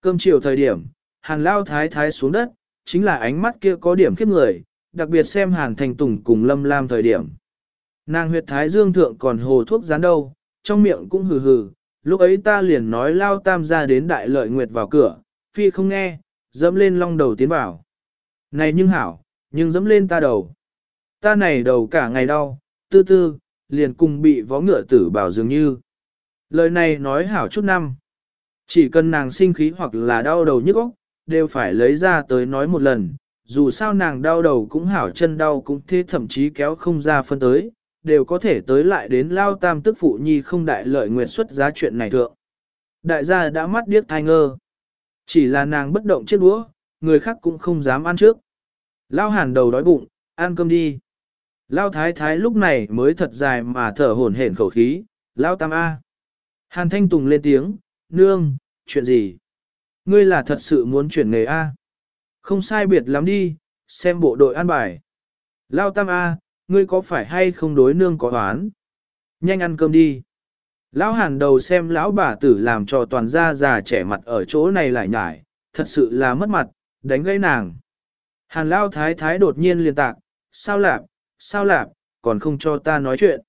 Cơm chiều thời điểm, hàn lao thái thái xuống đất, chính là ánh mắt kia có điểm khiếp người, đặc biệt xem hàn thành tùng cùng lâm lam thời điểm. Nàng huyệt thái dương thượng còn hồ thuốc rán đâu, trong miệng cũng hừ hừ, lúc ấy ta liền nói lao tam ra đến đại lợi nguyệt vào cửa, phi không nghe, dẫm lên long đầu tiến vào. Này nhưng hảo, nhưng dẫm lên ta đầu. Ta này đầu cả ngày đau, tư tư, liền cùng bị vó ngựa tử bảo dường như. Lời này nói hảo chút năm. Chỉ cần nàng sinh khí hoặc là đau đầu nhức óc, đều phải lấy ra tới nói một lần. Dù sao nàng đau đầu cũng hảo chân đau cũng thế thậm chí kéo không ra phân tới, đều có thể tới lại đến lao tam tức phụ nhi không đại lợi nguyện xuất giá chuyện này thượng. Đại gia đã mắt điếc thai ngơ. Chỉ là nàng bất động chết đũa, người khác cũng không dám ăn trước. Lao hàn đầu đói bụng, ăn cơm đi. Lao thái thái lúc này mới thật dài mà thở hổn hển khẩu khí, Lao tam A. Hàn thanh tùng lên tiếng, nương, chuyện gì? Ngươi là thật sự muốn chuyển nghề A. Không sai biệt lắm đi, xem bộ đội an bài. Lao tam A, ngươi có phải hay không đối nương có oán? Nhanh ăn cơm đi. Lão hàn đầu xem lão bà tử làm cho toàn gia già trẻ mặt ở chỗ này lại nhải, thật sự là mất mặt, đánh gãy nàng. Hàn lão thái thái đột nhiên liền tạc, sao lạp, sao lạp, còn không cho ta nói chuyện.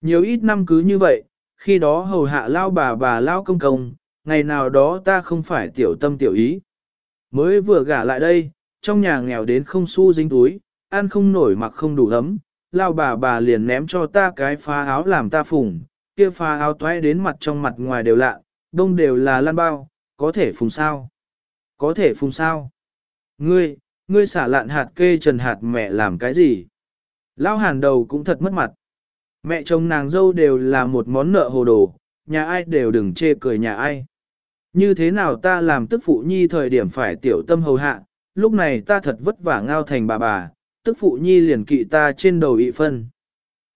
Nhiều ít năm cứ như vậy, khi đó hầu hạ lao bà bà lao công công, ngày nào đó ta không phải tiểu tâm tiểu ý. Mới vừa gả lại đây, trong nhà nghèo đến không xu dính túi, ăn không nổi mặc không đủ ấm, lao bà bà liền ném cho ta cái phá áo làm ta phùng, kia phá áo toái đến mặt trong mặt ngoài đều lạ, đông đều là lan bao, có thể phùng sao? Có thể phùng sao? Ngươi, ngươi xả lạn hạt kê trần hạt mẹ làm cái gì? Lao hàn đầu cũng thật mất mặt. Mẹ chồng nàng dâu đều là một món nợ hồ đồ, nhà ai đều đừng chê cười nhà ai. Như thế nào ta làm tức phụ nhi thời điểm phải tiểu tâm hầu hạ, lúc này ta thật vất vả ngao thành bà bà, tức phụ nhi liền kỵ ta trên đầu ị phân.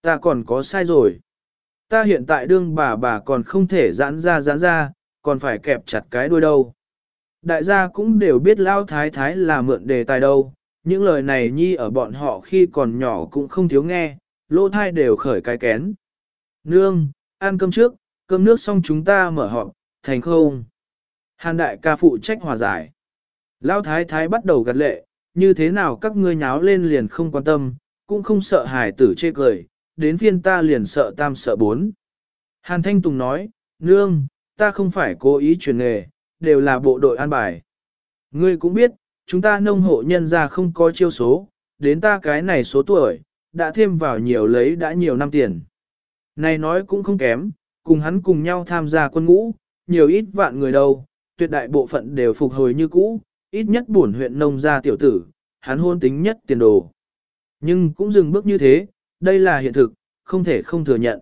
Ta còn có sai rồi. Ta hiện tại đương bà bà còn không thể giãn ra giãn ra, còn phải kẹp chặt cái đuôi đâu. Đại gia cũng đều biết lao thái thái là mượn đề tài đâu, những lời này nhi ở bọn họ khi còn nhỏ cũng không thiếu nghe, lỗ thai đều khởi cái kén. Nương, ăn cơm trước, cơm nước xong chúng ta mở họp, thành không. Hàn đại ca phụ trách hòa giải. Lao thái thái bắt đầu gật lệ, như thế nào các ngươi nháo lên liền không quan tâm, cũng không sợ hài tử chê cười, đến phiên ta liền sợ tam sợ bốn. Hàn Thanh Tùng nói, nương, ta không phải cố ý chuyển nghề, đều là bộ đội an bài. Ngươi cũng biết, chúng ta nông hộ nhân ra không có chiêu số, đến ta cái này số tuổi, đã thêm vào nhiều lấy đã nhiều năm tiền. Này nói cũng không kém, cùng hắn cùng nhau tham gia quân ngũ, nhiều ít vạn người đâu, tuyệt đại bộ phận đều phục hồi như cũ, ít nhất bổn huyện nông gia tiểu tử, hắn hôn tính nhất tiền đồ. Nhưng cũng dừng bước như thế, đây là hiện thực, không thể không thừa nhận.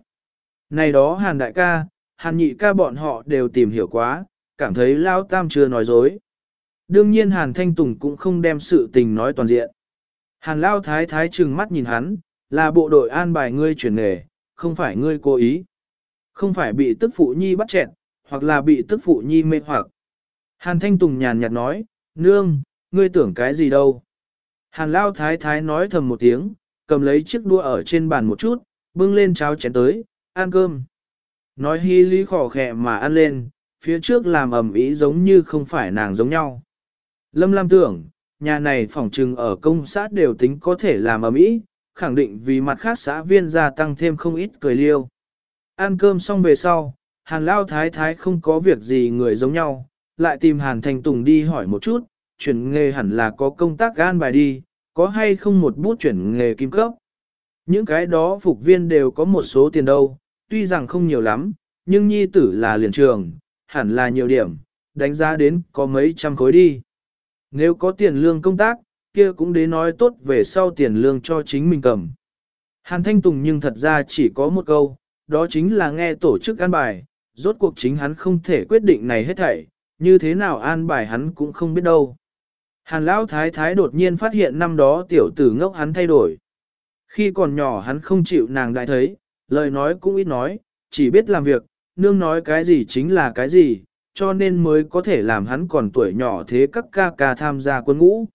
Này đó hàn đại ca, hàn nhị ca bọn họ đều tìm hiểu quá, cảm thấy Lao Tam chưa nói dối. Đương nhiên Hàn Thanh Tùng cũng không đem sự tình nói toàn diện. Hàn Lao Thái Thái trừng mắt nhìn hắn, là bộ đội an bài ngươi chuyển nghề, không phải ngươi cố ý. Không phải bị tức phụ nhi bắt chẹn, hoặc là bị tức phụ nhi mê hoặc. Hàn Thanh Tùng nhàn nhạt nói, nương, ngươi tưởng cái gì đâu. Hàn Lao Thái Thái nói thầm một tiếng, cầm lấy chiếc đũa ở trên bàn một chút, bưng lên cháo chén tới, ăn cơm. Nói hy lý khỏ khẽ mà ăn lên, phía trước làm ẩm ý giống như không phải nàng giống nhau. Lâm Lam tưởng, nhà này phỏng trừng ở công xã đều tính có thể làm ở mỹ, khẳng định vì mặt khác xã viên gia tăng thêm không ít cười liêu. Ăn cơm xong về sau, Hàn Lao Thái Thái không có việc gì người giống nhau, lại tìm Hàn Thành Tùng đi hỏi một chút, chuyển nghề hẳn là có công tác gan bài đi, có hay không một bút chuyển nghề kim cấp. Những cái đó phục viên đều có một số tiền đâu, tuy rằng không nhiều lắm, nhưng nhi tử là liền trường, hẳn là nhiều điểm, đánh giá đến có mấy trăm khối đi. Nếu có tiền lương công tác, kia cũng đến nói tốt về sau tiền lương cho chính mình cầm. Hàn Thanh Tùng nhưng thật ra chỉ có một câu, đó chính là nghe tổ chức an bài, rốt cuộc chính hắn không thể quyết định này hết thảy, như thế nào an bài hắn cũng không biết đâu. Hàn Lão Thái Thái đột nhiên phát hiện năm đó tiểu tử ngốc hắn thay đổi. Khi còn nhỏ hắn không chịu nàng đại thấy, lời nói cũng ít nói, chỉ biết làm việc, nương nói cái gì chính là cái gì, cho nên mới có thể làm hắn còn tuổi nhỏ thế các ca ca tham gia quân ngũ.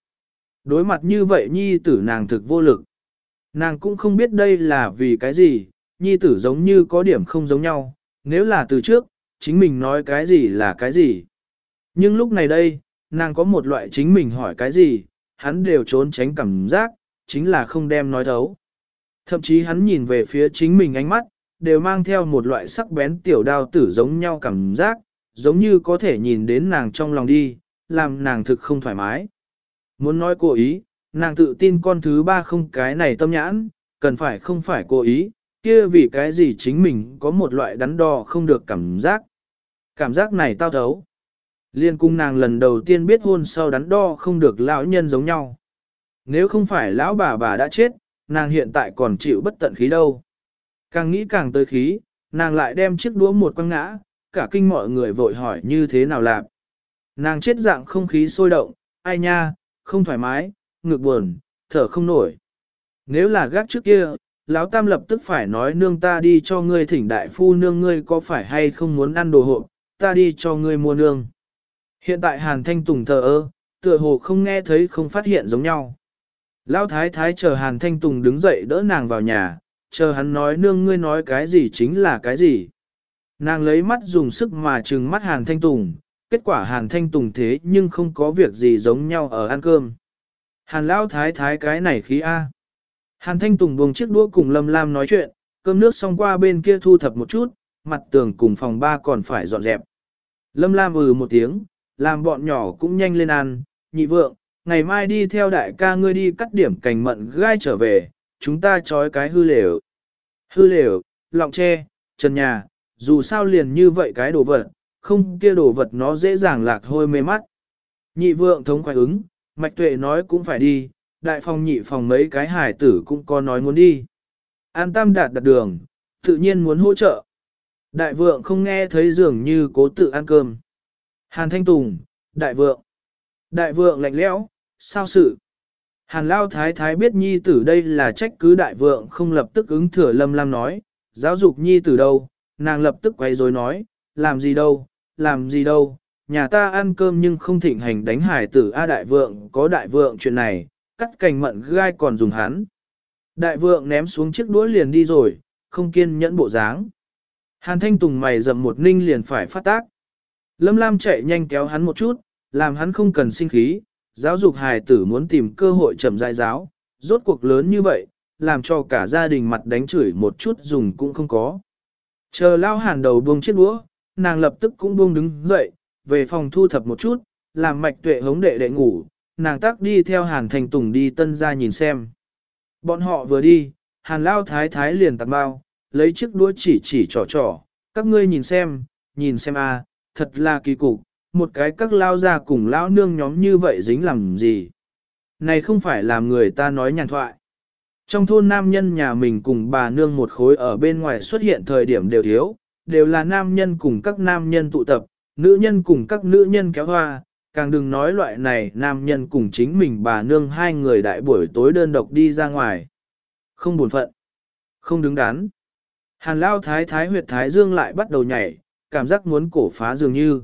Đối mặt như vậy nhi tử nàng thực vô lực. Nàng cũng không biết đây là vì cái gì, nhi tử giống như có điểm không giống nhau, nếu là từ trước, chính mình nói cái gì là cái gì. Nhưng lúc này đây, nàng có một loại chính mình hỏi cái gì, hắn đều trốn tránh cảm giác, chính là không đem nói thấu. Thậm chí hắn nhìn về phía chính mình ánh mắt, đều mang theo một loại sắc bén tiểu đao tử giống nhau cảm giác, giống như có thể nhìn đến nàng trong lòng đi, làm nàng thực không thoải mái. Muốn nói cố ý, nàng tự tin con thứ ba không cái này tâm nhãn, cần phải không phải cố ý, kia vì cái gì chính mình có một loại đắn đo không được cảm giác. Cảm giác này tao thấu. Liên cung nàng lần đầu tiên biết hôn sau đắn đo không được lão nhân giống nhau. Nếu không phải lão bà bà đã chết, nàng hiện tại còn chịu bất tận khí đâu. Càng nghĩ càng tới khí, nàng lại đem chiếc đũa một quăng ngã, cả kinh mọi người vội hỏi như thế nào làm. Nàng chết dạng không khí sôi động, ai nha, không thoải mái, ngực buồn, thở không nổi. Nếu là gác trước kia, lão tam lập tức phải nói nương ta đi cho ngươi thỉnh đại phu nương ngươi có phải hay không muốn ăn đồ hộp ta đi cho ngươi mua nương. Hiện tại Hàn Thanh Tùng thờ ơ, tựa hồ không nghe thấy không phát hiện giống nhau. Lão thái thái chờ Hàn Thanh Tùng đứng dậy đỡ nàng vào nhà, chờ hắn nói nương ngươi nói cái gì chính là cái gì. Nàng lấy mắt dùng sức mà trừng mắt Hàn Thanh Tùng, kết quả Hàn Thanh Tùng thế nhưng không có việc gì giống nhau ở ăn cơm. Hàn Lão thái thái cái này khí A. Hàn Thanh Tùng buông chiếc đũa cùng Lâm Lam nói chuyện, cơm nước xong qua bên kia thu thập một chút, mặt tường cùng phòng ba còn phải dọn dẹp. Lâm Lam ừ một tiếng, làm bọn nhỏ cũng nhanh lên ăn, nhị vượng, ngày mai đi theo đại ca ngươi đi cắt điểm cành mận gai trở về, chúng ta trói cái hư lều. Hư lều, lọng tre, trần nhà, dù sao liền như vậy cái đồ vật, không kia đồ vật nó dễ dàng lạc hôi mê mắt. Nhị vượng thống khoái ứng, mạch tuệ nói cũng phải đi, đại phòng nhị phòng mấy cái hải tử cũng có nói muốn đi. An tam đạt đặt đường, tự nhiên muốn hỗ trợ. Đại vượng không nghe thấy dường như cố tự ăn cơm. Hàn Thanh Tùng, đại vượng. Đại vượng lạnh lẽo, sao sự? Hàn Lao Thái Thái biết nhi tử đây là trách cứ đại vượng không lập tức ứng thừa lâm lam nói, giáo dục nhi tử đâu, nàng lập tức quay rồi nói, làm gì đâu, làm gì đâu, nhà ta ăn cơm nhưng không thịnh hành đánh hải tử A đại vượng có đại vượng chuyện này, cắt cành mận gai còn dùng hắn. Đại vượng ném xuống chiếc đũa liền đi rồi, không kiên nhẫn bộ dáng. Hàn Thanh Tùng mày dầm một ninh liền phải phát tác. Lâm Lam chạy nhanh kéo hắn một chút, làm hắn không cần sinh khí, giáo dục hài tử muốn tìm cơ hội chậm dại giáo, rốt cuộc lớn như vậy, làm cho cả gia đình mặt đánh chửi một chút dùng cũng không có. Chờ lao hàn đầu buông chiếc đũa, nàng lập tức cũng buông đứng dậy, về phòng thu thập một chút, làm mạch tuệ hống đệ đệ ngủ, nàng tắc đi theo hàn thành tùng đi tân ra nhìn xem. Bọn họ vừa đi, hàn lao thái thái liền tặng bao, lấy chiếc đũa chỉ chỉ trò trò, các ngươi nhìn xem, nhìn xem a, thật là kỳ cục, một cái các lao ra cùng lão nương nhóm như vậy dính làm gì. Này không phải làm người ta nói nhàn thoại. Trong thôn nam nhân nhà mình cùng bà nương một khối ở bên ngoài xuất hiện thời điểm đều thiếu, đều là nam nhân cùng các nam nhân tụ tập, nữ nhân cùng các nữ nhân kéo hoa, càng đừng nói loại này nam nhân cùng chính mình bà nương hai người đại buổi tối đơn độc đi ra ngoài. Không buồn phận, không đứng đắn. Hàn lao thái thái huyệt thái dương lại bắt đầu nhảy, cảm giác muốn cổ phá dường như.